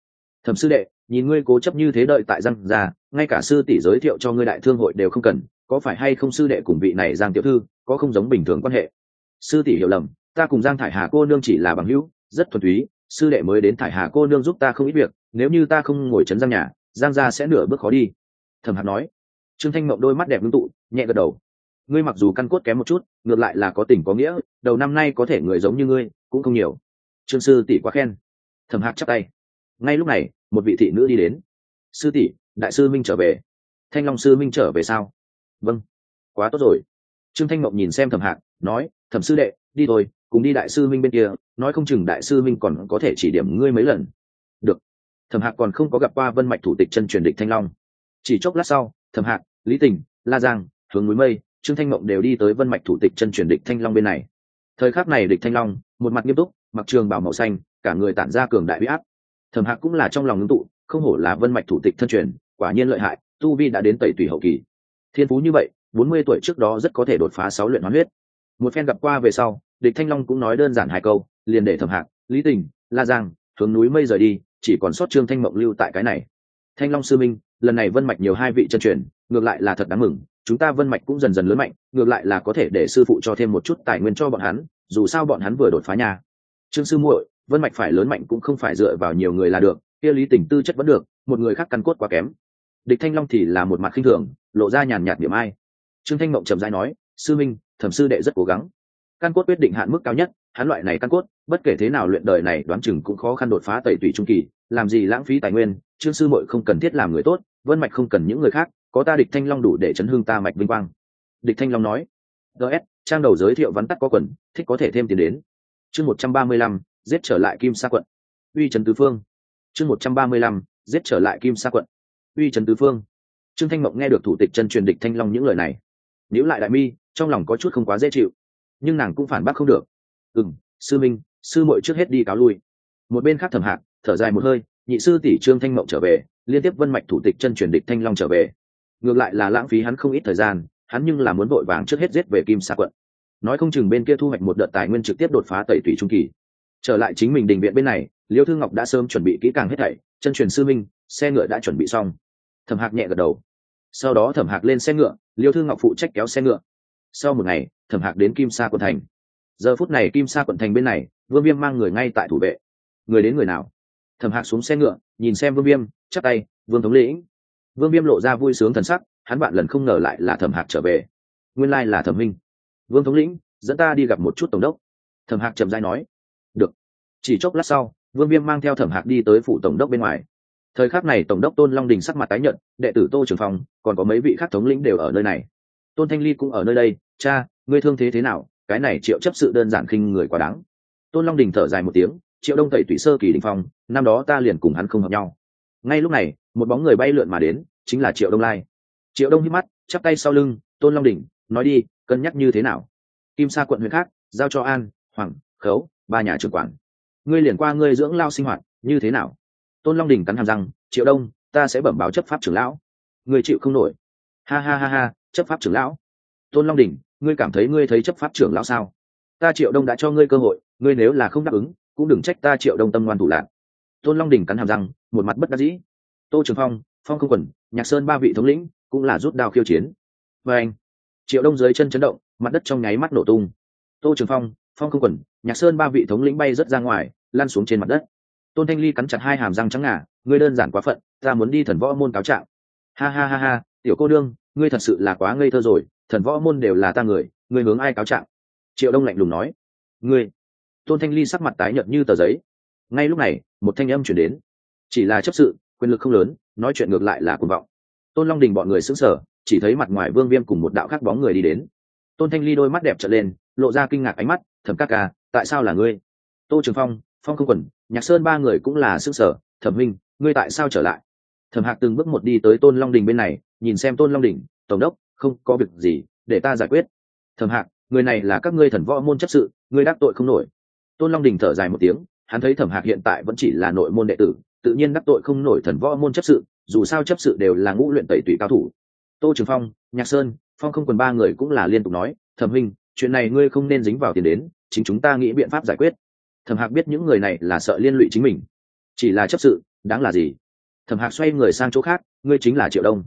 Thẩm sư đệ, nhìn ngươi cố chấp như thế đợi tại răng ra ngay cả sư tỷ giới thiệu cho ngươi đại thương hội đều không cần, có phải hay không sư đệ cùng vị này giang tiểu thư, có không giống bình thường quan hệ? Sư tỷ hiểu lầm, ta cùng giang thải hà cô nương chỉ là bằng hữu, rất thuần túy, sư đệ mới đến thải hà cô nương giúp ta không ít việc, nếu như ta không ngồi trấn giang nhà, giang gia sẽ nửa bước khó đi. Thẩm hạc nói. Trương thanh mộng đôi mắt đẹp ngưng tụ, nhẹ gật đầu ngươi mặc dù căn cốt kém một chút, ngược lại là có tình có nghĩa, đầu năm nay có thể người giống như ngươi, cũng không nhiều. Trương sư tỷ quá khen. Thẩm hạc chắp tay. Ngay lúc này, một vị thị nữ đi đến. Sư tỷ, đại sư minh trở về. Thanh long sư minh trở về sao? Vâng. Quá tốt rồi. Trương thanh mộng nhìn xem thẩm hạc, nói, thẩm sư đệ, đi thôi, cùng đi đại sư minh bên kia, nói không chừng đại sư minh còn có thể chỉ điểm ngươi mấy lần. Được. Thẩm hạc còn không có gặp qua vân mạch thủ tịch chân truyền địch thanh long. Chỉ chốc lát sau, thẩm hạc, lý tình, la giang, hướng núi mây trương thanh mộng đều đi tới vân mạch thủ tịch chân truyền địch thanh long bên này. Thời khắc này địch thanh long, một mặt nghiêm túc, mặc trường bảo màu xanh, cả người tản ra cường đại huy áp. Thẩm hạc cũng là trong lòng ngưng tụ, không hổ là vân mạch thủ tịch thân truyền, quả nhiên lợi hại, tu vi đã đến tẩy tùy hậu kỳ. Thiên phú như vậy, bốn mươi tuổi trước đó rất có thể đột phá sáu luyện hoán huyết. Một phen gặp qua về sau, địch thanh long cũng nói đơn giản hai câu, liền để thẩm hạc, lý tình, la giang, hướng núi mây rời đi, chỉ còn sót trương thanh mộng lưu tại cái này. Thanh long sư minh, lần này vân mạch nhiều hai vị chân truyền, ngược lại là thật đáng mừng chúng ta vân mạch cũng dần dần lớn mạnh, ngược lại là có thể để sư phụ cho thêm một chút tài nguyên cho bọn hắn, dù sao bọn hắn vừa đột phá nhà trương sư muội, vân mạch phải lớn mạnh cũng không phải dựa vào nhiều người là được, kia lý tình tư chất vẫn được, một người khác căn cốt quá kém. Địch thanh long thì là một mặt khinh thường, lộ ra nhàn nhạt điểm ai. Trương thanh mộng trầm dai nói, sư minh, thẩm sư đệ rất cố gắng. Căn cốt quyết định hạn mức cao nhất, hắn loại này căn cốt, bất kể thế nào luyện đời này đoán chừng cũng khó khăn đột phá tẩy tủy trung kỳ, làm gì lãng phí tài nguyên, trương sư muội không cần thiết làm người tốt, vân mạch không cần những người khác có ta địch thanh long đủ để chấn hương ta mạch vinh quang. Địch thanh long nói ts trang đầu giới thiệu vắn tắt có quần, thích có thể thêm tiền đến. Chương một trăm ba mươi lăm, giết trở lại kim sa quận. Uy trần tứ phương. Chương một trăm ba mươi lăm, giết trở lại kim sa quận. Uy trần tứ phương. Trương thanh mộng nghe được thủ tịch chân truyền địch thanh long những lời này nếu lại đại mi, trong lòng có chút không quá dễ chịu, nhưng nàng cũng phản bác không được. Ừ m sư minh, sư muội trước hết đi cáo lui. Một bên khác thầm hạc, thở dài một hơi, nhị sư tỷ trương thanh mộng trở về, liên tiếp vân mạch thủ tịch chân truyền địch thanh long trở về ngược lại là lãng phí hắn không ít thời gian, hắn nhưng là muốn vội vàng trước hết giết về kim sa quận. Nói không chừng bên kia thu hoạch một đợt tài nguyên trực tiếp đột phá tẩy thủy trung kỳ. Trở lại chính mình đình viện bên này, liêu thư ngọc đã sớm chuẩn bị kỹ càng hết thảy, chân truyền sư minh, xe ngựa đã chuẩn bị xong. Thẩm hạc nhẹ gật đầu. Sau đó thẩm hạc lên xe ngựa, liêu thư ngọc phụ trách kéo xe ngựa. Sau một ngày, thẩm hạc đến kim sa quận thành. Giờ phút này kim sa quận thành bên này, vương viêm mang người ngay tại thủ vệ. Người đến người nào? Thẩm hạc xuống xe ngựa, nhìn xem vương viêm chắc tay, vương thống lĩnh vương viêm lộ ra vui sướng thần sắc, hắn bạn lần không ngờ lại là thẩm hạc trở về. Nguyên lai là thẩm minh. Vương thống lĩnh, dẫn ta đi gặp một chút tổng đốc. Thẩm hạc trầm dai nói. Được. Chỉ chốc lát sau, vương viêm mang theo thẩm hạc đi tới phủ tổng đốc bên ngoài. Thời khắc này tổng đốc tôn long đình sắc mặt tái nhận đệ tử tô trường phong, còn có mấy vị khác thống lĩnh đều ở nơi này. Tôn thanh ly cũng ở nơi đây. Cha, ngươi thương thế thế nào? Cái này triệu chấp sự đơn giản khinh người quá đáng. Tôn long đình thở dài một tiếng, triệu đông tẩy tủy sơ kỳ đình phong, năm đó ta liền cùng hắn không hợp nhau. Ngay lúc này một bóng người bay lượn mà đến, chính là triệu đông lai. Triệu đông hít mắt, chắp tay sau lưng, tôn long đình nói đi, cân nhắc như thế nào? Kim sa quận huyện khác, giao cho an, hoàng, khấu, ba nhà trưởng quản. Ngươi liền qua ngươi dưỡng lao sinh hoạt, như thế nào? Tôn long đình cắn hàm rằng triệu đông, ta sẽ bẩm báo chấp pháp trưởng lão. Ngươi chịu không nổi. Ha ha ha ha, chấp pháp trưởng lão. Tôn long đình ngươi cảm thấy ngươi thấy chấp pháp trưởng lão sao? Ta triệu đông đã cho ngươi cơ hội, ngươi nếu là không đáp ứng, cũng đừng trách ta triệu đông tâm ngoan thủ lạc. Tôn long đình cắn hàm răng, một mặt bất đắc dĩ tô trường phong phong không quần, nhạc sơn ba vị thống lĩnh cũng là rút đao khiêu chiến. Và anh, triệu đông dưới chân chấn động, mặt đất trong nháy mắt nổ tung. Tô trường phong phong không quần, nhạc sơn ba vị thống lĩnh bay rớt ra ngoài lan xuống trên mặt đất. Tôn thanh ly cắn chặt hai hàm răng trắng ngà, ngươi đơn giản quá phận, ta muốn đi thần võ môn cáo trạng. Ha ha ha ha, tiểu cô đương ngươi thật sự là quá ngây thơ rồi, thần võ môn đều là ta người, ngươi hướng ai cáo trạng? Triệu đông lạnh lùng nói. Ngươi. Tôn thanh ly sắc mặt tái nhợt như tờ giấy. Ngay lúc này, một thanh âm chuyển đến. Chỉ là chấp sự quyền lực không lớn, nói chuyện ngược lại là cuồng vọng. Tôn long đình bọn người xứng sở chỉ thấy mặt ngoài vương viêm cùng một đạo khác bóng người đi đến. Tôn thanh ly đôi mắt đẹp trở lên, lộ ra kinh ngạc ánh mắt, thẩm các ca, tại sao là ngươi? Tô trường phong phong không quần, nhạc sơn ba người cũng là xứng sở thẩm minh ngươi tại sao trở lại? Thẩm hạc từng bước một đi tới tôn long đình bên này, nhìn xem tôn long đình, tổng đốc, không có việc gì, để ta giải quyết. Thẩm hạc, người này là các ngươi thần võ môn chấp sự, ngươi đắc tội không nổi. Tôn long đình thở dài một tiếng, hắn thấy thẩm hạc hiện tại vẫn chỉ là nội môn đệ tử tự nhiên đắc tội không nổi thần võ môn chấp sự, dù sao chấp sự đều là ngũ luyện tẩy tủy cao thủ. Tô trường phong, nhạc sơn, phong không quần ba người cũng là liên tục nói, thẩm huynh, chuyện này ngươi không nên dính vào tiền đến, chính chúng ta nghĩ biện pháp giải quyết. Thẩm hạc biết những người này là sợ liên lụy chính mình. Chỉ là chấp sự, đáng là gì? Thẩm hạc xoay người sang chỗ khác, ngươi chính là triệu đông.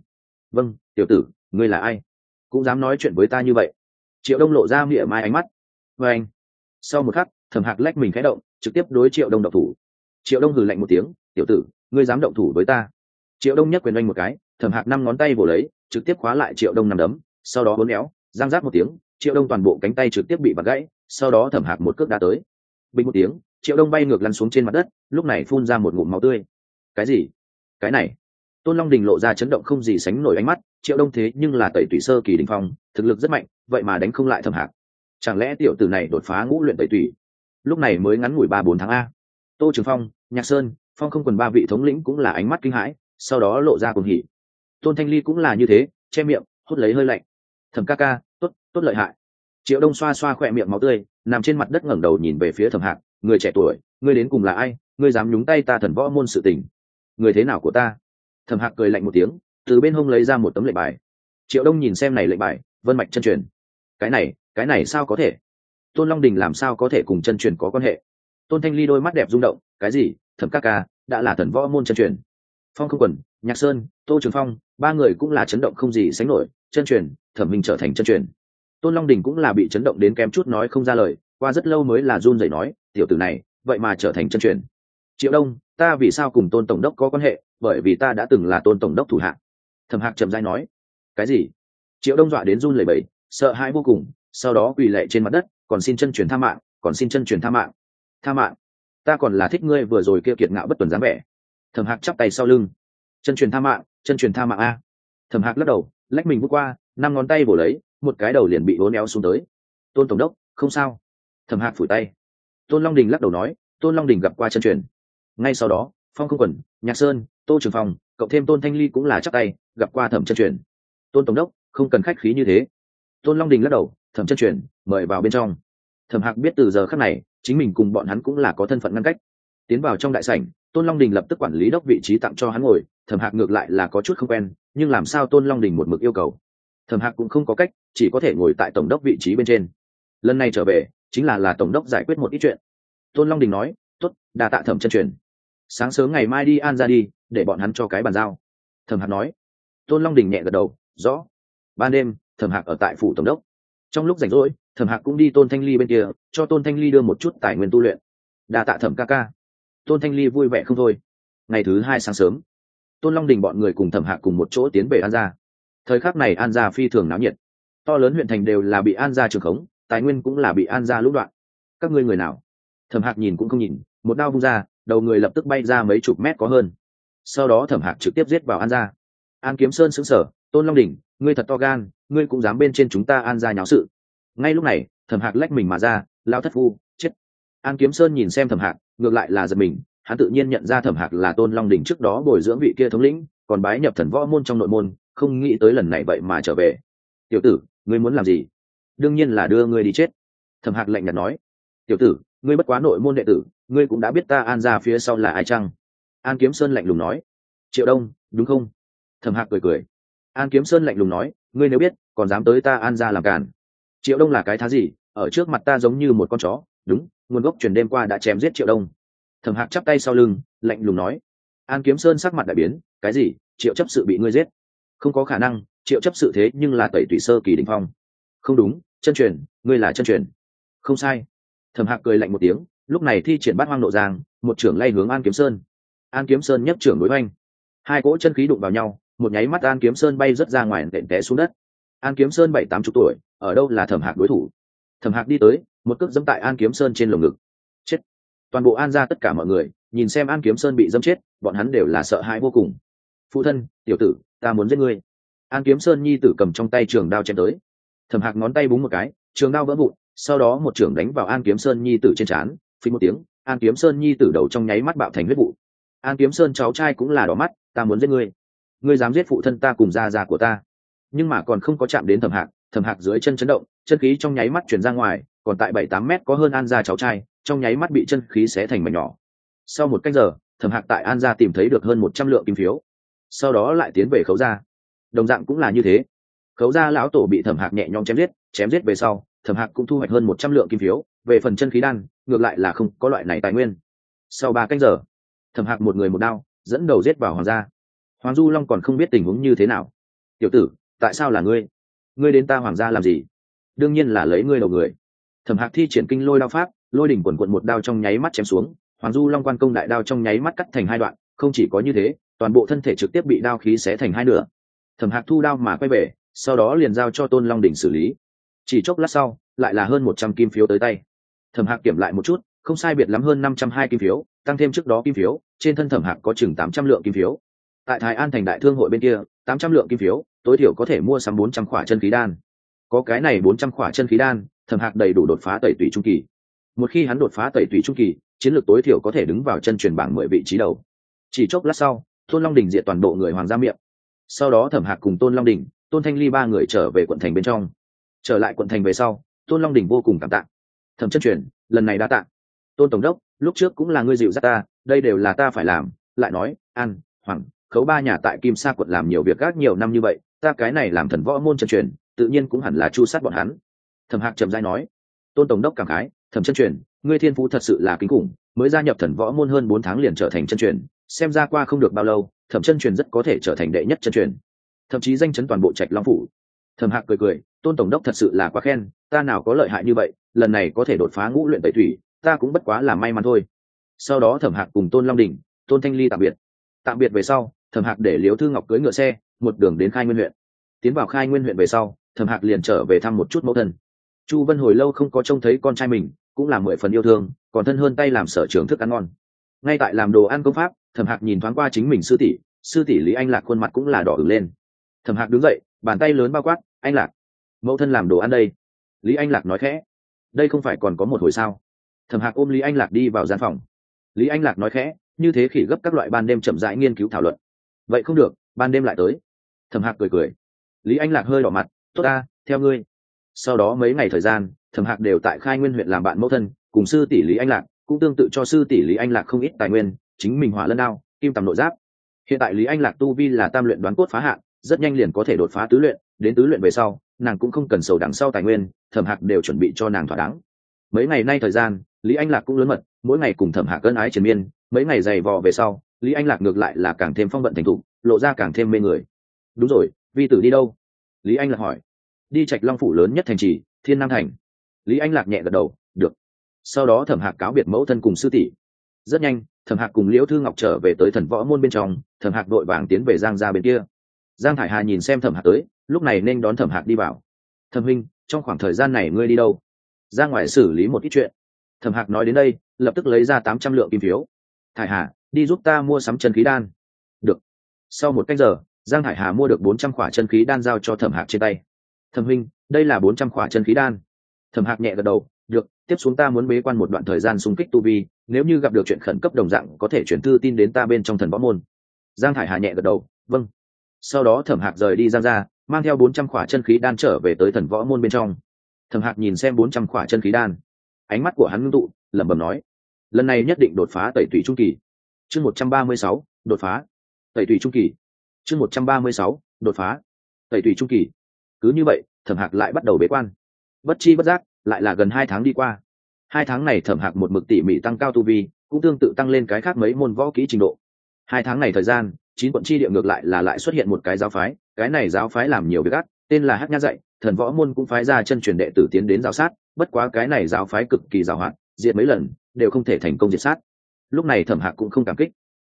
Vâng tiểu tử, ngươi là ai? Cũng dám nói chuyện với ta như vậy? Triệu đông lộ ra miệng mai ánh mắt. Vê anh sau một khắc, thẩm hạc lách mình khẽ động, trực tiếp đối triệu đông độc thủ triệu đông hừ lạnh một tiếng, tiểu tử, ngươi dám động thủ với ta. Triệu đông nhắc quyền oanh một cái, thẩm hạc năm ngón tay vồ lấy, trực tiếp khóa lại triệu đông nằm đấm, sau đó bốn éo giang rác một tiếng, triệu đông toàn bộ cánh tay trực tiếp bị bật gãy, sau đó thẩm hạc một cước đá tới. Bình một tiếng, triệu đông bay ngược lăn xuống trên mặt đất, lúc này phun ra một ngụm máu tươi. Cái gì? Cái này? Tôn long đình lộ ra chấn động không gì sánh nổi ánh mắt, triệu đông thế nhưng là tẩy tủy sơ kỳ đình phong, thực lực rất mạnh, vậy mà đánh không lại thẩm hạc. Chẳng lẽ tiểu tử này đột phá ngũ luyện tẩy tủy? Lúc này mới ngắn ngủi ba bốn tháng a tô trường phong, nhạc sơn, phong không quần ba vị thống lĩnh cũng là ánh mắt kinh hãi, sau đó lộ ra cùng hỉ. Tôn thanh ly cũng là như thế, che miệng, hút lấy hơi lạnh. Thẩm ca ca, tốt tốt lợi hại. Triệu đông xoa xoa khỏe miệng máu tươi, nằm trên mặt đất ngẩng đầu nhìn về phía thẩm hạc, người trẻ tuổi, ngươi đến cùng là ai, ngươi dám nhúng tay ta thần võ môn sự tình. Người thế nào của ta? Thẩm hạc cười lạnh một tiếng, từ bên hông lấy ra một tấm lệnh bài. Triệu đông nhìn xem này lệnh bài, vân mạch chân truyền. Cái này cái này sao có thể? Tôn long đình làm sao có thể cùng chân truyền có quan hệ? Tôn thanh ly đôi mắt đẹp rung động, cái gì? Thẩm ca ca, đã là thần võ môn chân truyền. Phong không quần, nhạc sơn, tô trường phong, ba người cũng là chấn động không gì sánh nổi, chân truyền, thẩm minh trở thành chân truyền. Tôn long đình cũng là bị chấn động đến kém chút nói không ra lời, qua rất lâu mới là run rẩy nói, tiểu tử này, vậy mà trở thành chân truyền. Triệu đông, ta vì sao cùng tôn tổng đốc có quan hệ? Bởi vì ta đã từng là tôn tổng đốc thủ hạng thẩm hạc trầm dai nói, cái gì? Triệu đông dọa đến run lẩy bẩy, sợ hãi vô cùng, sau đó quỳ lệ trên mặt đất, còn xin chân truyền tha mạng, còn xin chân truyền tha mạng tha mạng. Ta còn là thích ngươi vừa rồi kia kiệt ngạo bất tuần dáng vẻ. Thẩm hạc chắp tay sau lưng. Chân truyền tha mạng chân truyền tha mạng a. Thẩm hạc lắc đầu lách mình bước qua năm ngón tay bổ lấy một cái đầu liền bị hố néo xuống tới. Tôn tổng đốc không sao. Thẩm hạc phủi tay. Tôn long đình lắc đầu nói tôn long đình gặp qua chân truyền. Ngay sau đó phong không Quần, nhạc sơn tô trường phong cộng thêm tôn thanh ly cũng là chắc tay gặp qua thẩm chân truyền. Tôn tổng đốc không cần khách khí như thế. Tôn long đình lắc đầu thẩm chân truyền mời vào bên trong. Thẩm hạc biết từ giờ khắc này chính mình cùng bọn hắn cũng là có thân phận ngăn cách. Tiến vào trong đại sảnh, tôn long đình lập tức quản lý đốc vị trí tặng cho hắn ngồi, thẩm hạc ngược lại là có chút không quen, nhưng làm sao tôn long đình một mực yêu cầu? Thẩm hạc cũng không có cách, chỉ có thể ngồi tại tổng đốc vị trí bên trên. Lần này trở về, chính là là tổng đốc giải quyết một ít chuyện. Tôn long đình nói t ố t đà tạ thẩm chân truyền. Sáng sớm ngày mai đi an ra đi, để bọn hắn cho cái bàn giao. Thẩm hạc nói. Tôn long đình nhẹ gật đầu, rõ. Ban đêm, thẩm hạc ở tại phủ tổng đốc. Trong lúc rảnh rỗi thẩm hạc cũng đi tôn thanh ly bên kia, cho tôn thanh ly đưa một chút tài nguyên tu luyện. Đa tạ thẩm ca ca. Tôn thanh ly vui vẻ không thôi. Ngày thứ hai sáng sớm, tôn long đình bọn người cùng thẩm hạc cùng một chỗ tiến về an gia. Thời khắc này an gia phi thường náo nhiệt. To lớn huyện thành đều là bị an gia trường khống, tài nguyên cũng là bị an gia lũ đoạn. Các ngươi người nào? Thẩm hạc nhìn cũng không nhìn, một đao vung ra, đầu người lập tức bay ra mấy chục mét có hơn. Sau đó thẩm hạc trực tiếp giết vào an gia. An kiếm sơn xứng sở tôn long đình, ngươi thật to gan, ngươi cũng dám bên trên chúng ta an gia nháo sự ngay lúc này, thẩm hạc lách mình mà ra lao thất phu, chết. An kiếm sơn nhìn xem thẩm hạc, ngược lại là giật mình, hắn tự nhiên nhận ra thẩm hạc là tôn long đình trước đó bồi dưỡng vị kia thống lĩnh, còn bái nhập thần võ môn trong nội môn, không nghĩ tới lần này vậy mà trở về. Tiểu tử, ngươi muốn làm gì? Đương nhiên là đưa ngươi đi chết. Thẩm hạc lạnh nhạt nói. Tiểu tử, ngươi bất quá nội môn đệ tử, ngươi cũng đã biết ta an ra phía sau là ai chăng? An kiếm sơn lạnh lùng nói. Triệu đông, đúng không? Thẩm hạc cười cười. An kiếm sơn lạnh lùng nói. Ngươi nếu biết, còn dám tới ta an ra làm càn triệu đông là cái thá gì? Ở trước mặt ta giống như một con chó. Đúng, nguồn gốc truyền đêm qua đã chém giết triệu đông. Thẩm hạc chắp tay sau lưng, lạnh lùng nói. An kiếm sơn sắc mặt đại biến. Cái gì? Triệu chấp sự bị ngươi giết? Không có khả năng, triệu chấp sự thế nhưng là tẩy tủy sơ kỳ đình phong. Không đúng, chân truyền, ngươi là chân truyền. Không sai. Thẩm hạc cười lạnh một tiếng, lúc này thi triển bát hoang nộ giang, một trưởng lay hướng an kiếm sơn. An kiếm sơn nhấp trưởng đối oanh hai cỗ chân khí đụng vào nhau, một nháy mắt an kiếm sơn bay rớt ra ngoài, tện té xuống đất. An kiếm sơn bảy tám chục tuổi ở đâu là thẩm hạc đối thủ? Thẩm hạc đi tới, một cước dẫm tại an kiếm sơn trên lồng ngực. Chết! Toàn bộ an ra tất cả mọi người, nhìn xem an kiếm sơn bị dẫm chết, bọn hắn đều là sợ hãi vô cùng. Phụ thân, tiểu tử, ta muốn giết ngươi. An kiếm sơn nhi tử cầm trong tay trường đao chém tới. Thẩm hạc ngón tay búng một cái, trường đao vỡ vụn, sau đó một trưởng đánh vào an kiếm sơn nhi tử trên trán, phí một tiếng, an kiếm sơn nhi tử đầu trong nháy mắt bạo thành huyết vụ. An kiếm sơn cháu trai cũng là đỏ mắt, ta muốn giết ngươi. Ngươi dám giết phụ thân ta cùng gia già của ta. Nhưng mà còn không có chạm đến thẩm hạc thẩm hạc dưới chân chấn động, chân khí trong nháy mắt chuyển ra ngoài, còn tại bảy tám mét có hơn an gia cháu trai, trong nháy mắt bị chân khí xé thành mảnh nhỏ. Sau một cách giờ thẩm hạc tại an gia tìm thấy được hơn một trăm lượng kim phiếu. Sau đó lại tiến về khấu gia. Đồng dạng cũng là như thế. Khấu gia lão tổ bị thẩm hạc nhẹ nhõm chém giết chém giết về sau thẩm hạc cũng thu hoạch hơn một trăm lượng kim phiếu. Về phần chân khí đan, ngược lại là không có loại này tài nguyên. Sau ba canh giờ thẩm hạc một người một đao, dẫn đầu giết vào hoàng gia. Hoàng du long còn không biết tình huống như thế nào. Tiểu tử, tại sao là ngươi? Ngươi đến ta hoàng gia làm gì? Đương nhiên là lấy ngươi đầu người. Thẩm hạc thi triển kinh lôi đao pháp, lôi đỉnh quần quận một đao trong nháy mắt chém xuống, hoàng du long quan công đại đao trong nháy mắt cắt thành hai đoạn, không chỉ có như thế, toàn bộ thân thể trực tiếp bị đao khí xé thành hai nửa. Thẩm hạc thu đao mà quay về, sau đó liền giao cho tôn long đỉnh xử lý. Chỉ chốc lát sau, lại là hơn một trăm kim phiếu tới tay. Thẩm hạc kiểm lại một chút, không sai biệt lắm hơn năm trăm hai kim phiếu, tăng thêm trước đó kim phiếu, trên thân thẩm hạc có chừng tám trăm lượng kim phiếu. Tại thái an thành đại thương hội bên kia, tám trăm lượng kim phiếu tối thiểu có thể mua sắm bốn trăm khỏa chân khí đan. Có cái này bốn trăm khỏa chân khí đan, thẩm hạc đầy đủ đột phá tẩy tủy trung kỳ. Một khi hắn đột phá tẩy tủy trung kỳ, chiến lược tối thiểu có thể đứng vào chân truyền bảng mười vị trí đầu. Chỉ chốc lát sau, tôn long đình diệt toàn bộ người hoàng gia miệng. Sau đó thẩm hạc cùng tôn long đình, tôn thanh ly ba người trở về quận thành bên trong. Trở lại quận thành về sau, tôn long đình vô cùng cảm tạ. Thẩm chân truyền, lần này đã tạ. Tôn tổng đốc, lúc trước cũng là ngươi dịu dắt ta, đây đều là ta phải làm. Lại nói, an, hoàng, khấu ba nhà tại kim sa quận làm nhiều việc gác nhiều năm như vậy ta cái này làm thần võ môn chân truyền, tự nhiên cũng hẳn là chu sát bọn hắn. Thẩm hạc trầm dai nói, tôn tổng đốc cảm khái, thẩm chân truyền, ngươi thiên phú thật sự là kinh khủng, mới gia nhập thần võ môn hơn bốn tháng liền trở thành chân truyền, xem ra qua không được bao lâu, thẩm chân truyền rất có thể trở thành đệ nhất chân truyền. Thậm chí danh chấn toàn bộ trạch long phủ. Thẩm hạc cười cười, tôn tổng đốc thật sự là quá khen, ta nào có lợi hại như vậy, lần này có thể đột phá ngũ luyện tẩy thủy, ta cũng bất quá là may mắn thôi. Sau đó thẩm hạc cùng tôn long đình tôn thanh ly tạm biệt. Tạm biệt về sau thẩm hạc để liếu thư ngọc cưỡi ngựa xe, một đường đến khai nguyên huyện. Tiến vào khai nguyên huyện về sau, thẩm hạc liền trở về thăm một chút mẫu thân. Chu vân hồi lâu không có trông thấy con trai mình, cũng là mười phần yêu thương, còn thân hơn tay làm sở trường thức ăn ngon. Ngay tại làm đồ ăn công pháp, thẩm hạc nhìn thoáng qua chính mình sư tỷ sư tỷ lý anh lạc khuôn mặt cũng là đỏ ửng lên. Thẩm hạc đứng dậy, bàn tay lớn bao quát, anh lạc, mẫu thân làm đồ ăn đây. Lý anh lạc nói khẽ, đây không phải còn có một hồi sao? Thẩm hạc ôm lý anh lạc đi vào gian phòng. Lý anh lạc nói khẽ, như thế khỉ gấp các loại ban đêm chậm rãi nghiên cứu thảo luận vậy không được, ban đêm lại tới. Thẩm hạc cười cười. Lý anh lạc hơi đỏ mặt, tốt ta, theo ngươi. Sau đó mấy ngày thời gian, thẩm hạc đều tại khai nguyên huyện làm bạn mẫu thân, cùng sư tỷ lý anh lạc, cũng tương tự cho sư tỷ lý anh lạc không ít tài nguyên, chính mình hỏa lân đao, kim tầm nội giáp. Hiện tại lý anh lạc tu vi là tam luyện đoán cốt phá hạn rất nhanh liền có thể đột phá tứ luyện, đến tứ luyện về sau, nàng cũng không cần sầu đằng sau tài nguyên, thẩm hạc đều chuẩn bị cho nàng thỏa đáng. Mấy ngày nay thời gian, lý anh lạc cũng lớn mật, mỗi ngày cùng thẩm hạc cân ái triền miên, mấy ngày dày vò về sau lý anh lạc ngược lại là càng thêm phong vận thành thục, lộ ra càng thêm mê người. Đúng rồi, vi tử đi đâu? Lý anh lạc hỏi. Đi trạch long phủ lớn nhất thành trì, thiên nam thành. Lý anh lạc nhẹ gật đầu, được. Sau đó thẩm hạc cáo biệt mẫu thân cùng sư tỷ. Rất nhanh, thẩm hạc cùng liễu thư ngọc trở về tới thần võ môn bên trong, thẩm hạc đội vàng tiến về giang ra bên kia. Giang thải hà nhìn xem thẩm hạc tới, lúc này nên đón thẩm hạc đi vào. Thẩm huynh, trong khoảng thời gian này ngươi đi đâu? Ra ngoài xử lý một ít chuyện. Thẩm hạc nói đến đây, lập tức lấy ra tám trăm lượng kim phiếu. Thải hà đi giúp ta mua sắm chân khí đan. Được. sau một cách giờ, giang hải hà mua được bốn trăm khỏa chân khí đan giao cho thẩm hạc trên tay. Thẩm huynh, đây là bốn trăm khỏa chân khí đan. Thẩm hạc nhẹ gật đầu, được, tiếp xuống ta muốn bế quan một đoạn thời gian xung kích tu vi, nếu như gặp được chuyện khẩn cấp đồng dạng, có thể chuyển thư tin đến ta bên trong thần võ môn. Giang hải hà nhẹ gật đầu vâng. Sau đó thẩm hạc rời đi giang ra mang theo bốn trăm khỏa chân khí đan trở về tới thần võ môn bên trong. Thẩm hạc nhìn xem bốn trăm khỏa chân khí đan, ánh mắt của hắn ngưng tụ, lẩm bẩm nói, lần này nhất định đột phá tẩy tủy trung kỳ chương một trăm ba mươi sáu, đột phá. Tẩy tùy trung kỳ. Chương một trăm ba mươi sáu, đột phá. Tẩy tùy trung kỳ. Cứ như vậy, thẩm hạc lại bắt đầu bế quan. Bất chi bất giác, lại là gần hai tháng đi qua. Hai tháng này thẩm hạc một mực tỉ mỉ tăng cao tu vi, cũng tương tự tăng lên cái khác mấy môn võ kỹ trình độ. Hai tháng này thời gian, chín quận chi địa ngược lại là lại xuất hiện một cái giáo phái, cái này giáo phái làm nhiều việc ác, tên là hắc nhã dạy, thần võ môn cũng phái ra chân truyền đệ tử tiến đến giáo sát, bất quá cái này giáo phái cực kỳ giàu hạn, diệt mấy lần, đều không thể thành công diệt sát lúc này thẩm hạc cũng không cảm kích.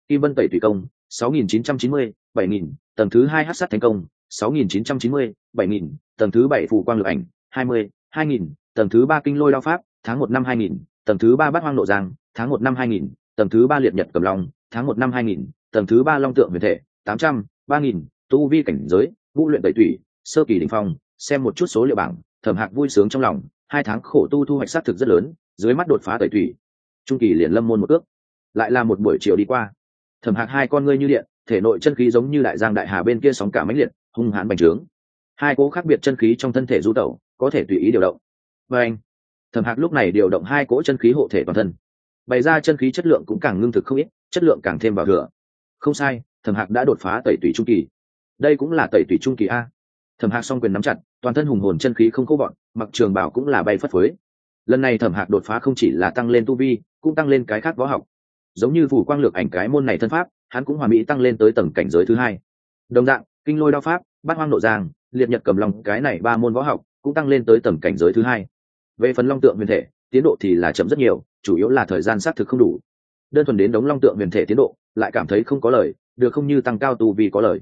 Kim vân tẩy tùy công 6.990, 7.000, tầng thứ hai hát sát thành công 6.990, 7.000, tầng thứ bảy phù quang lực ảnh 20, 2.000, tầng thứ ba kinh lôi đao pháp tháng một năm 2.000, tầng thứ ba bát hoang nộ giang tháng một năm 2.000, tầng thứ ba liệt nhật cầm long tháng một năm 2.000, tầng thứ ba long tượng huyền thể 800, 3.000, tu vi cảnh giới ngũ luyện tẩy thủy sơ kỳ đình phong xem một chút số liệu bảng thẩm hạc vui sướng trong lòng hai tháng khổ tu thu hoạch sát thực rất lớn dưới mắt đột phá tẩy thủy trung kỳ liền lâm môn một ước lại là một buổi chiều đi qua. Thẩm hạc hai con ngươi như điện, thể nội chân khí giống như đại giang đại hà bên kia sóng cả mãnh liệt, hung hãn bành trướng. Hai cố khác biệt chân khí trong thân thể du tẩu, có thể tùy ý điều động. Và anh, thẩm hạc lúc này điều động hai cỗ chân khí hộ thể toàn thân. Bày ra chân khí chất lượng cũng càng ngưng thực không ít, chất lượng càng thêm vào thừa. Không sai, thẩm hạc đã đột phá tẩy tủy trung kỳ. Đây cũng là tẩy tủy trung kỳ a. Thẩm hạc song quyền nắm chặt, toàn thân hùng hồn chân khí không khô bọn mặc trường bảo cũng là bay phất phới. Lần này thẩm hạc đột phá không chỉ là tăng lên tu vi, cũng tăng lên cái khác võ học giống như phủ quang lược ảnh cái môn này thân pháp, hắn cũng hòa mỹ tăng lên tới tầng cảnh giới thứ hai. Đồng dạng, kinh lôi đao pháp, bát hoang nội giang, liệt nhật cầm lòng, cái này ba môn võ học cũng tăng lên tới tầng cảnh giới thứ hai. Về phần long tượng huyền thể, tiến độ thì là chậm rất nhiều, chủ yếu là thời gian xác thực không đủ. Đơn thuần đến đống long tượng huyền thể tiến độ, lại cảm thấy không có lời, được không như tăng cao tu vì có lời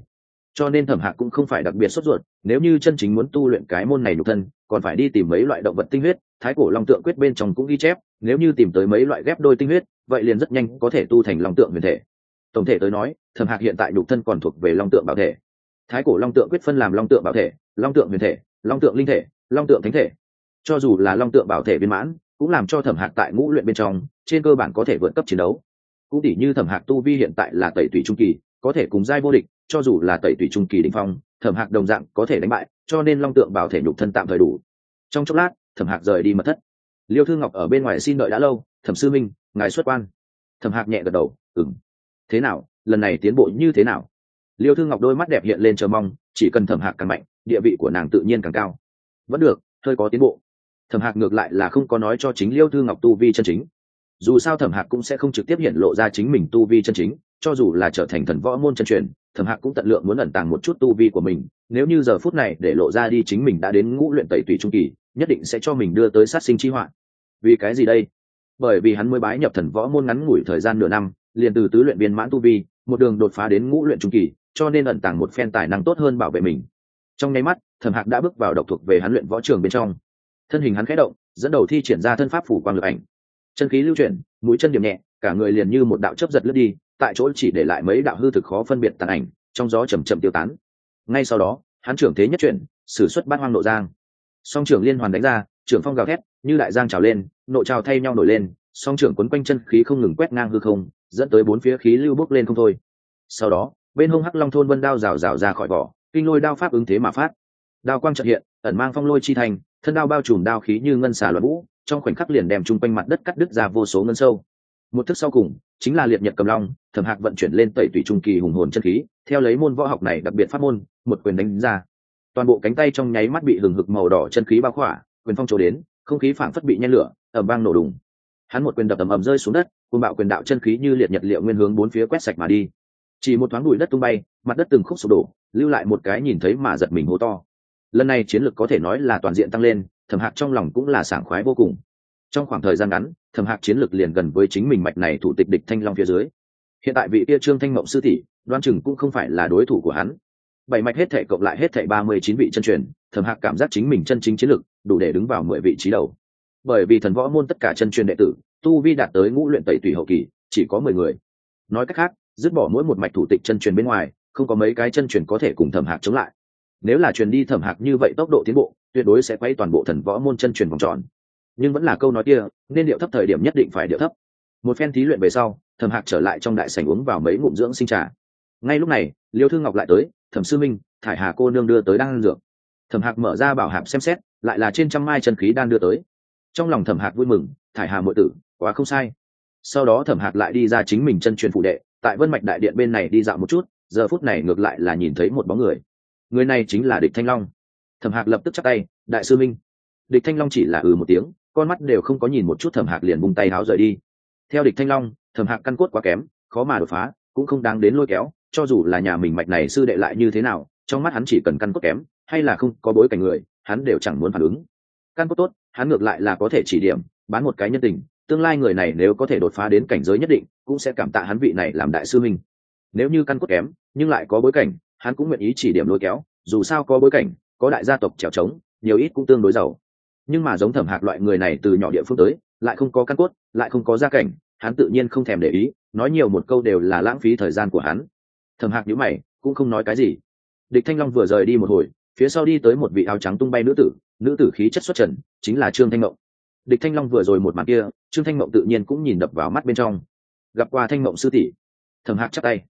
cho nên thẩm hạc cũng không phải đặc biệt sốt ruột, nếu như chân chính muốn tu luyện cái môn này nhục thân, còn phải đi tìm mấy loại động vật tinh huyết, thái cổ long tượng quyết bên trong cũng ghi chép, nếu như tìm tới mấy loại ghép đôi tinh huyết, vậy liền rất nhanh có thể tu thành long tượng huyền thể. Tổng thể tới nói, thẩm hạc hiện tại nhục thân còn thuộc về long tượng bảo thể. Thái cổ long tượng quyết phân làm long tượng bảo thể, long tượng huyền thể, long tượng linh thể, long tượng thánh thể. Cho dù là long tượng bảo thể viên mãn, cũng làm cho thẩm hạc tại ngũ luyện bên trong, trên cơ bản có thể vượt cấp chiến đấu. Cũng tỉ như thẩm hạc tu vi hiện tại là tẩy tủy trung kỳ, có thể cùng giai vô địch cho dù là tẩy tủy trung kỳ đình phong, thẩm hạc đồng dạng có thể đánh bại, cho nên long tượng bảo thể nhục thân tạm thời đủ. Trong chốc lát, thẩm hạc rời đi mật thất. Liêu thư ngọc ở bên ngoài xin đợi đã lâu, thẩm sư minh, ngài xuất quan. Thẩm hạc nhẹ gật đầu ừng thế nào? Lần này tiến bộ như thế nào? Liêu thư ngọc đôi mắt đẹp hiện lên chờ mong, chỉ cần thẩm hạc càng mạnh, địa vị của nàng tự nhiên càng cao. Vẫn được, hơi có tiến bộ. Thẩm hạc ngược lại là không có nói cho chính liêu thư ngọc tu vi chân chính. Dù sao thẩm hạc cũng sẽ không trực tiếp hiện lộ ra chính mình tu vi chân chính, cho dù là trở thành thần võ môn chân truyền thẩm hạc cũng tận lượng muốn ẩn tàng một chút tu vi của mình, nếu như giờ phút này để lộ ra đi chính mình đã đến ngũ luyện tẩy tùy trung kỳ, nhất định sẽ cho mình đưa tới sát sinh chi họa. Vì cái gì đây? Bởi vì hắn mới bái nhập thần võ môn ngắn ngủi thời gian nửa năm, liền từ tứ luyện viên mãn tu vi, một đường đột phá đến ngũ luyện trung kỳ, cho nên ẩn tàng một phen tài năng tốt hơn bảo vệ mình. Trong nháy mắt, thẩm hạc đã bước vào độc thuộc về hắn luyện võ trường bên trong. Thân hình hắn khẽ động, dẫn đầu thi triển ra thân pháp phủ quang lực ảnh. Chân khí lưu chuyển, mũi chân điểm nhẹ, cả người liền như một đạo chấp giật lướt đi tại chỗ chỉ để lại mấy đạo hư thực khó phân biệt tàn ảnh, trong gió chầm chậm tiêu tán. Ngay sau đó, hắn trưởng thế nhất chuyển s ử bát hoang nội giang. Song trưởng liên hoàn đánh ra, trưởng phong gào thét, như đại giang trào lên, nội trào thay nhau nổi lên, song trưởng quấn quanh chân khí không ngừng quét ngang hư không, dẫn tới bốn phía khí lưu bốc lên không thôi. Sau đó, bên hông hắc long thôn vân đao rào rào ra khỏi vỏ, kinh lôi đao pháp ứng thế mà phát. Đao quang trợ hiện, ẩn mang phong lôi chi thành, thân đao bao trùm đao khí như ngân xà loạn vũ, trong khoảnh khắc liền đem chung quanh mặt đất cắt đứt ra vô số ngân sâu. Một thức sau cùng chính là liệt nhật cầm long, thẩm hạc vận chuyển lên tẩy tủy trung kỳ hùng hồn chân khí, theo lấy môn võ học này đặc biệt phát môn, một quyền đánh ra. Toàn bộ cánh tay trong nháy mắt bị hừng hực màu đỏ chân khí bao khỏa, quyền phong trổ đến, không khí phảng phất bị nhen lửa ẩm vang nổ đùng. Hắn một quyền đập ầm ầm rơi xuống đất cùng bạo quyền đạo chân khí như liệt nhật liệu nguyên hướng bốn phía quét sạch mà đi. Chỉ một thoáng bụi đất tung bay, mặt đất từng khúc sụp đổ, lưu lại một cái nhìn thấy mà giật mình hố to. Lần này chiến lược có thể nói là toàn diện tăng lên, thẩm hạc trong lòng cũng là sảng khoái vô cùng. Trong khoảng thời gian ngắn thẩm hạc chiến lược liền gần với chính mình mạch này thủ tịch địch thanh long phía dưới. Hiện tại vị tia trương thanh mộng sư tỷ đoan chừng cũng không phải là đối thủ của hắn. Bảy mạch hết thể cộng lại hết thể ba mươi chín vị chân truyền, thẩm hạc cảm giác chính mình chân chính chiến lược, đủ để đứng vào mười vị trí đầu. Bởi vì thần võ môn tất cả chân truyền đệ tử, tu vi đạt tới ngũ luyện tẩy tùy hậu kỳ, chỉ có mười người. Nói cách khác, dứt bỏ mỗi một mạch thủ tịch chân truyền bên ngoài, không có mấy cái chân truyền có thể cùng thẩm hạc chống lại. Nếu là truyền đi thẩm hạc như vậy tốc độ tiến bộ, tuyệt đối sẽ quay toàn bộ thần võ môn chân truyền vòng tròn nhưng vẫn là câu nói kia, nên điệu thấp thời điểm nhất định phải điệu thấp. Một phen thí luyện về sau, thẩm hạc trở lại trong đại sảnh uống vào mấy ngụm dưỡng sinh trà. Ngay lúc này, liêu thương ngọc lại tới, thẩm sư minh, thải hà cô nương đưa tới đang ăn dược. Thẩm hạc mở ra bảo hạp xem xét, lại là trên trăm mai chân khí đang đưa tới. Trong lòng thẩm hạc vui mừng, thải hà muội tử, quá không sai. Sau đó thẩm hạc lại đi ra chính mình chân truyền phụ đệ, tại vân mạch đại điện bên này đi dạo một chút, giờ phút này ngược lại là nhìn thấy một bóng người. Người này chính là địch thanh long. Thẩm hạc lập tức chắc tay, đại sư minh. Địch thanh long chỉ là ừ một tiếng con mắt đều không có nhìn một chút thẩm hạc liền bung tay háo rời đi. Theo địch thanh long, thẩm hạc căn cốt quá kém, khó mà đột phá, cũng không đáng đến lôi kéo, cho dù là nhà mình mạch này sư đệ lại như thế nào, trong mắt hắn chỉ cần căn cốt kém, hay là không có bối cảnh người, hắn đều chẳng muốn phản ứng. Căn cốt tốt, hắn ngược lại là có thể chỉ điểm, bán một cái nhân tình, tương lai người này nếu có thể đột phá đến cảnh giới nhất định, cũng sẽ cảm tạ hắn vị này làm đại sư mình nếu như căn cốt kém, nhưng lại có bối cảnh, hắn cũng nguyện ý chỉ điểm lôi kéo, dù sao có bối cảnh, có đại gia tộc trèo trống, nhiều ít cũng tương đối giàu nhưng mà giống thẩm hạc loại người này từ nhỏ địa phương tới, lại không có căn cốt, lại không có gia cảnh, hắn tự nhiên không thèm để ý, nói nhiều một câu đều là lãng phí thời gian của hắn. Thẩm hạc nhữ mày, cũng không nói cái gì. Địch thanh long vừa rời đi một hồi, phía sau đi tới một vị áo trắng tung bay nữ tử nữ tử khí chất xuất trần, chính là trương thanh mộng. Địch thanh long vừa rồi một màn kia, trương thanh mộng tự nhiên cũng nhìn đập vào mắt bên trong. Gặp qua thanh mộng sư tỷ. Thẩm hạc chắc tay.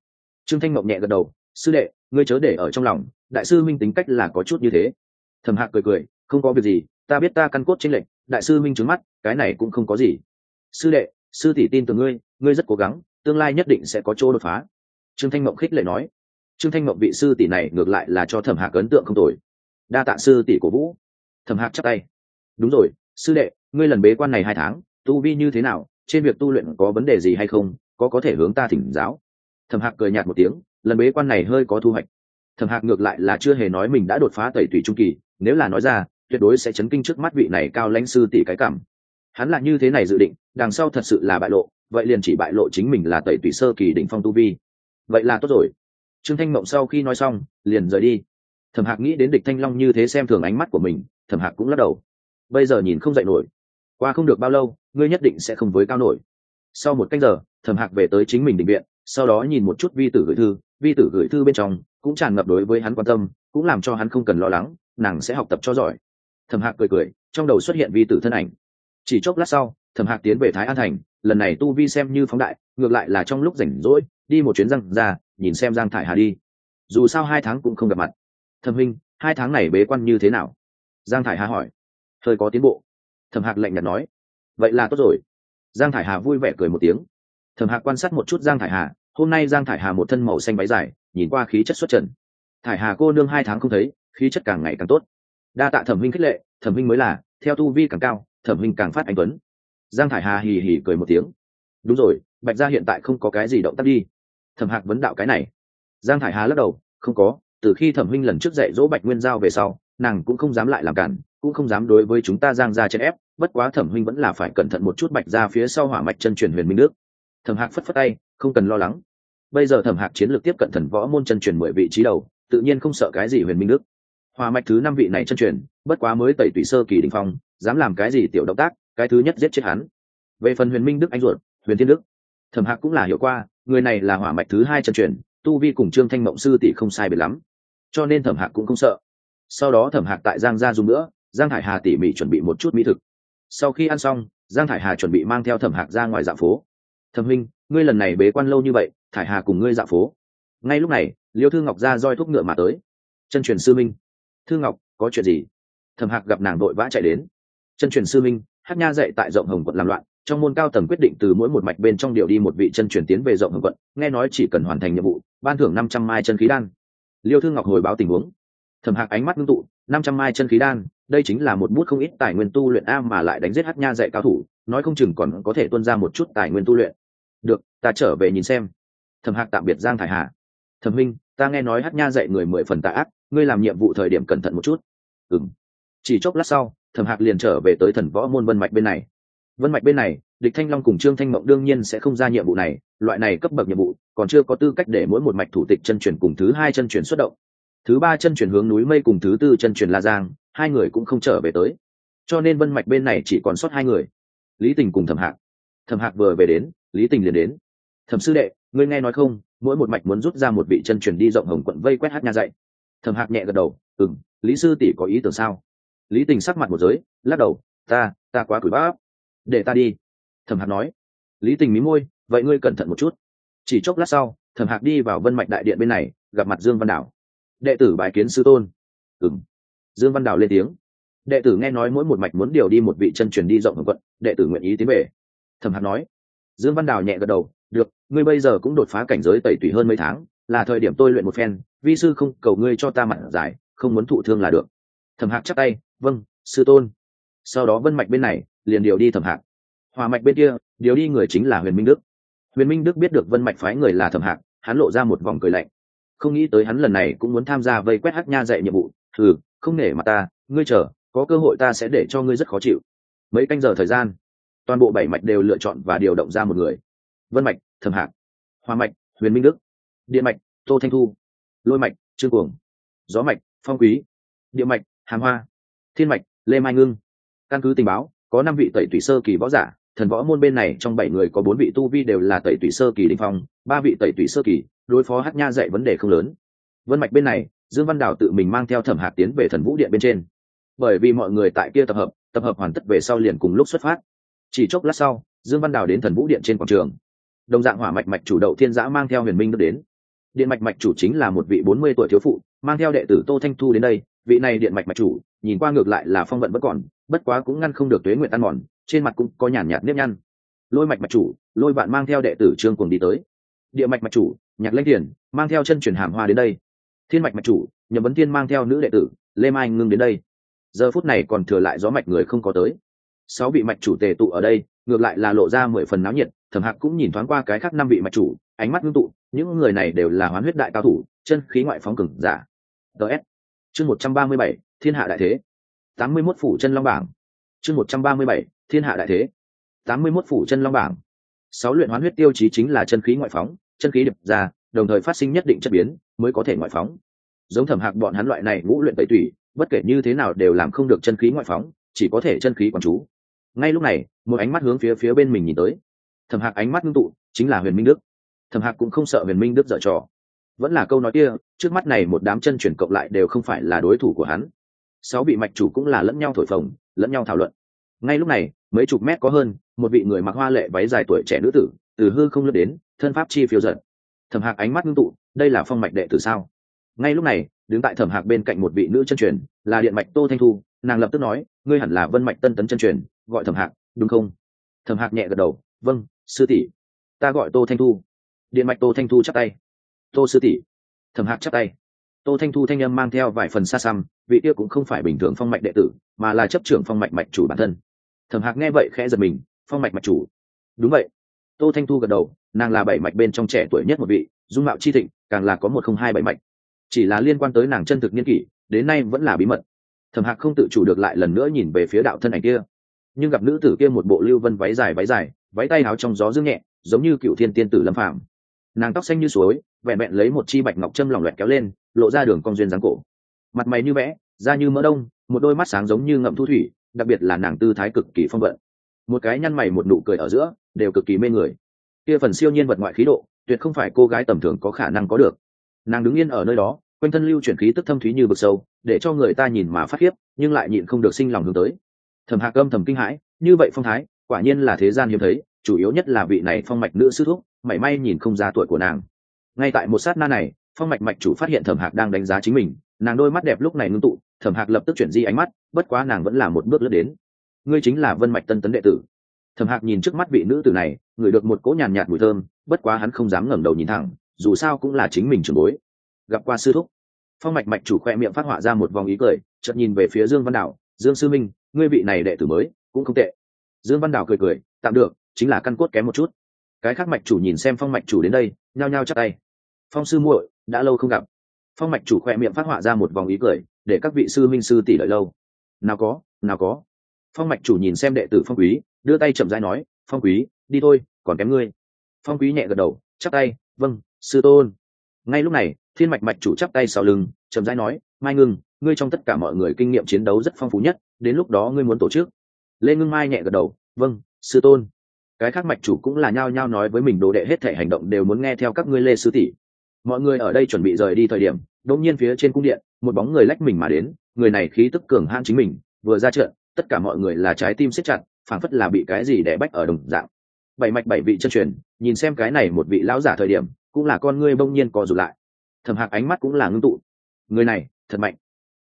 Trương thanh mộng nhẹ gật đầu, sư đệ, ngươi chớ để ở trong lòng, đại sư minh tính cách là có chút như thế. Thẩm hạc cười cười, không có việc gì ta biết ta căn cốt trên lệnh đại sư minh trứng mắt, cái này cũng không có gì. Sư đệ, sư tỷ tin tưởng ngươi ngươi rất cố gắng, tương lai nhất định sẽ có chỗ đột phá. Trương thanh mộng khích lệ nói. Trương thanh mộng vị sư tỷ này ngược lại là cho thẩm hạc ấn tượng không tồi. Đa tạ sư tỷ của vũ. Thẩm hạc chắc tay. Đúng rồi, sư đệ, ngươi lần bế quan này hai tháng, tu vi như thế nào, trên việc tu luyện có vấn đề gì hay không, có có thể hướng ta thỉnh giáo? Thẩm hạc cười nhạt một tiếng, lần bế quan này hơi có thu hoạch. Thẩm hạc ngược lại là chưa hề nói mình đã đột phá tẩy thủy trung kỳ, nếu là nói ra tuyệt đối sẽ chấn kinh trước mắt vị này cao lãnh sư tỷ cái cảm. Hắn là như thế này dự định, đằng sau thật sự là bại lộ, vậy liền chỉ bại lộ chính mình là tẩy tủy sơ kỳ đỉnh phong tu vi. Vậy là tốt rồi. Trương thanh mộng sau khi nói xong, liền rời đi. Thẩm hạc nghĩ đến địch thanh long như thế xem thường ánh mắt của mình, thẩm hạc cũng lắc đầu. Bây giờ nhìn không dậy nổi. Qua không được bao lâu, ngươi nhất định sẽ không với cao nổi. Sau một cách giờ, thẩm hạc về tới chính mình định viện, sau đó nhìn một chút vi tử gửi thư, vi tử gửi thư bên trong cũng tràn ngập đối với hắn quan tâm, cũng làm cho hắn không cần lo lắng, nàng sẽ học tập cho giỏi thẩm hạc cười cười, trong đầu xuất hiện vi tử thân ảnh. Chỉ chốc lát sau, thẩm hạc tiến về thái an thành, lần này tu vi xem như phóng đại, ngược lại là trong lúc rảnh rỗi, đi một chuyến răng ra, nhìn xem giang thải hà đi. Dù sao hai tháng cũng không gặp mặt. Thẩm huynh, hai tháng này bế quan như thế nào? Giang thải hà hỏi. Hơi có tiến bộ. Thẩm hạc lạnh nhạt nói. Vậy là tốt rồi. Giang thải hà vui vẻ cười một tiếng. Thẩm hạc quan sát một chút giang thải hà, hôm nay giang thải hà một thân màu xanh váy dài, nhìn qua khí chất xuất trần. Thải hà cô nương hai tháng không thấy, khí chất càng ngày càng tốt đa tạ thẩm minh khích lệ, thẩm minh mới là, theo tu vi càng cao, thẩm minh càng phát anh tuấn. Giang thải hà hì hì cười một tiếng. Đúng rồi, bạch gia hiện tại không có cái gì động tác đi. Thẩm hạc vấn đạo cái này. Giang thải hà lắc đầu, không có, từ khi thẩm minh lần trước dạy dỗ bạch nguyên giao về sau, nàng cũng không dám lại làm cản, cũng không dám đối với chúng ta giang ra chèn ép, bất quá thẩm minh vẫn là phải cẩn thận một chút bạch ra phía sau hỏa mạch chân truyền huyền minh nước. Thẩm hạc phất phất tay, không cần lo lắng. Bây giờ thẩm hạc chiến lược tiếp cận thần võ môn chân truyền mười vị trí đầu, tự nhiên không sợ cái gì huyền minh nước hòa mạch thứ năm vị này chân truyền, bất quá mới tẩy tủy sơ kỳ đình phong, dám làm cái gì tiểu động tác, cái thứ nhất giết chết hắn. Về phần huyền minh đức anh ruột, huyền thiên đức, thẩm hạc cũng là hiểu qua, người này là hỏa mạch thứ hai chân truyền, tu vi cùng trương thanh mộng sư tỷ không sai biệt lắm. Cho nên thẩm hạc cũng không sợ. Sau đó thẩm hạc tại giang gia dùng nữa, giang thải hà tỉ mỉ chuẩn bị một chút mỹ thực. Sau khi ăn xong, giang thải hà chuẩn bị mang theo thẩm hạc ra ngoài dạ phố. Thẩm huynh ngươi lần này bế quan lâu như vậy thải hà cùng ngươi dạ phố. Ngay lúc này, liêu thư ngọc ra roi thuốc ngựa mà tới. Chân truyền sư minh thư ngọc, có chuyện gì? Thẩm hạc gặp nàng đội vã chạy đến. Chân truyền sư minh hát nha dạy tại rộng hồng quận làm loạn, trong môn cao tầng quyết định từ mỗi một mạch bên trong điều đi một vị chân truyền tiến về rộng hồng quận, nghe nói chỉ cần hoàn thành nhiệm vụ, ban thưởng năm trăm mai chân khí đan. Liêu thư ngọc hồi báo tình huống. Thẩm hạc ánh mắt ngưng tụ, năm trăm mai chân khí đan, đây chính là một bút không ít tài nguyên tu luyện a mà lại đánh giết hát nha dạy cao thủ, nói không chừng còn có thể tuân ra một chút tài nguyên tu luyện. Được, ta trở về nhìn xem. Thẩm hạc tạm biệt giang thải hà. Thẩm minh ta nghe nói hát nha dạy người mười phần tạ ác, ngươi làm nhiệm vụ thời điểm cẩn thận một chút. Ừng chỉ chốc lát sau, thẩm hạc liền trở về tới thần võ môn vân mạch bên này. Vân mạch bên này, địch thanh long cùng trương thanh mộng đương nhiên sẽ không ra nhiệm vụ này, loại này cấp bậc nhiệm vụ, còn chưa có tư cách để mỗi một mạch thủ tịch chân truyền cùng thứ hai chân truyền xuất động. Thứ ba chân truyền hướng núi mây cùng thứ tư chân truyền la giang, hai người cũng không trở về tới. Cho nên vân mạch bên này chỉ còn sót hai người, lý tình cùng thẩm hạc. Thẩm hạc vừa về đến, lý tình liền đến. Thẩm sư đệ ngươi nghe nói không, mỗi một mạch muốn rút ra một vị chân truyền đi rộng hồng quận vây quét hát nha dạy. Thẩm hạc nhẹ gật đầu ừng lý sư tỷ có ý tưởng sao? Lý tình sắc mặt một giới, lắc đầu, ta ta quá cửi bác để ta đi. Thẩm hạc nói. Lý tình mí môi, vậy ngươi cẩn thận một chút. Chỉ chốc lát sau, thẩm hạc đi vào vân mạch đại điện bên này, gặp mặt dương văn đảo. Đệ tử bài kiến sư tôn. Ừng dương văn đảo lên tiếng. Đệ tử nghe nói mỗi một mạch muốn điều đi một vị chân truyền đi rộng hồng quận, đệ tử nguyện ý tiến về. Thẩm hạc nói. Dương văn đảo nhẹ gật đầu ngươi bây giờ cũng đột phá cảnh giới tẩy tủy hơn mấy tháng, là thời điểm tôi luyện một phen, vi sư không cầu ngươi cho ta mặt giải, không muốn thụ thương là được. Thẩm hạc chắc tay vâng sư tôn. Sau đó vân mạch bên này, liền điều đi thẩm hạc. Hòa mạch bên kia, điều đi người chính là huyền minh đức. Huyền minh đức biết được vân mạch phái người là thẩm hạc, hắn lộ ra một vòng cười lạnh. Không nghĩ tới hắn lần này cũng muốn tham gia vây quét hát nha dạy nhiệm vụ. Thử không nể mặt ta, ngươi chờ, có cơ hội ta sẽ để cho ngươi rất khó chịu. Mấy canh giờ thời gian, toàn bộ bảy mạch đều lựa chọn và điều động ra một người. Vân mạch thẩm hạc, hoa mạch, huyền minh đức, điện mạch, tô thanh thu, lôi mạch, trương cuồng, gió mạch, phong quý, địa mạch, hàm hoa, thiên mạch, lê mai ngưng. Căn cứ tình báo, có năm vị tẩy tủy sơ kỳ võ giả, thần võ môn bên này trong bảy người có bốn vị tu vi đều là tẩy tủy sơ kỳ đình phong, ba vị tẩy tủy sơ kỳ, đối phó hát nha dạy vấn đề không lớn. Vân mạch bên này, dương văn đào tự mình mang theo thẩm hạc tiến về thần vũ điện bên trên. Bởi vì mọi người tại kia tập hợp tập hợp hoàn tất về sau liền cùng lúc xuất phát. Chỉ chốc lát sau, dương văn đào đến thần vũ điện trên quảng trường đồng dạng hỏa mạch mạch chủ đậu thiên giã mang theo huyền minh đức đến. Điện mạch mạch chủ chính là một vị bốn mươi tuổi thiếu phụ, mang theo đệ tử tô thanh thu đến đây, vị này điện mạch mạch chủ, nhìn qua ngược lại là phong vận bất còn, bất quá cũng ngăn không được tuế nguyện ăn mòn, trên mặt cũng có nhàn nhạt nếp nhăn. Lôi mạch mạch chủ, lôi bạn mang theo đệ tử trương cùng đi tới. Địa mạch mạch chủ, nhạc lãnh thiền, mang theo chân chuyển hàm hoa đến đây. Thiên mạch mạch chủ, nhậm vấn thiên mang theo nữ đệ tử, lê mai ngưng đến đây. Giờ phút này còn thừa lại gió mạch người không có tới. Sáu vị mạch chủ tề tụ ở đây, ngược lại là lộ ra mười phần náo nhiệt thẩm hạc cũng nhìn thoáng qua cái khác năm vị mạch chủ, ánh mắt ngưng tụ, những người này đều là hoán huyết đại cao thủ, chân khí ngoại phóng cừng giả. Ts chương một trăm ba mươi bảy, thiên hạ đại thế. tám mươi mốt phủ chân long bảng. Chương một trăm ba mươi bảy, thiên hạ đại thế. tám mươi mốt phủ chân long bảng. Sáu luyện hoán huyết tiêu chí chính là chân khí ngoại phóng, chân khí đập ra, đồng thời phát sinh nhất định chất biến, mới có thể ngoại phóng. Giống thẩm hạc bọn hắn loại này ngũ luyện tẩy tủy, bất kể như thế nào đều làm không được chân khí ngoại phóng, chỉ có thể chân khí quán chú. Ngay lúc này, một ánh mắt hướng phía phía bên mình nhìn tới thẩm hạc ánh mắt ngưng tụ, chính là huyền minh đức. thẩm hạc cũng không sợ huyền minh đức dở trò. vẫn là câu nói kia, trước mắt này một đám chân chuyển cộng lại đều không phải là đối thủ của hắn. sáu vị mạch chủ cũng là lẫn nhau thổi phồng, lẫn nhau thảo luận. ngay lúc này, mấy chục mét có hơn, một vị người mặc hoa lệ váy dài tuổi trẻ nữ tử, từ hư không lướt đến, thân pháp chi phiêu giận thẩm hạc ánh mắt ngưng tụ, đây là phong mạch đệ tử sao? ngay lúc này, đứng tại thẩm hạc bên cạnh một vị nữ chân truyền, là điện mạch tô thanh thu, nàng lập tức nói, ngươi hẳn là vân mạch tân tấn chân truyền, gọi thẩm hạc, đúng không? thẩm hạc nhẹ gật đầu vâng sư tỷ. Ta gọi tô thanh thu. Điện mạch tô thanh thu chắc tay. Tô sư tỷ. Thẩm hạc chắc tay. Tô thanh thu thanh âm mang theo vài phần xa xăm, vị kia cũng không phải bình thường phong mạch đệ tử, mà là chấp trưởng phong mạch mạch chủ bản thân. Thẩm hạc nghe vậy khẽ giật mình, phong mạch mạch chủ. Đúng vậy. Tô thanh thu gật đầu, nàng là bảy mạch bên trong trẻ tuổi nhất một vị, dung mạo chi thịnh, càng là có một không hai bảy mạch. Chỉ là liên quan tới nàng chân thực niên kỷ, đến nay vẫn là bí mật. Thẩm hạc không tự chủ được lại lần nữa nhìn về phía đạo thân ảnh kia nhưng gặp nữ tử kia một bộ lưu vân váy dài váy dài, váy tay áo trong gió dương nhẹ, giống như cựu thiên tiên tử lâm phạm nàng tóc xanh như suối, vẹn vẹn lấy một chi bạch ngọc châm lỏng loẹt kéo lên, lộ ra đường con duyên dáng cổ. Mặt mày như vẽ, da như mỡ đông, một đôi mắt sáng giống như ngậm thu thủy, đặc biệt là nàng tư thái cực kỳ phong vận. Một cái nhăn mày một nụ cười ở giữa, đều cực kỳ mê người. Kia phần siêu nhiên vật ngoại khí độ, tuyệt không phải cô gái tầm thường có khả năng có được. Nàng đứng yên ở nơi đó, quanh thân lưu chuyển khí tức thâm thúy như vực sâu, để cho người ta nhìn mà phát khiếp, nhưng lại nhịn không được sinh lòng hướng tới thầm hạc âm thầm kinh hãi như vậy phong thái quả nhiên là thế gian hiếm thấy chủ yếu nhất là vị này phong mạch nữ sư thúc mảy may nhìn không ra tuổi của nàng. Ngay tại một sát na này phong mạch mạch chủ phát hiện thẩm hạc đang đánh giá chính mình nàng đôi mắt đẹp lúc này ngưng tụ thẩm hạc lập tức chuyển di ánh mắt bất quá nàng vẫn là một bước lướt đến. Ngươi chính là vân mạch tân tấn đệ tử. Thẩm hạc nhìn trước mắt vị nữ tử này ngửi được một cỗ nhàn nhạt, mùi thơm bất quá hắn không dám ngẩng đầu nhìn thẳng dù sao cũng là chính mình trường bối. Gặp qua sư thúc phong mạch mạch chủ khoe miệng phát họa ra một vòng ý cười chợt nhìn về phía dương văn đạo dương sư minh ngươi vị này đệ tử mới, cũng không tệ. Dương văn Đào cười cười, tạm được, chính là căn cốt kém một chút. Cái khác mạch chủ nhìn xem phong mạch chủ đến đây, nhao nhao chắc tay. Phong sư muội, đã lâu không gặp. Phong mạch chủ khoe miệng phát họa ra một vòng ý cười, để các vị sư minh sư tỷ lợi lâu. Nào có nào có. Phong mạch chủ nhìn xem đệ tử phong quý, đưa tay chậm rãi nói, phong quý, đi thôi, còn kém ngươi. Phong quý nhẹ gật đầu, chắp tay vâng sư tôn. Ngay lúc này, thiên mạch mạch chủ chắp tay sau lưng, chậm rãi nói, mai ngưng ngươi trong tất cả mọi người kinh nghiệm chiến đấu rất phong phú nhất, đến lúc đó ngươi muốn tổ chức. Lê ngưng mai nhẹ gật đầu vâng sư tôn. Cái khác mạch chủ cũng là nhao nhao nói với mình đồ đệ hết thể hành động đều muốn nghe theo các ngươi lê sư tỷ. Mọi người ở đây chuẩn bị rời đi thời điểm, đột nhiên phía trên cung điện, một bóng người lách mình mà đến, người này khí tức cường hãn chính mình, vừa ra trận, tất cả mọi người là trái tim siết chặt, phảng phất là bị cái gì đè bách ở đồng dạng. Bảy mạch bảy vị chân truyền, nhìn xem cái này một vị lão giả thời điểm, cũng là con ngươi bỗng nhiên co rụt lại. Thầm hạc ánh mắt cũng là ngưng tụ. Người này, thật mạnh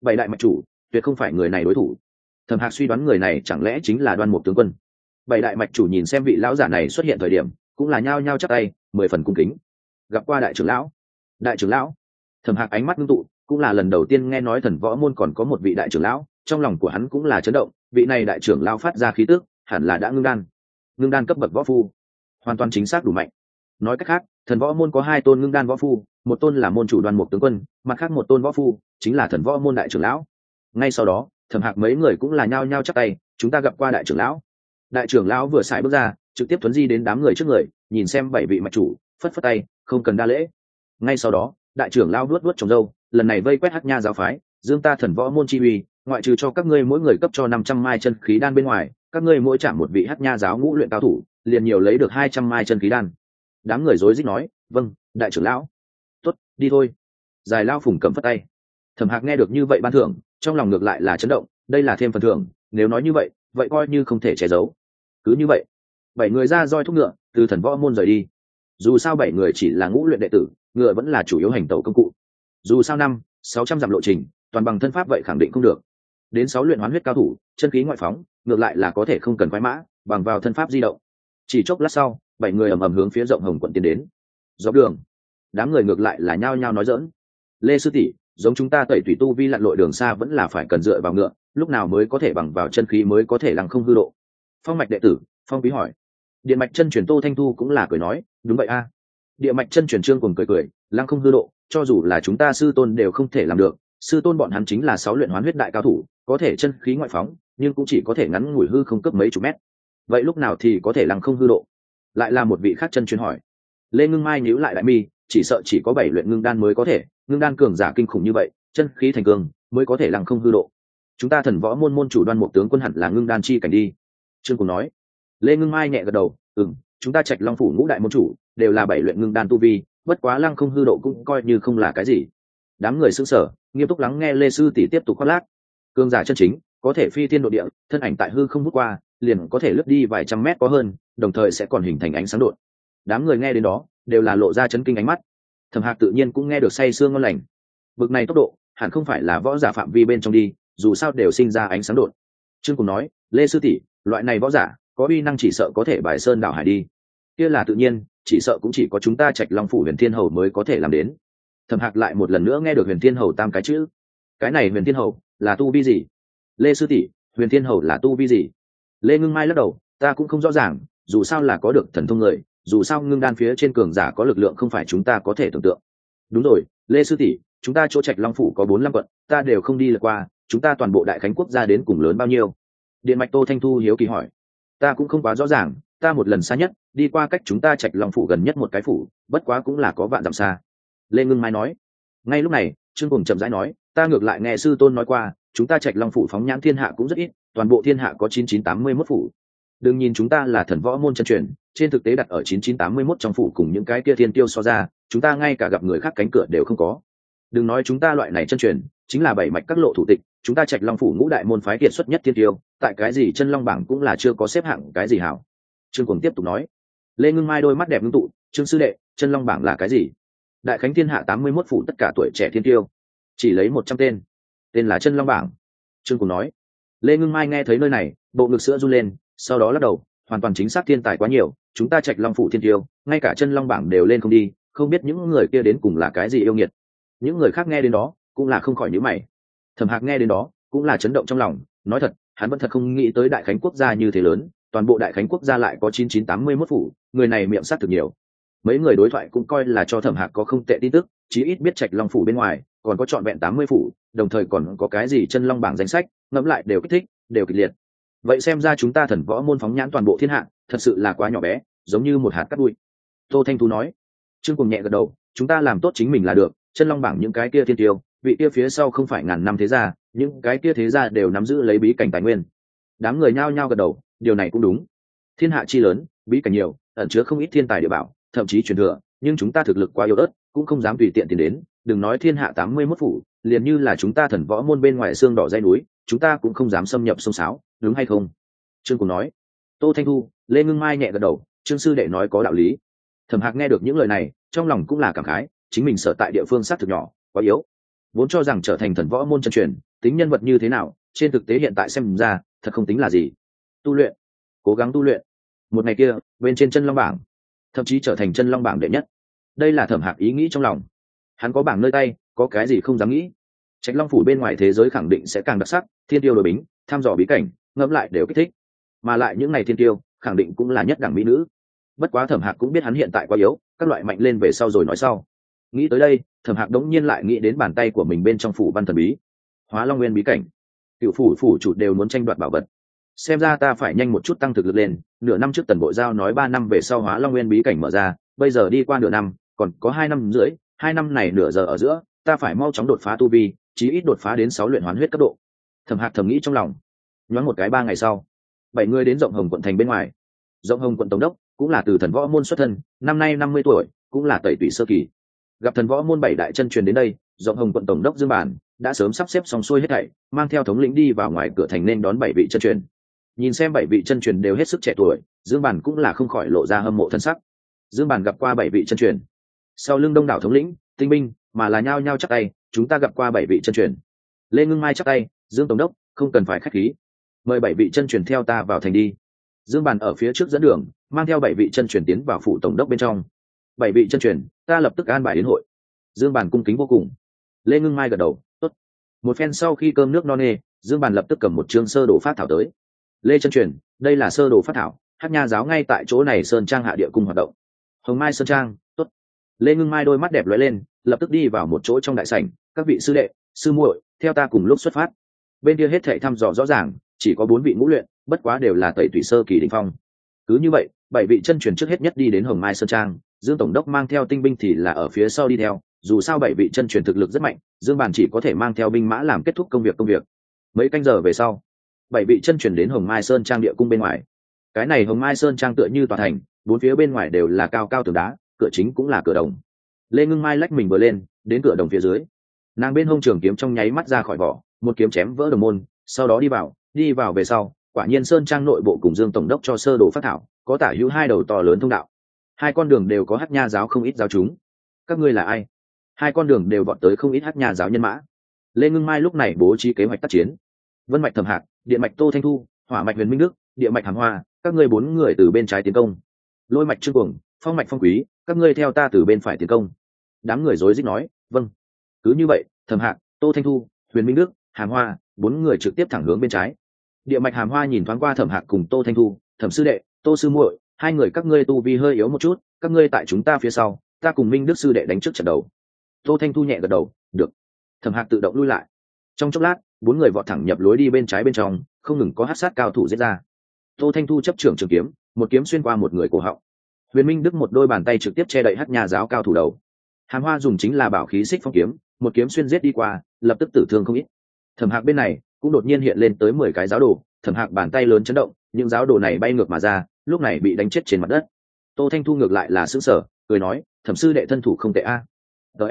bảy đại mạch chủ, tuyệt không phải người này đối thủ. Thầm hạc suy đoán người này chẳng lẽ chính là đoan mục tướng quân. Bảy đại mạch chủ nhìn xem vị lão giả này xuất hiện thời điểm, cũng là nhao nhao chắc tay, mười phần cung kính. Gặp qua đại trưởng lão. Đại trưởng lão. Thầm hạc ánh mắt ngưng tụ, cũng là lần đầu tiên nghe nói thần võ môn còn có một vị đại trưởng lão, trong lòng của hắn cũng là chấn động, vị này đại trưởng lão phát ra khí tức, hẳn là đã ngưng đan. Ngưng đan cấp bậc võ phu. Hoàn toàn chính xác đủ mạnh. Nói cách khác, thần võ môn có hai tôn ngưng đan võ phu một tôn là môn chủ đoàn mục tướng quân, mặt khác một tôn võ phu, chính là thần võ môn đại trưởng lão. Ngay sau đó, thẩm hạc mấy người cũng là nhao nhao chắc tay, chúng ta gặp qua đại trưởng lão. Đại trưởng lão vừa xài bước ra, trực tiếp thuấn di đến đám người trước người, nhìn xem bảy vị mạch chủ, phất phất tay, không cần đa lễ. Ngay sau đó, đại trưởng lão vuốt vuốt trồng dâu, lần này vây quét hát nha giáo phái, dương ta thần võ môn chi uy, ngoại trừ cho các ngươi mỗi người cấp cho năm trăm mai chân khí đan bên ngoài, các ngươi mỗi chạm một vị hát nha giáo ngũ luyện cao thủ, liền nhiều lấy được hai trăm mai chân khí đan. Đám người rối rít nói vâng đại trưởng lão đi thôi. Dài lao phùng cầm phất tay. Thẩm hạc nghe được như vậy ban thưởng, trong lòng ngược lại là chấn động, đây là thêm phần thưởng, nếu nói như vậy vậy coi như không thể che giấu. Cứ như vậy, bảy người ra roi thúc ngựa, từ thần võ môn rời đi. Dù sao bảy người chỉ là ngũ luyện đệ tử, ngựa vẫn là chủ yếu hành tẩu công cụ. Dù sao năm, sáu trăm dặm lộ trình, toàn bằng thân pháp vậy khẳng định không được. Đến sáu luyện hoán huyết cao thủ, chân khí ngoại phóng, ngược lại là có thể không cần khoái mã, bằng vào thân pháp di động. Chỉ chốc lát sau, bảy người ầm ầm hướng phía rộng hồng quận tiến đến. Dọc đường đám người ngược lại là nhao nhao nói dỡn. Lê sư tỷ, giống chúng ta tẩy thủy tu vi lặn lội đường xa vẫn là phải cần dựa vào ngựa, lúc nào mới có thể bằng vào chân khí mới có thể lăng không hư độ? Phong mạch đệ tử, phong bí hỏi. Điện mạch chân truyền tô thanh thu cũng là cười nói, đúng vậy a. Địa mạch chân truyền trương cùng cười cười, lăng không hư độ, cho dù là chúng ta sư tôn đều không thể làm được, sư tôn bọn hắn chính là sáu luyện hoán huyết đại cao thủ, có thể chân khí ngoại phóng, nhưng cũng chỉ có thể ngắn ngủi hư không cấp mấy chục mét. Vậy lúc nào thì có thể lăng không hư độ? Lại là một vị khác chân truyền hỏi. Lê ngưng mai nhíu lại đại mi chỉ sợ chỉ có bảy luyện ngưng đan mới có thể, ngưng đan cường giả kinh khủng như vậy, chân khí thành cường mới có thể lăng không hư độ. Chúng ta thần võ môn môn chủ đoan một tướng quân hẳn là ngưng đan chi cảnh đi. Trương cùng nói. Lê ngưng mai nhẹ gật đầu ừ chúng ta trạch long phủ ngũ đại môn chủ đều là bảy luyện ngưng đan tu vi, bất quá lăng không hư độ cũng coi như không là cái gì. Đám người xưng sở nghiêm túc lắng nghe lê sư tỷ tiếp tục khoác lác. Cường giả chân chính, có thể phi thiên độ địa, thân ảnh tại hư không bước qua, liền có thể lướt đi vài trăm mét có hơn, đồng thời sẽ còn hình thành ánh sáng đột. Đám người nghe đến đó đều là lộ ra chấn kinh ánh mắt. Thẩm hạc tự nhiên cũng nghe được say sương ngon lành. Bực này tốc độ, hẳn không phải là võ giả phạm vi bên trong đi, dù sao đều sinh ra ánh sáng đột. Trương cùng nói, lê sư tỷ, loại này võ giả, có uy năng chỉ sợ có thể bài sơn đảo hải đi. Kia là tự nhiên, chỉ sợ cũng chỉ có chúng ta trạch long phủ huyền thiên hầu mới có thể làm đến. Thẩm hạc lại một lần nữa nghe được huyền thiên hầu tam cái chữ. Cái này huyền thiên hầu, là tu vi gì? Lê sư tỷ, huyền thiên hầu là tu vi gì? Lê ngưng mai lắc đầu, ta cũng không rõ ràng, dù sao là có được thần thông người dù sao ngưng đan phía trên cường giả có lực lượng không phải chúng ta có thể tưởng tượng. Đúng rồi, lê sư tỷ, chúng ta chỗ trạch long phủ có bốn năm quận, ta đều không đi lượt qua, chúng ta toàn bộ đại khánh quốc gia đến cùng lớn bao nhiêu? Điện mạch tô thanh thu hiếu kỳ hỏi. Ta cũng không quá rõ ràng, ta một lần xa nhất, đi qua cách chúng ta trạch long phủ gần nhất một cái phủ, bất quá cũng là có vạn dặm xa. Lê ngưng mai nói. Ngay lúc này, trương cùng chậm rãi nói, ta ngược lại nghe sư tôn nói qua, chúng ta trạch long phủ phóng nhãn thiên hạ cũng rất ít, toàn bộ thiên hạ có chín chín tám mươi mốt phủ đừng nhìn chúng ta là thần võ môn chân truyền, trên thực tế đặt ở chín chín tám mươi mốt trong phủ cùng những cái kia thiên tiêu so ra, chúng ta ngay cả gặp người khác cánh cửa đều không có. Đừng nói chúng ta loại này chân truyền, chính là bảy mạch các lộ thủ tịch, chúng ta trạch long phủ ngũ đại môn phái kiệt xuất nhất thiên tiêu, tại cái gì chân long bảng cũng là chưa có xếp hạng cái gì hảo. Trương cùng tiếp tục nói. Lê ngưng mai đôi mắt đẹp ngưng tụ, trương sư đệ, chân long bảng là cái gì? Đại khánh thiên hạ tám mươi mốt phủ tất cả tuổi trẻ thiên tiêu, chỉ lấy một trăm tên tên là chân long bảng. Trương cùng nói. Lê ngưng mai nghe thấy nơi này, bộ ngực sữa run lên sau đó lắc đầu, hoàn toàn chính xác thiên tài quá nhiều, chúng ta trạch long phủ thiên tiêu, ngay cả chân long bảng đều lên không đi, không biết những người kia đến cùng là cái gì yêu nghiệt. Những người khác nghe đến đó, cũng là không khỏi nhữ mày. Thẩm hạc nghe đến đó, cũng là chấn động trong lòng, nói thật, hắn vẫn thật không nghĩ tới đại khánh quốc gia như thế lớn, toàn bộ đại khánh quốc gia lại có chín chín tám mươi mốt phủ, người này miệng sát thực nhiều. Mấy người đối thoại cũng coi là cho thẩm hạc có không tệ tin tức, chí ít biết trạch long phủ bên ngoài, còn có trọn vẹn tám mươi phủ, đồng thời còn có cái gì chân long bảng danh sách, ngẫm lại đều kích thích, đều kịch liệt vậy xem ra chúng ta thần võ môn phóng nhãn toàn bộ thiên hạ, thật sự là quá nhỏ bé, giống như một hạt cắt bụi. Tô thanh tú nói. Trương cùng nhẹ gật đầu, chúng ta làm tốt chính mình là được, chân long bảng những cái kia thiên tiêu, vị kia phía sau không phải ngàn năm thế gia, những cái kia thế gia đều nắm giữ lấy bí cảnh tài nguyên. Đám người nhao nhao gật đầu, điều này cũng đúng. Thiên hạ chi lớn, bí cảnh nhiều, ẩn chứa không ít thiên tài địa bảo, thậm chí truyền thừa, nhưng chúng ta thực lực quá yếu ớt, cũng không dám tùy tiện tìm đến. Đừng nói thiên hạ tám mươi mốt phủ, liền như là chúng ta thần võ môn bên ngoài xương đỏ dây núi chúng ta cũng không dám xâm nhập sông sáo, đúng hay không? Trương cùng nói. Tô thanh thu, lê ngưng mai nhẹ gật đầu, trương sư đệ nói có đạo lý. Thẩm hạc nghe được những lời này, trong lòng cũng là cảm khái, chính mình sợ tại địa phương xác thực nhỏ, quá yếu. Vốn cho rằng trở thành thần võ môn chân truyền, tính nhân vật như thế nào, trên thực tế hiện tại xem ra, thật không tính là gì. Tu luyện, cố gắng tu luyện. Một ngày kia, bên trên chân long bảng, thậm chí trở thành chân long bảng đệ nhất. Đây là thẩm hạc ý nghĩ trong lòng. Hắn có bảng nơi tay, có cái gì không dám nghĩ. Trạch long phủ bên ngoài thế giới khẳng định sẽ càng đặc sắc thiên tiêu đội bính, thăm dò bí cảnh, ngẫm lại đều kích thích. Mà lại những ngày thiên tiêu, khẳng định cũng là nhất đẳng mỹ nữ. Bất quá thẩm hạc cũng biết hắn hiện tại quá yếu, các loại mạnh lên về sau rồi nói sau. Nghĩ tới đây, thẩm hạc đống nhiên lại nghĩ đến bàn tay của mình bên trong phủ văn thần bí. Hóa long nguyên bí cảnh. Cựu phủ phủ chủ đều muốn tranh đoạt bảo vật. Xem ra ta phải nhanh một chút tăng thực lực lên, nửa năm trước tần bộ giao nói ba năm về sau hóa long nguyên bí cảnh mở ra, bây giờ đi qua nửa năm, còn có hai năm rưỡi, hai năm này nửa giờ ở giữa, ta phải mau chóng đột phá tu vi, chí ít đột phá đến sáu luyện hoán huyết cấp độ thẩm hạc thầm nghĩ trong lòng. Nhoáng một cái ba ngày sau, bảy người đến rộng hồng quận thành bên ngoài. Rộng hồng quận tổng đốc cũng là từ thần võ môn xuất thân, năm nay năm mươi tuổi, cũng là tẩy tủy sơ kỳ. Gặp thần võ môn bảy đại chân truyền đến đây, rộng hồng quận tổng đốc dương bản đã sớm sắp xếp xong xuôi hết thảy, mang theo thống lĩnh đi vào ngoài cửa thành nên đón bảy vị chân truyền. Nhìn xem bảy vị chân truyền đều hết sức trẻ tuổi, dương bản cũng là không khỏi lộ ra hâm mộ thân sắc. Dương bản gặp qua bảy vị chân truyền. Sau lưng đông đảo thống lĩnh, tinh binh, mà là nhao nhao chắc tay, chúng ta gặp qua bảy vị chân truyền. Lê ngưng mai chắc tay dương tổng đốc, không cần phải k h á c h khí. Mời bảy vị chân truyền theo ta vào thành đi. Dương bàn ở phía trước dẫn đường, mang theo bảy vị chân truyền tiến vào phủ tổng đốc bên trong. Bảy vị chân truyền, ta lập tức an bài đến hội. Dương bàn cung kính vô cùng. Lê ngưng mai gật đầu, tốt. Một phen sau khi cơm nước no nê, dương bàn lập tức cầm một chương sơ đồ phát thảo tới. Lê chân truyền, đây là sơ đồ phát thảo, hát nha giáo ngay tại chỗ này sơn trang hạ địa cung hoạt động. Hồng mai sơn trang, tốt. Lê ngưng mai đôi mắt đẹp lóe lên, lập tức đi vào một chỗ trong đại sảnh. Các vị sư đệ, sư muội, theo ta cùng lúc xuất phát bên kia hết thệ thăm dò rõ ràng, chỉ có bốn vị ngũ luyện, bất quá đều là tẩy thủy sơ kỳ đình phong. Cứ như vậy, bảy vị chân truyền trước hết nhất đi đến hồng mai sơn trang, dương tổng đốc mang theo tinh binh thì là ở phía sau đi theo, dù sao bảy vị chân truyền thực lực rất mạnh, dương bàn chỉ có thể mang theo binh mã làm kết thúc công việc công việc. Mấy canh giờ về sau, bảy vị chân truyền đến hồng mai sơn trang địa cung bên ngoài. Cái này hồng mai sơn trang tựa như tòa thành, bốn phía bên ngoài đều là cao cao tường đá, cửa chính cũng là cửa đồng. Lê ngưng mai lách mình vừa lên, đến cửa đồng phía dưới. Nàng bên hông trường kiếm trong nháy mắt ra khỏi vỏ một kiếm chém vỡ đồng môn, sau đó đi vào đi vào về sau, quả nhiên sơn trang nội bộ cùng dương tổng đốc cho sơ đồ phát thảo, có tả hữu hai đầu to lớn thông đạo. Hai con đường đều có hát nha giáo không ít giáo chúng. Các ngươi là ai? Hai con đường đều bọn tới không ít hát nha giáo nhân mã. Lê ngưng mai lúc này bố trí kế hoạch tác chiến. Vân mạch thầm hạc, điện mạch tô thanh thu, hỏa mạch huyền minh đức địa mạch hàm hoa, các ngươi bốn người từ bên trái tiến công. Lôi mạch trương cuồng, phong mạch phong quý, các ngươi theo ta từ bên phải tiến công. Đám người rối rít nói vâng. Cứ như vậy thầm hạc, tô thanh thu, huyền minh đức hàm hoa, bốn người trực tiếp thẳng hướng bên trái. Địa mạch hàm hoa nhìn thoáng qua thẩm hạc cùng tô thanh thu, thẩm sư đệ, tô sư muội, hai người các ngươi tu vi hơi yếu một chút, các ngươi tại chúng ta phía sau, ta cùng minh đức sư đệ đánh trước trận đầu. Tô thanh thu nhẹ gật đầu, được. Thẩm hạc tự động lui lại. Trong chốc lát, bốn người vọt thẳng nhập lối đi bên trái bên trong, không ngừng có hát sát cao thủ giết ra. Tô thanh thu chấp trưởng trường kiếm, một kiếm xuyên qua một người cổ họng. Huyền minh đức một đôi bàn tay trực tiếp che đậy hát nhà giáo cao thủ đầu. Hàm hoa dùng chính là bảo khí xích phong kiếm, một kiếm xuyên giết đi qua, lập tức tử thương không ít thẩm hạc bên này cũng đột nhiên hiện lên tới mười cái giáo đồ, thẩm hạc bàn tay lớn chấn động, những giáo đồ này bay ngược mà ra, lúc này bị đánh chết trên mặt đất. Tô thanh thu ngược lại là xứng sở cười nói, thẩm sư đệ thân thủ không tệ a. Ts